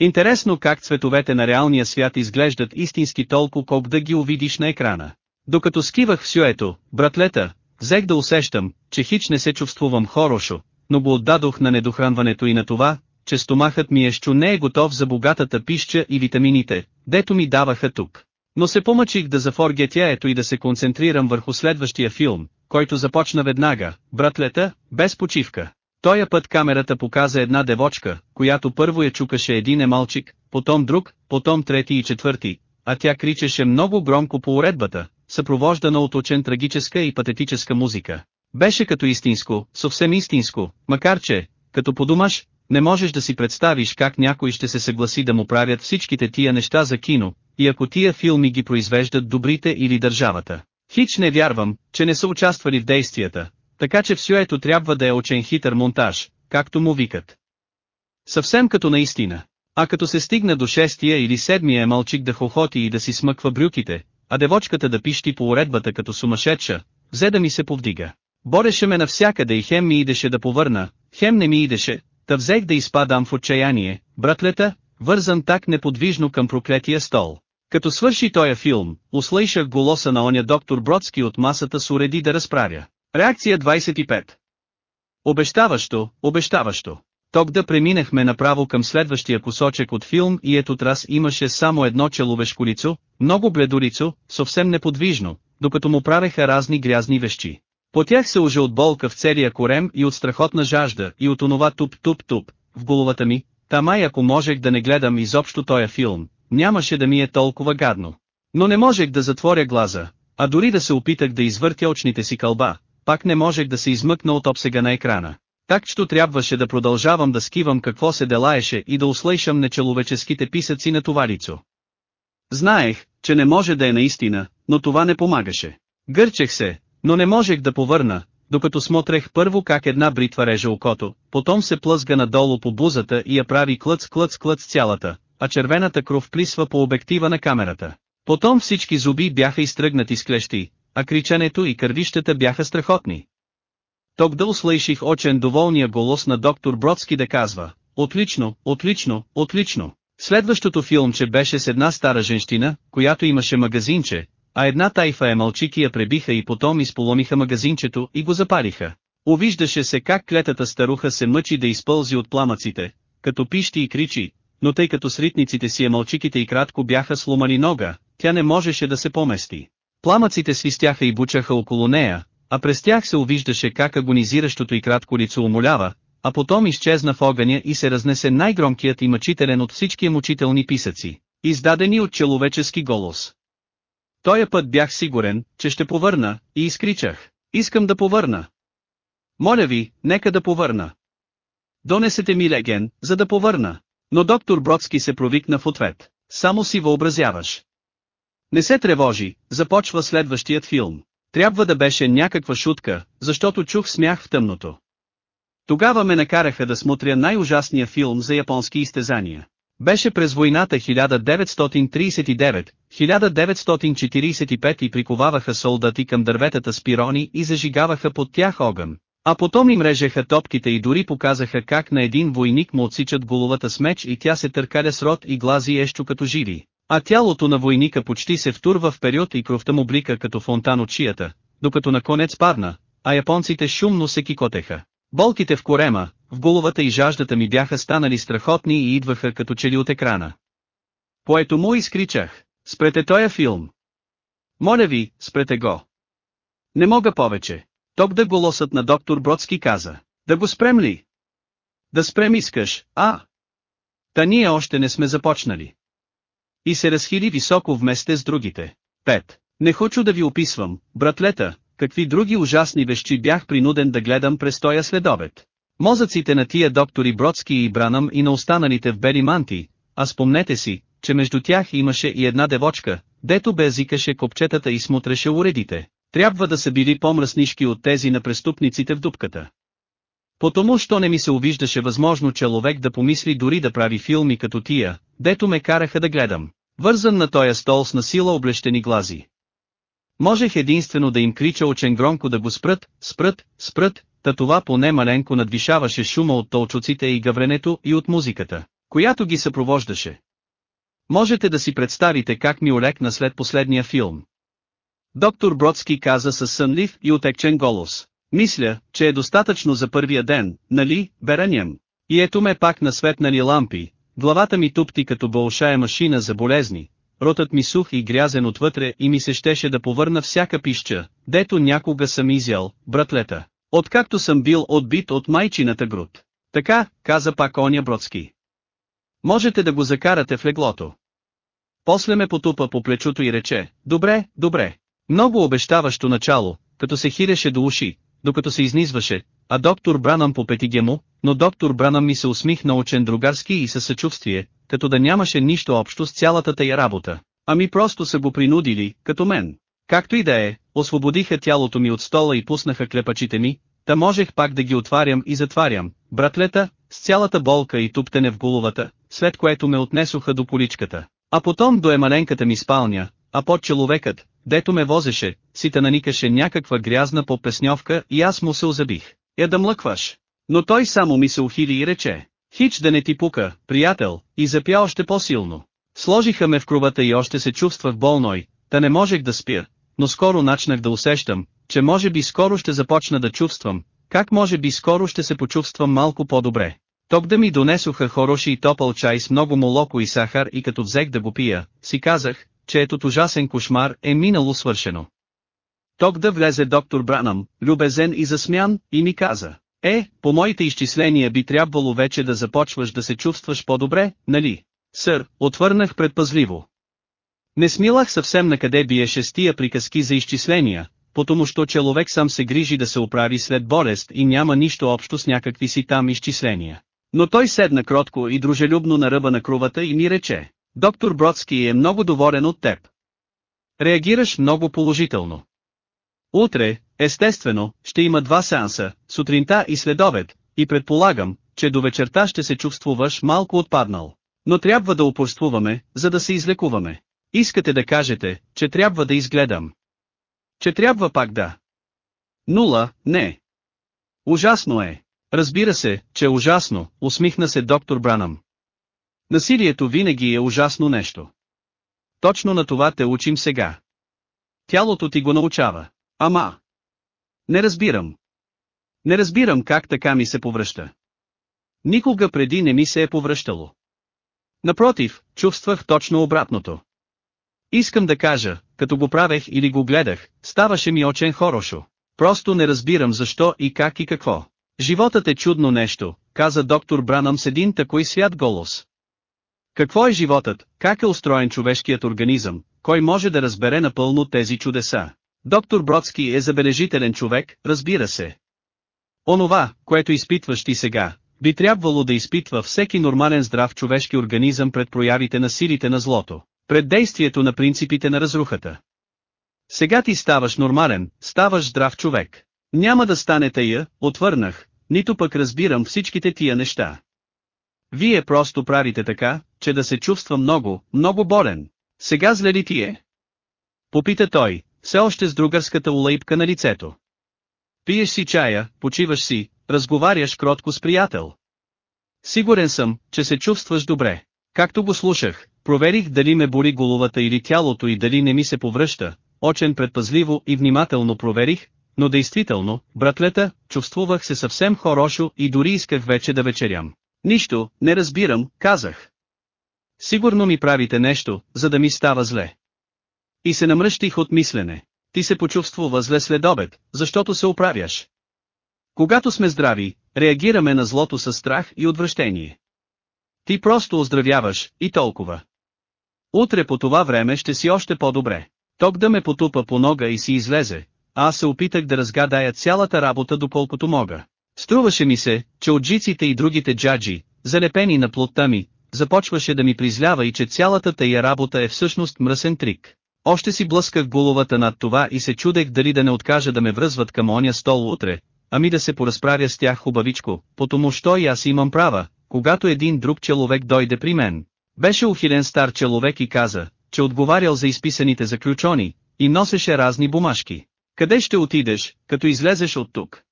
Интересно как цветовете на реалния свят изглеждат истински толкова колко да ги увидиш на екрана. Докато скивах в сюето, братлета, взех да усещам, че хич не се чувствувам хорошо, но го отдадох на недохранването и на това, че стомахът ми ещу не е готов за богатата пища и витамините, дето ми даваха тук. Но се помъчих да зафоргя тяето и да се концентрирам върху следващия филм, който започна веднага, братлета, без почивка. Тоя път камерата показа една девочка, която първо я чукаше един емалчик, потом друг, потом трети и четвърти, а тя кричеше много громко по уредбата, съпровождана от учен трагическа и патетическа музика. Беше като истинско, съвсем истинско, макар че, като подумаш, не можеш да си представиш как някой ще се съгласи да му правят всичките тия неща за кино, и ако тия филми ги произвеждат добрите или държавата. Хич не вярвам, че не са участвали в действията, така че всюето трябва да е очен хитър монтаж, както му викат. Съвсем като наистина. А като се стигна до шестия или седмия мълчик да хохоти и да си смъква брюките, а девочката да пищи по уредбата като сумасшедша, взе да ми се повдига. Бореше ме навсякъде и хем ми идеше да повърна, хем не ми идеше, та взех да изпадам в отчаяние, братлета, вързан так неподвижно към проклетия стол. Като свърши тоя филм, услышах голоса на оня доктор Бродски от масата с уреди да разправя. Реакция 25. Обещаващо, обещаващо. Ток да преминахме направо към следващия кусочек от филм и ето трас имаше само едно человешко лицо, много бледолицо, съвсем неподвижно, докато му правеха разни грязни вещи. По тях се уже от болка в целия корем и от страхотна жажда и от онова туп-туп-туп, в головата ми, тамай ако можех да не гледам изобщо тоя филм, нямаше да ми е толкова гадно. Но не можех да затворя глаза, а дори да се опитах да извъртя очните си кълба, пак не можех да се измъкна от обсега на екрана. Такчето трябваше да продължавам да скивам какво се делаеше и да услышам нечеловеческите писъци на товарицо. Знаех, че не може да е наистина, но това не помагаше. Гърчех се, но не можех да повърна, докато смотрех първо как една бритва реже окото, потом се плъзга надолу по бузата и я прави клъц клъц клъц цялата, а червената кров плисва по обектива на камерата. Потом всички зуби бяха изтръгнати с клещи, а кричането и кървищата бяха страхотни. да услыших очен доволния голос на доктор Бродски да казва, отлично, отлично, отлично. Следващото филмче беше с една стара женщина, която имаше магазинче, а една тайфа е мълчики я пребиха и потом изполомиха магазинчето и го запалиха. Увиждаше се как клетата старуха се мъчи да изпълзи от пламъците, като пищи и кричи, но тъй като сритниците си е мълчиките и кратко бяха сломани нога, тя не можеше да се помести. Пламъците свистяха и бучаха около нея, а през тях се увиждаше как агонизиращото и кратко лицо умолява, а потом изчезна в огъня и се разнесе най-громкият и мъчителен от всички мъчителни писъци, издадени от человечески голос. Тоя път бях сигурен, че ще повърна, и изкричах. Искам да повърна. Моля ви, нека да повърна. Донесете ми леген, за да повърна. Но доктор Бродски се провикна в ответ. Само си въобразяваш. Не се тревожи, започва следващият филм. Трябва да беше някаква шутка, защото чух смях в тъмното. Тогава ме накараха да смотря най-ужасния филм за японски изтезания. Беше през войната 1939-1945 и приковаваха солдати към дърветата с пирони и зажигаваха под тях огън. А потом им режеха топките и дори показаха как на един войник му отсичат головата с меч и тя се търкаля с рот и глази ещо като живи. А тялото на войника почти се втурва в период и кръвта му блика като фонтан от шията, докато на конец падна, а японците шумно се кикотеха. Болките в корема, в головата и жаждата ми бяха станали страхотни и идваха като че ли от екрана. Поето му изкричах, спрете тоя филм. Моля ви, спрете го. Не мога повече. Ток да голосът на доктор Бродски каза, да го спрем ли? Да спрем искаш, а? Та ние още не сме започнали. И се разхили високо вместе с другите. 5. Не хочу да ви описвам, братлета, какви други ужасни вещи бях принуден да гледам през тоя следобед. Мозъците на тия доктори Бродски и Бранам и на останалите в бели манти, а спомнете си, че между тях имаше и една девочка, дето безикаше копчетата и смотреше уредите. Трябва да са били по-мръснишки от тези на преступниците в дупката. Потому що не ми се увиждаше възможно човек да помисли дори да прави филми като тия, дето ме караха да гледам. Вързан на тоя стол с насила облещени глази. Можех единствено да им крича очен громко да го спрат, спрат, спрат, та това поне маленко надвишаваше шума от толчуците и гавренето и от музиката, която ги съпровождаше. Можете да си представите как ми олекна след последния филм. Доктор Бродски каза със сънлив и отекчен голос. Мисля, че е достатъчно за първия ден, нали, Бераням? И ето ме пак на светнали лампи, главата ми тупти като бълшая машина за болезни, ротът ми сух и грязен отвътре и ми се щеше да повърна всяка пища, дето някога съм изял, братлета. Откакто съм бил отбит от майчината груд. Така, каза пак оня Бродски. Можете да го закарате в леглото. После ме потупа по плечото и рече, добре, добре. Много обещаващо начало, като се хиреше до уши, докато се изнизваше, а доктор Бранам по петиге му, но доктор Бранам ми се усмихна очен другарски и със съчувствие, като да нямаше нищо общо с цялата тая работа. Ами просто са го принудили, като мен. Както и да е, освободиха тялото ми от стола и пуснаха клепачите ми, та можех пак да ги отварям и затварям, братлета, с цялата болка и туптене в головата, след което ме отнесоха до поличката. А потом до емаленката ми спалня, а под човекът, дето ме возеше, си та наникаше някаква грязна попесньовка и аз му се озабих. Я да млъкваш. Но той само ми се ухили и рече. Хич да не ти пука, приятел, и запя още по-силно. Сложиха ме в крувата и още се чувствах болной, та не можех да спя, но скоро начнах да усещам, че може би скоро ще започна да чувствам, как може би скоро ще се почувствам малко по-добре. Ток да ми донесоха хороши и топъл чай с много молоко и сахар и като взех да го пия, си казах, че етот ужасен кошмар е минало свършено. Ток да влезе доктор Бранам, любезен и засмян, и ми каза, Е, по моите изчисления би трябвало вече да започваш да се чувстваш по-добре, нали? Сър, отвърнах предпазливо. Не смилах съвсем на къде биеше с тия приказки за изчисления, потому що човек сам се грижи да се оправи след болест и няма нищо общо с някакви си там изчисления. Но той седна кротко и дружелюбно на ръба на крувата и ми рече, доктор Бродски е много доволен от теб. Реагираш много положително. Утре, естествено, ще има два сеанса, сутринта и следобед, и предполагам, че до вечерта ще се чувствуваш малко отпаднал. Но трябва да упорствуваме, за да се излекуваме. Искате да кажете, че трябва да изгледам. Че трябва пак да. Нула, не. Ужасно е. Разбира се, че е ужасно, усмихна се доктор Бранам. Насилието винаги е ужасно нещо. Точно на това те учим сега. Тялото ти го научава. Ама. Не разбирам. Не разбирам как така ми се повръща. Никога преди не ми се е повръщало. Напротив, чувствах точно обратното. Искам да кажа, като го правех или го гледах, ставаше ми очен хорошо. Просто не разбирам защо и как и какво. Животът е чудно нещо, каза доктор Бранам с един такой свят голос. Какво е животът, как е устроен човешкият организъм, кой може да разбере напълно тези чудеса? Доктор Бродски е забележителен човек, разбира се. Онова, което изпитваш ти сега, би трябвало да изпитва всеки нормален здрав човешки организъм пред проявите на силите на злото, пред действието на принципите на разрухата. Сега ти ставаш нормален, ставаш здрав човек. Няма да стане тая, отвърнах, нито пък разбирам всичките тия неща. Вие просто правите така, че да се чувства много, много болен. Сега зле ли ти е? Попита той, все още с другарската улейпка на лицето. Пиеш си чая, почиваш си, разговаряш кротко с приятел. Сигурен съм, че се чувстваш добре. Както го слушах, проверих дали ме боли головата или тялото и дали не ми се повръща, очен предпазливо и внимателно проверих, но действително, братлета, чувствувах се съвсем хорошо и дори исках вече да вечерям. Нищо, не разбирам, казах. Сигурно ми правите нещо, за да ми става зле. И се намръщих от мислене. Ти се почувствува зле след обед, защото се оправяш. Когато сме здрави, реагираме на злото с страх и отвращение. Ти просто оздравяваш, и толкова. Утре по това време ще си още по-добре. Ток да ме потупа по нога и си излезе, а аз се опитах да разгадая цялата работа доколкото мога. Струваше ми се, че от жиците и другите джаджи, залепени на плотта ми, започваше да ми призлява и че цялата тая работа е всъщност мръсен трик. Още си блъсках головата над това и се чудех дали да не откажа да ме връзват към оня стол утре, ами да се поразправя с тях хубавичко, потому що и аз имам права, когато един друг човек дойде при мен. Беше ухилен стар човек и каза, че отговарял за изписаните заключони, и носеше разни бумажки. Къде ще отидеш, като излезеш от тук?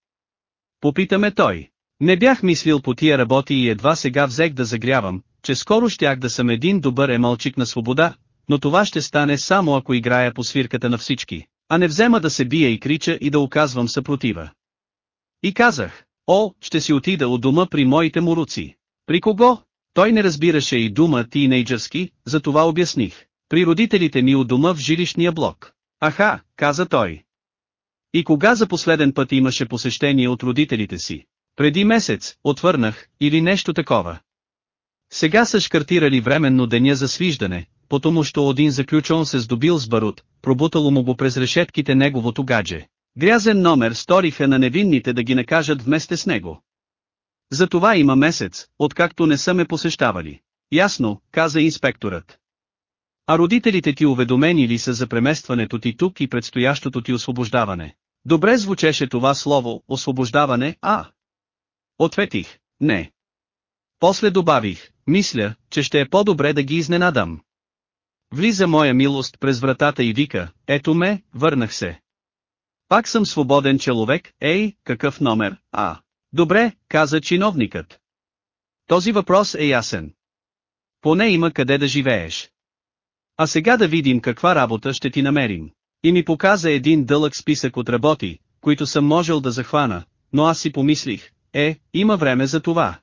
Попитаме той. Не бях мислил по тия работи и едва сега взех да загрявам, че скоро щях да съм един добър емалчик на свобода, но това ще стане само ако играя по свирката на всички, а не взема да се бия и крича и да оказвам съпротива. И казах, о, ще си отида от дома при моите муруци. При кого? Той не разбираше и дума тинейджърски, затова обясних. При родителите ми от дома в жилищния блок. Аха, каза той. И кога за последен път имаше посещение от родителите си? Преди месец, отвърнах, или нещо такова. Сега са шкартирали временно деня за свиждане, потому що един заключен се здобил с барут, пробутало му го през решетките неговото гадже. Грязен номер сториха на невинните да ги накажат вместе с него. За това има месец, откакто не са ме посещавали. Ясно, каза инспекторът. А родителите ти уведомени ли са за преместването ти тук и предстоящото ти освобождаване? Добре звучеше това слово, освобождаване, а? Ответих, не. После добавих, мисля, че ще е по-добре да ги изненадам. Влиза моя милост през вратата и вика, ето ме, върнах се. Пак съм свободен човек, ей, какъв номер, а? Добре, каза чиновникът. Този въпрос е ясен. Поне има къде да живееш. А сега да видим каква работа ще ти намерим. И ми показа един дълъг списък от работи, които съм можел да захвана, но аз си помислих, е, има време за това.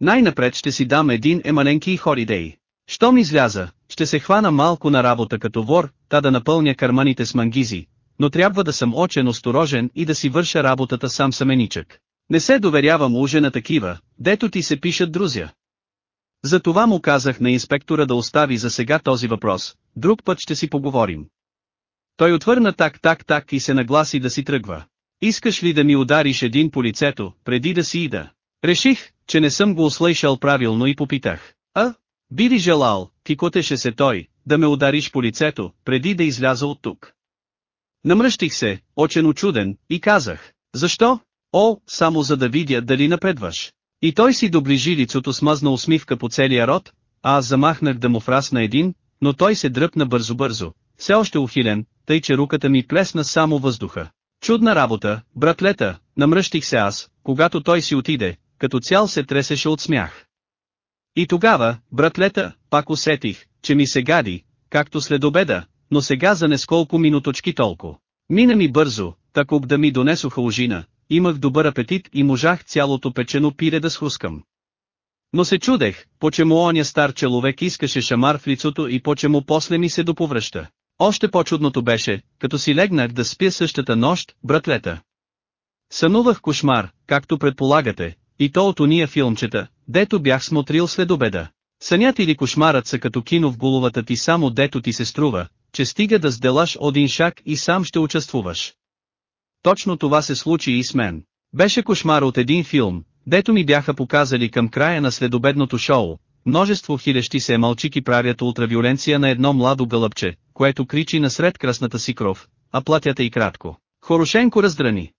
Най-напред ще си дам един емаленки хоридей. Щом изляза, ще се хвана малко на работа като вор, та да напълня карманите с мангизи, но трябва да съм очен осторожен и да си върша работата сам саменичък. Не се доверявам уже на такива, дето ти се пишат друзя. Затова му казах на инспектора да остави за сега този въпрос, друг път ще си поговорим. Той отвърна так-так-так и се нагласи да си тръгва. Искаш ли да ми удариш един по лицето, преди да си ида? Реших, че не съм го услышал правилно и попитах. А? Би ли желал, кикотеше се той, да ме удариш по лицето, преди да изляза от тук? Намръщих се, очен очуден, и казах. Защо? О, само за да видя дали напредваш. И той си доближи лицото с мазна усмивка по целия рот, а аз замахнах да му фрасна един, но той се дръпна бързо-бързо, все още ухилен, тъй че руката ми плесна само въздуха. Чудна работа, братлета, намръщих се аз, когато той си отиде, като цял се тресеше от смях. И тогава, братлета, пак усетих, че ми се гади, както след обеда, но сега за несколко минуточки толкова. Мина ми бързо, тако да ми донесоха ужина, имах добър апетит и можах цялото печено пире да схускам. Но се чудех, почему оня стар човек искаше шамар в лицото и почему после ми се доповръща. Още по-чудното беше, като си легнах да спя същата нощ, братлета. Сънувах кошмар, както предполагате, и то от уния филмчета, дето бях смотрил след обеда. Сънят или кошмарът са като кино в головата ти само дето ти се струва, че стига да сделаш один шаг и сам ще участвуваш. Точно това се случи и с мен. Беше кошмар от един филм, дето ми бяха показали към края на следобедното шоу. Множество хилещи се мълчики правят ултравиоленция на едно младо гълъбче, което кричи насред красната си кров, а платята и кратко. Хорошенко раздрани.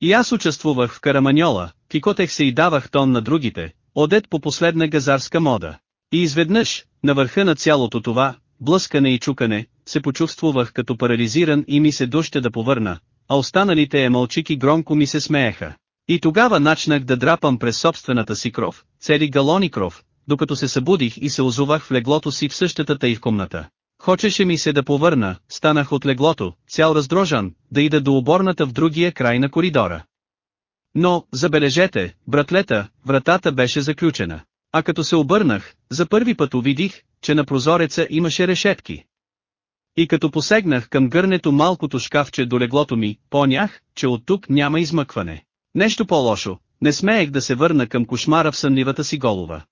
И аз участвувах в караманьола, кикотех се и давах тон на другите, одет по последна газарска мода. И изведнъж, на върха на цялото това, блъскане и чукане, се почувствувах като парализиран и ми се доща да повърна, а останалите емълчики громко ми се смееха. И тогава начнах да драпам през собствената си кров, цели галони кров, докато се събудих и се озовах в леглото си в същата тъй в комната. Хочеше ми се да повърна, станах от леглото, цял раздрожан, да ида до оборната в другия край на коридора. Но, забележете, братлета, вратата беше заключена. А като се обърнах, за първи път увидих, че на прозореца имаше решетки. И като посегнах към гърнето малкото шкафче до леглото ми, понях, че от тук няма измъкване. Нещо по-лошо, не смеех да се върна към кошмара в сънливата си голова.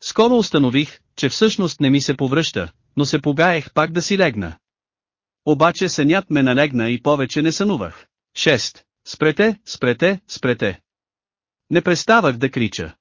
Скоро установих, че всъщност не ми се повръща, но се погаех пак да си легна. Обаче сънят ме налегна и повече не сънувах. 6. Спрете, спрете, спрете. Не преставах да крича.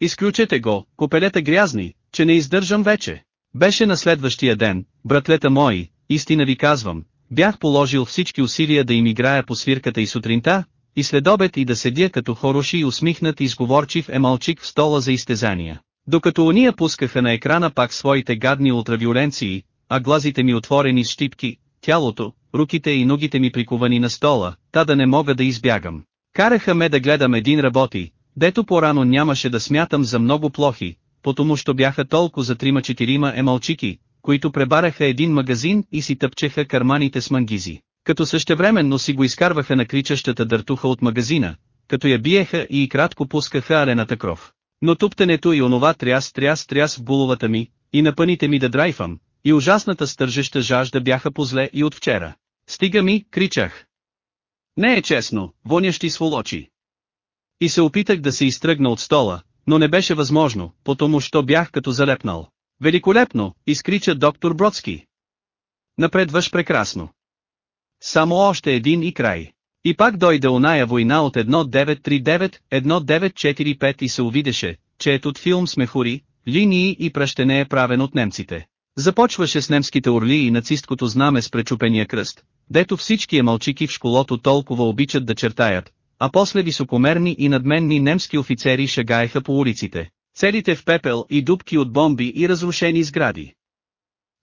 Изключете го, копелета грязни, че не издържам вече. Беше на следващия ден, братлета мои, истина ви казвам, бях положил всички усилия да им играя по свирката и сутринта, и след обед и да седя като хороши и усмихнат и сговорчив емалчик в стола за изтезания. Докато уния пускаха на екрана пак своите гадни ултравиоленции, а глазите ми отворени с щипки, тялото, руките и ногите ми приковани на стола, та да не мога да избягам. Караха ме да гледам един работи, дето по-рано нямаше да смятам за много плохи, потому що бяха толкова за трима-четирима емалчики, които пребараха един магазин и си тъпчеха карманите с мангизи, като същевременно си го изкарваха на кричащата дъртуха от магазина, като я биеха и кратко пускаха арената кров. Но туптенето и онова тряс тряс тряс в буловата ми, и на пъните ми да драйфам, и ужасната стържеща жажда бяха позле и от вчера. Стига ми, кричах. Не е честно, вонящи сволочи. И се опитах да се изтръгна от стола, но не беше възможно, потому що бях като залепнал. Великолепно, изкрича доктор Бродски. Напредваш прекрасно. Само още един и край. И пак дойде оная война от 1939-1945 и се увидеше, че от филм с мехури, линии и пръщене е правен от немците. Започваше с немските орли и нацисткото знаме с пречупения кръст, дето всички емалчики в школото толкова обичат да чертаят, а после високомерни и надменни немски офицери шагаеха по улиците, целите в пепел и дубки от бомби и разрушени сгради.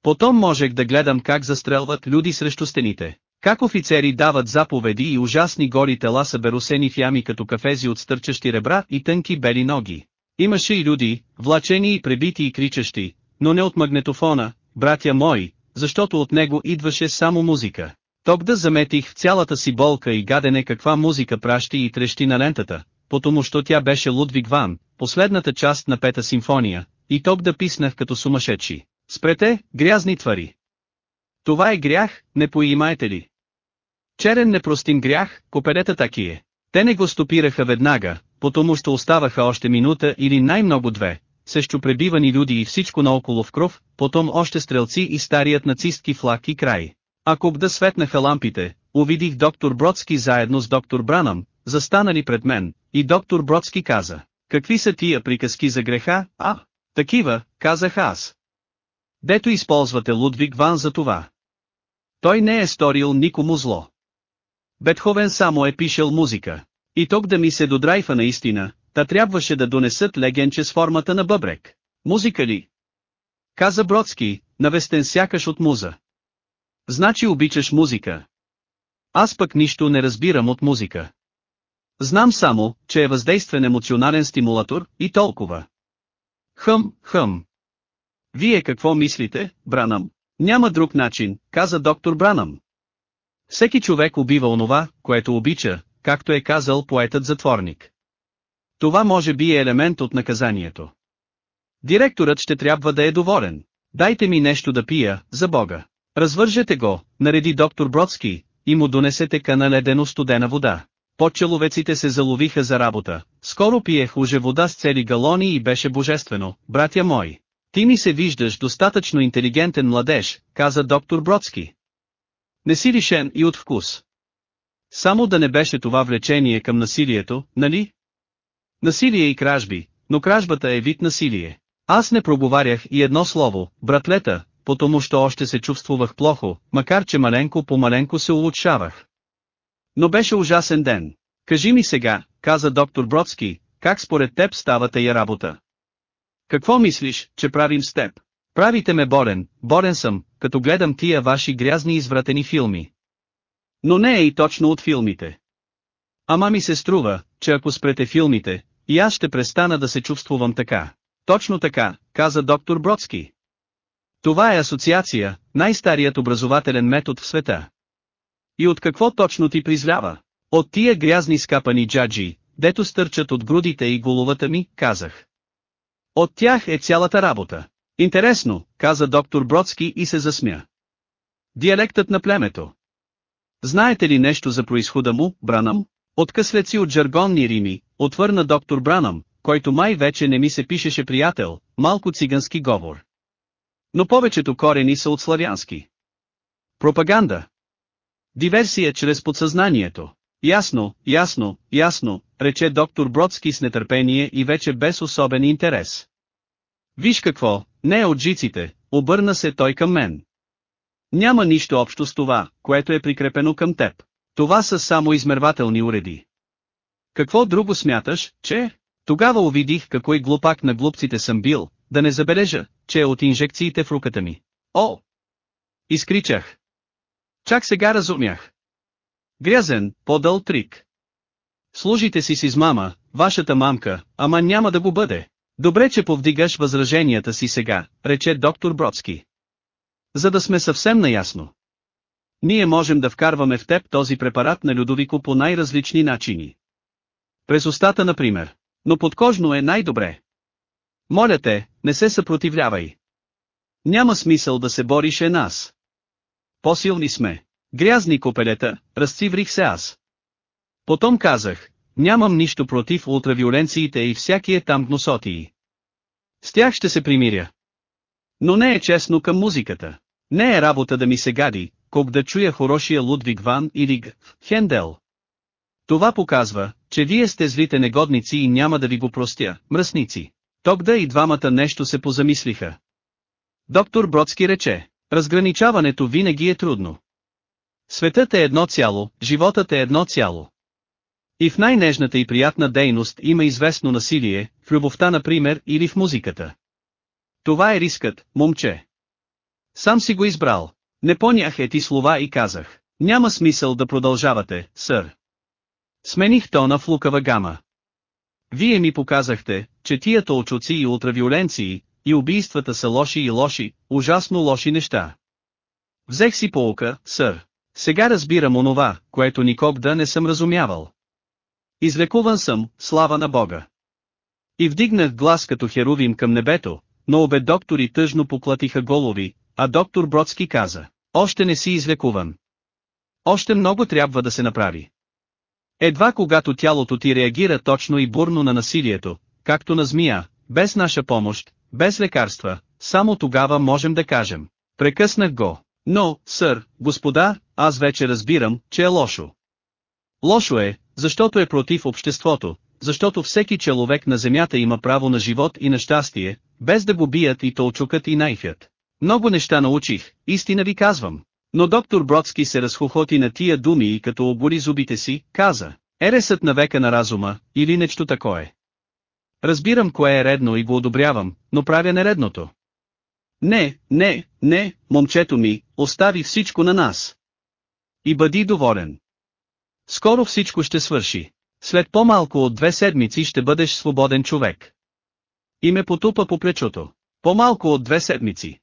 Потом можех да гледам как застрелват люди срещу стените, как офицери дават заповеди и ужасни гори тела са берусени в ями като кафези от стърчащи ребра и тънки бели ноги. Имаше и люди, влачени и пребити и кричащи, но не от магнетофона, братя мои, защото от него идваше само музика. Ток да заметих в цялата си болка и гадене каква музика пращи и трещи на лентата, потому що тя беше Лудвиг Ван, последната част на пета симфония, и ток да писнах като сумасшедши. Спрете, грязни твари! Това е грях, не поимаете ли? Черен непростим грях, коперета таки е. Те не го стопираха веднага, потому що оставаха още минута или най-много две, също пребивани люди и всичко наоколо в кров, потом още стрелци и старият нацистки флаг и край. Ако бда светнаха лампите, увидих доктор Бродски заедно с доктор Бранам, застанали пред мен, и доктор Бродски каза, какви са тия приказки за греха, а? Такива, казах аз. Дето използвате Лудвиг Ван за това. Той не е сторил никому зло. Бетховен само е пишел музика. И тук да ми се додрайфа наистина, та трябваше да донесат легенче с формата на бъбрек. Музика ли? Каза Бродски, навестен сякаш от муза. Значи обичаш музика. Аз пък нищо не разбирам от музика. Знам само, че е въздействен емоционален стимулатор, и толкова. Хъм, хъм. Вие какво мислите, Бранам? Няма друг начин, каза доктор Бранам. Всеки човек убива онова, което обича, както е казал поетът-затворник. Това може би е елемент от наказанието. Директорът ще трябва да е доволен. Дайте ми нещо да пия, за Бога. Развържете го, нареди доктор Бродски, и му донесете кана ледено студена вода. Подчеловеците се заловиха за работа. Скоро пиех уже вода с цели галони и беше божествено, братя мои. Ти ми се виждаш достатъчно интелигентен младеж, каза доктор Бродски. Не си лишен и от вкус. Само да не беше това влечение към насилието, нали? Насилие и кражби, но кражбата е вид насилие. Аз не проговарях и едно слово, братлета, потому що още се чувствувах плохо, макар че маленко по маленко се улучшавах. Но беше ужасен ден. Кажи ми сега, каза доктор Бродски, как според теб става тая работа? Какво мислиш, че правим с теб? Правите ме болен, болен съм, като гледам тия ваши грязни извратени филми. Но не е и точно от филмите. Ама ми се струва, че ако спрете филмите, и аз ще престана да се чувствувам така. Точно така, каза доктор Бродски. Това е асоциация, най-старият образователен метод в света. И от какво точно ти призвлява? От тия грязни скапани джаджи, дето стърчат от грудите и головата ми, казах. От тях е цялата работа. Интересно, каза доктор Бродски и се засмя. Диалектът на племето. Знаете ли нещо за происхода му, Бранам? Откъслеци от жаргонни рими, отвърна доктор Бранам, който май вече не ми се пишеше приятел, малко цигански говор. Но повечето корени са от славянски. Пропаганда. Диверсия чрез подсъзнанието. Ясно, ясно, ясно, рече доктор Бродски с нетърпение и вече без особен интерес. Виж какво, не от жиците, обърна се той към мен. Няма нищо общо с това, което е прикрепено към теб. Това са само измервателни уреди. Какво друго смяташ, че? Тогава увидих какой глупак на глупците съм бил, да не забележа, че е от инжекциите в руката ми. О! Изкричах. Чак сега разумях. Грязен, по-дъл трик. Служите си с измама, вашата мамка, ама няма да го бъде. Добре, че повдигаш възраженията си сега, рече доктор Бродски. За да сме съвсем наясно. Ние можем да вкарваме в теб този препарат на Людовико по най-различни начини. През устата например. Но подкожно е най-добре. Моля те, не се съпротивлявай. Няма смисъл да се бориш е нас. По-силни сме. Грязни копелета, разциврих се аз. Потом казах, нямам нищо против ултравиоленциите и всяки е там гносотии. С тях ще се примиря. Но не е честно към музиката. Не е работа да ми се гади, ког да чуя хорошия Лудвиг Ван или Г. Хендел. Това показва, че вие сте злите негодници и няма да ви го простя, мръсници. Тогда и двамата нещо се позамислиха. Доктор Бродски рече, разграничаването винаги е трудно. Светът е едно цяло, животът е едно цяло. И в най-нежната и приятна дейност има известно насилие, в любовта например или в музиката. Това е рискът, момче. Сам си го избрал. Не понях ети слова и казах. Няма смисъл да продължавате, сър. Смених тона в лукава гама. Вие ми показахте, че тия толчуци и ултравиоленции, и убийствата са лоши и лоши, ужасно лоши неща. Взех си полука, сър. Сега разбирам онова, което никог да не съм разумявал. Излекуван съм, слава на Бога. И вдигнах глас като херувим към небето, но обе доктори тъжно поклатиха голови, а доктор Бродски каза, още не си излекуван. Още много трябва да се направи. Едва когато тялото ти реагира точно и бурно на насилието, както на змия, без наша помощ, без лекарства, само тогава можем да кажем. Прекъснах го. Но, сър, господа, аз вече разбирам, че е лошо. Лошо е, защото е против обществото, защото всеки човек на земята има право на живот и на щастие, без да го бият и толчукат и найфят. Много неща научих, истина ви казвам. Но доктор Бродски се разхохоти на тия думи и като обори зубите си, каза, ересът на века на разума, или нещо такое. Разбирам кое е редно и го одобрявам, но правя нередното. Не, не, не, момчето ми, остави всичко на нас. И бъди доволен. Скоро всичко ще свърши. След по-малко от две седмици ще бъдеш свободен човек. И ме потупа по плечото. По-малко от две седмици.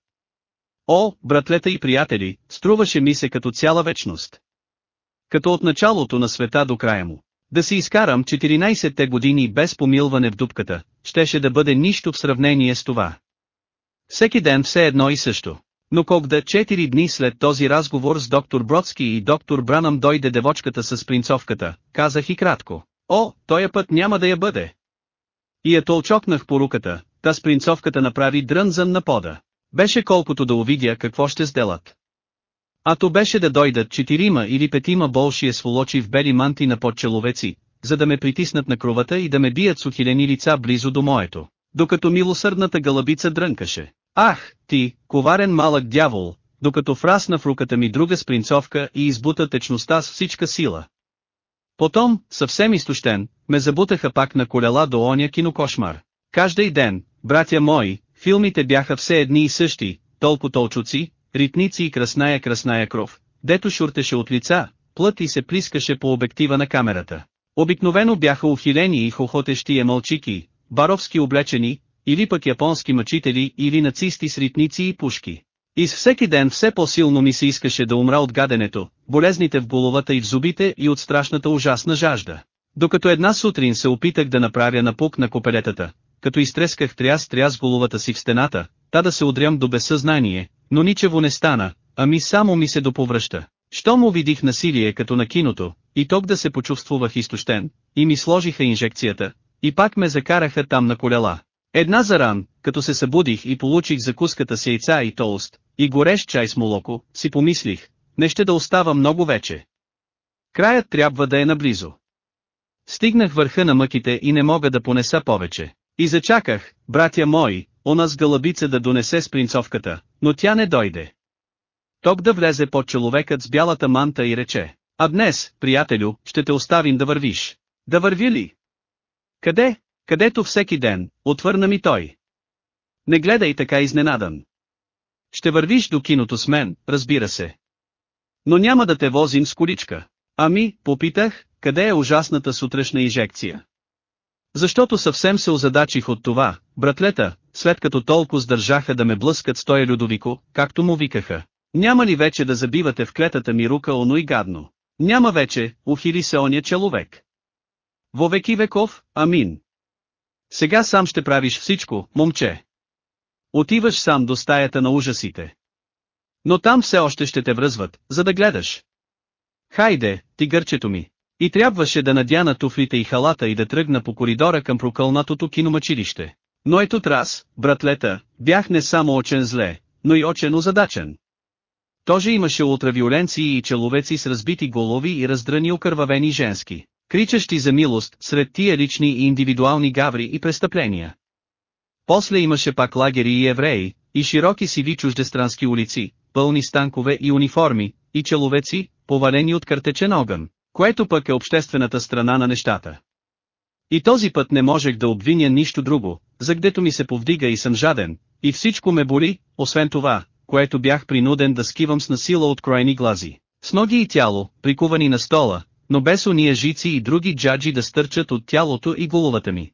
О, братлета и приятели, струваше ми се като цяла вечност. Като от началото на света до края му. Да си изкарам 14-те години без помилване в дупката, щеше да бъде нищо в сравнение с това. Всеки ден все едно и също. Но да четири дни след този разговор с доктор Бродски и доктор Бранам дойде девочката с принцовката, казах и кратко. О, тоя път няма да я бъде. И я толчокнах по руката, та с принцовката направи дрънзън на пода. Беше колкото да увидя какво ще сделат. А то беше да дойдат четирима или петима болшие сволочи в бели манти на подчеловеци, за да ме притиснат на кровата и да ме бият с ухилени лица близо до моето, докато милосърдната галабица дрънкаше. Ах, ти, коварен малък дявол, докато фрасна в руката ми друга спринцовка и избута течността с всичка сила. Потом, съвсем изтощен, ме забутаха пак на колела до оня кинокошмар. Каждый ден, братя мои, филмите бяха все едни и същи, толко толчуци, ритници и красная красная кров, дето шуртеше от лица, плът и се плискаше по обектива на камерата. Обикновено бяха ухилени и хохотещи емълчики, баровски облечени, или пък японски мъчители или нацисти с ритници и пушки. И с всеки ден все по-силно ми се искаше да умра от гаденето, болезните в головата и в зубите и от страшната ужасна жажда. Докато една сутрин се опитах да направя напук на копелетата, като изтресках тряс-тряс головата си в стената, та да се удрям до безсъзнание, но ничево не стана, ами само ми се доповръща. Що му видих насилие като на киното, и ток да се почувствувах изтощен, и ми сложиха инжекцията, и пак ме закараха там на колела. Една за ран, като се събудих и получих закуската с яйца и толст, и горещ чай с молоко, си помислих, не ще да остава много вече. Краят трябва да е наблизо. Стигнах върха на мъките и не мога да понеса повече. И зачаках, братя мои, она с гълъбица да донесе с принцовката, но тя не дойде. Ток да влезе под човекът с бялата манта и рече, а днес, приятелю, ще те оставим да вървиш. Да върви ли? Къде? Където всеки ден, отвърна ми той. Не гледай така изненадан. Ще вървиш до киното с мен, разбира се. Но няма да те возим с количка. Ами, попитах, къде е ужасната сутрешна инжекция? Защото съвсем се озадачих от това, братлета, след като толкова сдържаха да ме блъскат с тоя Людовико, както му викаха. Няма ли вече да забивате в клетата ми рука оно и гадно? Няма вече, ухили се оня човек. Во веки веков, амин. Сега сам ще правиш всичко, момче. Отиваш сам до стаята на ужасите. Но там все още ще те връзват, за да гледаш. Хайде, ти гърчето ми. И трябваше да надяна туфлите и халата и да тръгна по коридора към прокълнатото киномачилище. Но ето трас, братлета, бях не само очен зле, но и очен озадачен. Тоже имаше ултравиоленции и человеци с разбити голови и раздрани окървавени женски кричащи за милост сред тия лични и индивидуални гаври и престъпления. После имаше пак лагери и евреи, и широки сиви чуждестрански улици, пълни станкове и униформи, и человеци, повалени от картечен огън, което пък е обществената страна на нещата. И този път не можех да обвиня нищо друго, за гдето ми се повдига и съм жаден, и всичко ме боли, освен това, което бях принуден да скивам с насила от крайни глази. С ноги и тяло, прикувани на стола, но без уния жици и други джаджи да стърчат от тялото и головата ми.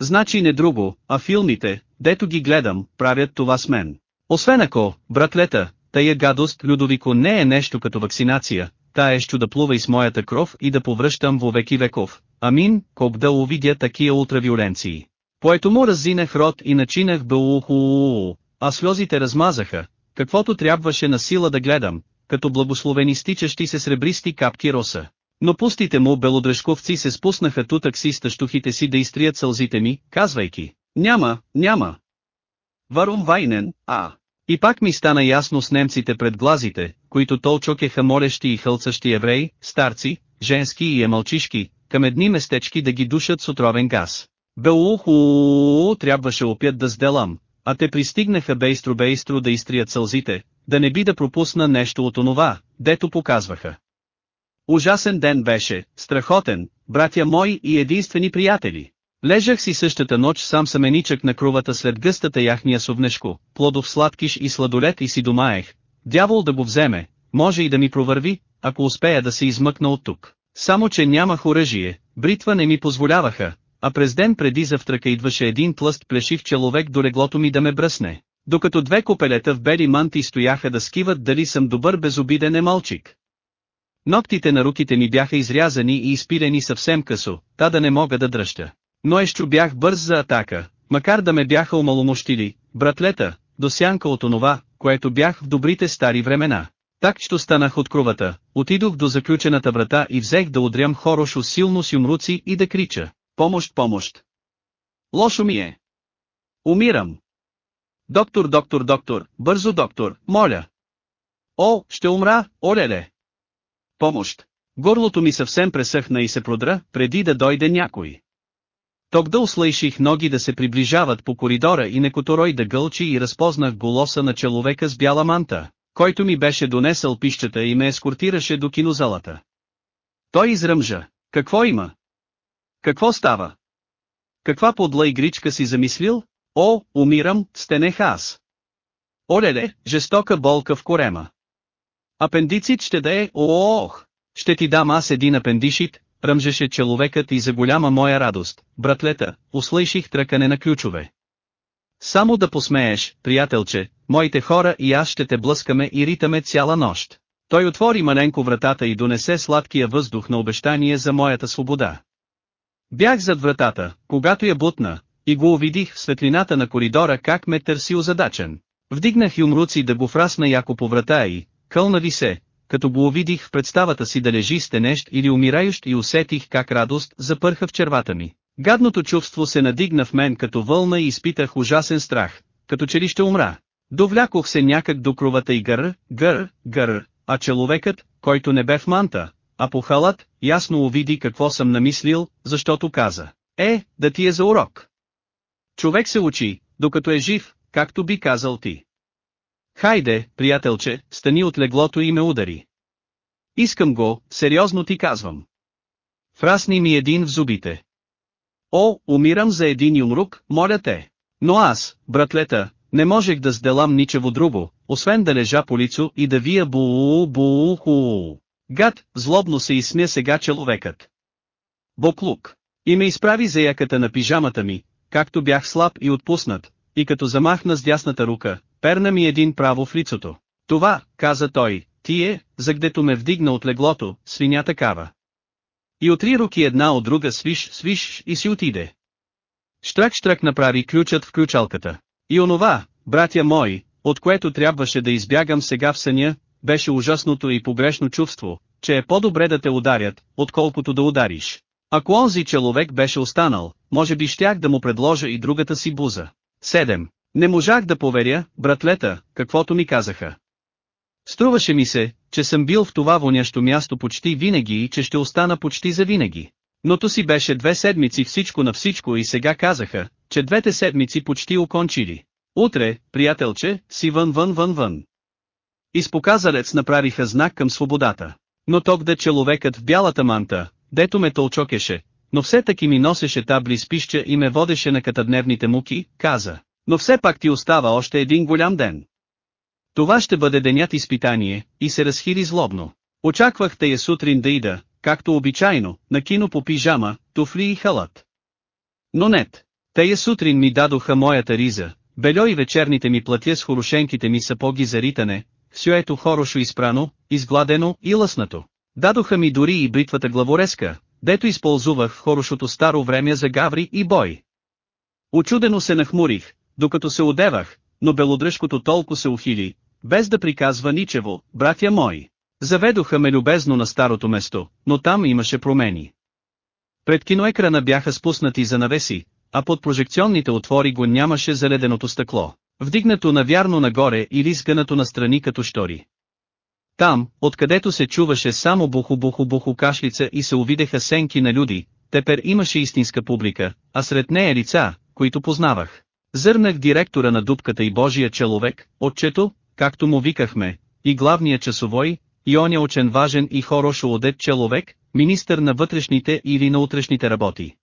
Значи не друго, а филмите, дето ги гледам, правят това с мен. Освен ако, братлета, тая гадост Людовико не е нещо като вакцинация, та ещо да плува и с моята кров и да повръщам во веки веков. Амин, коб да увидя такива ултравиоленции. Поето му разинах рот и начинах бълуху, а сльозите размазаха, каквото трябваше на сила да гледам, като благословени стичащи се сребристи капки роса. Но пустите му белодръжковци се спуснаха тутък си с тъщухите си да изтрият сълзите ми, казвайки, няма, няма. Варум Вайнен, а. И пак ми стана ясно с немците пред глазите, които толчокеха молещи и хълцащи евреи, старци, женски и емалчишки, към едни местечки да ги душат с отровен газ. Белуху трябваше опят да сделам, а те пристигнаха бейстро-бейстро да изтрият сълзите, да не би да пропусна нещо от онова, дето показваха. Ужасен ден беше, страхотен, братя мои и единствени приятели. Лежах си същата нощ сам саменичък на крувата след гъстата яхния совнешко, плодов сладкиш и сладолет и си домаех. Дявол да го вземе, може и да ми провърви, ако успея да се измъкна от тук. Само че нямах оръжие, бритва не ми позволяваха, а през ден преди завтрака идваше един тлъст плешив човек до леглото ми да ме бръсне. Докато две копелета в бели манти стояха да скиват дали съм добър безобиден емалчик. Ноктите на руките ми бяха изрязани и изпирени съвсем късо, та да не мога да дръща. Но ещу бях бърз за атака, макар да ме бяха омаломощили, братлета, до сянка от онова, което бях в добрите стари времена. Так що станах от кровата, отидох до заключената врата и взех да удрям хорошо силно с юмруци и да крича. Помощ, помощ! Лошо ми е! Умирам! Доктор, доктор, доктор, бързо доктор, моля! О, ще умра, олеле! Помощ! Горлото ми съвсем пресъхна и се продра, преди да дойде някой. Тогда услыших ноги да се приближават по коридора и некоторой да гълчи и разпознах голоса на човека с бяла манта, който ми беше донесъл пищата и ме ескортираше до кинозалата. Той изръмжа. Какво има? Какво става? Каква подла игричка си замислил? О, умирам, стенех аз. Олеле, жестока болка в корема. Апендицит ще да е, ох, ще ти дам аз един апендишит, ръмжеше човекът и за голяма моя радост, братлета, услыших тръкане на ключове. Само да посмееш, приятелче, моите хора и аз ще те блъскаме и ритаме цяла нощ. Той отвори маленко вратата и донесе сладкия въздух на обещание за моята свобода. Бях зад вратата, когато я бутна, и го увидих в светлината на коридора как ме търси озадачен. Вдигнах юмруци да го фрасна яко по врата и, кълнави се, като го увидих в представата си да лежи стенещ или умирающ и усетих как радост запърха в червата ми. Гадното чувство се надигна в мен като вълна и изпитах ужасен страх, като че ли ще умра. Довлякох се някак до кровата и гър, гър, гър, а човекът, който не бе в манта, а по халат, ясно увиди какво съм намислил, защото каза. Е, да ти е за урок. Човек се учи, докато е жив, както би казал ти. Хайде, приятелче, стани от леглото и ме удари. Искам го, сериозно ти казвам. Фрасни ми един в зубите. О, умирам за един юмрук, моля те. Но аз, братлета, не можех да сделам ничево друго, освен да лежа по лицо и да вия буу буу ху. Гад, злобно се изсмя сега човекът. Боклук. И ме изправи за яката на пижамата ми, както бях слаб и отпуснат, и като замахна с дясната рука, перна ми един право в лицото. Това, каза той, ти е, за гдето ме вдигна от леглото, свиня такава. И отри руки една от друга свиш, свиш и си отиде. Штрак-штрак направи ключът в ключалката. И онова, братя мои, от което трябваше да избягам сега в съня, беше ужасното и погрешно чувство, че е по-добре да те ударят, отколкото да удариш. Ако онзи човек беше останал, може би щях да му предложа и другата си буза. 7. Не можах да поверя, братлета, каквото ми казаха. Струваше ми се, че съм бил в това вонящо място почти винаги и че ще остана почти за винаги. Но то си беше две седмици всичко на всичко и сега казаха, че двете седмици почти окончили. Утре, приятелче, си вън вън вън вън. Изпоказалец направиха знак към свободата. Но тогда човекът в бялата манта, дето ме тълчокеше, но все таки ми носеше табли с пища и ме водеше на катадневните муки, каза. Но все пак ти остава още един голям ден. Това ще бъде денят изпитание, и се разхири злобно. Очаквах тая сутрин да ида, както обичайно, на кино по пижама, туфли и халат. Но нет. Тая сутрин ми дадоха моята риза, бельо и вечерните ми платя с хорошенките ми сапоги за ритане, все ето хорошо изпрано, изгладено и лъснато. Дадоха ми дори и бритвата главорезка, дето използвах в хорошото старо време за гаври и бой. Очудено се нахмурих, докато се одевах, но белодръжкото толкова се ухили, без да приказва ничево, братя мои. Заведоха ме любезно на старото место, но там имаше промени. Пред киноекрана бяха спуснати занавеси, а под прожекционните отвори го нямаше заледеното стъкло, вдигнато навярно нагоре или сгънато настрани като штори. Там, откъдето се чуваше само бухо-бухо-бухо кашлица и се увидеха сенки на люди, тепер имаше истинска публика, а сред нея лица, които познавах. Зърнах директора на дупката и Божия человек, отчето, както му викахме, и главния часовой, и оня учен важен и хорошо одет човек, министър на вътрешните или на утрешните работи.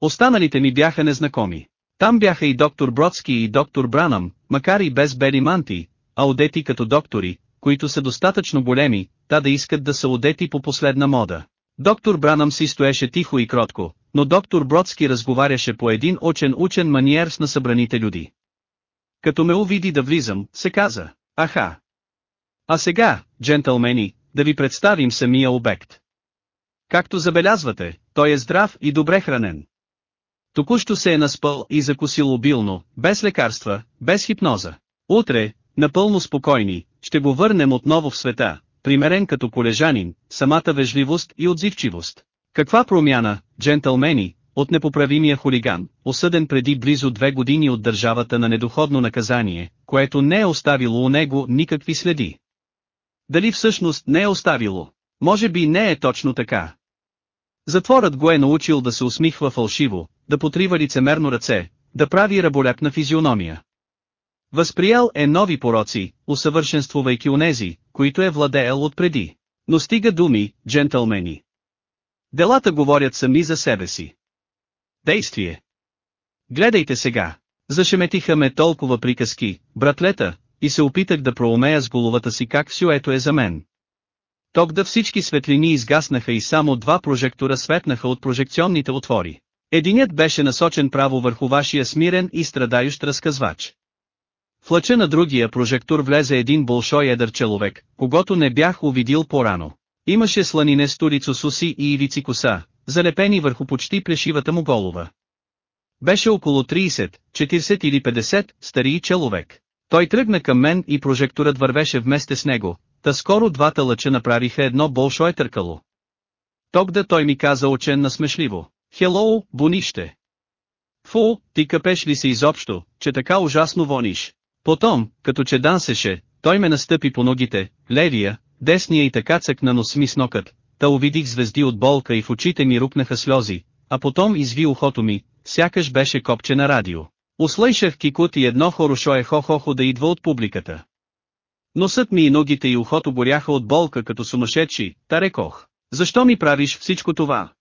Останалите ми бяха незнакоми. Там бяха и доктор Бродски и доктор Бранам, макар и без бели манти, а одети като доктори, които са достатъчно големи, та да искат да са одети по последна мода. Доктор Бранам си стоеше тихо и кротко, но доктор Бродски разговаряше по един учен-учен маниер с насъбраните люди. Като ме увиди да влизам, се каза, аха. А сега, джентълмени, да ви представим самия обект. Както забелязвате, той е здрав и добре хранен. Току-що се е наспал и закусил обилно, без лекарства, без хипноза. Утре, напълно спокойни, ще го върнем отново в света, примерен като полежанин, самата вежливост и отзивчивост. Каква промяна, джентълмени, от непоправимия хулиган, осъден преди близо две години от държавата на недоходно наказание, което не е оставило у него никакви следи. Дали всъщност не е оставило? Може би не е точно така. Затворът го е научил да се усмихва фалшиво, да потрива лицемерно ръце, да прави раболепна физиономия. Възприял е нови пороци, усъвършенствувайки онези, които е владеял отпреди. Но стига думи, джентълмени. Делата говорят сами за себе си. Действие. Гледайте сега. Зашеметиха ме толкова приказки, братлета, и се опитах да проумея с головата си как все ето е за мен. Ток да всички светлини изгаснаха и само два прожектора светнаха от прожекционните отвори. Единият беше насочен право върху вашия смирен и страдающ разказвач. В лъча на другия прожектор влезе един большой едър човек, когато не бях увидил по-рано. Имаше сланине с турицо суси и ивици коса, залепени върху почти плешивата му голова. Беше около 30, 40 или 50, старий човек. Той тръгна към мен и прожекторът вървеше вместе с него, та скоро двата лъча направиха едно большое търкало. Тогда той ми каза учен насмешливо, «Хелоу, бунище!» Фу, ти къпеш ли се изобщо, че така ужасно вониш? Потом, като че дансеше, той ме настъпи по ногите, левия, десния и така цъкна нос ми с нокът, та увидих звезди от болка и в очите ми рупнаха сльози, а потом изви ухото ми, сякаш беше копче на радио. Услышах кикут и едно хорошо е хо-хо-хо да идва от публиката. Носът ми и ногите и ухото горяха от болка като сумасшедши, та рекох. Защо ми правиш всичко това?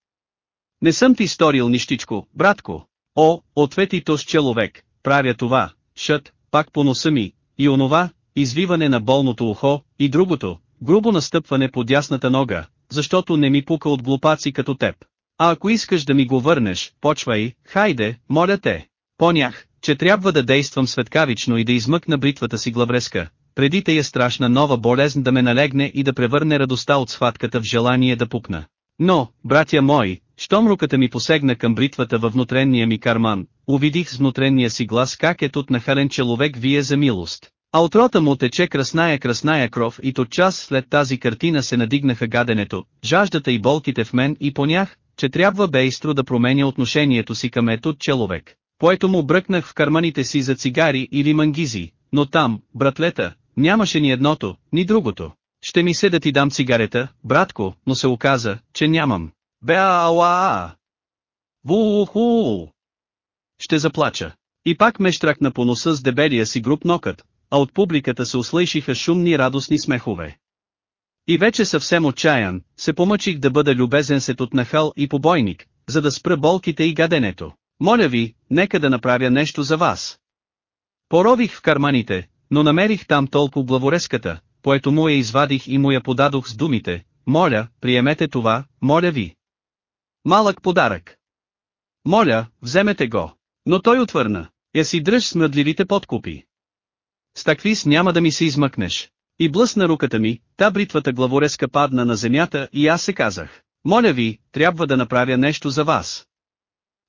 Не съм ти сторил нищичко, братко. О, ответи то с човек, правя това, шът, пак по носа ми, и онова, извиване на болното ухо, и другото, грубо настъпване по дясната нога, защото не ми пука от глупаци като теб. А ако искаш да ми го върнеш, почвай, хайде, моля те. Понях, че трябва да действам светкавично и да измъкна бритвата си главреска, преди тая страшна нова болезнь да ме налегне и да превърне радостта от схватката в желание да пукна. Но, братя мои, щом руката ми посегна към бритвата във внутренния ми карман, увидих с внутренния си глас как е тут нахален човек вие за милост. А от рота му тече красная красная кров и тот час след тази картина се надигнаха гаденето, жаждата и болките в мен и понях, че трябва бейстро да променя отношението си към етот човек. Поето му бръкнах в карманите си за цигари или мангизи, но там, братлета, нямаше ни едното, ни другото. Ще ми се да ти дам цигарета, братко, но се оказа, че нямам. Беа-ала-а! Ву-ху! Ще заплача. И пак ме штракна по носа с дебелия си груп нокът, а от публиката се услышиха шумни радостни смехове. И вече съвсем отчаян, се помъчих да бъда любезен сет от нахал и побойник, за да спра болките и гаденето. Моля ви, нека да направя нещо за вас. Порових в карманите, но намерих там толкова главорезката, поето му я извадих и му я подадох с думите, моля, приемете това, моля ви. Малък подарък. Моля, вземете го. Но той отвърна, я си дръж с мъдливите подкупи. С таквис няма да ми се измъкнеш. И блъсна руката ми, та бритвата главорезка падна на земята и аз се казах, моля ви, трябва да направя нещо за вас.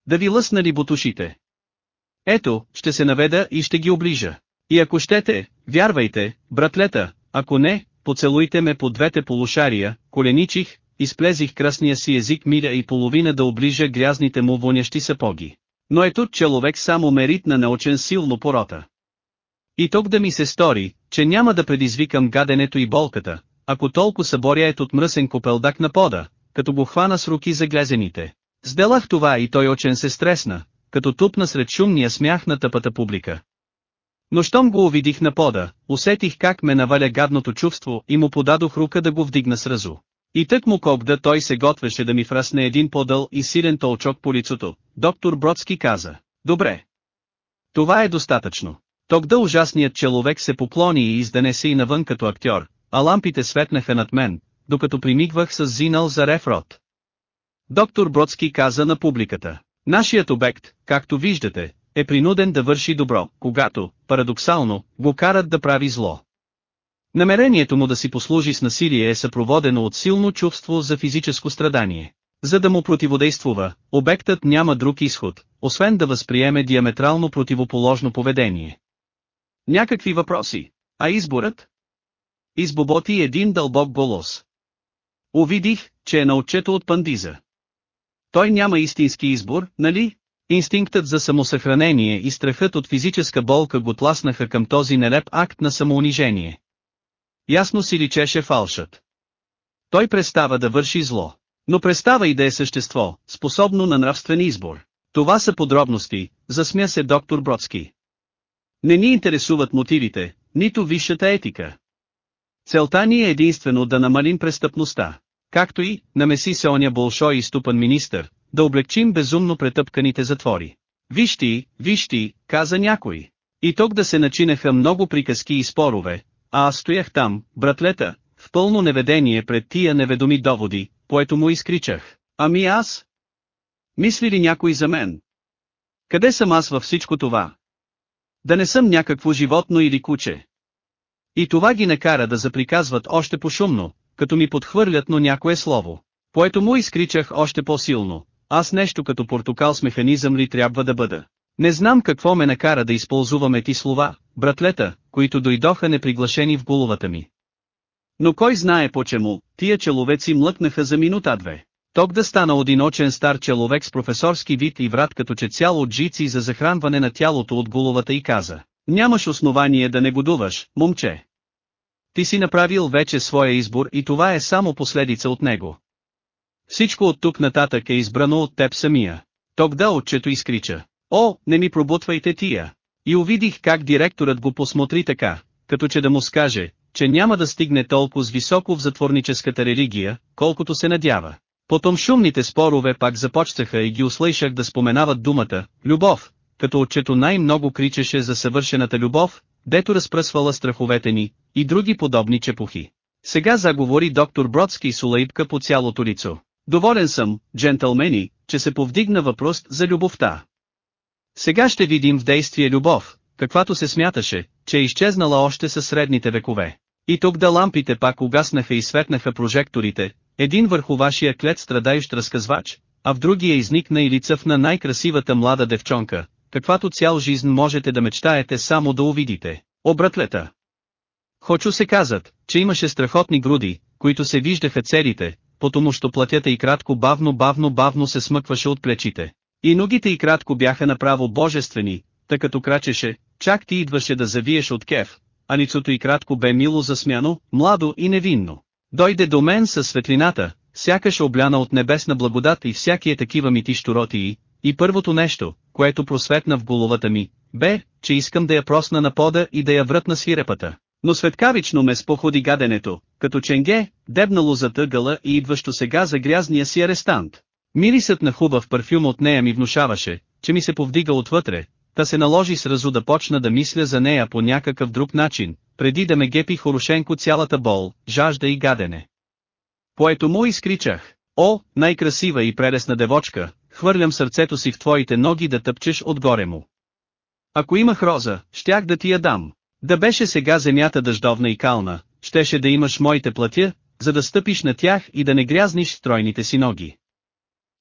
Да ви лъсна ли бутушите? Ето, ще се наведа и ще ги оближа. И ако щете, вярвайте, братлета, ако не, поцелуйте ме по двете полушария, коленичих, изплезих кръсния си език миля и половина да оближа грязните му вонящи сапоги. Но ето човек само мерит на научен силно порота. И тук да ми се стори, че няма да предизвикам гаденето и болката, ако толкова съборя от мръсен копелдак на пода, като го хвана с руки за глезените. Сделах това и той очен се стресна, като тупна сред шумния смях на тъпата публика. Но щом го увидих на пода, усетих как ме наваля гадното чувство и му подадох рука да го вдигна с разу. И тък му да той се готвеше да ми фрасне един подъл и силен толчок по лицото. Доктор Бродски каза, добре. Това е достатъчно. Тогда ужасният човек се поклони и издане се и навън като актьор, а лампите светнаха над мен, докато примигвах с Зинал за рефрот. Доктор Бродски каза на публиката, нашият обект, както виждате, е принуден да върши добро, когато, парадоксално, го карат да прави зло. Намерението му да си послужи с насилие е съпроводено от силно чувство за физическо страдание. За да му противодействува, обектът няма друг изход, освен да възприеме диаметрално противоположно поведение. Някакви въпроси. А изборът? Избоботи един дълбок голос. Увидих, че е на отчето от пандиза. Той няма истински избор, нали? Инстинктът за самосъхранение и страхът от физическа болка го тласнаха към този нелеп акт на самоунижение. Ясно си личеше фалшът. Той престава да върши зло. Но престава и да е същество, способно на нравствен избор. Това са подробности, засмя се доктор Бродски. Не ни интересуват мотивите, нито висшата етика. Целта ни е единствено да намалим престъпността. Както и, намеси се оня болшой и ступан министър, да облегчим безумно претъпканите затвори. Виж ти, виж ти, каза някой. И тук да се начинаха много приказки и спорове, а аз стоях там, братлета, в пълно неведение пред тия неведоми доводи, поето му изкричах. Ами аз? Мисли ли някой за мен? Къде съм аз във всичко това? Да не съм някакво животно или куче. И това ги накара да заприказват още по-шумно, като ми подхвърлят но някое слово. Поето му изкричах още по-силно, аз нещо като портокал с механизъм ли трябва да бъда. Не знам какво ме накара да използваме ти слова, братлета, които дойдоха неприглашени в головата ми. Но кой знае почему, тия человеци млъкнаха за минута-две. Ток да стана одиночен стар човек с професорски вид и врат като че цяло от жици за захранване на тялото от головата и каза. Нямаш основание да не годуваш, момче. Ти си направил вече своя избор и това е само последица от него. Всичко от тук нататък е избрано от теб самия. Тогда отчето изкрича. О, не ми пробутвайте тия. И увидих как директорът го посмотри така, като че да му скаже, че няма да стигне толкова високо в затворническата религия, колкото се надява. Потом шумните спорове пак започнаха и ги услышах да споменават думата «любов», като отчето най-много кричеше за съвършената любов, дето разпръсвала страховете ни, и други подобни чепухи. Сега заговори доктор Бродски с улаипка по цялото лицо. Доволен съм, джентълмени, че се повдигна въпрос за любовта. Сега ще видим в действие любов, каквато се смяташе, че е изчезнала още със средните векове. И тук да лампите пак угаснаха и светнаха прожекторите, един върху вашия клет страдающ разказвач, а в другия изникна и лицъв на най-красивата млада девчонка, каквато цял жизнь можете да мечтаете само да увидите. Обратлета. Хочу се казат, че имаше страхотни груди, които се виждаха целите, потому що платята и кратко бавно бавно бавно се смъкваше от плечите. И ногите и кратко бяха направо божествени, тъй като крачеше, чак ти идваше да завиеш от кеф, а лицото и кратко бе мило засмяно, младо и невинно. Дойде до мен със светлината, сякаш обляна от небесна благодат и всяки такива ми тищуротии, и първото нещо, което просветна в головата ми, бе, че искам да я просна на пода и да я врътна свирепата. Но светкавично ме споходи гаденето, като ченге, дебнало за тъгъла и идващо сега за грязния си арестант. Мирисът на хубав парфюм от нея ми внушаваше, че ми се повдига отвътре, та се наложи с разу да почна да мисля за нея по някакъв друг начин, преди да ме гепи Хорошенко цялата бол, жажда и гадене. Поето му изкричах, о, най-красива и прелесна девочка, хвърлям сърцето си в твоите ноги да тъпчеш отгоре му. Ако имах роза, щях да ти я дам. Да беше сега земята дъждовна и кална, щеше да имаш моите платя, за да стъпиш на тях и да не грязниш стройните си ноги.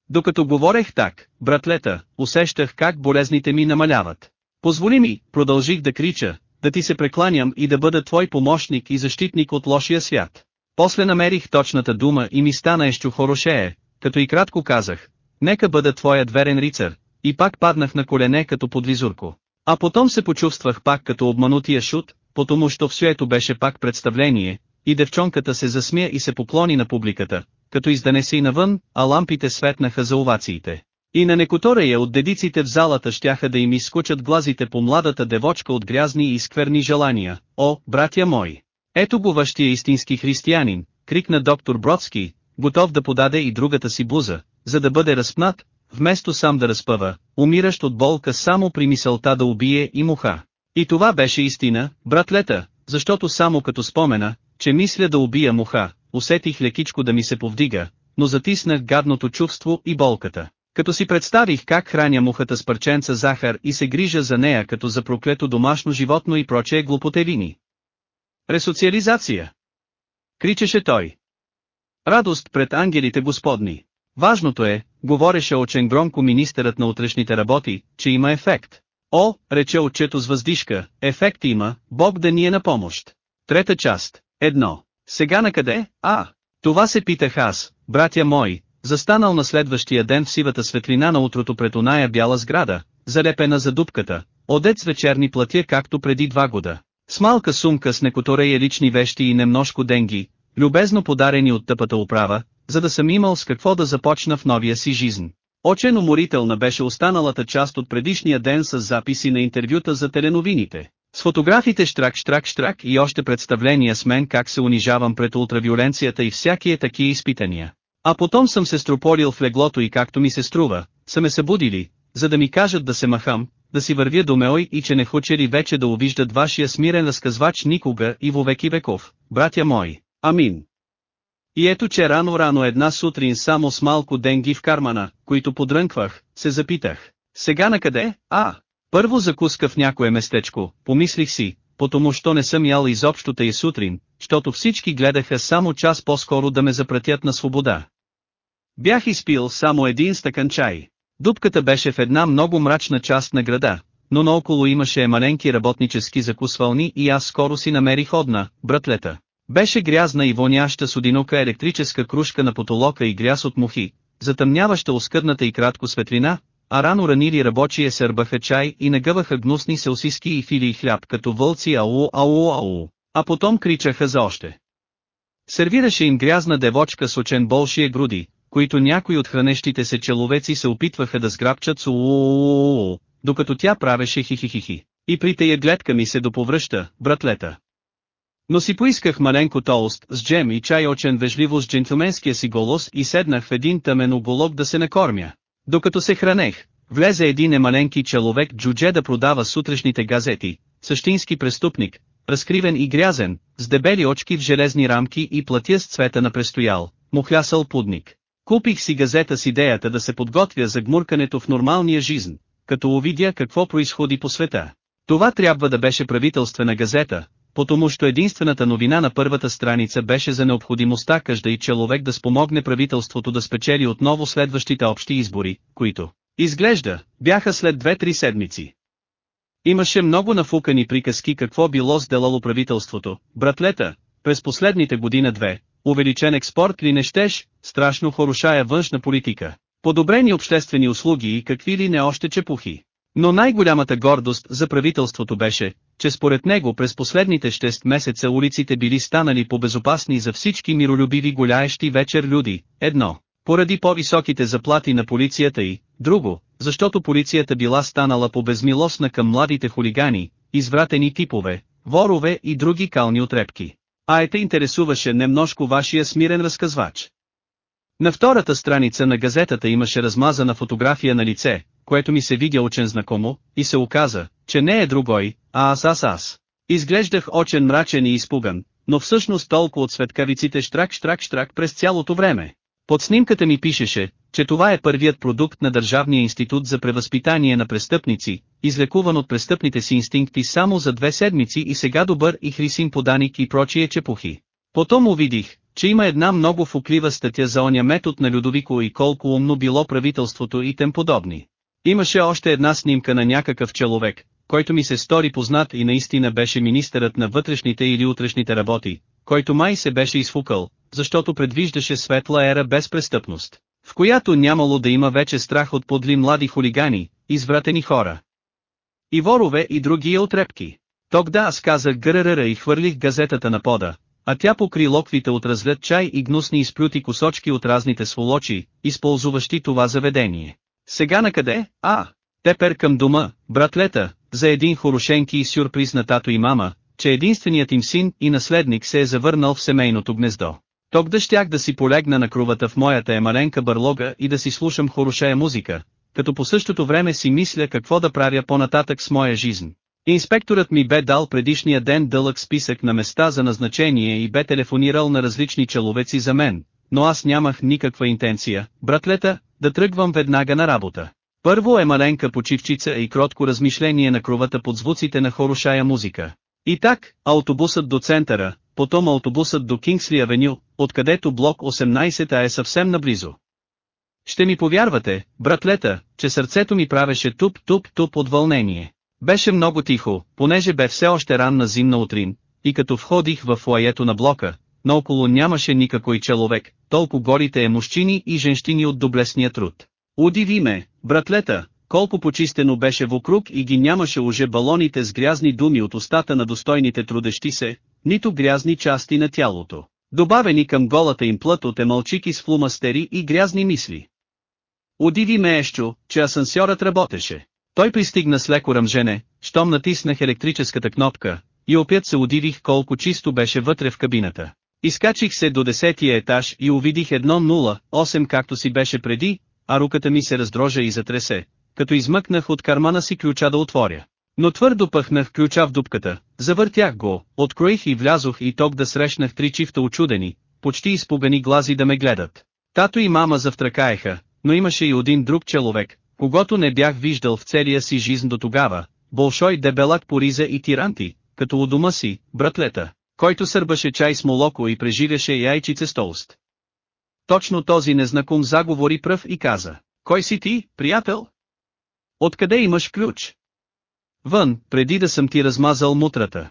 Докато говорех так, братлета, усещах как болезните ми намаляват. Позволи ми, продължих да крича, да ти се прекланям и да бъда твой помощник и защитник от лошия свят. После намерих точната дума и ми стана ещу хорошее, като и кратко казах, нека бъда твоят верен рицар, и пак паднах на колене като подвизурко. А потом се почувствах пак като обманутия шут, потому що всето беше пак представление, и девчонката се засмя и се поклони на публиката, като издане се и навън, а лампите светнаха за овациите. И на некотория от дедиците в залата щяха да им изскочат глазите по младата девочка от грязни и скверни желания. О, братя мои! Ето го вашия истински християнин, крикна доктор Бродски, готов да подаде и другата си буза, за да бъде разпнат, вместо сам да разпъва, умиращ от болка само при мисълта да убие и муха. И това беше истина, братлета, защото само като спомена, че мисля да убия муха, усетих лекичко да ми се повдига, но затиснах гадното чувство и болката. Като си представих как храня мухата с парченца захар и се грижа за нея като за проклето домашно животно и прочее глупотевини. Ресоциализация. Кричеше той. Радост пред ангелите господни. Важното е, говореше очен громко министърът на утрешните работи, че има ефект. О, рече отчето с въздишка, ефект има, Бог да ни е на помощ. Трета част. Едно. Сега на къде? А, това се питах аз, братя мои, застанал на следващия ден в сивата светлина на утрото пред оная бяла сграда, залепена за дупката, одет с вечерни платя както преди два года. С малка сумка с некоторея лични вещи и немножко денги, любезно подарени от тъпата управа, за да съм имал с какво да започна в новия си жизнь. Очен уморителна беше останалата част от предишния ден с записи на интервюта за теленовините. С фотографите штрак штрак штрак и още представления с мен как се унижавам пред ултравиоленцията и всякие такива изпитания. А потом съм се строполил в леглото и както ми се струва, са ме събудили, за да ми кажат да се махам, да си вървя до Меой и че не хочели вече да увиждат вашия смирен разказвач никога и во веки веков, братя мои. Амин. И ето че рано-рано една сутрин само с малко денги в кармана, които подрънквах, се запитах. Сега на къде? А, първо закуска в някое местечко, помислих си, потому що не съм ял изобщо тъй сутрин, защото всички гледаха само час по-скоро да ме запратят на свобода. Бях изпил само един стакан чай. Дупката беше в една много мрачна част на града, но наоколо имаше маленки работнически закусвални и аз скоро си намерих одна, братлета. Беше грязна и воняща с одинока електрическа кружка на потолока и гряз от мухи, затъмняваща оскърната и кратко светлина, а рано ранили рабочие сърбаха чай и нагъваха гнусни селсиски и фили и хляб като вълци ау ау ау, а потом кричаха за още. Сервираше им грязна девочка с очен болшие груди, които някои от хранещите се человеци се опитваха да сграбчат с уу, докато тя правеше хихихихи. И при тая гледка ми се доповръща, братлета. Но си поисках маленко толст с джем и чай очен вежливо с джентлменския си голос и седнах в един тъмен оголок да се накормя. Докато се хранех, влезе един емаленки човек джудже да продава сутрешните газети, същински преступник, разкривен и грязен, с дебели очки в железни рамки и платя с цвета на престоял, мухлясал пудник. Купих си газета с идеята да се подготвя за гмуркането в нормалния жизнь, като увидя какво происходи по света. Това трябва да беше правителствена газета, потому що единствената новина на първата страница беше за необходимостта и човек да спомогне правителството да спечели отново следващите общи избори, които, изглежда, бяха след 2-3 седмици. Имаше много нафукани приказки какво било сделало правителството, братлета, през последните година-две, увеличен експорт ли не щеш, страшно хорошая външна политика, подобрени обществени услуги и какви ли не още чепухи. Но най-голямата гордост за правителството беше, че според него през последните 6 месеца улиците били станали по-безопасни за всички миролюбиви голяещи вечер люди, едно, поради по-високите заплати на полицията и, друго, защото полицията била станала по-безмилостна към младите хулигани, извратени типове, ворове и други кални отрепки. А ете интересуваше немножко вашия смирен разказвач. На втората страница на газетата имаше размазана фотография на лице, което ми се видя очен знакомо, и се оказа, че не е другой, а аз аз аз. Изглеждах очен мрачен и изпуган, но всъщност толкова от светкавиците штрак штрак штрак през цялото време. Под снимката ми пишеше, че това е първият продукт на Държавния институт за превъзпитание на престъпници, излекуван от престъпните си инстинкти само за две седмици и сега добър и хрисим поданик и прочие чепухи. Потом увидих, че има една много фуклива статя за оня метод на Людовико и колко умно било правителството и тем подобни. Имаше още една снимка на някакъв човек, който ми се стори познат и наистина беше министърът на вътрешните или утрешните работи, който май се беше изфукал, защото предвиждаше светла ера без престъпност, в която нямало да има вече страх от подли млади хулигани, извратени хора. И ворове и други отрепки. Тогда аз казах гъръръра и хвърлих газетата на пода, а тя покри локвите от разлет чай и гнусни изплюти кусочки от разните сволочи, използващи това заведение. Сега накъде? А, тепер към дома, братлета, за един хорошенки и сюрприз на тато и мама, че единственият им син и наследник се е завърнал в семейното гнездо. Тогда щях да си полегна на крувата в моята емаленка бърлога и да си слушам хорошая музика, като по същото време си мисля какво да правя по-нататък с моя жизнь. Инспекторът ми бе дал предишния ден дълъг списък на места за назначение и бе телефонирал на различни человеци за мен, но аз нямах никаква интенция, братлета, да тръгвам веднага на работа. Първо е маленка почивчица и кротко размишление на кровата под звуците на хорошая музика. И так, автобусът до центъра, потом автобусът до Кингсли Авеню, откъдето блок 18 е съвсем наблизо. Ще ми повярвате, братлета, че сърцето ми правеше туп-туп-туп от вълнение. Беше много тихо, понеже бе все още ранна зимна утрин, и като входих в фуаето на блока, наоколо нямаше никакой човек, толкова горите е мужчини и женщини от доблесния труд. Удиви ме, братлета, колко почистено беше вокруг и ги нямаше уже балоните с грязни думи от устата на достойните трудещи се, нито грязни части на тялото, добавени към голата им плът от емалчики с флумастери и грязни мисли. Удиви ме Ещо, че асансьорът работеше. Той пристигна с леко ръмжене, щом натиснах електрическата кнопка, и опят се удивих колко чисто беше вътре в кабината. Изкачих се до десетия етаж и увидих едно 0-8 както си беше преди, а руката ми се раздрожа и затресе, като измъкнах от кармана си ключа да отворя. Но твърдо пъхнах ключа в дупката, завъртях го, откроих и влязох и ток да срещнах три чифта очудени, почти изпугани глази да ме гледат. Тато и мама завтракаеха, но имаше и един друг човек, когато не бях виждал в целия си жизнь до тогава, Болшой дебелак по риза и тиранти, като у дома си, братлета, който сърбаше чай с молоко и преживяше яйчице с толст. Точно този незнаком заговори пръв и каза, кой си ти, приятел? Откъде имаш ключ? Вън, преди да съм ти размазал мутрата.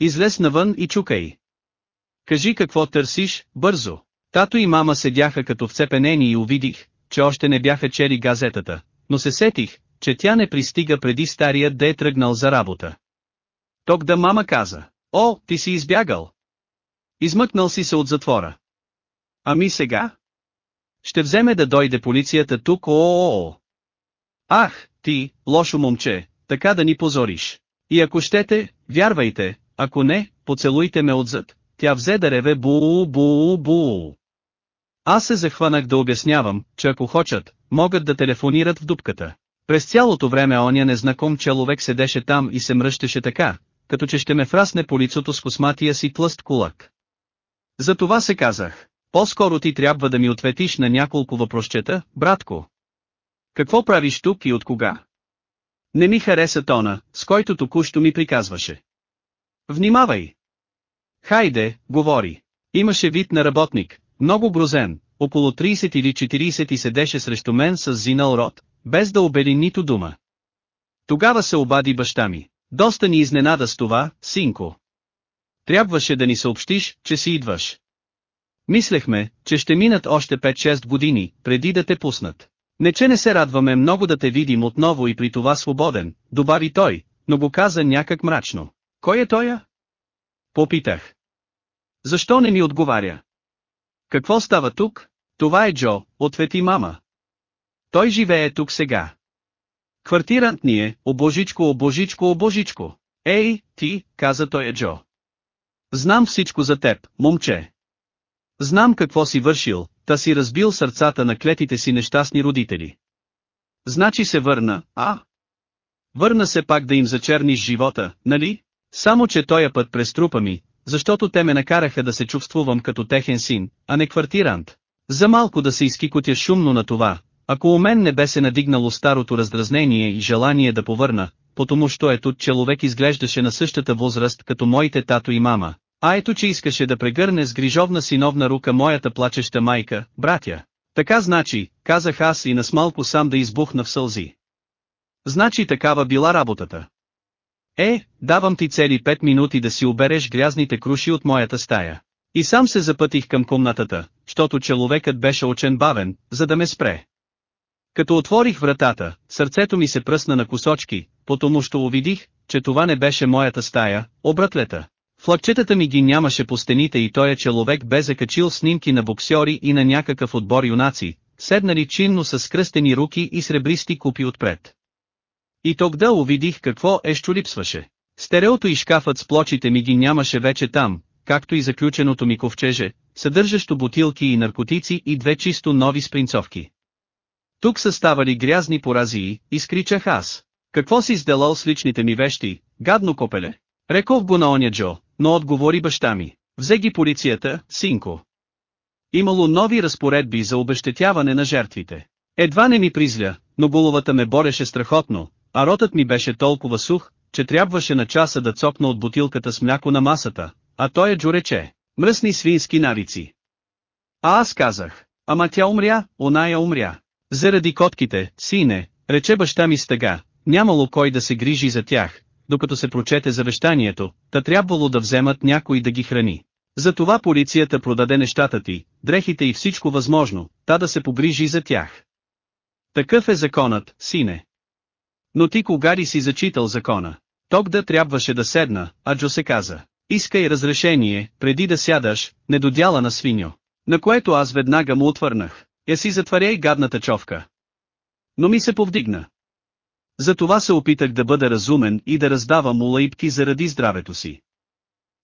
Излез навън и чукай. Кажи какво търсиш, бързо. Тато и мама седяха като вцепенени и увидих, че още не бяха чели газетата, но се сетих, че тя не пристига преди старият да е тръгнал за работа. Ток да мама каза, о, ти си избягал. Измъкнал си се от затвора. Ами сега? Ще вземе да дойде полицията тук о, -о, -о. Ах, ти, лошо момче, така да ни позориш. И ако щете, вярвайте, ако не, поцелуйте ме отзад. Тя взе да реве бу бу бу Аз се захванах да обяснявам, че ако хочат, могат да телефонират в дупката. През цялото време оня незнаком човек седеше там и се мръщеше така, като че ще ме фрасне по лицото с косматия си тлъст кулак. Затова се казах, по-скоро ти трябва да ми ответиш на няколко въпросчета, братко. Какво правиш тук и от кога? Не ми хареса тона, с който току-що ми приказваше. Внимавай! Хайде, говори. Имаше вид на работник, много грозен, около 30 или 40 и седеше срещу мен с зинал рот, без да обели нито дума. Тогава се обади баща ми. Доста ни изненада с това, синко. Трябваше да ни съобщиш, че си идваш. Мислехме, че ще минат още 5-6 години, преди да те пуснат. Не че не се радваме много да те видим отново и при това свободен, добави той, но го каза някак мрачно. Кой е тоя? Попитах. Защо не ми отговаря? Какво става тук? Това е Джо, ответи мама. Той живее тук сега. Квартирант ни е, обожичко, обожичко, обожичко. Ей, ти, каза той е Джо. Знам всичко за теб, момче. Знам какво си вършил, та си разбил сърцата на клетите си нещастни родители. Значи се върна, а? Върна се пак да им зачерниш живота, нали? Само че тоя път през трупа ми, защото те ме накараха да се чувствувам като техен син, а не квартирант. За малко да се изкикотя шумно на това, ако у мен не бе се надигнало старото раздразнение и желание да повърна, потому що ето човек изглеждаше на същата възраст като моите тато и мама, а ето че искаше да прегърне с грижовна синовна рука моята плачеща майка, братя. Така значи, казах аз и насмалко сам да избухна в сълзи. Значи такава била работата. Е, давам ти цели 5 минути да си обереш грязните круши от моята стая. И сам се запътих към комнатата, защото човекът беше очен бавен, за да ме спре. Като отворих вратата, сърцето ми се пръсна на кусочки, потому що увидих, че това не беше моята стая, обратлета. Флагчетата ми ги нямаше по стените и той е човек бе закачил снимки на боксьори и на някакъв отбор юнаци, седнали чинно с кръстени руки и сребристи купи отпред. И тогда увидих какво ещо липсваше. Стереото и шкафът с плочите ми ги нямаше вече там, както и заключеното ми ковчеже, съдържащо бутилки и наркотици и две чисто нови спринцовки. Тук са ставали грязни поразии, изкричах аз. Какво си сделал с личните ми вещи, гадно копеле? Рекох го на оня Джо, но отговори баща ми. Взе ги полицията, синко. Имало нови разпоредби за обещетяване на жертвите. Едва не ми призля, но головата ме бореше страхотно, а ротът ми беше толкова сух, че трябваше на часа да цопна от бутилката с мляко на масата, а той е джурече. Мръсни свински навици. А аз казах, ама тя умря, оная умря. Заради котките, сине, рече баща ми стъга, нямало кой да се грижи за тях, докато се прочете завещанието, та трябвало да вземат някой да ги храни. Затова полицията продаде нещата ти, дрехите и всичко възможно, та да се погрижи за тях. Такъв е законът, сине. Но ти кога ли си зачитал закона? Тогда трябваше да седна, а Джо се каза. Искай разрешение, преди да сядаш, недодяла на свиньо. На което аз веднага му отвърнах. Я си затваряй гадната човка. Но ми се повдигна. Затова се опитах да бъда разумен и да раздавам улаипки заради здравето си.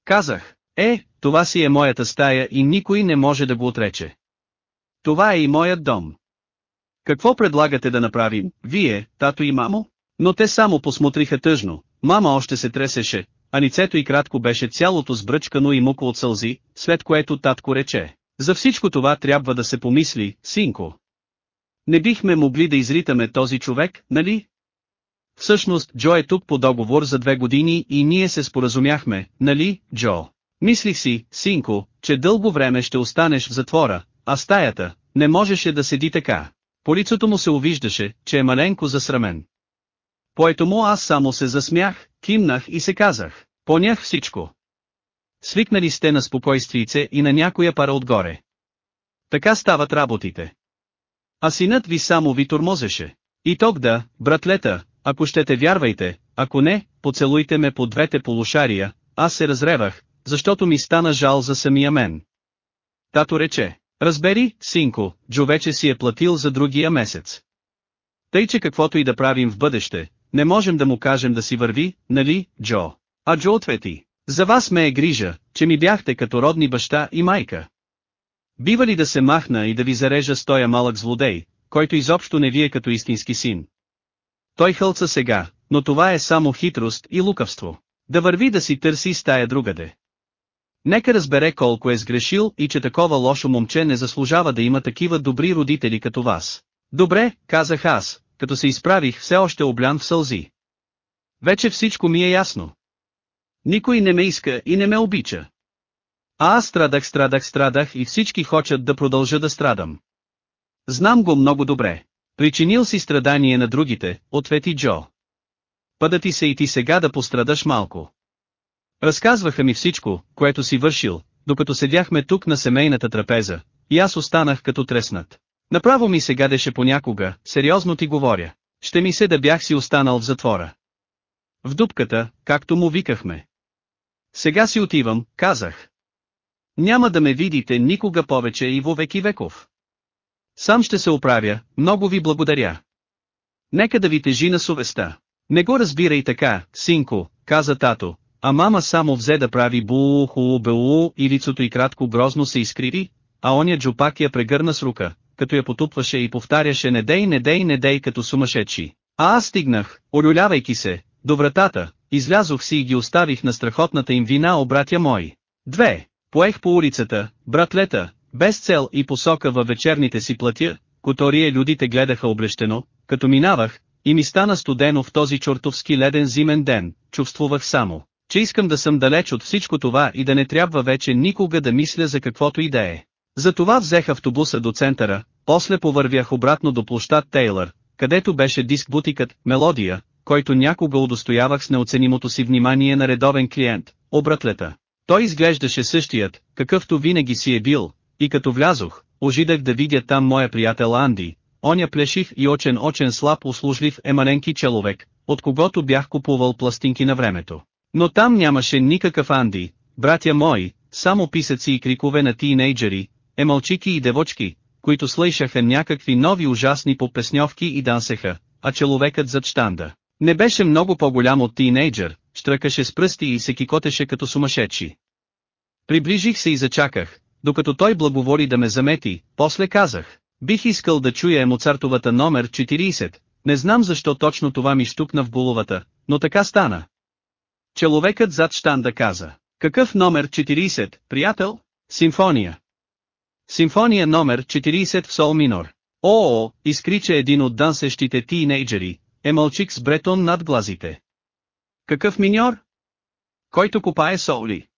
Казах, е, това си е моята стая и никой не може да го отрече. Това е и моят дом. Какво предлагате да направим, вие, тато и мамо? Но те само посмотриха тъжно, мама още се тресеше, а лицето и кратко беше цялото сбръчкано и муко от сълзи, след което татко рече. За всичко това трябва да се помисли, синко. Не бихме могли да изритаме този човек, нали? Всъщност Джо е тук по договор за две години и ние се споразумяхме, нали, Джо? Мислих си, синко, че дълго време ще останеш в затвора, а стаята, не можеше да седи така. По лицото му се увиждаше, че е маленко засрамен. Поето му аз само се засмях, кимнах и се казах, понях всичко. Свикнали сте на спокойствийце и на някоя пара отгоре. Така стават работите. А синът ви само ви тормозеше. И тогда, братлета, ако ще те вярвайте, ако не, поцелуйте ме по двете полушария, аз се разревах, защото ми стана жал за самия мен. Тато рече, разбери, синко, Джо вече си е платил за другия месец. Тъй че каквото и да правим в бъдеще, не можем да му кажем да си върви, нали, Джо? А Джо ответи, за вас ме е грижа, че ми бяхте като родни баща и майка. Бива ли да се махна и да ви зарежа с тоя малък злодей, който изобщо не вие като истински син? Той хълца сега, но това е само хитрост и лукавство. Да върви да си търси стая другаде. Нека разбере колко е сгрешил и че такова лошо момче не заслужава да има такива добри родители като вас. Добре, казах аз, като се изправих все още облян в сълзи. Вече всичко ми е ясно. Никой не ме иска и не ме обича. А аз страдах, страдах, страдах и всички хочат да продължа да страдам. Знам го много добре. Причинил си страдание на другите, ответи Джо. Пъда ти се и ти сега да пострадаш малко. Разказваха ми всичко, което си вършил, докато седяхме тук на семейната трапеза, и аз останах като треснат. Направо ми се гадеше понякога, сериозно ти говоря. Ще ми се да бях си останал в затвора. В дупката, както му викахме. Сега си отивам, казах. Няма да ме видите никога повече и во веки веков. Сам ще се оправя, много ви благодаря. Нека да ви тежи на совестта. Не го разбирай така, синко, каза тато, а мама само взе да прави буу хуу беуу и лицото и кратко грозно се изкриви, а оня джупак я прегърна с рука, като я потупваше и повтаряше не дей не дей не дей като сумашечи. А аз стигнах, олюлявайки се, до вратата, излязох си и ги оставих на страхотната им вина обратя мои. Две. Поех по улицата, братлета, без цел и посока във вечерните си платя, которие людите гледаха облещено, като минавах, и ми стана студено в този чортовски леден зимен ден, чувствувах само, че искам да съм далеч от всичко това и да не трябва вече никога да мисля за каквото и да е. Затова взех автобуса до центъра, после повървях обратно до площад Тейлър, където беше диск бутикът «Мелодия», който някога удостоявах с неоценимото си внимание на редовен клиент, обратлета. Той изглеждаше същият, какъвто винаги си е бил, и като влязох, ожидах да видя там моя приятел Анди, оня плешив и очен-очен слаб услужлив еманенки человек, от когото бях купувал пластинки на времето. Но там нямаше никакъв Анди, братя мои, само писъци и крикове на тинейджери, емалчики и девочки, които слышаха някакви нови ужасни попесньовки и дансеха, а човекът зад штанда. Не беше много по-голям от тинейджър, штръкаше с пръсти и се кикотеше като сумасшедши. Приближих се и зачаках, докато той благоволи да ме замети, после казах, бих искал да чуя Моцартовата номер 40, не знам защо точно това ми штукна в головата, но така стана. Человекът зад штанда каза, какъв номер 40, приятел? Симфония. Симфония номер 40 в сол минор. О, изкрича един от дансещите тинейджери, емълчик с бретон над глазите. Какъв миньор? Който копае соли.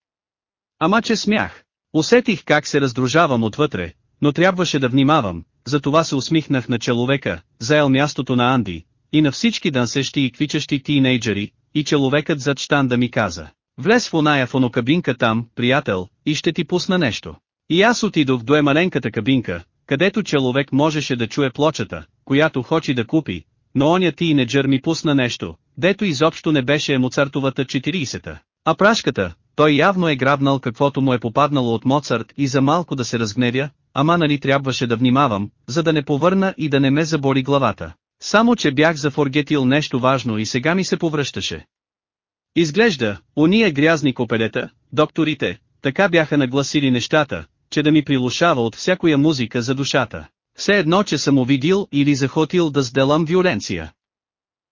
Ама че смях. Усетих как се раздружавам отвътре, но трябваше да внимавам, затова се усмихнах на човека, заел мястото на Анди, и на всички дансещи и квичащи тинейджери, и човекът зад штанда ми каза. Влез в оная фонокабинка там, приятел, и ще ти пусна нещо. И аз отидох до емаленката кабинка, където човек можеше да чуе плочата, която хочи да купи, но оня тинеджър ми пусна нещо, дето изобщо не беше Моцартовата 40-та. А прашката, той явно е грабнал каквото му е попаднало от Моцарт и за малко да се разгневя, ама нали трябваше да внимавам, за да не повърна и да не ме заболи главата. Само че бях зафоргетил нещо важно и сега ми се повръщаше. Изглежда, уния грязни копелета, докторите, така бяха нагласили нещата, че да ми прилушава от всякоя музика за душата. Все едно, че съм увидил или захотил да сделам виоленция.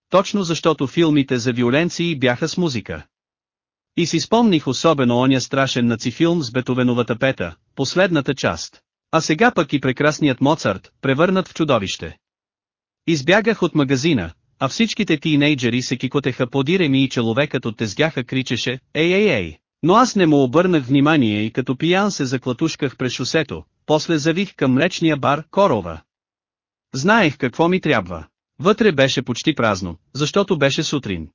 Точно защото филмите за виоленции бяха с музика. И си спомних особено оня страшен нацифилм с Бетовеновата пета, последната част. А сега пък и прекрасният Моцарт, превърнат в чудовище. Избягах от магазина, а всичките тинейджери се кикотеха подире ми и човекът от тезгяха кричеше, ей ей ей. Но аз не му обърнах внимание и като пиян се заклатушках през шосето, после завих към млечния бар Корова. Знаех какво ми трябва. Вътре беше почти празно, защото беше сутрин.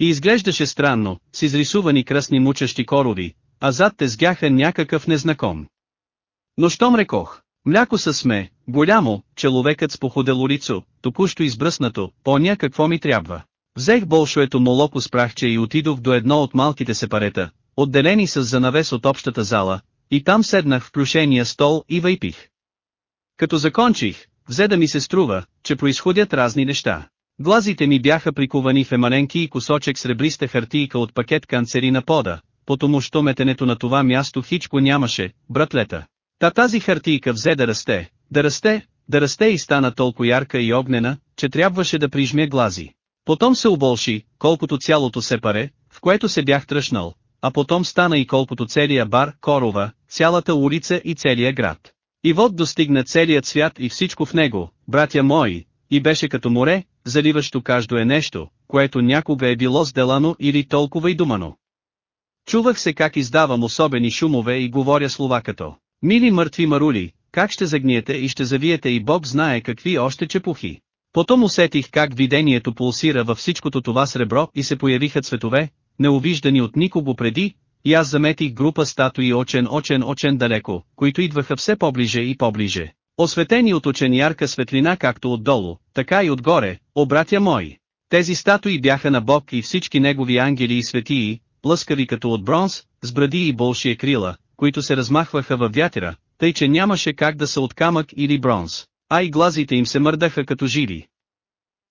И изглеждаше странно, с изрисувани кръсни мучащи корови, а зад тезгяха някакъв незнаком. Но щом рекох, мляко със сме, голямо, человекът с походело лицо, току-що избръснато, поня какво ми трябва. Взех болшоето молоко с прахче и отидох до едно от малките сепарета, отделени с занавес от общата зала, и там седнах в плюшения стол и вайпих. Като закончих, взе да ми се струва, че произходят разни неща. Глазите ми бяха прикувани в еманенки и кусочек сребриста хартийка от пакет канцери на пода, потому що метенето на това място хичко нямаше, братлета. Та тази хартийка взе да расте, да расте, да расте и стана толкова ярка и огнена, че трябваше да прижмя глази. Потом се оболши, колкото цялото се паре, в което се бях тръщнал, а потом стана и колкото целия бар, Корова, цялата улица и целия град. И вот достигна целият свят и всичко в него, братя мои, и беше като море, заливащо каждо е нещо, което някога е било сделано или толкова и думано. Чувах се как издавам особени шумове и говоря слова като «Мили мъртви марули, как ще загниете и ще завиете и Бог знае какви още чепухи». Потом усетих как видението пулсира във всичкото това сребро и се появиха цветове, неувиждани от никого преди, и аз заметих група статуи очен-очен-очен далеко, които идваха все поближе и поближе. Осветени от очен ярка светлина както отдолу, така и отгоре, обратя мои. Тези статуи бяха на Бог и всички негови ангели и светии, плъскави като от бронз, с бради и болшие крила, които се размахваха във вятъра, тъй че нямаше как да са от камък или бронз, а и глазите им се мърдаха като живи.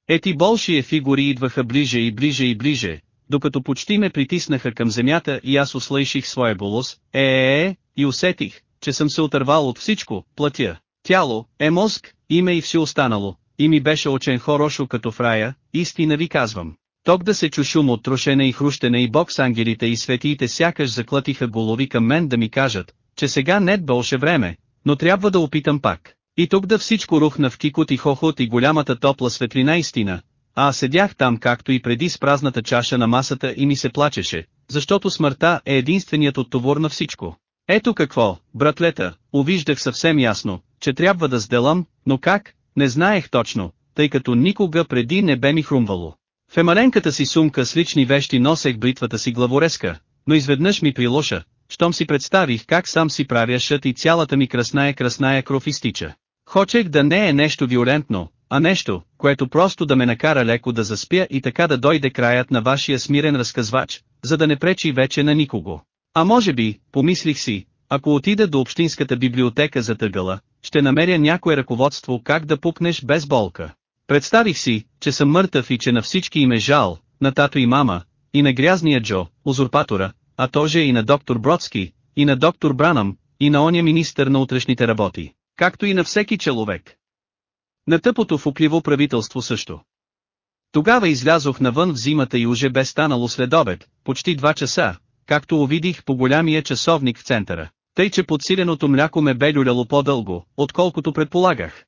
Ети болшие фигури идваха ближе и ближе и ближе, докато почти ме притиснаха към земята и аз услыших своя голос, е, е, е, и усетих, че съм се отървал от всичко, платя, тяло, е мозък, име и все останало, и ми беше очен хорошо като в рая, истина ви казвам. Ток да се чу шум от трошене и хрущене и бокс ангелите и светиите сякаш заклатиха голови към мен да ми кажат, че сега нет бълше време, но трябва да опитам пак. И тук да всичко рухна в кикот и хохот и голямата топла светлина истина, а седях там както и преди с празната чаша на масата и ми се плачеше, защото смъртта е единственият отговор на всичко. Ето какво, братлета, увиждах съвсем ясно, че трябва да сделам, но как, не знаех точно, тъй като никога преди не бе ми хрумвало. В емаленката си сумка с лични вещи носех бритвата си главорезка, но изведнъж ми прилоша, щом си представих как сам си правя шът и цялата ми красная красная кров изтича. Хочех да не е нещо виолентно, а нещо, което просто да ме накара леко да заспя и така да дойде краят на вашия смирен разказвач, за да не пречи вече на никого. А може би, помислих си, ако отида до общинската библиотека за тъгъла, ще намеря някое ръководство как да пукнеш без болка. Представих си, че съм мъртъв и че на всички им е жал, на тато и мама, и на грязния Джо, узурпатора, а тоже и на доктор Бродски, и на доктор Бранам, и на оня министър на утрешните работи, както и на всеки човек. На тъпото фукливо правителство също. Тогава излязох навън в зимата и уже бе станало следобед, почти два часа, както увидих по голямия часовник в центъра, тъй че подсиленото мляко ме бе люляло по-дълго, отколкото предполагах.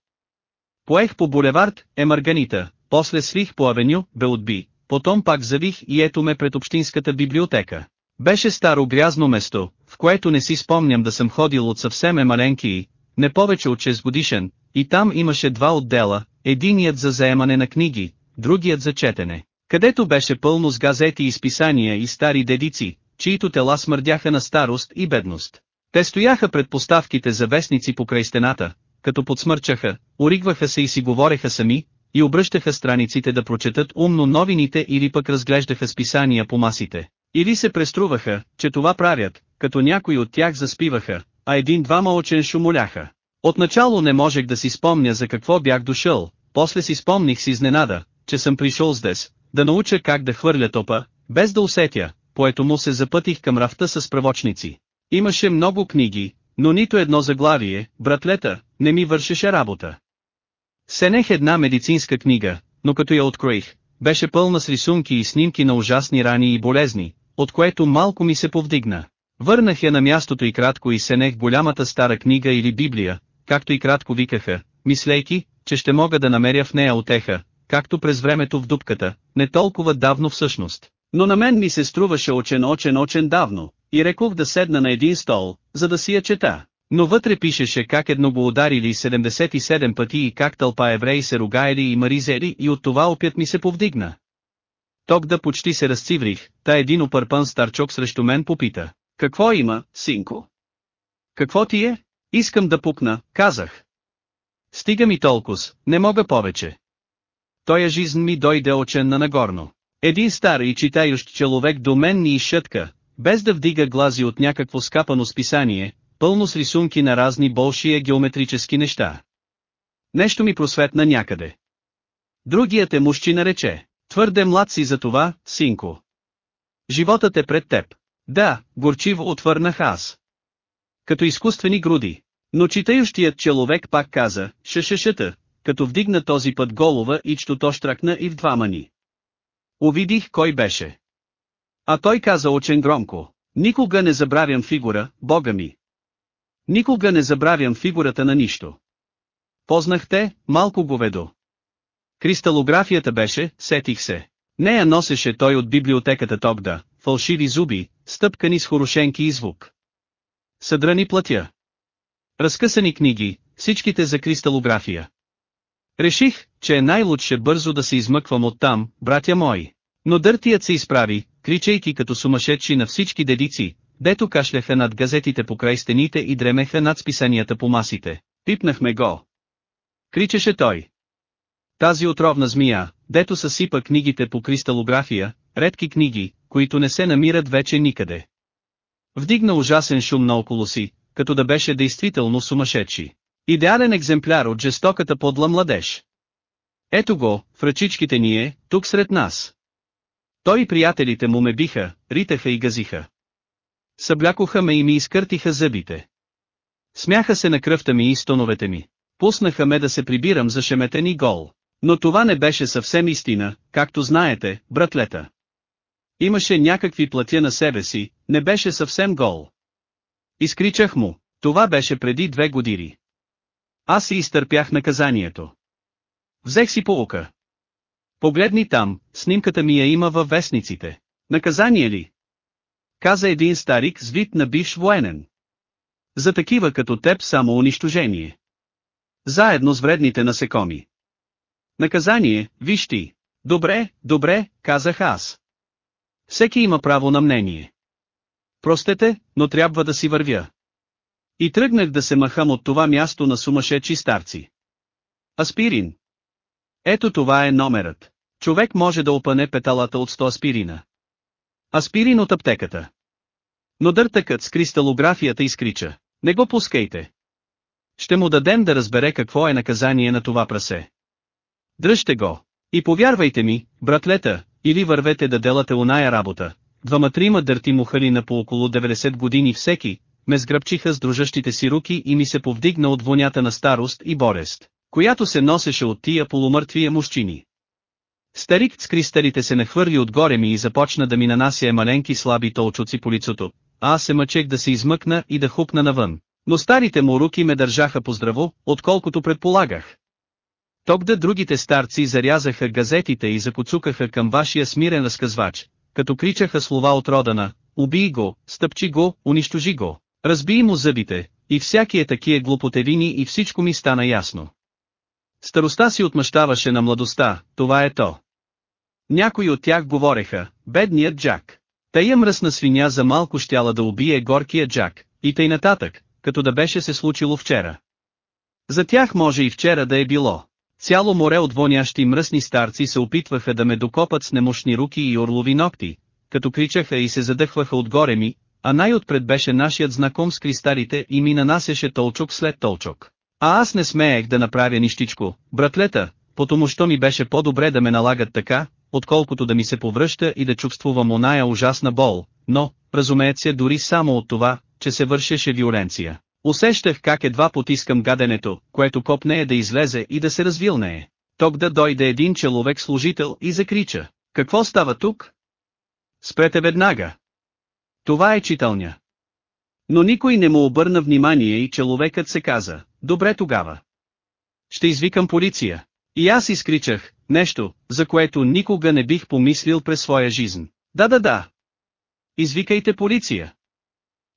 Поех по булевард, Марганита, после свих по авеню, Белотби, потом пак завих и ето ме пред общинската библиотека. Беше старо грязно место, в което не си спомням да съм ходил от съвсем е маленки, не повече от 6 годишен, и там имаше два отдела, единият за заемане на книги, другият за четене, където беше пълно с газети и списания и стари дедици, чието тела смърдяха на старост и бедност. Те стояха пред поставките за вестници покрай стената, като подсмърчаха, оригваха се и си говореха сами, и обръщаха страниците да прочетат умно новините или пък разглеждаха списания по масите. Или се преструваха, че това правят, като някои от тях заспиваха, а един-двама очен шумоляха. Отначало не можех да си спомня за какво бях дошъл, после си спомних с изненада, че съм пришъл с дес, да науча как да хвърля топа, без да усетя, поето му се запътих към рафта с справочници. Имаше много книги, но нито едно заглавие, братлета, не ми вършеше работа. Сенех една медицинска книга, но като я откроих, беше пълна с рисунки и снимки на ужасни рани и болезни, от което малко ми се повдигна. Върнах я на мястото и кратко и сенех голямата стара книга или Библия, както и кратко викаха, мислейки, че ще мога да намеря в нея отеха, както през времето в дупката, не толкова давно всъщност. Но на мен ми се струваше очен очен очен давно, и рекох да седна на един стол, за да си я чета. Но вътре пишеше как едно го ударили 77 пъти и как тълпа евреи се ругаели и маризели и от това опят ми се повдигна. Ток да почти се разциврих, та един опърпан старчок срещу мен попита. Какво има, синко? Какво ти е? Искам да пукна, казах. Стига ми толкос, не мога повече. Тоя жизнь ми дойде очен на нагорно. Един стар и читающ човек до мен ни изшътка, без да вдига глази от някакво скапано списание, пълно с рисунки на разни болшия геометрически неща. Нещо ми просветна някъде. Другият е мужчина рече, твърде млад си за това, синко. Животът е пред теб. Да, горчиво отвърнах аз. Като изкуствени груди. Но читающият човек пак каза, шешешета, като вдигна този път голова и что то штракна и в два мани. Увидих кой беше. А той каза очень громко, никога не забравям фигура, бога ми. Никога не забравям фигурата на нищо. Познах те, малко говедо. Кристалографията беше, сетих се. Нея носеше той от библиотеката Тогда, фалшиви зуби, стъпкани с хорошенки и звук. Съдрани платя. Разкъсани книги, всичките за кристалография. Реших, че е най-лучше бързо да се измъквам оттам, братя мои. Но дъртият се изправи, кричейки като сумасшедши на всички дедици, дето кашляха над газетите по край стените и дремеха над списанията по масите. Пипнахме го. Кричеше той. Тази отровна змия, дето съсипа книгите по кристалография, редки книги, които не се намират вече никъде. Вдигна ужасен шум наоколо си, като да беше действително сумасшедши. Идеален екземпляр от жестоката подла младеж. Ето го, в ръчичките ни е, тук сред нас. Той и приятелите му ме биха, ритаха и газиха. Съблякоха ме и ми изкъртиха зъбите. Смяха се на кръвта ми и стоновете ми. Пуснаха ме да се прибирам за шеметен и гол. Но това не беше съвсем истина, както знаете, братлета. Имаше някакви платя на себе си, не беше съвсем гол. Изкричах му, това беше преди две години. Аз си изтърпях наказанието. Взех си полука. Погледни там, снимката ми я има във вестниците. Наказание ли? Каза един старик с вид на бивш военен. За такива като теб само унищожение. Заедно с вредните насекоми. Наказание, виж ти. Добре, добре, казах аз. Всеки има право на мнение. Простете, но трябва да си вървя. И тръгнах да се махам от това място на сумасшедши старци. Аспирин. Ето това е номерът. Човек може да опане петалата от 100 аспирина. Аспирин от аптеката. Но дъртъкът с кристалографията изкрича. Не го пускайте. Ще му дадем да разбере какво е наказание на това прасе. Дръжте го. И повярвайте ми, братлета, или вървете да делате оная работа. Двама-трима дърти мухали на по около 90 години всеки, ме сгръбчиха с дружащите си руки и ми се повдигна от вонята на старост и борест, която се носеше от тия полумъртвия мужчини. Старик с кристалите се нахвърли отгоре ми и започна да ми нанася маленки слаби толчуци по лицото, а аз се мъчех да се измъкна и да хупна навън. Но старите му руки ме държаха поздраво, отколкото предполагах. Тогда другите старци зарязаха газетите и закоцукаха към вашия смирен разказвач, като кричаха слова от родана, убий го, стъпчи го, унищожи го, разбий му зъбите, и всяки е такие глупотевини и всичко ми стана ясно. Староста си отмъщаваше на младостта, това е то. Някои от тях говореха, бедният Джак. Тая мръсна свиня за малко щяла да убие горкия Джак, и тъй нататък, като да беше се случило вчера. За тях може и вчера да е било. Цяло море от вонящи мръсни старци се опитваха да ме докопат с немощни руки и орлови ногти, като кричаха и се задъхваха отгоре ми, а най-отпред беше нашият знаком с кристалите и ми нанасяше толчок след толчок. А аз не смеех да направя нищичко, братлета, потому що ми беше по-добре да ме налагат така, отколкото да ми се повръща и да чувствувам оная ужасна бол, но, разумеется дори само от това, че се вършеше виоленция. Усещах как едва потискам гаденето, което копне е да излезе и да се развилнее. Ток да дойде един човек служител и закрича. Какво става тук? Спрете веднага. Това е читалня. Но никой не му обърна внимание и човекът се каза, добре тогава. Ще извикам полиция. И аз изкричах, нещо, за което никога не бих помислил през своя жизнь. Да да да. Извикайте полиция.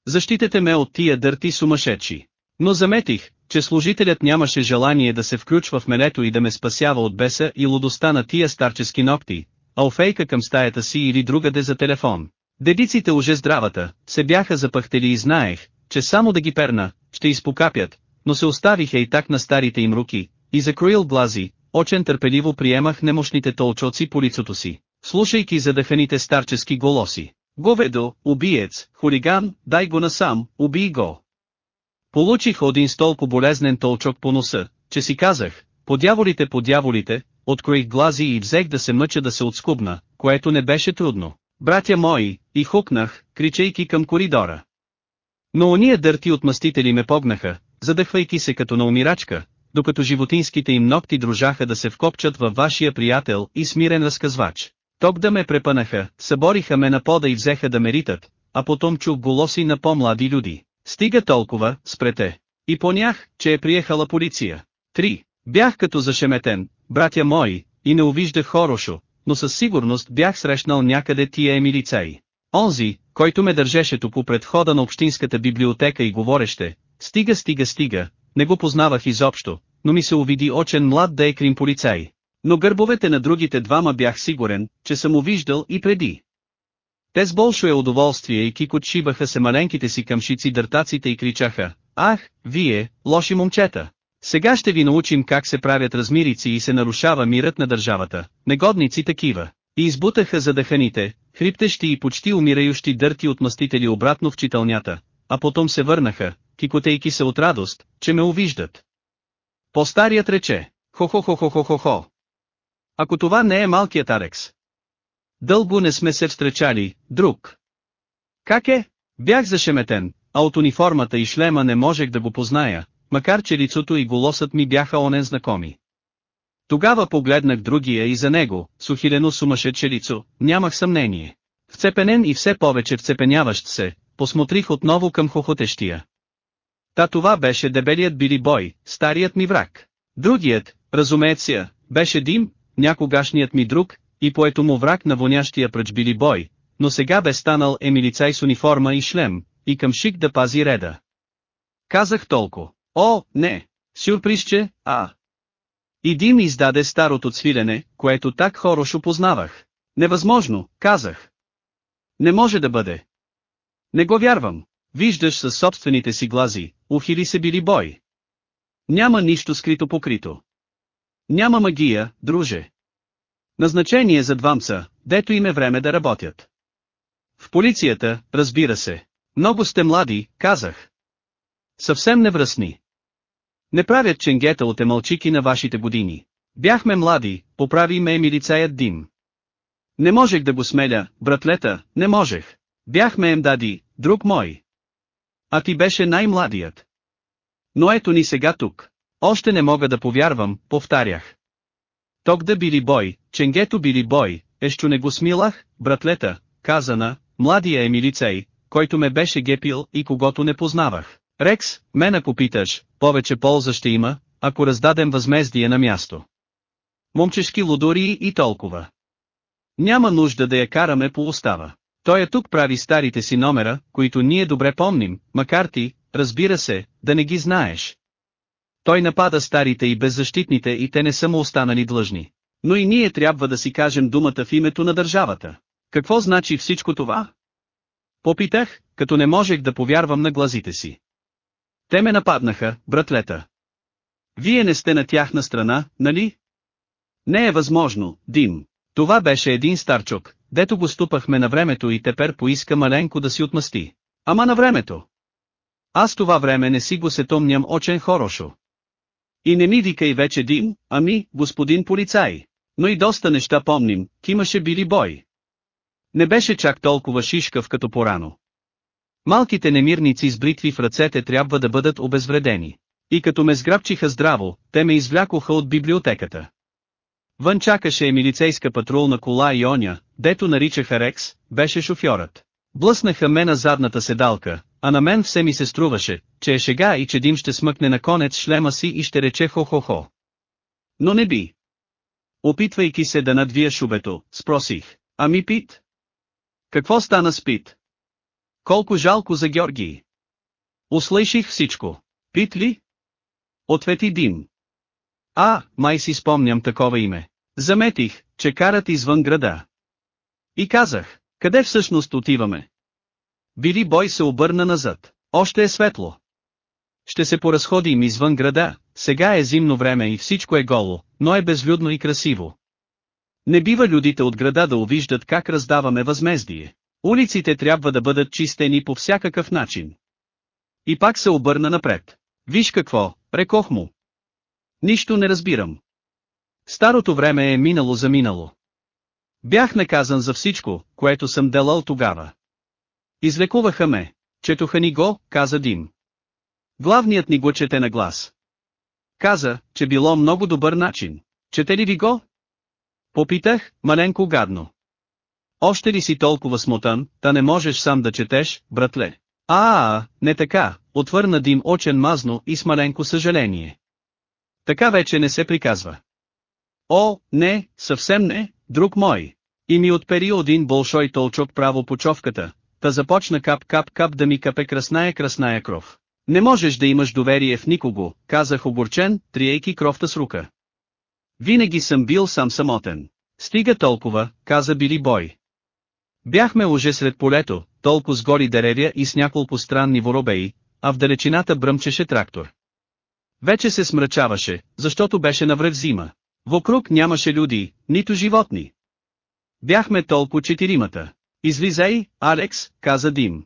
Защитете ме от тия дърти сумасшедши. Но заметих, че служителят нямаше желание да се включва в мелето и да ме спасява от беса и лудостта на тия старчески ногти, а офейка към стаята си или другаде за телефон. Дедиците уже здравата, се бяха запахтели и знаех, че само да ги перна, ще изпокапят, но се оставиха и так на старите им руки, и закроил глази, очен търпеливо приемах немощните толчоци по лицото си, слушайки задъханите старчески голоси. Говедо, убиец, хулиган, дай го насам, убий го. Получих един столко болезнен толчок по носа, че си казах, по дяволите по откроих глази и взех да се мъча да се отскубна, което не беше трудно. Братя мои, и хукнах, кричейки към коридора. Но ония дърти отмъстители ме погнаха, задъхвайки се като на умирачка, докато животинските им ногти дружаха да се вкопчат във вашия приятел и смирен разказвач. Ток да ме препънаха, събориха ме на пода и взеха да ме ритат, а потом чух голоси на по-млади люди. Стига толкова, спрете. И понях, че е приехала полиция. 3. Бях като зашеметен, братя мои, и не увиждах Хорошо, но със сигурност бях срещнал някъде тия емилицаи. Онзи, който ме държеше тук пред хода на общинската библиотека и говореще, стига стига стига, не го познавах изобщо, но ми се увиди очен млад да е крим полицай. Но гърбовете на другите двама бях сигурен, че съм увиждал и преди. Те с болшо е удоволствие и кикотшибаха се маленките си къмшици дъртаците и кричаха, ах, вие, лоши момчета! Сега ще ви научим как се правят размирици и се нарушава мирът на държавата, негодници такива. И избутаха задъханите, хриптещи и почти умирающи дърти от мастители обратно в читалнята, а потом се върнаха, кикотейки се от радост, че ме увиждат. По-старият рече, хо-хо-хо-хо-хо-хо. Ако това не е малкият Арекс. Дълго не сме се встречали, друг. Как е? Бях зашеметен, а от униформата и шлема не можех да го позная, макар че лицото и голосът ми бяха онен знакоми. Тогава погледнах другия и за него, сухилено сумасшедше лицо, нямах съмнение. Вцепенен и все повече вцепеняващ се, посмотрих отново към хохотещия. Та това беше дебелият Били Бой, старият ми враг. Другият, разумеется, беше Дим, някогашният ми друг, и поето му враг на вонящия пръч Били Бой, но сега бе станал емилицай с униформа и шлем, и към шик да пази реда. Казах толкова. О, не! Сюрпризче, а! И Дим издаде старото цвирене, което так хорошо познавах. Невъзможно, казах. Не може да бъде. Не го вярвам. Виждаш със собствените си глази, ухили се били бой. Няма нищо скрито покрито. Няма магия, друже. Назначение за двамца, дето им е време да работят. В полицията, разбира се. Много сте млади, казах. Съвсем невръсни. Не правят ченгета от емалчики на вашите години. Бяхме млади, поправи ме милицаят Дим. Не можех да го смеля, братлета, не можех. Бяхме емдади, друг мой. А ти беше най-младият. Но ето ни сега тук. Още не мога да повярвам, повтарях. Ток да били бой, ченгето били бой, ещо не го смилах, братлета, казана, младия емилицей, който ме беше гепил и когото не познавах. Рекс, мен ако питаш, повече полза ще има, ако раздадем възмездие на място. Момчешки лудори и толкова. Няма нужда да я караме по устава. Той е тук прави старите си номера, които ние добре помним, макар ти, разбира се, да не ги знаеш. Той напада старите и беззащитните и те не са му останали длъжни. Но и ние трябва да си кажем думата в името на държавата. Какво значи всичко това? Попитах, като не можех да повярвам на глазите си. Те ме нападнаха, братлета. Вие не сте на тяхна страна, нали? Не е възможно, Дим. Това беше един старчок, дето го ступахме на времето и тепер поиска маленко да си отмъсти. Ама на времето. Аз това време не си го сетомням очен хорошо. И не ми викай вече Дим, ами, господин полицай. Но и доста неща помним, кимаше били бой. Не беше чак толкова шишкав като порано. Малките немирници с бритви в ръцете трябва да бъдат обезвредени. И като ме сграбчиха здраво, те ме извлякоха от библиотеката. Вън чакаше милицейска патрулна кола и оня, дето наричаха Рекс, беше шофьорът. Блъснаха ме на задната седалка, а на мен все ми се струваше, че е шега и че Дим ще смъкне на конец шлема си и ще рече хо-хо-хо. Но не би. Опитвайки се да надвия шубето, спросих, ами Пит? Какво стана с Пит? Колко жалко за Георгий. Услыших всичко. Пит ли? Ответи Дим. А, май си спомням такова име. Заметих, че карат извън града. И казах, къде всъщност отиваме? Били бой се обърна назад. Още е светло. Ще се поразходим извън града, сега е зимно време и всичко е голо, но е безлюдно и красиво. Не бива людите от града да увиждат как раздаваме възмездие. Улиците трябва да бъдат чистени по всякакъв начин. И пак се обърна напред. Виж какво, рекох му. Нищо не разбирам. Старото време е минало за минало. Бях наказан за всичко, което съм делал тогава. Излекуваха ме. Четоха ни го, каза Дим. Главният ни го чете на глас. Каза, че било много добър начин. Чете ли ви го? Попитах, маленко гадно. Още ли си толкова смотан, та не можеш сам да четеш, братле? А, а, не така, отвърна Дим очен мазно и с маленко съжаление. Така вече не се приказва. О, не, съвсем не, друг мой. И ми отпери един болшой толчок право по човката, та започна кап-кап-кап да ми капе красная-красная кров. Не можеш да имаш доверие в никого, казах огорчен, триейки кровта с рука. Винаги съм бил сам самотен. Стига толкова, каза Били Бой. Бяхме уже сред полето, толкова с гори деревя и с няколко странни воробеи, а в далечината бръмчеше трактор. Вече се смрачаваше, защото беше навръх зима. Вокруг нямаше люди, нито животни. Бяхме толкова четиримата. Излизай, Алекс, каза Дим.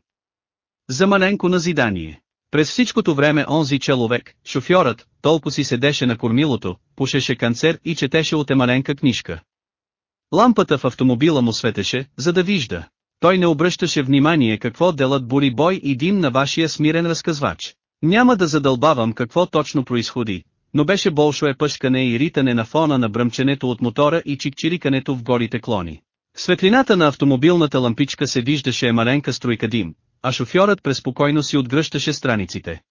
За маленко назидание. През всичкото време онзи човек, шофьорът, толкова си седеше на кормилото, пушеше канцер и четеше от емаленка книжка. Лампата в автомобила му светеше, за да вижда. Той не обръщаше внимание какво делат бури бой и дим на вашия смирен разказвач. Няма да задълбавам какво точно происходи, но беше болшо е пъшкане и ритане на фона на бръмченето от мотора и чикчирикането в горите клони. В светлината на автомобилната лампичка се виждаше маленка струйка дим, а шофьорът преспокойно си отгръщаше страниците.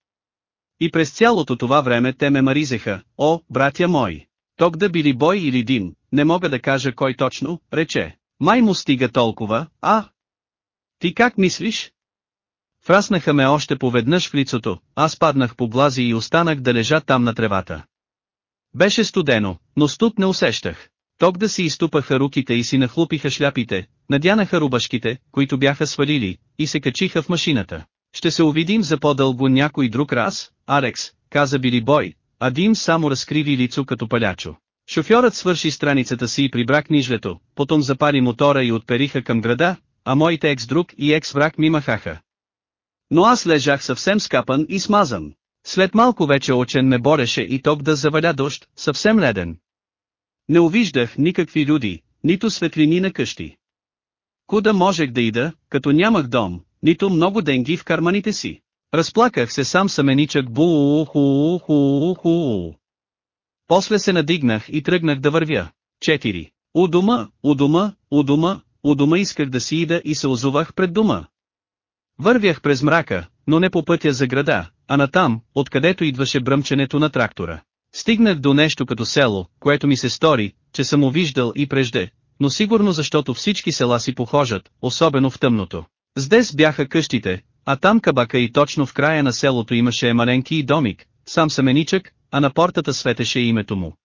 И през цялото това време те ме маризеха, о, братя мои. Ток да били бой или дим, не мога да кажа кой точно, рече. Май му стига толкова, а? Ти как мислиш? Фраснаха ме още поведнъж в лицото, аз паднах по глази и останах да лежа там на тревата. Беше студено, но студ не усещах. Ток да си изтупаха руките и си нахлупиха шляпите, надянаха рубашките, които бяха свалили, и се качиха в машината. Ще се увидим за по-дълго някой друг раз, Арекс, каза Били Бой, а Дим само разкриви лицо като палячо. Шофьорът свърши страницата си и прибра книжлето, потом запари мотора и отпериха към града, а моите екс-друг и екс-враг ми махаха. Но аз лежах съвсем скапан и смазан. След малко вече очен ме бореше и ток да заваля дощ, съвсем леден. Не увиждах никакви люди, нито светлини на къщи. Куда можех да ида, като нямах дом, нито много денги в карманите си. Разплаках се сам саменичък бу ху ху ху После се надигнах и тръгнах да вървя. 4. У дома, у дома, у дома, у дома исках да си ида и се озовах пред дома. Вървях през мрака, но не по пътя за града, а натам, откъдето идваше бръмченето на трактора. Стигнах до нещо като село, което ми се стори, че съм увиждал и прежде, но сигурно защото всички села си похожат, особено в тъмното. Здесь бяха къщите, а там кабака и точно в края на селото имаше маленки и домик, сам саменичък, а на портата светеше името му.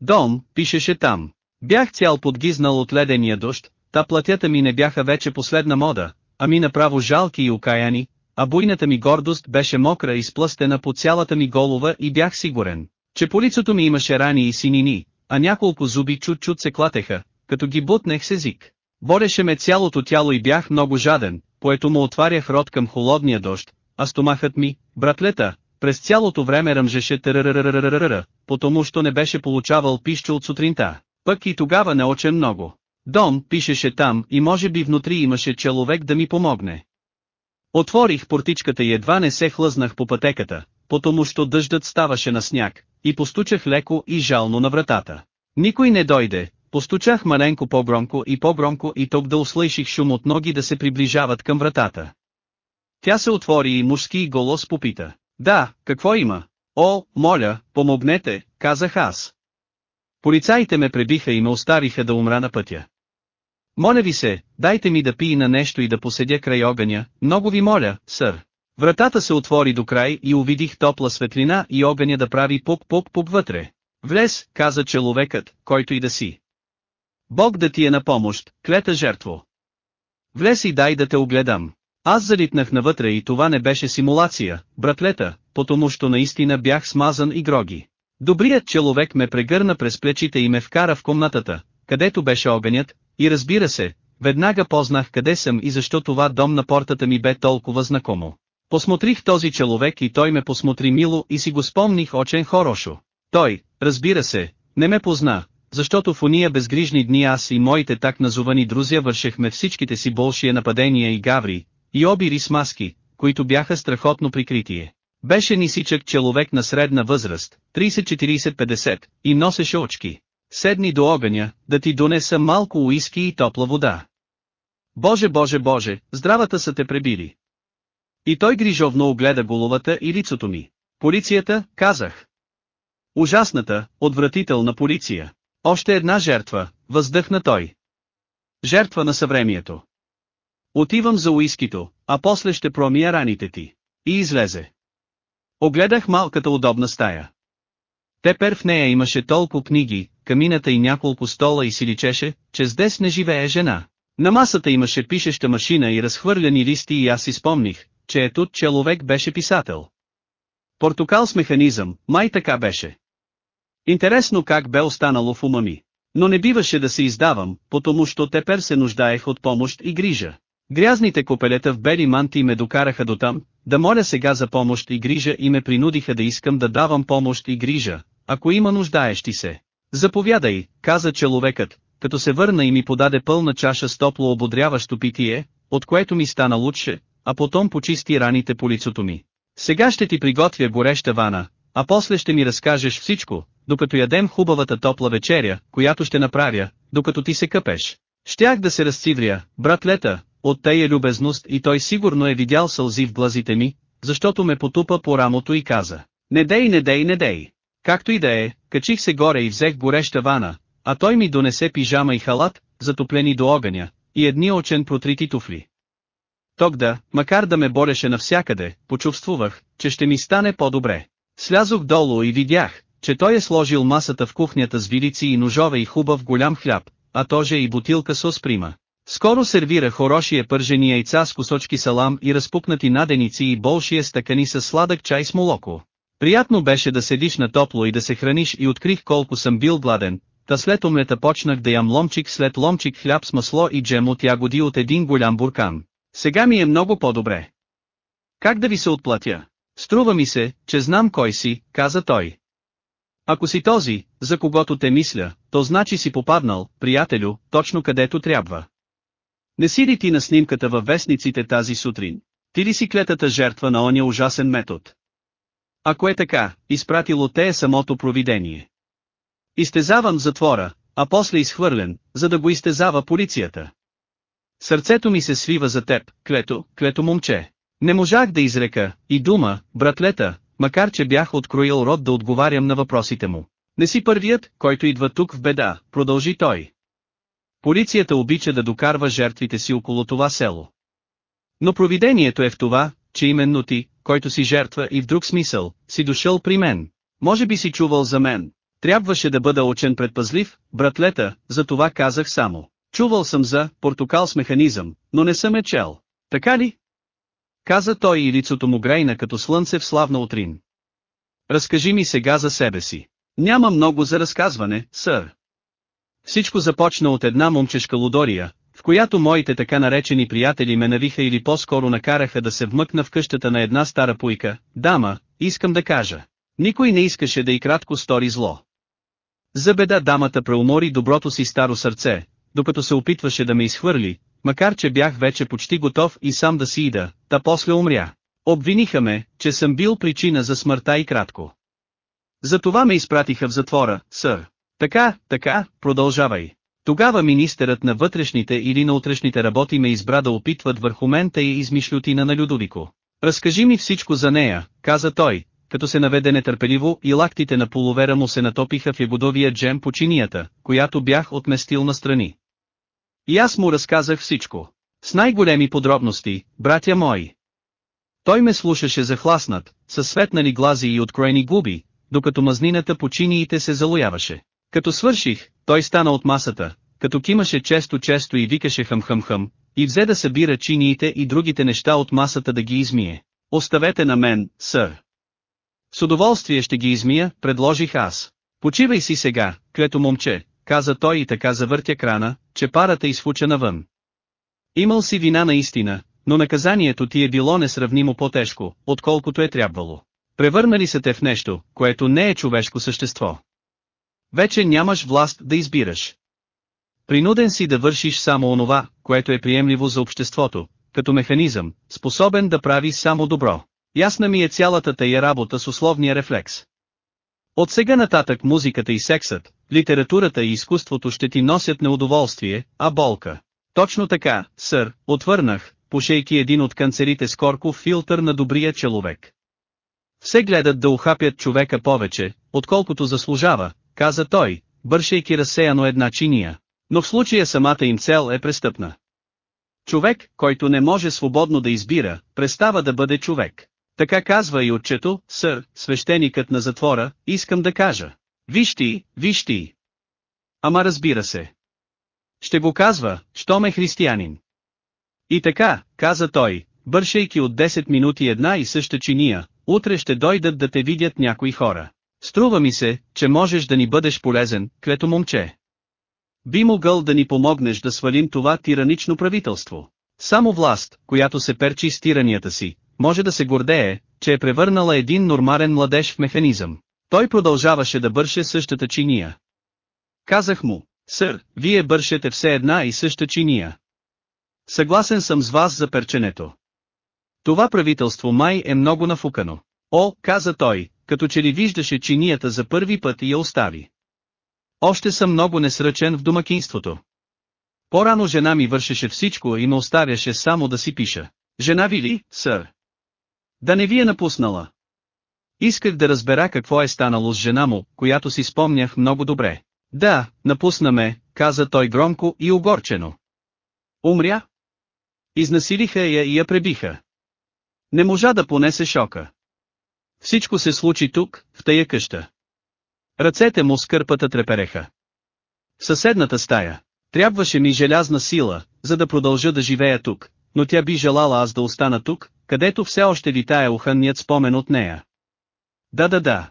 Дом, пишеше там. Бях цял подгизнал от ледения дощ, та платята ми не бяха вече последна мода, ами направо жалки и окаяни, а буйната ми гордост беше мокра и сплъстена по цялата ми голова и бях сигурен, че по лицото ми имаше рани и синини, а няколко зуби чут-чут се клатеха, като ги бутнех с език. Бореше ме цялото тяло и бях много жаден, поето му отварях рот към холодния дощ, а стомахът ми, братлета, през цялото време ръмжеше търърърърърърърър, потому що не беше получавал пища от сутринта. Пък и тогава не оче много. Дом пишеше там и може би внутри имаше човек да ми помогне. Отворих портичката и едва не се хлъзнах по пътеката, потому що дъждът ставаше на сняг, и постучах леко и жално на вратата. Никой не дойде, постучах маленко по-громко и по-громко и тук да услыших шум от ноги да се приближават към вратата. Тя се отвори и мужски голос попита. Да, какво има? О, моля, помогнете, казах аз. Полицаите ме пребиха и ме оставиха да умра на пътя. Моля ви се, дайте ми да пия на нещо и да поседя край огъня, много ви моля, сър. Вратата се отвори до край и увидих топла светлина и огъня да прави пук-пук-пук вътре. Влез, каза човекът, който и да си. Бог да ти е на помощ, клета жертво. Влез и дай да те огледам. Аз залитнах навътре и това не беше симулация, братлета, потому що наистина бях смазан и гроги. Добрият човек ме прегърна през плечите и ме вкара в комнатата, където беше огънят, и разбира се, веднага познах къде съм и защо това дом на портата ми бе толкова знакомо. Посмотрих този човек и той ме посмотри мило и си го спомних очень хорошо. Той, разбира се, не ме позна, защото в уния безгрижни дни аз и моите так назовани друзя вършехме всичките си болшия нападения и гаври, и обири с маски, които бяха страхотно прикритие. Беше нисичък човек на средна възраст, 30-40-50, и носеше очки. Седни до огъня, да ти донеса малко уиски и топла вода. Боже Боже Боже, здравата са те пребили. И той грижовно огледа головата и лицото ми. Полицията, казах. Ужасната, отвратителна полиция. Още една жертва, въздъхна той. Жертва на съвремието. Отивам за уискито, а после ще промия раните ти. И излезе. Огледах малката удобна стая. Тепер в нея имаше толкова книги, камината и няколко стола и си личеше, че здесь не живее жена. На масата имаше пишеща машина и разхвърляни листи и аз си спомних, че ето човек беше писател. Портокал с механизъм, май така беше. Интересно как бе останало в ума ми. Но не биваше да се издавам, потому що тепер се нуждаех от помощ и грижа. Грязните копелета в бели манти ме докараха до там, да моля сега за помощ и грижа и ме принудиха да искам да давам помощ и грижа, ако има нуждаещи се. Заповядай, каза човекът, като се върна и ми подаде пълна чаша с топло ободряващо питие, от което ми стана лучше, а потом почисти раните по лицото ми. Сега ще ти приготвя гореща вана, а после ще ми разкажеш всичко, докато ядем хубавата топла вечеря, която ще направя, докато ти се къпеш. Щях да се разцивря, братлета, от тая любезност и той сигурно е видял сълзи в глазите ми, защото ме потупа по рамото и каза, не дей не не дей. Както и да е, качих се горе и взех гореща вана, а той ми донесе пижама и халат, затоплени до огъня, и едни очен протрити туфли. Тогда, макар да ме бореше навсякъде, почувствувах, че ще ми стане по-добре. Слязох долу и видях, че той е сложил масата в кухнята с вилици и ножове и хубав голям хляб, а тоже и бутилка с прима. Скоро сервира хорошие пържени яйца с кусочки салам и разпукнати наденици и болшие стакани с сладък чай с молоко. Приятно беше да седиш на топло и да се храниш и открих колко съм бил гладен, та след омлета почнах да ям ломчик след ломчик хляб с масло и джем от ягоди от един голям буркан. Сега ми е много по-добре. Как да ви се отплатя? Струва ми се, че знам кой си, каза той. Ако си този, за когото те мисля, то значи си попаднал, приятелю, точно където трябва. Не си ли ти на снимката във вестниците тази сутрин? Ти ли си клетата жертва на оня ужасен метод? Ако е така, изпратило те е самото провидение. Изтезаван в затвора, а после изхвърлен, за да го изтезава полицията. Сърцето ми се свива за теб, клето, клето момче. Не можах да изрека, и дума, братлета, макар че бях откроил род да отговарям на въпросите му. Не си първият, който идва тук в беда, продължи той. Полицията обича да докарва жертвите си около това село. Но провидението е в това, че именно ти, който си жертва и в друг смисъл, си дошъл при мен. Може би си чувал за мен. Трябваше да бъда учен предпазлив, братлета, за това казах само. Чувал съм за портокал с механизъм, но не съм е чел. Така ли? Каза той и лицото му грейна като слънце в славна утрин. Разкажи ми сега за себе си. Няма много за разказване, сър. Всичко започна от една момчешка лудория, в която моите така наречени приятели ме навиха или по-скоро накараха да се вмъкна в къщата на една стара пуйка, дама, искам да кажа. Никой не искаше да и кратко стори зло. За беда дамата преумори доброто си старо сърце, докато се опитваше да ме изхвърли, макар че бях вече почти готов и сам да си ида, та после умря. Обвиниха ме, че съм бил причина за смъртта и кратко. Затова ме изпратиха в затвора, сър. Така, така, продължавай. Тогава министърът на вътрешните или на утрешните работи ме избра да опитват върху мен и измишлютина на Людовико. Разкажи ми всичко за нея, каза той, като се наведе нетърпеливо и лактите на половера му се натопиха в ягодовия джем по чинията, която бях отместил настрани. И аз му разказах всичко. С най-големи подробности, братя мои. Той ме слушаше захласнат, със светнали глази и откроени губи, докато мазнината по чиниите се залояваше. Като свърших, той стана от масата, като кимаше често-често и викаше хъм-хъм-хъм, и взе да събира чиниите и другите неща от масата да ги измие. Оставете на мен, сър. С удоволствие ще ги измия, предложих аз. Почивай си сега, клето момче, каза той и така завъртя крана, че парата изфуча навън. Имал си вина наистина, но наказанието ти е било несравнимо по-тежко, отколкото е трябвало. Превърнали се те в нещо, което не е човешко същество. Вече нямаш власт да избираш. Принуден си да вършиш само онова, което е приемливо за обществото, като механизъм, способен да прави само добро. Ясна ми е цялата тая работа с условния рефлекс. От сега нататък музиката и сексът, литературата и изкуството ще ти носят неудоволствие, а болка. Точно така, сър, отвърнах, пошейки един от канцерите с корков филтър на добрия човек. Все гледат да ухапят човека повече, отколкото заслужава, каза той, бършейки разсеяно една чиния. Но в случая самата им цел е престъпна. Човек, който не може свободно да избира, престава да бъде човек. Така казва и отчето, сър, свещеникът на затвора, искам да кажа. Виж ти, виж ти. Ама разбира се. Ще го казва, що ме християнин. И така, каза той, бършейки от 10 минути една и съща чиния, утре ще дойдат да те видят някои хора. Струва ми се, че можеш да ни бъдеш полезен, клето момче. Би могъл да ни помогнеш да свалим това тиранично правителство. Само власт, която се перчи с тиранията си, може да се гордее, че е превърнала един нормален младеж в механизъм. Той продължаваше да бърше същата чиния. Казах му, сър, вие бършете все една и съща чиния. Съгласен съм с вас за перченето. Това правителство май е много нафукано. О, каза той, като че ли виждаше чинията за първи път и я остави. Още съм много несръчен в домакинството. По-рано жена ми вършеше всичко и ме оставяше само да си пиша. Жена ви ли, сър? Да не ви е напуснала. Исках да разбера какво е станало с жена му, която си спомнях много добре. Да, напусна ме, каза той громко и огорчено. Умря? Изнасилиха я и я пребиха. Не можа да понесе шока. Всичко се случи тук, в тая къща. Ръцете му с кърпата трепереха. Съседната стая. Трябваше ми желязна сила, за да продължа да живея тук, но тя би желала аз да остана тук, където все още витае уханният спомен от нея. Да-да-да.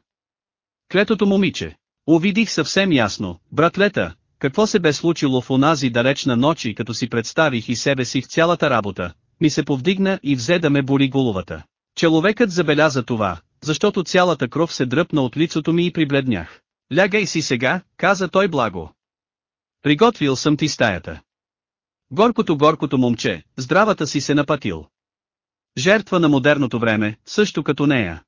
Клетото момиче. Увидих съвсем ясно, братлета, какво се бе случило в онази далечна ночи като си представих и себе си в цялата работа, ми се повдигна и взе да ме боли головата. Человекът забеляза това, защото цялата кров се дръпна от лицото ми и прибледнях. Лягай си сега, каза той благо. Приготвил съм ти стаята. Горкото-горкото момче, здравата си се напатил. Жертва на модерното време, също като нея.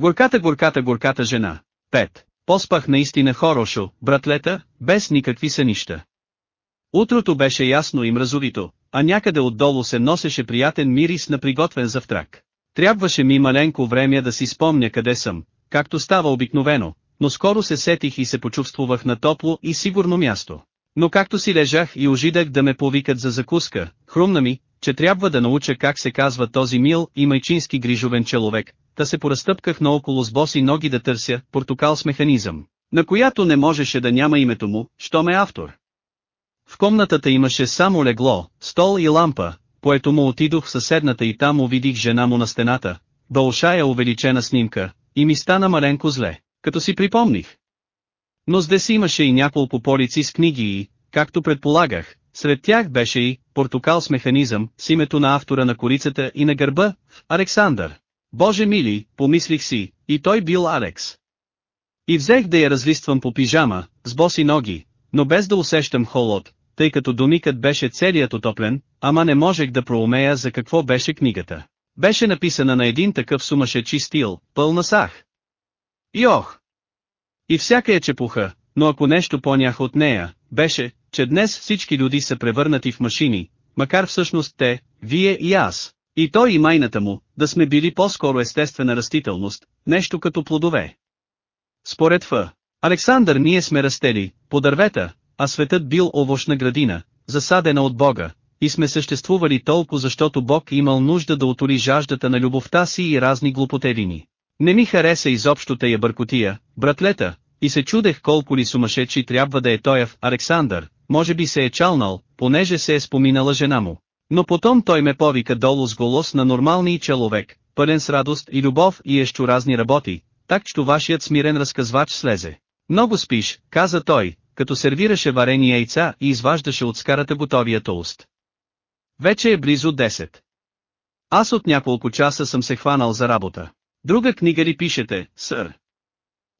Горката-горката-горката жена. 5. Поспах наистина хорошо, братлета, без никакви сънища. Утрото беше ясно и мразовито, а някъде отдолу се носеше приятен мирис на приготвен завтрак. Трябваше ми маленко време да си спомня къде съм, както става обикновено, но скоро се сетих и се почувствувах на топло и сигурно място. Но както си лежах и ожидах да ме повикат за закуска, хрумна ми, че трябва да науча как се казва този мил и майчински грижовен човек, та се поразтъпках наоколо с боси ноги да търся портокал с механизъм, на която не можеше да няма името му, що ме автор. В комнатата имаше само легло, стол и лампа, поето му отидох в съседната и там увидих жена му на стената, бълшая увеличена снимка, и ми стана маленко зле, като си припомних. Но си имаше и няколко полици с книги и, както предполагах, сред тях беше и «Портокал с механизъм» с името на автора на корицата и на гърба, Александър. Боже мили, помислих си, и той бил Алекс. И взех да я разлиствам по пижама, с боси ноги, но без да усещам холод, тъй като домикът беше целият отоплен, ама не можех да проумея за какво беше книгата. Беше написана на един такъв сумашечи стил, пълна сах. И ох! И всяка е чепуха, но ако нещо понях от нея, беше, че днес всички люди са превърнати в машини, макар всъщност те, вие и аз, и той и майната му, да сме били по-скоро естествена растителност, нещо като плодове. Според Ф. Александър ние сме растели, по дървета, а светът бил овощна градина, засадена от Бога, и сме съществували толкова защото Бог имал нужда да отоли жаждата на любовта си и разни глупотевини. Не ми хареса изобщо тая бъркотия, братлета, и се чудех колко ли сумасшедши трябва да е тояв Александър, може би се е чалнал, понеже се е споминала жена му. Но потом той ме повика долу с голос на нормалния човек, пълен с радост и любов и ещу разни работи, так че вашият смирен разказвач слезе. Много спиш, каза той, като сервираше варени яйца и изваждаше от скарата готовия тост. Вече е близо 10. Аз от няколко часа съм се хванал за работа. Друга книга ли пишете, сър?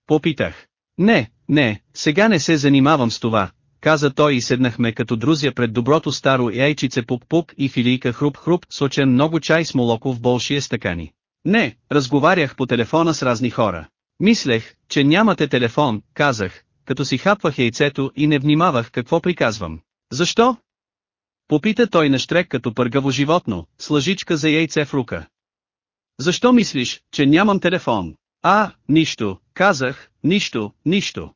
Попитах. Не, не, сега не се занимавам с това, каза той и седнахме като друзя пред доброто старо яйчице пук-пук и филийка хруп-хруп, сочен много чай с молоко в болшия стакани. Не, разговарях по телефона с разни хора. Мислех, че нямате телефон, казах, като си хапвах яйцето и не внимавах какво приказвам. Защо? Попита той на штрек като пъргаво животно, с лъжичка за яйце в рука. Защо мислиш, че нямам телефон? А, нищо, казах, нищо, нищо.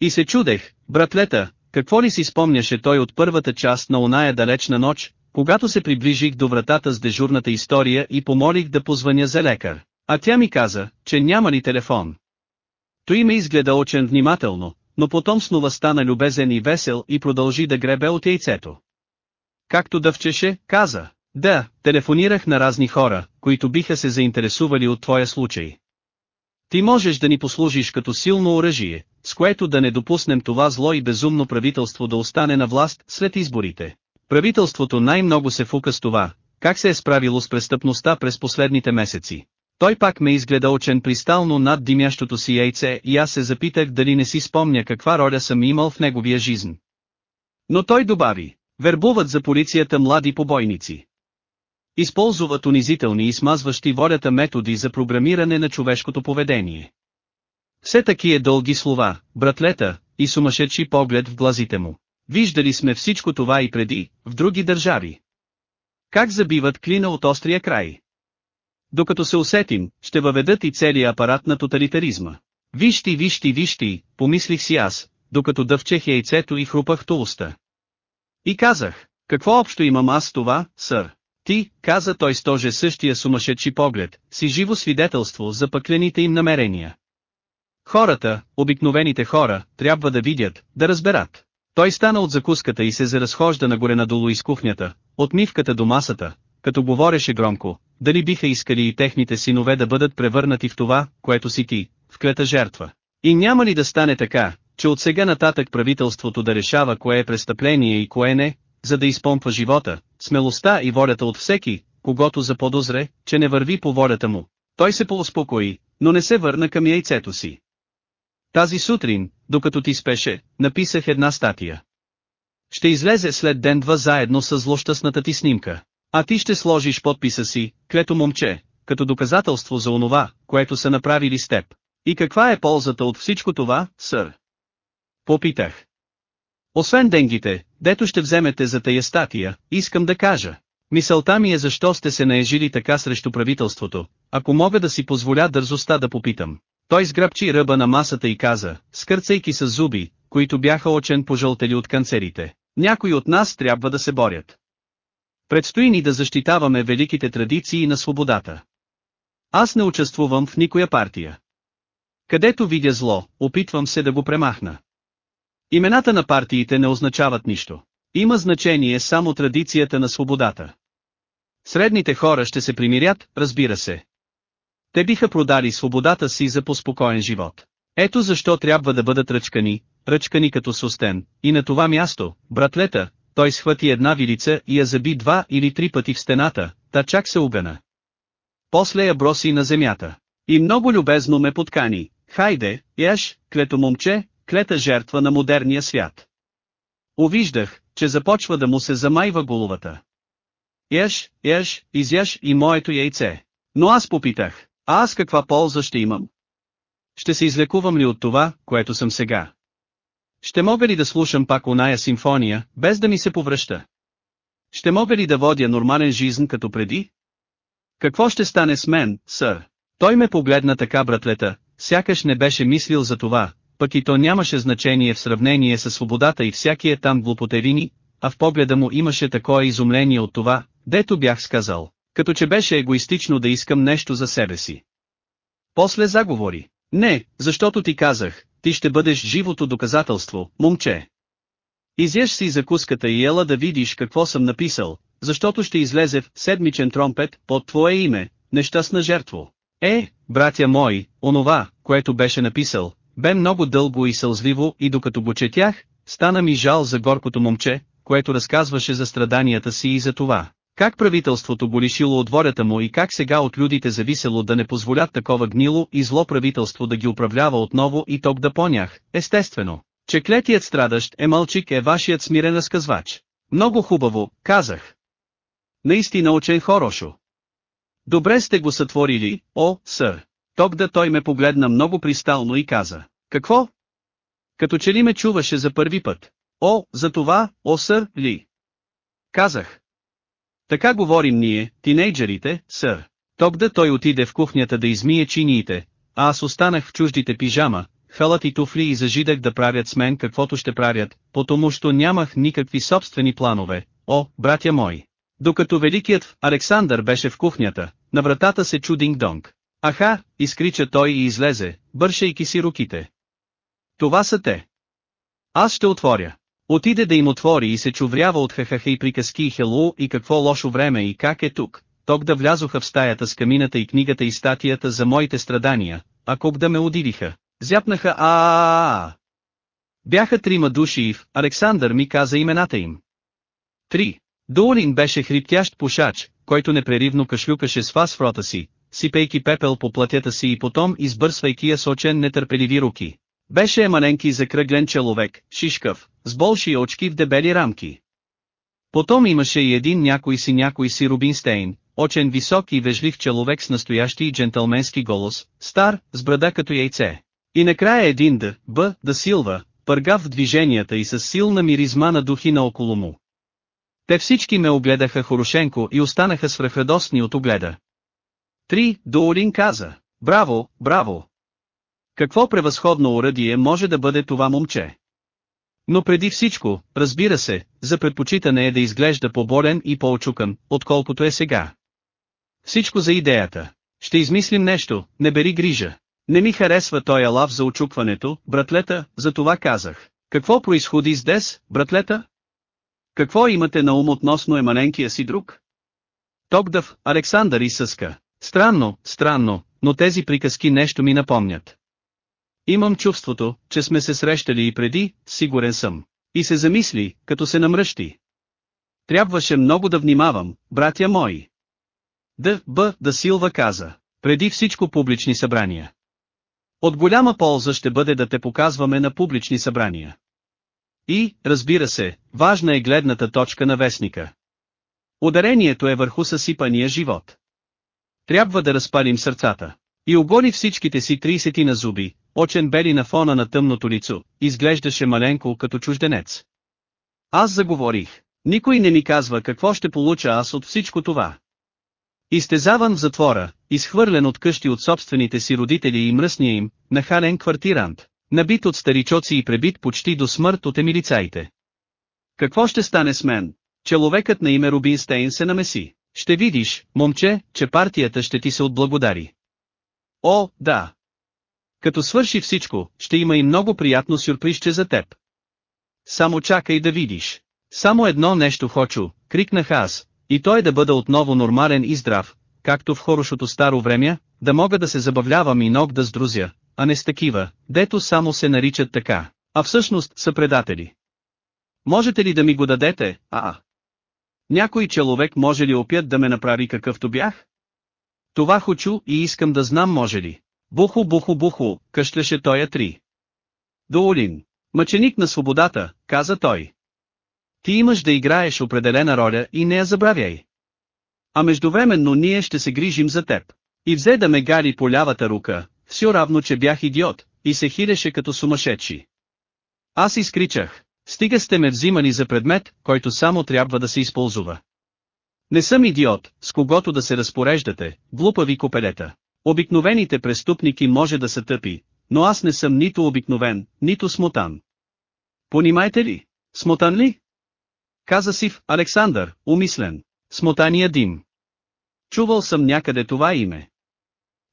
И се чудех, братлета, какво ли си спомняше той от първата част на оная далечна нощ, когато се приближих до вратата с дежурната история и помолих да позвъня за лекар. А тя ми каза, че няма ли телефон. Той ме изгледа очень внимателно, но потом снова стана любезен и весел и продължи да гребе от яйцето. Както дъвчеше, каза, да, телефонирах на разни хора, които биха се заинтересували от твоя случай. Ти можеш да ни послужиш като силно оръжие, с което да не допуснем това зло и безумно правителство да остане на власт след изборите. Правителството най-много се фука с това, как се е справило с престъпността през последните месеци. Той пак ме изгледа очен пристално над димящото си яйце и аз се запитах дали не си спомня каква роля съм имал в неговия жизнь. Но той добави, вербуват за полицията млади побойници. Използват унизителни и смазващи волята методи за програмиране на човешкото поведение. Все таки е дълги слова, братлета, и сумасшедши поглед в глазите му. Виждали сме всичко това и преди, в други държави. Как забиват клина от острия край? Докато се усетим, ще въведат и целият апарат на тоталитаризма. Вижти, вижти, вижти, помислих си аз, докато дъвчех яйцето и хрупах уста. И казах, какво общо имам аз с това, сър? Ти, каза той стоже същия сумасшедши поглед, си живо свидетелство за пъклените им намерения. Хората, обикновените хора, трябва да видят, да разберат. Той стана от закуската и се заразхожда нагоре-надолу из кухнята, от мивката до масата, като говореше громко, дали биха искали и техните синове да бъдат превърнати в това, което си ти, в клета жертва. И няма ли да стане така, че от сега нататък правителството да решава кое е престъпление и кое не, за да изпомпва живота, смелостта и волята от всеки, когато заподозре, че не върви по волята му. Той се поуспокои, но не се върна към яйцето си. Тази сутрин, докато ти спеше, написах една статия. Ще излезе след ден-два заедно с злощастната ти снимка. А ти ще сложиш подписа си, клето момче, като доказателство за онова, което са направили с теб. И каква е ползата от всичко това, сър? Попитах. Освен денгите, дето ще вземете за тая статия, искам да кажа. Мисълта ми е защо сте се наежили така срещу правителството, ако мога да си позволя дързостта да попитам. Той сграбчи ръба на масата и каза, скърцайки с зуби, които бяха очен пожълтели от канцерите. Някои от нас трябва да се борят. Предстои ни да защитаваме великите традиции на свободата. Аз не участвувам в никоя партия. Където видя зло, опитвам се да го премахна. Имената на партиите не означават нищо. Има значение само традицията на свободата. Средните хора ще се примирят, разбира се. Те биха продали свободата си за поспокоен живот. Ето защо трябва да бъдат ръчкани, ръчкани като сустен, и на това място, братлета, той схвати една вилица и я заби два или три пъти в стената, та чак се убена. После я броси на земята. И много любезно ме подкани, хайде, яш, клето момче, клета жертва на модерния свят. Увиждах, че започва да му се замайва головата. Яш, яш, изяш и моето яйце. Но аз попитах, а аз каква полза ще имам? Ще се излекувам ли от това, което съм сега? Ще мога ли да слушам пак оная симфония, без да ми се повръща? Ще мога ли да водя нормален жизнь като преди? Какво ще стане с мен, сър? Той ме погледна така братлета, сякаш не беше мислил за това, пък и то нямаше значение в сравнение с свободата и всякия там глупотерини, а в погледа му имаше такова изумление от това, дето бях сказал, като че беше егоистично да искам нещо за себе си. После заговори. Не, защото ти казах, ти ще бъдеш живото доказателство, момче. Изяж си закуската и ела да видиш какво съм написал, защото ще излезе в седмичен тромпет под твое име, нещастна жертво. Е, братя мои, онова, което беше написал, бе много дълго и сълзливо и докато го четях, стана ми жал за горкото момче, което разказваше за страданията си и за това, как правителството го лишило от волята му и как сега от людите зависело да не позволят такова гнило и зло правителство да ги управлява отново и ток да понях, естествено, че клетият страдащ е мълчик е вашият смирен разказвач. Много хубаво, казах. Наистина учен хорошо. Добре сте го сътворили, о, сър. Ток да той ме погледна много пристално и каза, какво? Като че ли ме чуваше за първи път. О, за това, о сър, ли? Казах. Така говорим ние, тинейджерите, сър. Тогда той отиде в кухнята да измие чиниите, а аз останах в чуждите пижама, халат и туфли и зажидах да правят с мен каквото ще правят, потому що нямах никакви собствени планове, о, братя мои. Докато великият Александър беше в кухнята, на вратата се чу динг-донг. Аха, изкрича той и излезе, бършейки си руките. Това са те. Аз ще отворя. Отиде да им отвори и се чуврява от хахаха и приказки и хелу и какво лошо време и как е тук. Ток да влязоха в стаята с камината и книгата и статията за моите страдания, а кок да ме удивиха. Зяпнаха а а а Бяха трима души и в Александър ми каза имената им. Три. Дуолин беше хриптящ пушач, който непреривно кашлюкаше с фас в рота си, сипейки пепел по платята си и потом избърсвайки я сочен нетърпеливи руки. Беше е маленки закръглен човек, шишкав, с болши очки в дебели рамки. Потом имаше и един някой си някой си Рубинстейн, очен висок и вежлив човек с настоящи джентълменски голос, стар, с брада като яйце. И накрая един Д, Б, да силва, пъргав в движенията и с силна миризма на духи наоколо му. Те всички ме огледаха Хорошенко и останаха свръхрадостни от огледа. Три, Дуолин каза, браво, браво. Какво превъзходно уръдие може да бъде това момче? Но преди всичко, разбира се, за предпочитане е да изглежда по-болен и по-очукан, отколкото е сега. Всичко за идеята. Ще измислим нещо, не бери грижа. Не ми харесва той лав за очукването, братлета, за това казах. Какво произходи с дес, братлета? Какво имате на ум относно еманенкия си друг? Тогдав, Александър и съска. Странно, странно, но тези приказки нещо ми напомнят. Имам чувството, че сме се срещали и преди, сигурен съм. И се замисли, като се намръщи. Трябваше много да внимавам, братя мои. Д. Б. Да Силва каза, преди всичко публични събрания. От голяма полза ще бъде да те показваме на публични събрания. И, разбира се, важна е гледната точка на вестника. Ударението е върху съсипания живот. Трябва да разпалим сърцата. И оголи всичките си 30 на зуби, очен бели на фона на тъмното лицо, изглеждаше маленко като чужденец. Аз заговорих. Никой не ми казва какво ще получа аз от всичко това. Изтезаван в затвора, изхвърлен от къщи от собствените си родители и мръсния им, нахален квартирант, набит от старичоци и пребит почти до смърт от емилицаите. Какво ще стане с мен? Человекът на име Рубинстейн се намеси. Ще видиш, момче, че партията ще ти се отблагодари. О, да. Като свърши всичко, ще има и много приятно сюрпризче за теб. Само чакай да видиш. Само едно нещо хочу, крикнах аз, и той да бъда отново нормален и здрав, както в хорошото старо време, да мога да се забавлявам и ног да сдрузя, а не с такива, дето само се наричат така, а всъщност са предатели. Можете ли да ми го дадете, а? Някой човек може ли опят да ме направи какъвто бях? Това хочу и искам да знам може ли. Буху буху буху, къщеше тоя три. Доолин. Мъченик на свободата, каза той. Ти имаш да играеш определена роля и не я забравяй. А междувременно ние ще се грижим за теб. И взе да ме гари по лявата рука, все равно че бях идиот, и се хилеше като сумасшедши. Аз изкричах, стига сте ме взимани за предмет, който само трябва да се използва. Не съм идиот, с когото да се разпореждате, глупави копелета. Обикновените престъпники може да са тъпи, но аз не съм нито обикновен, нито смотан. Понимаете ли? Смотан ли? Каза си в Александър, умислен. Смотания Дим. Чувал съм някъде това име.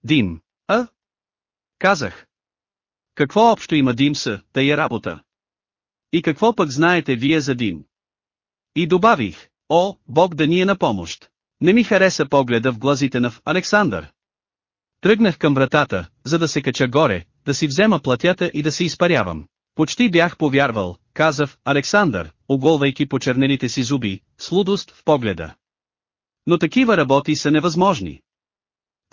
Дим, а? Казах. Какво общо има Дим с тая работа? И какво пък знаете вие за Дим? И добавих, о, Бог да ни е на помощ. Не ми хареса погледа в глазите на Александър. Тръгнах към вратата, за да се кача горе, да си взема платята и да се изпарявам. Почти бях повярвал, казав Александър, оголвайки почернелите си зуби, с лудост в погледа. Но такива работи са невъзможни.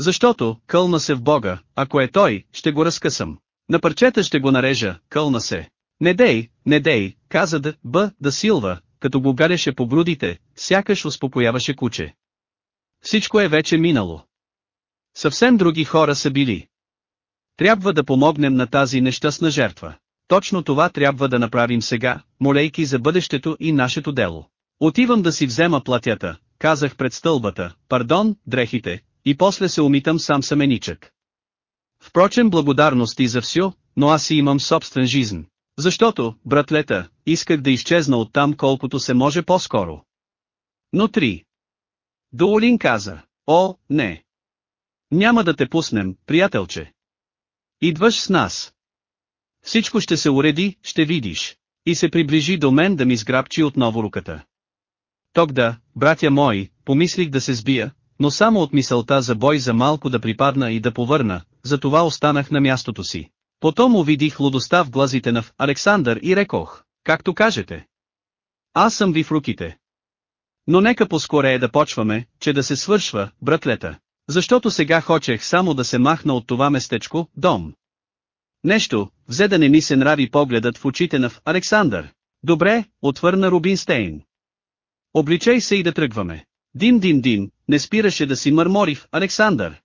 Защото, кълна се в Бога, ако е Той, ще го разкъсам. На парчета ще го нарежа, кълна се. Не дей, не дей, каза да, б, да силва, като го гареше по грудите, сякаш успокояваше куче. Всичко е вече минало. Съвсем други хора са били. Трябва да помогнем на тази нещастна жертва. Точно това трябва да направим сега, молейки за бъдещето и нашето дело. Отивам да си взема платята, казах пред стълбата, пардон, дрехите, и после се умитам сам саменичък. Впрочем благодарности за все, но аз си имам собствен жизнь. Защото, братлета, исках да изчезна оттам колкото се може по-скоро. Но три. Доолин каза, о, не. Няма да те пуснем, приятелче. Идваш с нас. Всичко ще се уреди, ще видиш. И се приближи до мен да ми сграбчи отново руката. Тогда, братя мои, помислих да се сбия, но само от мисълта за бой за малко да припадна и да повърна, затова останах на мястото си. Потом увидих лудостта в глазите на Александър и рекох, както кажете. Аз съм ви в руките. Но нека поскорее да почваме, че да се свършва, братлета. Защото сега хочех само да се махна от това местечко, дом. Нещо, взе да не ми се нрави погледът в очите на Александър. Добре, отвърна Рубинстейн. Обличай се и да тръгваме. Дим дим дим, не спираше да си мърмори в Александър.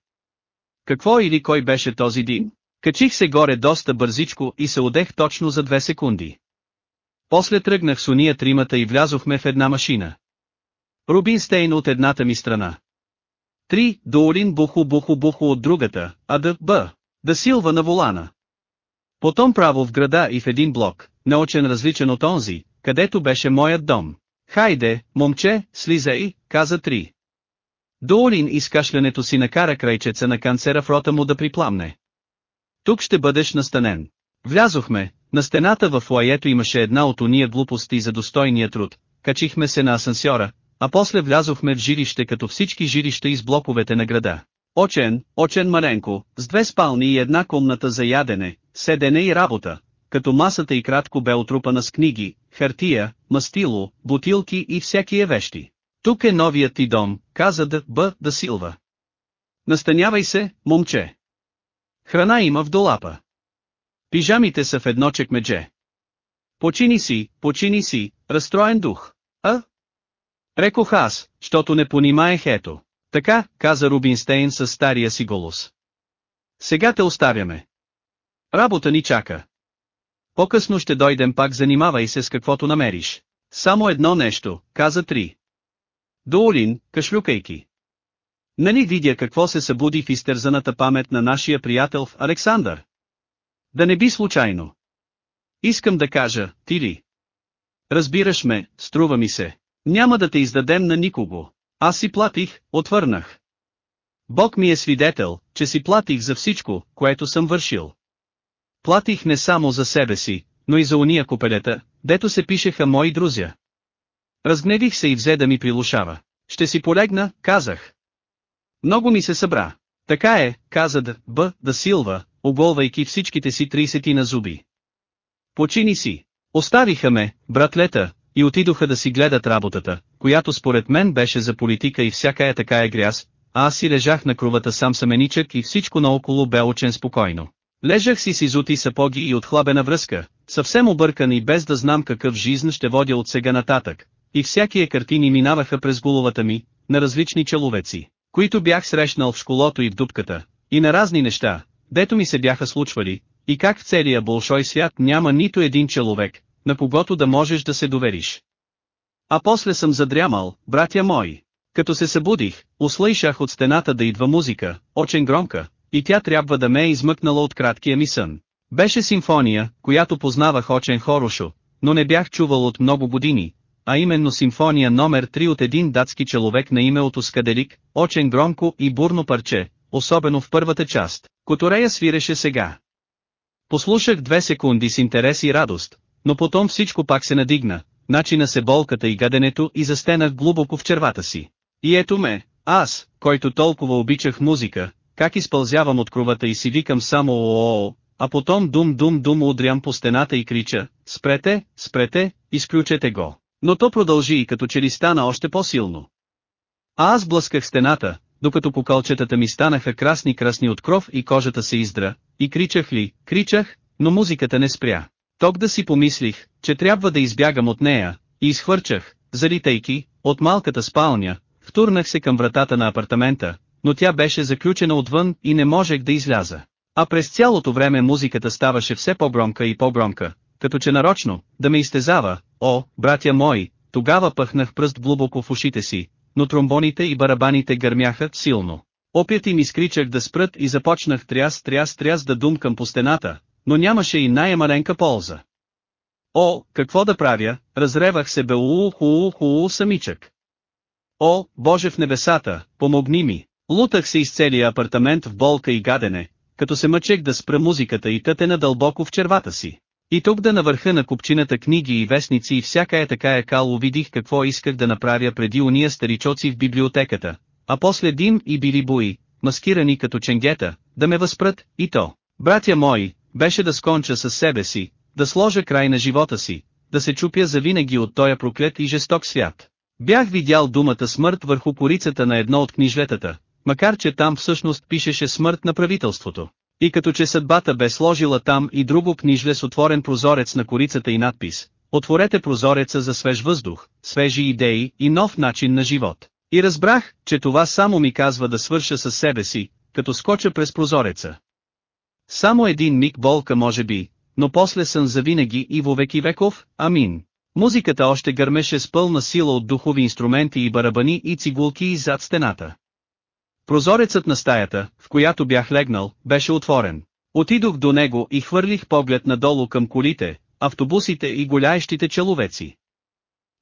Какво или кой беше този дим? Качих се горе доста бързичко и се одех точно за две секунди. После тръгнах с уния тримата и влязохме в една машина. Рубинстейн от едната ми страна. Три, Доолин буху буху буху от другата, а да, б, да силва на волана. Потом право в града и в един блок, научен различен от онзи, където беше моят дом. Хайде, момче, слизай, каза три. Доолин изкашлянето си накара крайчеца на канцера в рота му да припламне. Тук ще бъдеш настанен. Влязохме, на стената в лаето имаше една от уния глупости за достойния труд, качихме се на асансьора, а после влязохме в жилище като всички жилища из блоковете на града. Очен, очен Маренко, с две спални и една комната за ядене, седене и работа, като масата и кратко бе отрупана с книги, хартия, мастило, бутилки и всякие вещи. Тук е новият ти дом, каза Д. Б. Да Силва. Настанявай се, момче. Храна има в долапа. Пижамите са в едно чекмедже. Почини си, почини си, разстроен дух. А? Рекох аз, щото не понимаех ето. Така, каза Рубинстейн с стария си голос. Сега те оставяме. Работа ни чака. По-късно ще дойдем пак занимавай се с каквото намериш. Само едно нещо, каза Три. Доолин, кашлюкайки. Нали видя какво се събуди в изтързаната памет на нашия приятел в Александър? Да не би случайно. Искам да кажа, ти ли? Разбираш ме, струва ми се. Няма да те издадем на никого. Аз си платих, отвърнах. Бог ми е свидетел, че си платих за всичко, което съм вършил. Платих не само за себе си, но и за уния копелета, дето се пишеха мои друзя. Разгневих се и взе да ми прилушава. Ще си полегна, казах. Много ми се събра. Така е, каза Д. Б. Да Силва, оголвайки всичките си 30 на зуби. Почини си. Оставиха ме, братлета, и отидоха да си гледат работата, която според мен беше за политика и всяка е така е гряз, а аз си лежах на кровата сам саменичък и всичко наоколо бе очен спокойно. Лежах си с изути сапоги и отхлабена връзка, съвсем объркан и без да знам какъв жизнь ще водя от сега нататък, и всякие картини минаваха през головата ми, на различни человеци, които бях срещнал в школото и в дупката, и на разни неща, дето ми се бяха случвали, и как в целия болшой свят няма нито един човек, на когото да можеш да се довериш. А после съм задрямал, братя мои. Като се събудих, услышах от стената да идва музика, очень громка, и тя трябва да ме е измъкнала от краткия ми сън. Беше симфония, която познавах очень хорошо, но не бях чувал от много години, а именно симфония номер 3 от един датски човек на име от Оскаделик, очень громко и бурно парче, особено в първата част, Которея свиреше сега. Послушах две секунди с интерес и радост, но потом всичко пак се надигна, начина се болката и гаденето и застенах глубоко в червата си. И ето ме, аз, който толкова обичах музика, как изпълзявам от кровата и си викам само о а потом дум-дум-дум удрям по стената и крича, спрете, спрете, изключете го. Но то продължи и като че ли стана още по-силно. А аз блъсках стената, докато покълчетата ми станаха красни-красни от кров и кожата се издра, и кричах ли, кричах, но музиката не спря. Ток да си помислих, че трябва да избягам от нея, и изхвърчах, залитайки, от малката спалня, втурнах се към вратата на апартамента, но тя беше заключена отвън и не можех да изляза. А през цялото време музиката ставаше все по-громка и по-громка, като че нарочно, да ме изтезава, о, братя мои, тогава пъхнах пръст глубоко в ушите си, но тромбоните и барабаните гърмяха силно. Опит им изкричах да спрат и започнах тряс тряс тряс да думкам по стената, но нямаше и най-маленка полза. О, какво да правя, разревах се бе уу хуу самичък. О, Боже в небесата, помогни ми. Лутах се из целия апартамент в болка и гадене, като се мъчех да спра музиката и тътена дълбоко в червата си. И тук да навърха на купчината книги и вестници и всяка е така е увидих какво исках да направя преди уния старичоци в библиотеката, а после Дим и Били Буи, маскирани като ченгета, да ме възпрат, и то. Братя мои, беше да сконча със себе си, да сложа край на живота си, да се чупя завинаги от тоя проклет и жесток свят. Бях видял думата смърт върху корицата на едно от книжлетата, макар че там всъщност пишеше смърт на правителството. И като че съдбата бе сложила там и друго книжле с отворен прозорец на корицата и надпис, отворете прозореца за свеж въздух, свежи идеи и нов начин на живот. И разбрах, че това само ми казва да свърша със себе си, като скоча през прозореца. Само един миг болка може би, но после съм завинаги и вовеки веков, амин. Музиката още гърмеше с пълна сила от духови инструменти и барабани и цигулки зад стената. Прозорецът на стаята, в която бях легнал, беше отворен. Отидох до него и хвърлих поглед надолу към колите, автобусите и голяещите человеци.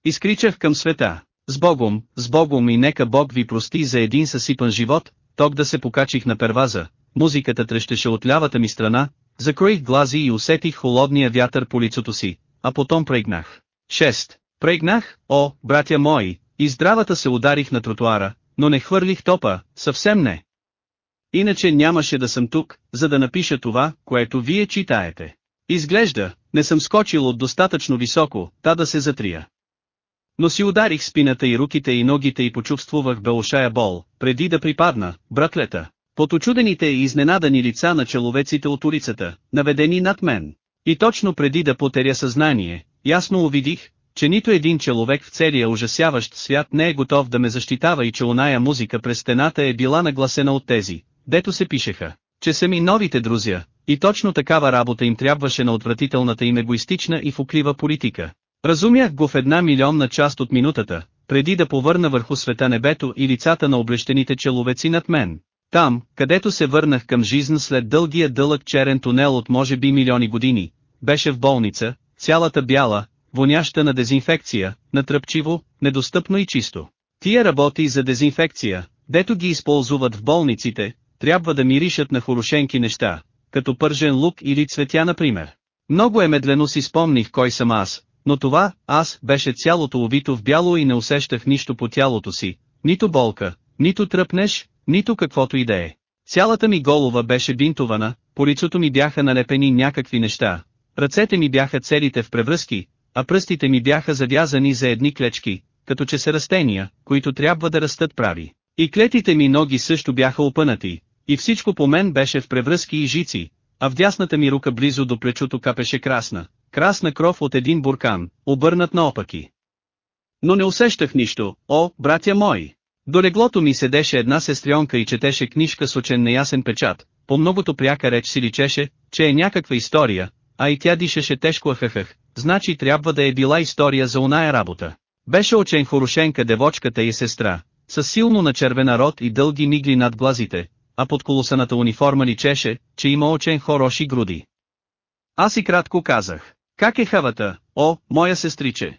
Изкричах към света, с Богом, с Богом и нека Бог ви прости за един съсипан живот, ток да се покачих на перваза, музиката трещеше от лявата ми страна, закроих глази и усетих холодния вятър по лицото си, а потом прегнах. 6. Прегнах, о, братя мои, и здравата се ударих на тротуара, но не хвърлих топа, съвсем не. Иначе нямаше да съм тук, за да напиша това, което вие читаете. Изглежда, не съм скочил от достатъчно високо, та да се затрия. Но си ударих спината и руките и ногите и почувствувах белошая бол, преди да припадна, братлета. Под очудените и изненадани лица на человеците от улицата, наведени над мен. И точно преди да потеря съзнание, ясно увидих, че нито един човек в целия ужасяващ свят не е готов да ме защитава и че оная музика през стената е била нагласена от тези, дето се пишеха, че са ми новите друзя, и точно такава работа им трябваше на отвратителната им егоистична и фуклива политика. Разумях го в една милионна част от минутата, преди да повърна върху света небето и лицата на облещените человеци над мен. Там, където се върнах към жизнь след дългия дълъг черен тунел от може би милиони години, беше в болница, цялата бяла, воняща на дезинфекция, натръпчиво, недостъпно и чисто. Тия работи за дезинфекция, дето ги използват в болниците, трябва да миришат на хорошенки неща, като пържен лук или цветя например. Много е медлено си спомних кой съм аз, но това, аз, беше цялото увито в бяло и не усещах нищо по тялото си, нито болка, нито тръпнеш, нито каквото и да е. Цялата ми голова беше бинтована, по лицото ми бяха налепени някакви неща, ръцете ми бяха целите в превръзки, а пръстите ми бяха завязани за едни клечки, като че са растения, които трябва да растат прави. И клетите ми ноги също бяха опънати, и всичко по мен беше в превръзки и жици, а в дясната ми рука близо до плечото капеше красна, красна кров от един буркан, обърнат наопаки. Но не усещах нищо, о, братя мои! До леглото ми седеше една сестрионка и четеше книжка с очен неясен печат, по многото пряка реч си личеше, че е някаква история, а и тя дишаше тежко ахахах, значи трябва да е била история за оная работа. Беше очен Хорошенка девочката и сестра, с силно начервена рот и дълги мигли над глазите, а под колосаната униформа личеше, че има очен хороши груди. Аз и кратко казах, как е хавата, о, моя сестриче?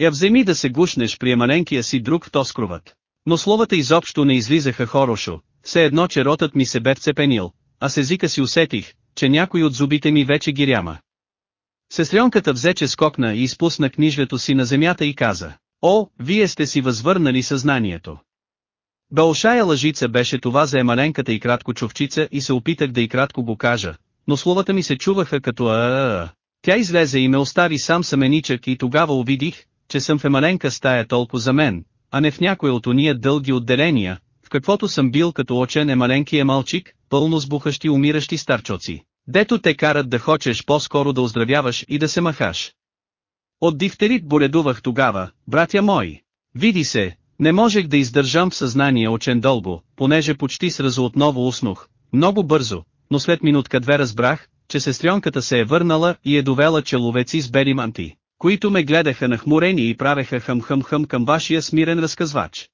Я вземи да се гушнеш при маленкия си друг в тоскровът. Но словата изобщо не излизаха хорошо, все едно че ротът ми се бе вцепенил, а с езика си усетих, че някой от зубите ми вече ги ряма. Сестренката взе че скокна и изпусна книжлето си на земята и каза, О, вие сте си възвърнали съзнанието. Бълшая лъжица беше това за емаленката и кратко човчица и се опитах да и кратко го кажа, но словата ми се чуваха като а Тя излезе и ме остави сам саменичък и тогава увидих, че съм в емаленка стая толкова за мен, а не в някой от уния дълги отделения, в каквото съм бил като очен е маленкия малчик, пълно с бухащи умиращи старчоци, дето те карат да хочеш по-скоро да оздравяваш и да се махаш. От дифтерит боледувах тогава, братя мои. Види се, не можех да издържам в съзнание очен дълго, понеже почти сразу отново уснух, много бързо, но след минутка-две разбрах, че сестренката се е върнала и е довела человеци с бели манти, които ме гледаха нахмурени и правеха хъм-хъм-хъм към вашия смирен разказвач.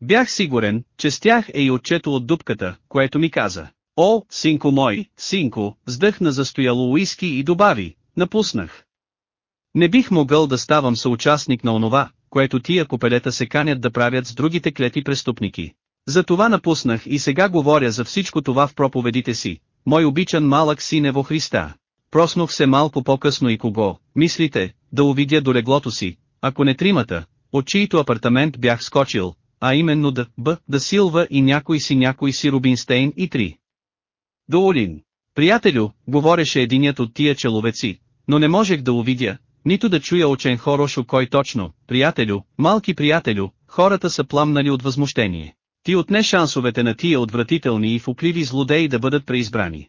Бях сигурен, че с тях е и отчето от дупката, което ми каза. О, синко мой, синко, вздъхна застояло уиски и добави, напуснах. Не бих могъл да ставам съучастник на онова, което тия копелета се канят да правят с другите клети престъпники. Затова напуснах и сега говоря за всичко това в проповедите си, мой обичан малък сине во Христа. Проснох се малко по-късно и кого, мислите, да увидя до леглото си, ако не тримата, от чието апартамент бях скочил, а именно да, Б, да Силва и някой си някой си Рубинстейн и три. До Олин. Приятелю, говореше единият от тия человеци, но не можех да увидя, нито да чуя очен хорошо кой точно, приятелю, малки приятелю, хората са пламнали от възмущение. Ти отне шансовете на тия отвратителни и фукливи злодеи да бъдат преизбрани.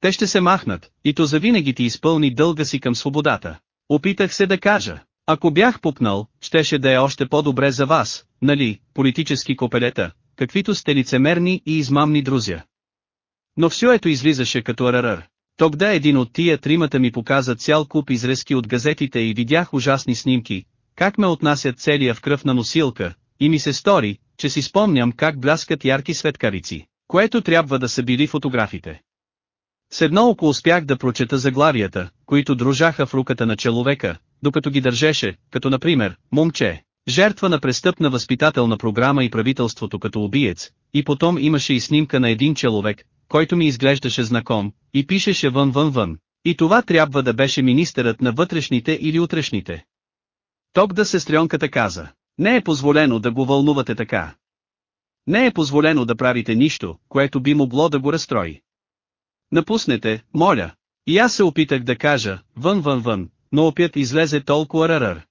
Те ще се махнат, и то завинаги ти изпълни дълга си към свободата. Опитах се да кажа, ако бях пукнал, щеше да е още по-добре за вас, нали, политически копелета, каквито сте лицемерни и измамни друзя. Но все ето излизаше като арарър. Тогда един от тия тримата ми показа цял куп изрезки от газетите и видях ужасни снимки, как ме отнасят целия в кръв на носилка, и ми се стори, че си спомням как бляскат ярки светкарици, което трябва да са били фотографите. С едно око успях да прочета заглавията, които дружаха в руката на човека, докато ги държеше, като например, момче. Жертва на престъпна възпитателна програма и правителството като убиец, и потом имаше и снимка на един човек, който ми изглеждаше знаком, и пишеше вън вън вън. И това трябва да беше министърът на вътрешните или утрешните. Ток да сестренката каза, не е позволено да го вълнувате така. Не е позволено да правите нищо, което би могло да го разстрои. Напуснете, моля. И аз се опитах да кажа, вън вън вън, но опят излезе толкова рарър.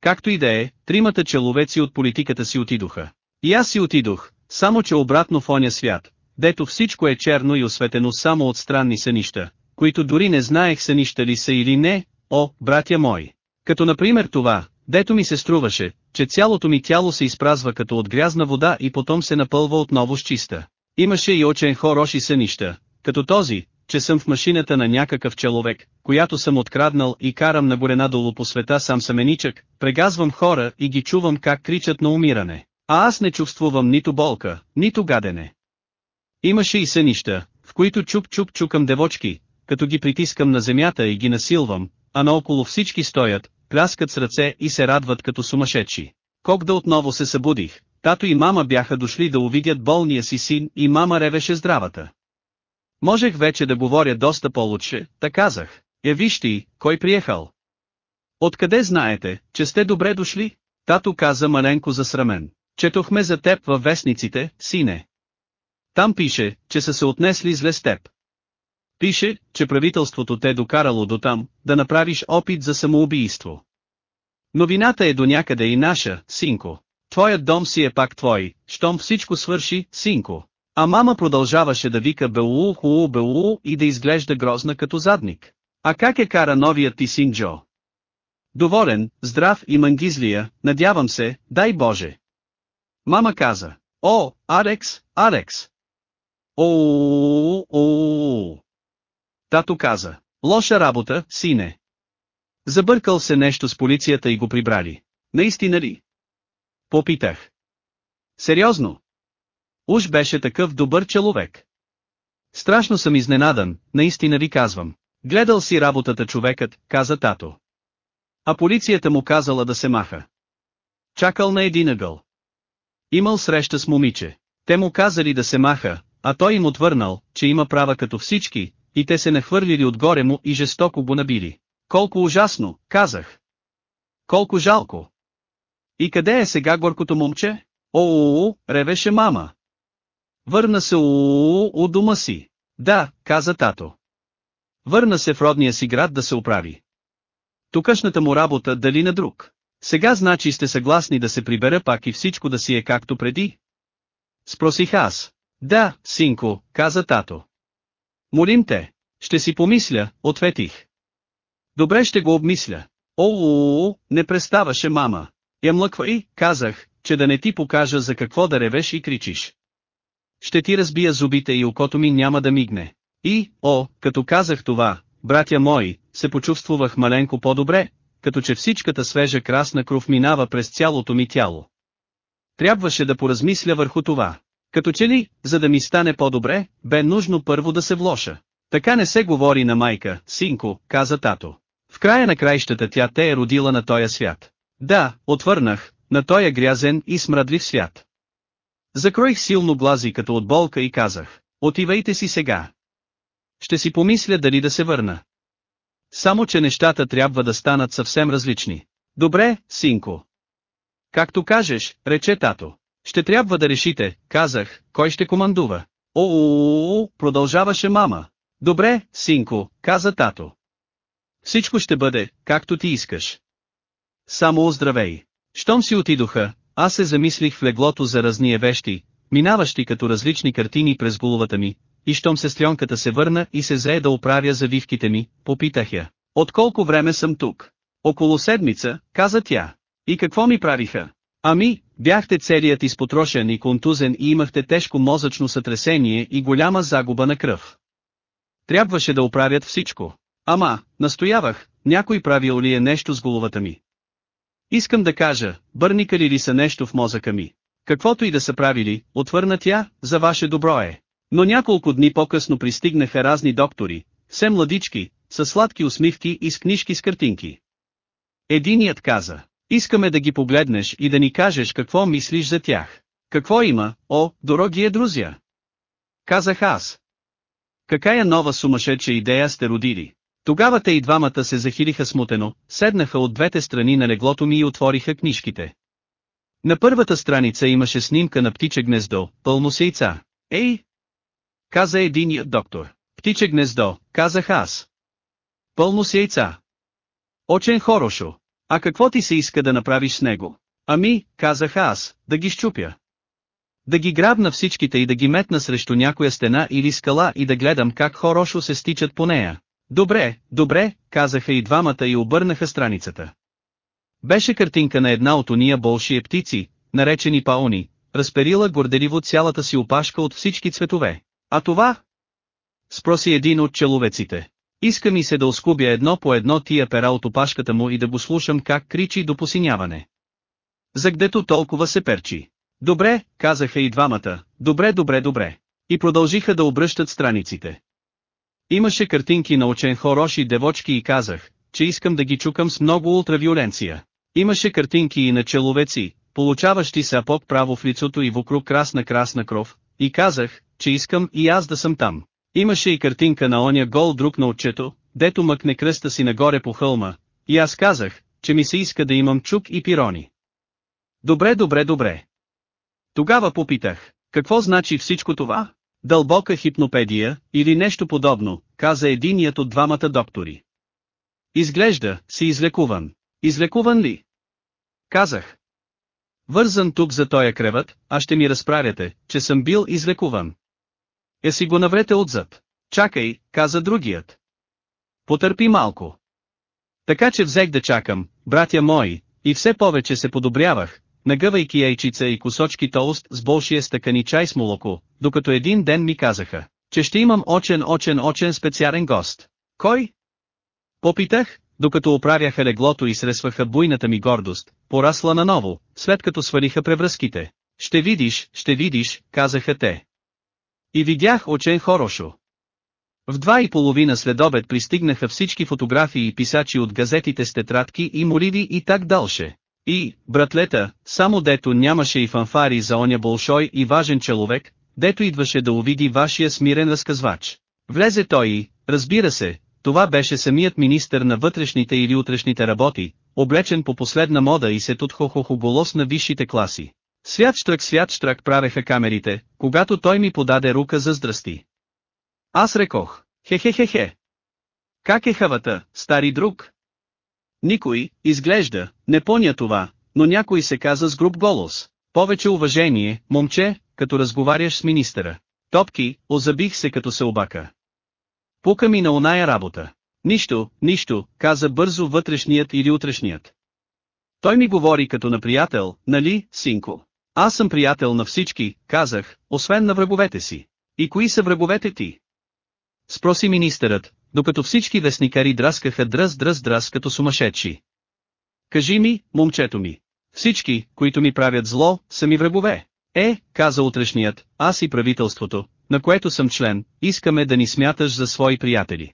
Както и да е, тримата человеци от политиката си отидоха. И аз си отидох, само че обратно в оня свят, дето всичко е черно и осветено само от странни сънища, които дори не знаех сънища ли са или не, о, братя мои. Като например това, дето ми се струваше, че цялото ми тяло се изпразва като от грязна вода и потом се напълва отново с чиста. Имаше и очень хороши сънища, като този, че съм в машината на някакъв човек, която съм откраднал и карам на горе надолу по света сам саменичък, прегазвам хора и ги чувам как кричат на умиране. А аз не чувствувам нито болка, нито гадене. Имаше и сънища, в които чуп-чуп чукам девочки, като ги притискам на земята и ги насилвам, а наоколо всички стоят, пляскат с ръце и се радват като сумасшедши. Кок да отново се събудих, тато и мама бяха дошли да увидят болния си син и мама ревеше здравата. Можех вече да говоря доста по-лучше, та казах, я вижте, кой приехал. Откъде знаете, че сте добре дошли? Тато каза маленко засрамен. Четохме за теб във вестниците, сине. Там пише, че са се отнесли зле с теб. Пише, че правителството те докарало до там, да направиш опит за самоубийство. Новината е до някъде и наша, синко. Твоят дом си е пак твой, щом всичко свърши, синко. А мама продължаваше да вика Белуу хуу Белуу и да изглежда грозна като задник. А как е кара новият ти син Джо? Доволен, здрав и мангизлия, надявам се, дай Боже. Мама каза, о, Арекс, Арекс. О, о, Тато каза, лоша работа, сине. Забъркал се нещо с полицията и го прибрали. Наистина ли? Попитах. Сериозно? Уж беше такъв добър човек. Страшно съм изненадан, наистина ви казвам. Гледал си работата човекът, каза тато. А полицията му казала да се маха. Чакал на един ъгъл. Имал среща с момиче. Те му казали да се маха, а той им отвърнал, че има права като всички, и те се нахвърлили отгоре му и жестоко го набили. Колко ужасно, казах. Колко жалко. И къде е сега горкото момче? О, ревеше мама. Върна се у, у дома си. Да, каза тато. Върна се в родния си град да се оправи. Тукашната му работа дали на друг. Сега значи сте съгласни да се прибера пак и всичко да си е както преди? Спросих аз. Да, синко, каза тато. Молим те. Ще си помисля, ответих. Добре ще го обмисля. О, не преставаше мама. Я млъквай, казах, че да не ти покажа за какво да ревеш и кричиш. Ще ти разбия зубите и окото ми няма да мигне. И, о, като казах това, братя мои, се почувствувах маленко по-добре, като че всичката свежа красна кров минава през цялото ми тяло. Трябваше да поразмисля върху това. Като че ли, за да ми стане по-добре, бе нужно първо да се влоша. Така не се говори на майка, синко, каза тато. В края на краищата тя те е родила на тоя свят. Да, отвърнах, на тоя грязен и смрадлив свят. Закроих силно глази като от болка и казах, отивайте си сега. Ще си помисля дали да се върна. Само че нещата трябва да станат съвсем различни. Добре, синко. Както кажеш, рече тато. Ще трябва да решите, казах, кой ще командува. О, продължаваше мама. Добре, синко, каза тато. Всичко ще бъде, както ти искаш. Само оздравей. Щом си отидоха, аз се замислих в леглото за разния вещи, минаващи като различни картини през головата ми, и щом сестренката се върна и се зае да оправя завивките ми, попитах я. От колко време съм тук? Около седмица, каза тя. И какво ми правиха? Ами, бяхте целият изпотрошен и контузен и имахте тежко мозъчно сътресение и голяма загуба на кръв. Трябваше да оправят всичко. Ама, настоявах, някой правил ли е нещо с головата ми. Искам да кажа, бърникали ли са нещо в мозъка ми. Каквото и да са правили, отвърна тя, за ваше добро е. Но няколко дни по-късно пристигнаха разни доктори, все младички, с сладки усмивки и с книжки с картинки. Единият каза, Искаме да ги погледнеш и да ни кажеш какво мислиш за тях. Какво има, о, дороги друзя? Казах аз. Какая нова сумасшедша идея сте родили? Тогава те и двамата се захилиха смутено, седнаха от двете страни на леглото ми и отвориха книжките. На първата страница имаше снимка на птиче гнездо, пълно с яйца. Ей! Каза единият доктор. Птиче гнездо, казах аз. Пълно с яйца. Очен хорошо. А какво ти се иска да направиш с него? Ами, казах аз, да ги щупя. Да ги грабна всичките и да ги метна срещу някоя стена или скала и да гледам как хорошо се стичат по нея. Добре, добре, казаха и двамата и обърнаха страницата. Беше картинка на една от уния болшие птици, наречени паони, разперила горделиво цялата си опашка от всички цветове. А това? Спроси един от человеците. Иска ми се да оскубя едно по едно тия пера от опашката му и да го слушам как кричи до посиняване. За гдето толкова се перчи. Добре, казаха и двамата, добре добре добре. И продължиха да обръщат страниците. Имаше картинки на учен хороши девочки и казах, че искам да ги чукам с много ултравиоленция. Имаше картинки и на человеци, получаващи сапог право в лицото и вокруг красна-красна кров, и казах, че искам и аз да съм там. Имаше и картинка на оня гол друг на отчето, дето мъкне кръста си нагоре по хълма, и аз казах, че ми се иска да имам чук и пирони. Добре, добре, добре. Тогава попитах, какво значи всичко това? Дълбока хипнопедия, или нещо подобно, каза единият от двамата доктори. Изглежда, си излекуван. Излекуван ли? Казах. Вързан тук за тоя креват, а ще ми разправяте, че съм бил излекуван. Е си го наврете отзад. Чакай, каза другият. Потърпи малко. Така че взех да чакам, братя мои, и все повече се подобрявах, нагъвайки яйчица и кусочки тоуст с большия стакани чай с молоко, докато един ден ми казаха, че ще имам очен очен очен специален гост. Кой? Попитах, докато оправяха леглото и сресваха буйната ми гордост, порасла наново, след като свалиха превръзките. Ще видиш, ще видиш, казаха те. И видях очен хорошо. В два и половина след обед пристигнаха всички фотографии и писачи от газетите с тетрадки и моливи и так далше. И, братлета, само дето нямаше и фанфари за оня болшой и важен човек, дето идваше да увиди вашия смирен разказвач. Влезе той и, разбира се, това беше самият министър на вътрешните или утрешните работи, облечен по последна мода и се тут хо голос на висшите класи. Свят штрак свят штрак правеха камерите, когато той ми подаде рука за здрасти. Аз рекох, хе-хе-хе-хе. Как е хавата, стари друг? Никой, изглежда, не поня това, но някой се каза с груб голос. Повече уважение, момче, като разговаряш с министъра. Топки, озабих се като се обака. Пука ми на оная работа. Нищо, нищо, каза бързо вътрешният или утрешният. Той ми говори като на приятел, нали, синко? Аз съм приятел на всички, казах, освен на враговете си. И кои са враговете ти? Спроси министърът, докато всички вестникари драскаха дръз дръз дръз като сумасшедши. Кажи ми, момчето ми. Всички, които ми правят зло, са ми врагове. Е, каза утрешният, аз и правителството, на което съм член, искаме да ни смяташ за свои приятели.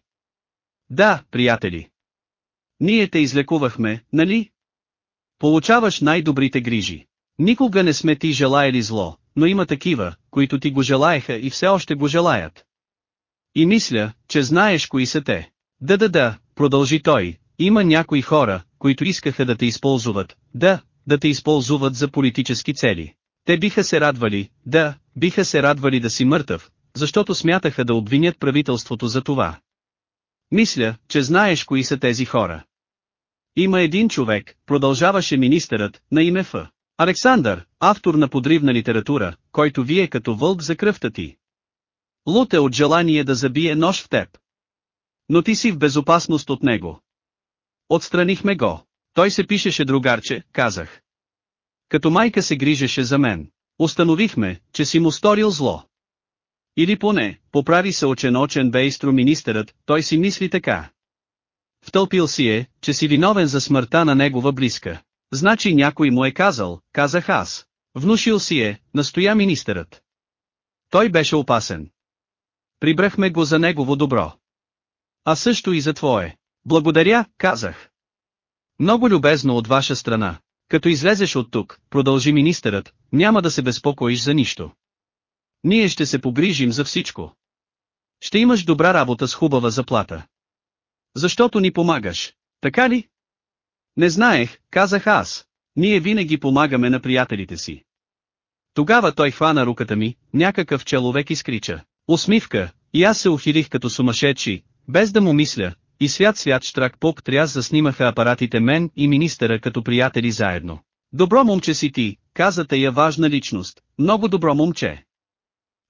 Да, приятели. Ние те излекувахме, нали? Получаваш най-добрите грижи. Никога не сме ти желаяли зло, но има такива, които ти го желаеха и все още го желаят. И мисля, че знаеш кои са те. Да-да-да, продължи той, има някои хора, които искаха да те използват, да, да те използват за политически цели. Те биха се радвали, да, биха се радвали да си мъртъв, защото смятаха да обвинят правителството за това. Мисля, че знаеш кои са тези хора. Има един човек, продължаваше министърът, на име Ф. Александър, автор на подривна литература, който вие като вълк за кръвта ти. Лут е от желание да забие нож в теб. Но ти си в безопасност от него. Отстранихме го. Той се пишеше другарче, казах. Като майка се грижеше за мен. Установихме, че си му сторил зло. Или поне, поправи се очен-очен бейстро министърът, той си мисли така. Втълпил си е, че си виновен за смъртта на негова близка. Значи някой му е казал, казах аз. Внушил си е, настоя министърът. Той беше опасен. Прибрахме го за негово добро. А също и за твое. Благодаря, казах. Много любезно от ваша страна. Като излезеш от тук, продължи министърът, няма да се безпокоиш за нищо. Ние ще се погрижим за всичко. Ще имаш добра работа с хубава заплата. Защото ни помагаш, така ли? Не знаех, казах аз. Ние винаги помагаме на приятелите си. Тогава той хвана руката ми, някакъв човек изкрича. Усмивка, и аз се ухилих като сумасшедши, без да му мисля, и свят свят штрак поп тряз заснимаха апаратите мен и министъра като приятели заедно. Добро момче си ти, каза тая важна личност, много добро момче.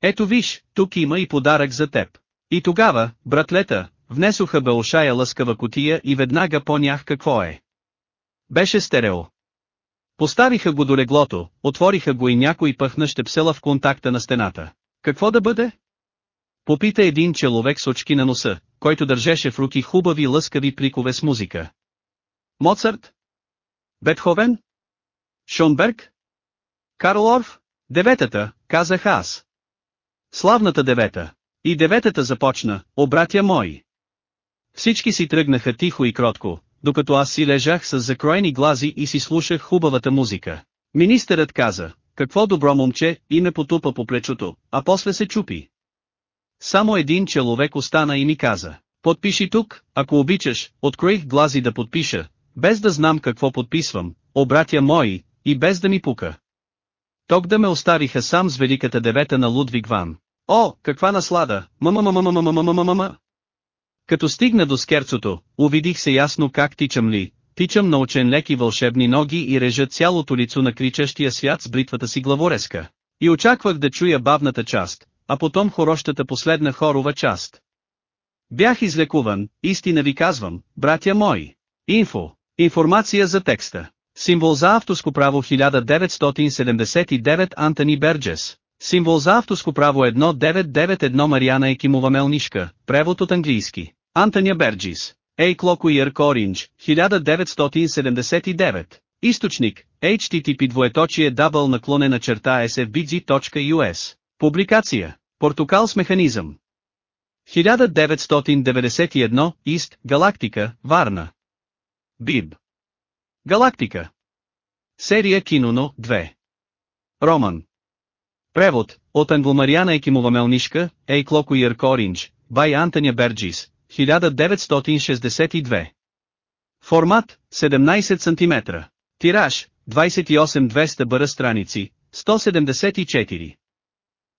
Ето виж, тук има и подарък за теб. И тогава, братлета, внесоха белошая лъскава котия и веднага понях какво е. Беше стерео. Поставиха го до леглото, отвориха го и някой пъхна щепсела в контакта на стената. Какво да бъде? Попита един човек с очки на носа, който държеше в руки хубави лъскави прикове с музика. Моцарт? Бетховен? Шонберг? Карл Орф? Деветата, казах аз. Славната девета. И деветата започна, обратя мои. Всички си тръгнаха тихо и кротко, докато аз си лежах с закроени глази и си слушах хубавата музика. Министърът каза, какво добро момче, и ме потупа по плечото, а после се чупи. Само един човек остана и ми каза, подпиши тук, ако обичаш, откроих глази да подпиша, без да знам какво подписвам, обратя мои, и без да ми пука. Ток да ме оставиха сам с великата девета на Лудвиг Ван. О, каква наслада, мама Като стигна до скерцото, увидих се ясно как тичам ли, тичам научен леки вълшебни ноги и режа цялото лицо на кричащия свят с бритвата си главорезка. И очаквах да чуя бавната част, а потом хорощата последна хорова част. Бях излекуван, истина ви казвам, братя мои. Инфо. Информация за текста. Символ за авторско право 1979 Антони Берджес. Символ за авторско право 1991 Мариана Екимова Мелнишка, превод от английски. Антония Берджис. Ей Клокуир Коринж, 1979. Източник, http двоеточие дабл наклонена черта sfbg.us. Публикация. Портокал с механизъм. 1991, Ист, Галактика, Варна. Биб. Галактика. Серия Киноно, 2. Роман. Превод, от англомариана Екимова Мелнишка, Ей Клокуир Коринж, бай Антония Берджис, 1962. Формат, 17 см. Тираж, 28-200 бъра страници, 174.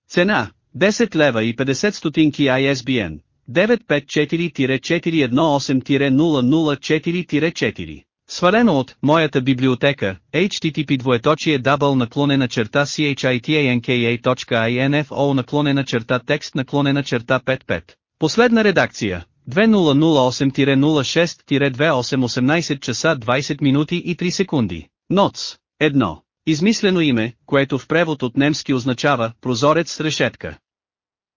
Цена, 10 лева и 50 стотинки ISBN 954-418-004-4. Свалено от моята библиотека, http двоеточие дабл наклонена черта chitanka.info наклонена черта текст наклонена черта 55. Последна редакция. 2008-06-2818 часа 20 минути и 3 секунди. Ноц. 1. Измислено име, което в превод от немски означава «прозорец с решетка».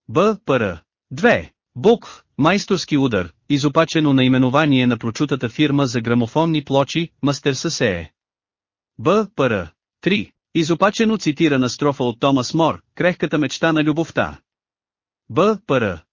Б. Пр. 2. Бук, майсторски удар, изопачено наименование на прочутата фирма за грамофонни плочи, Мастер Сасее. Б. Пр. 3. Изопачено цитирана строфа от Томас Мор, крехката мечта на любовта. Б. Пр.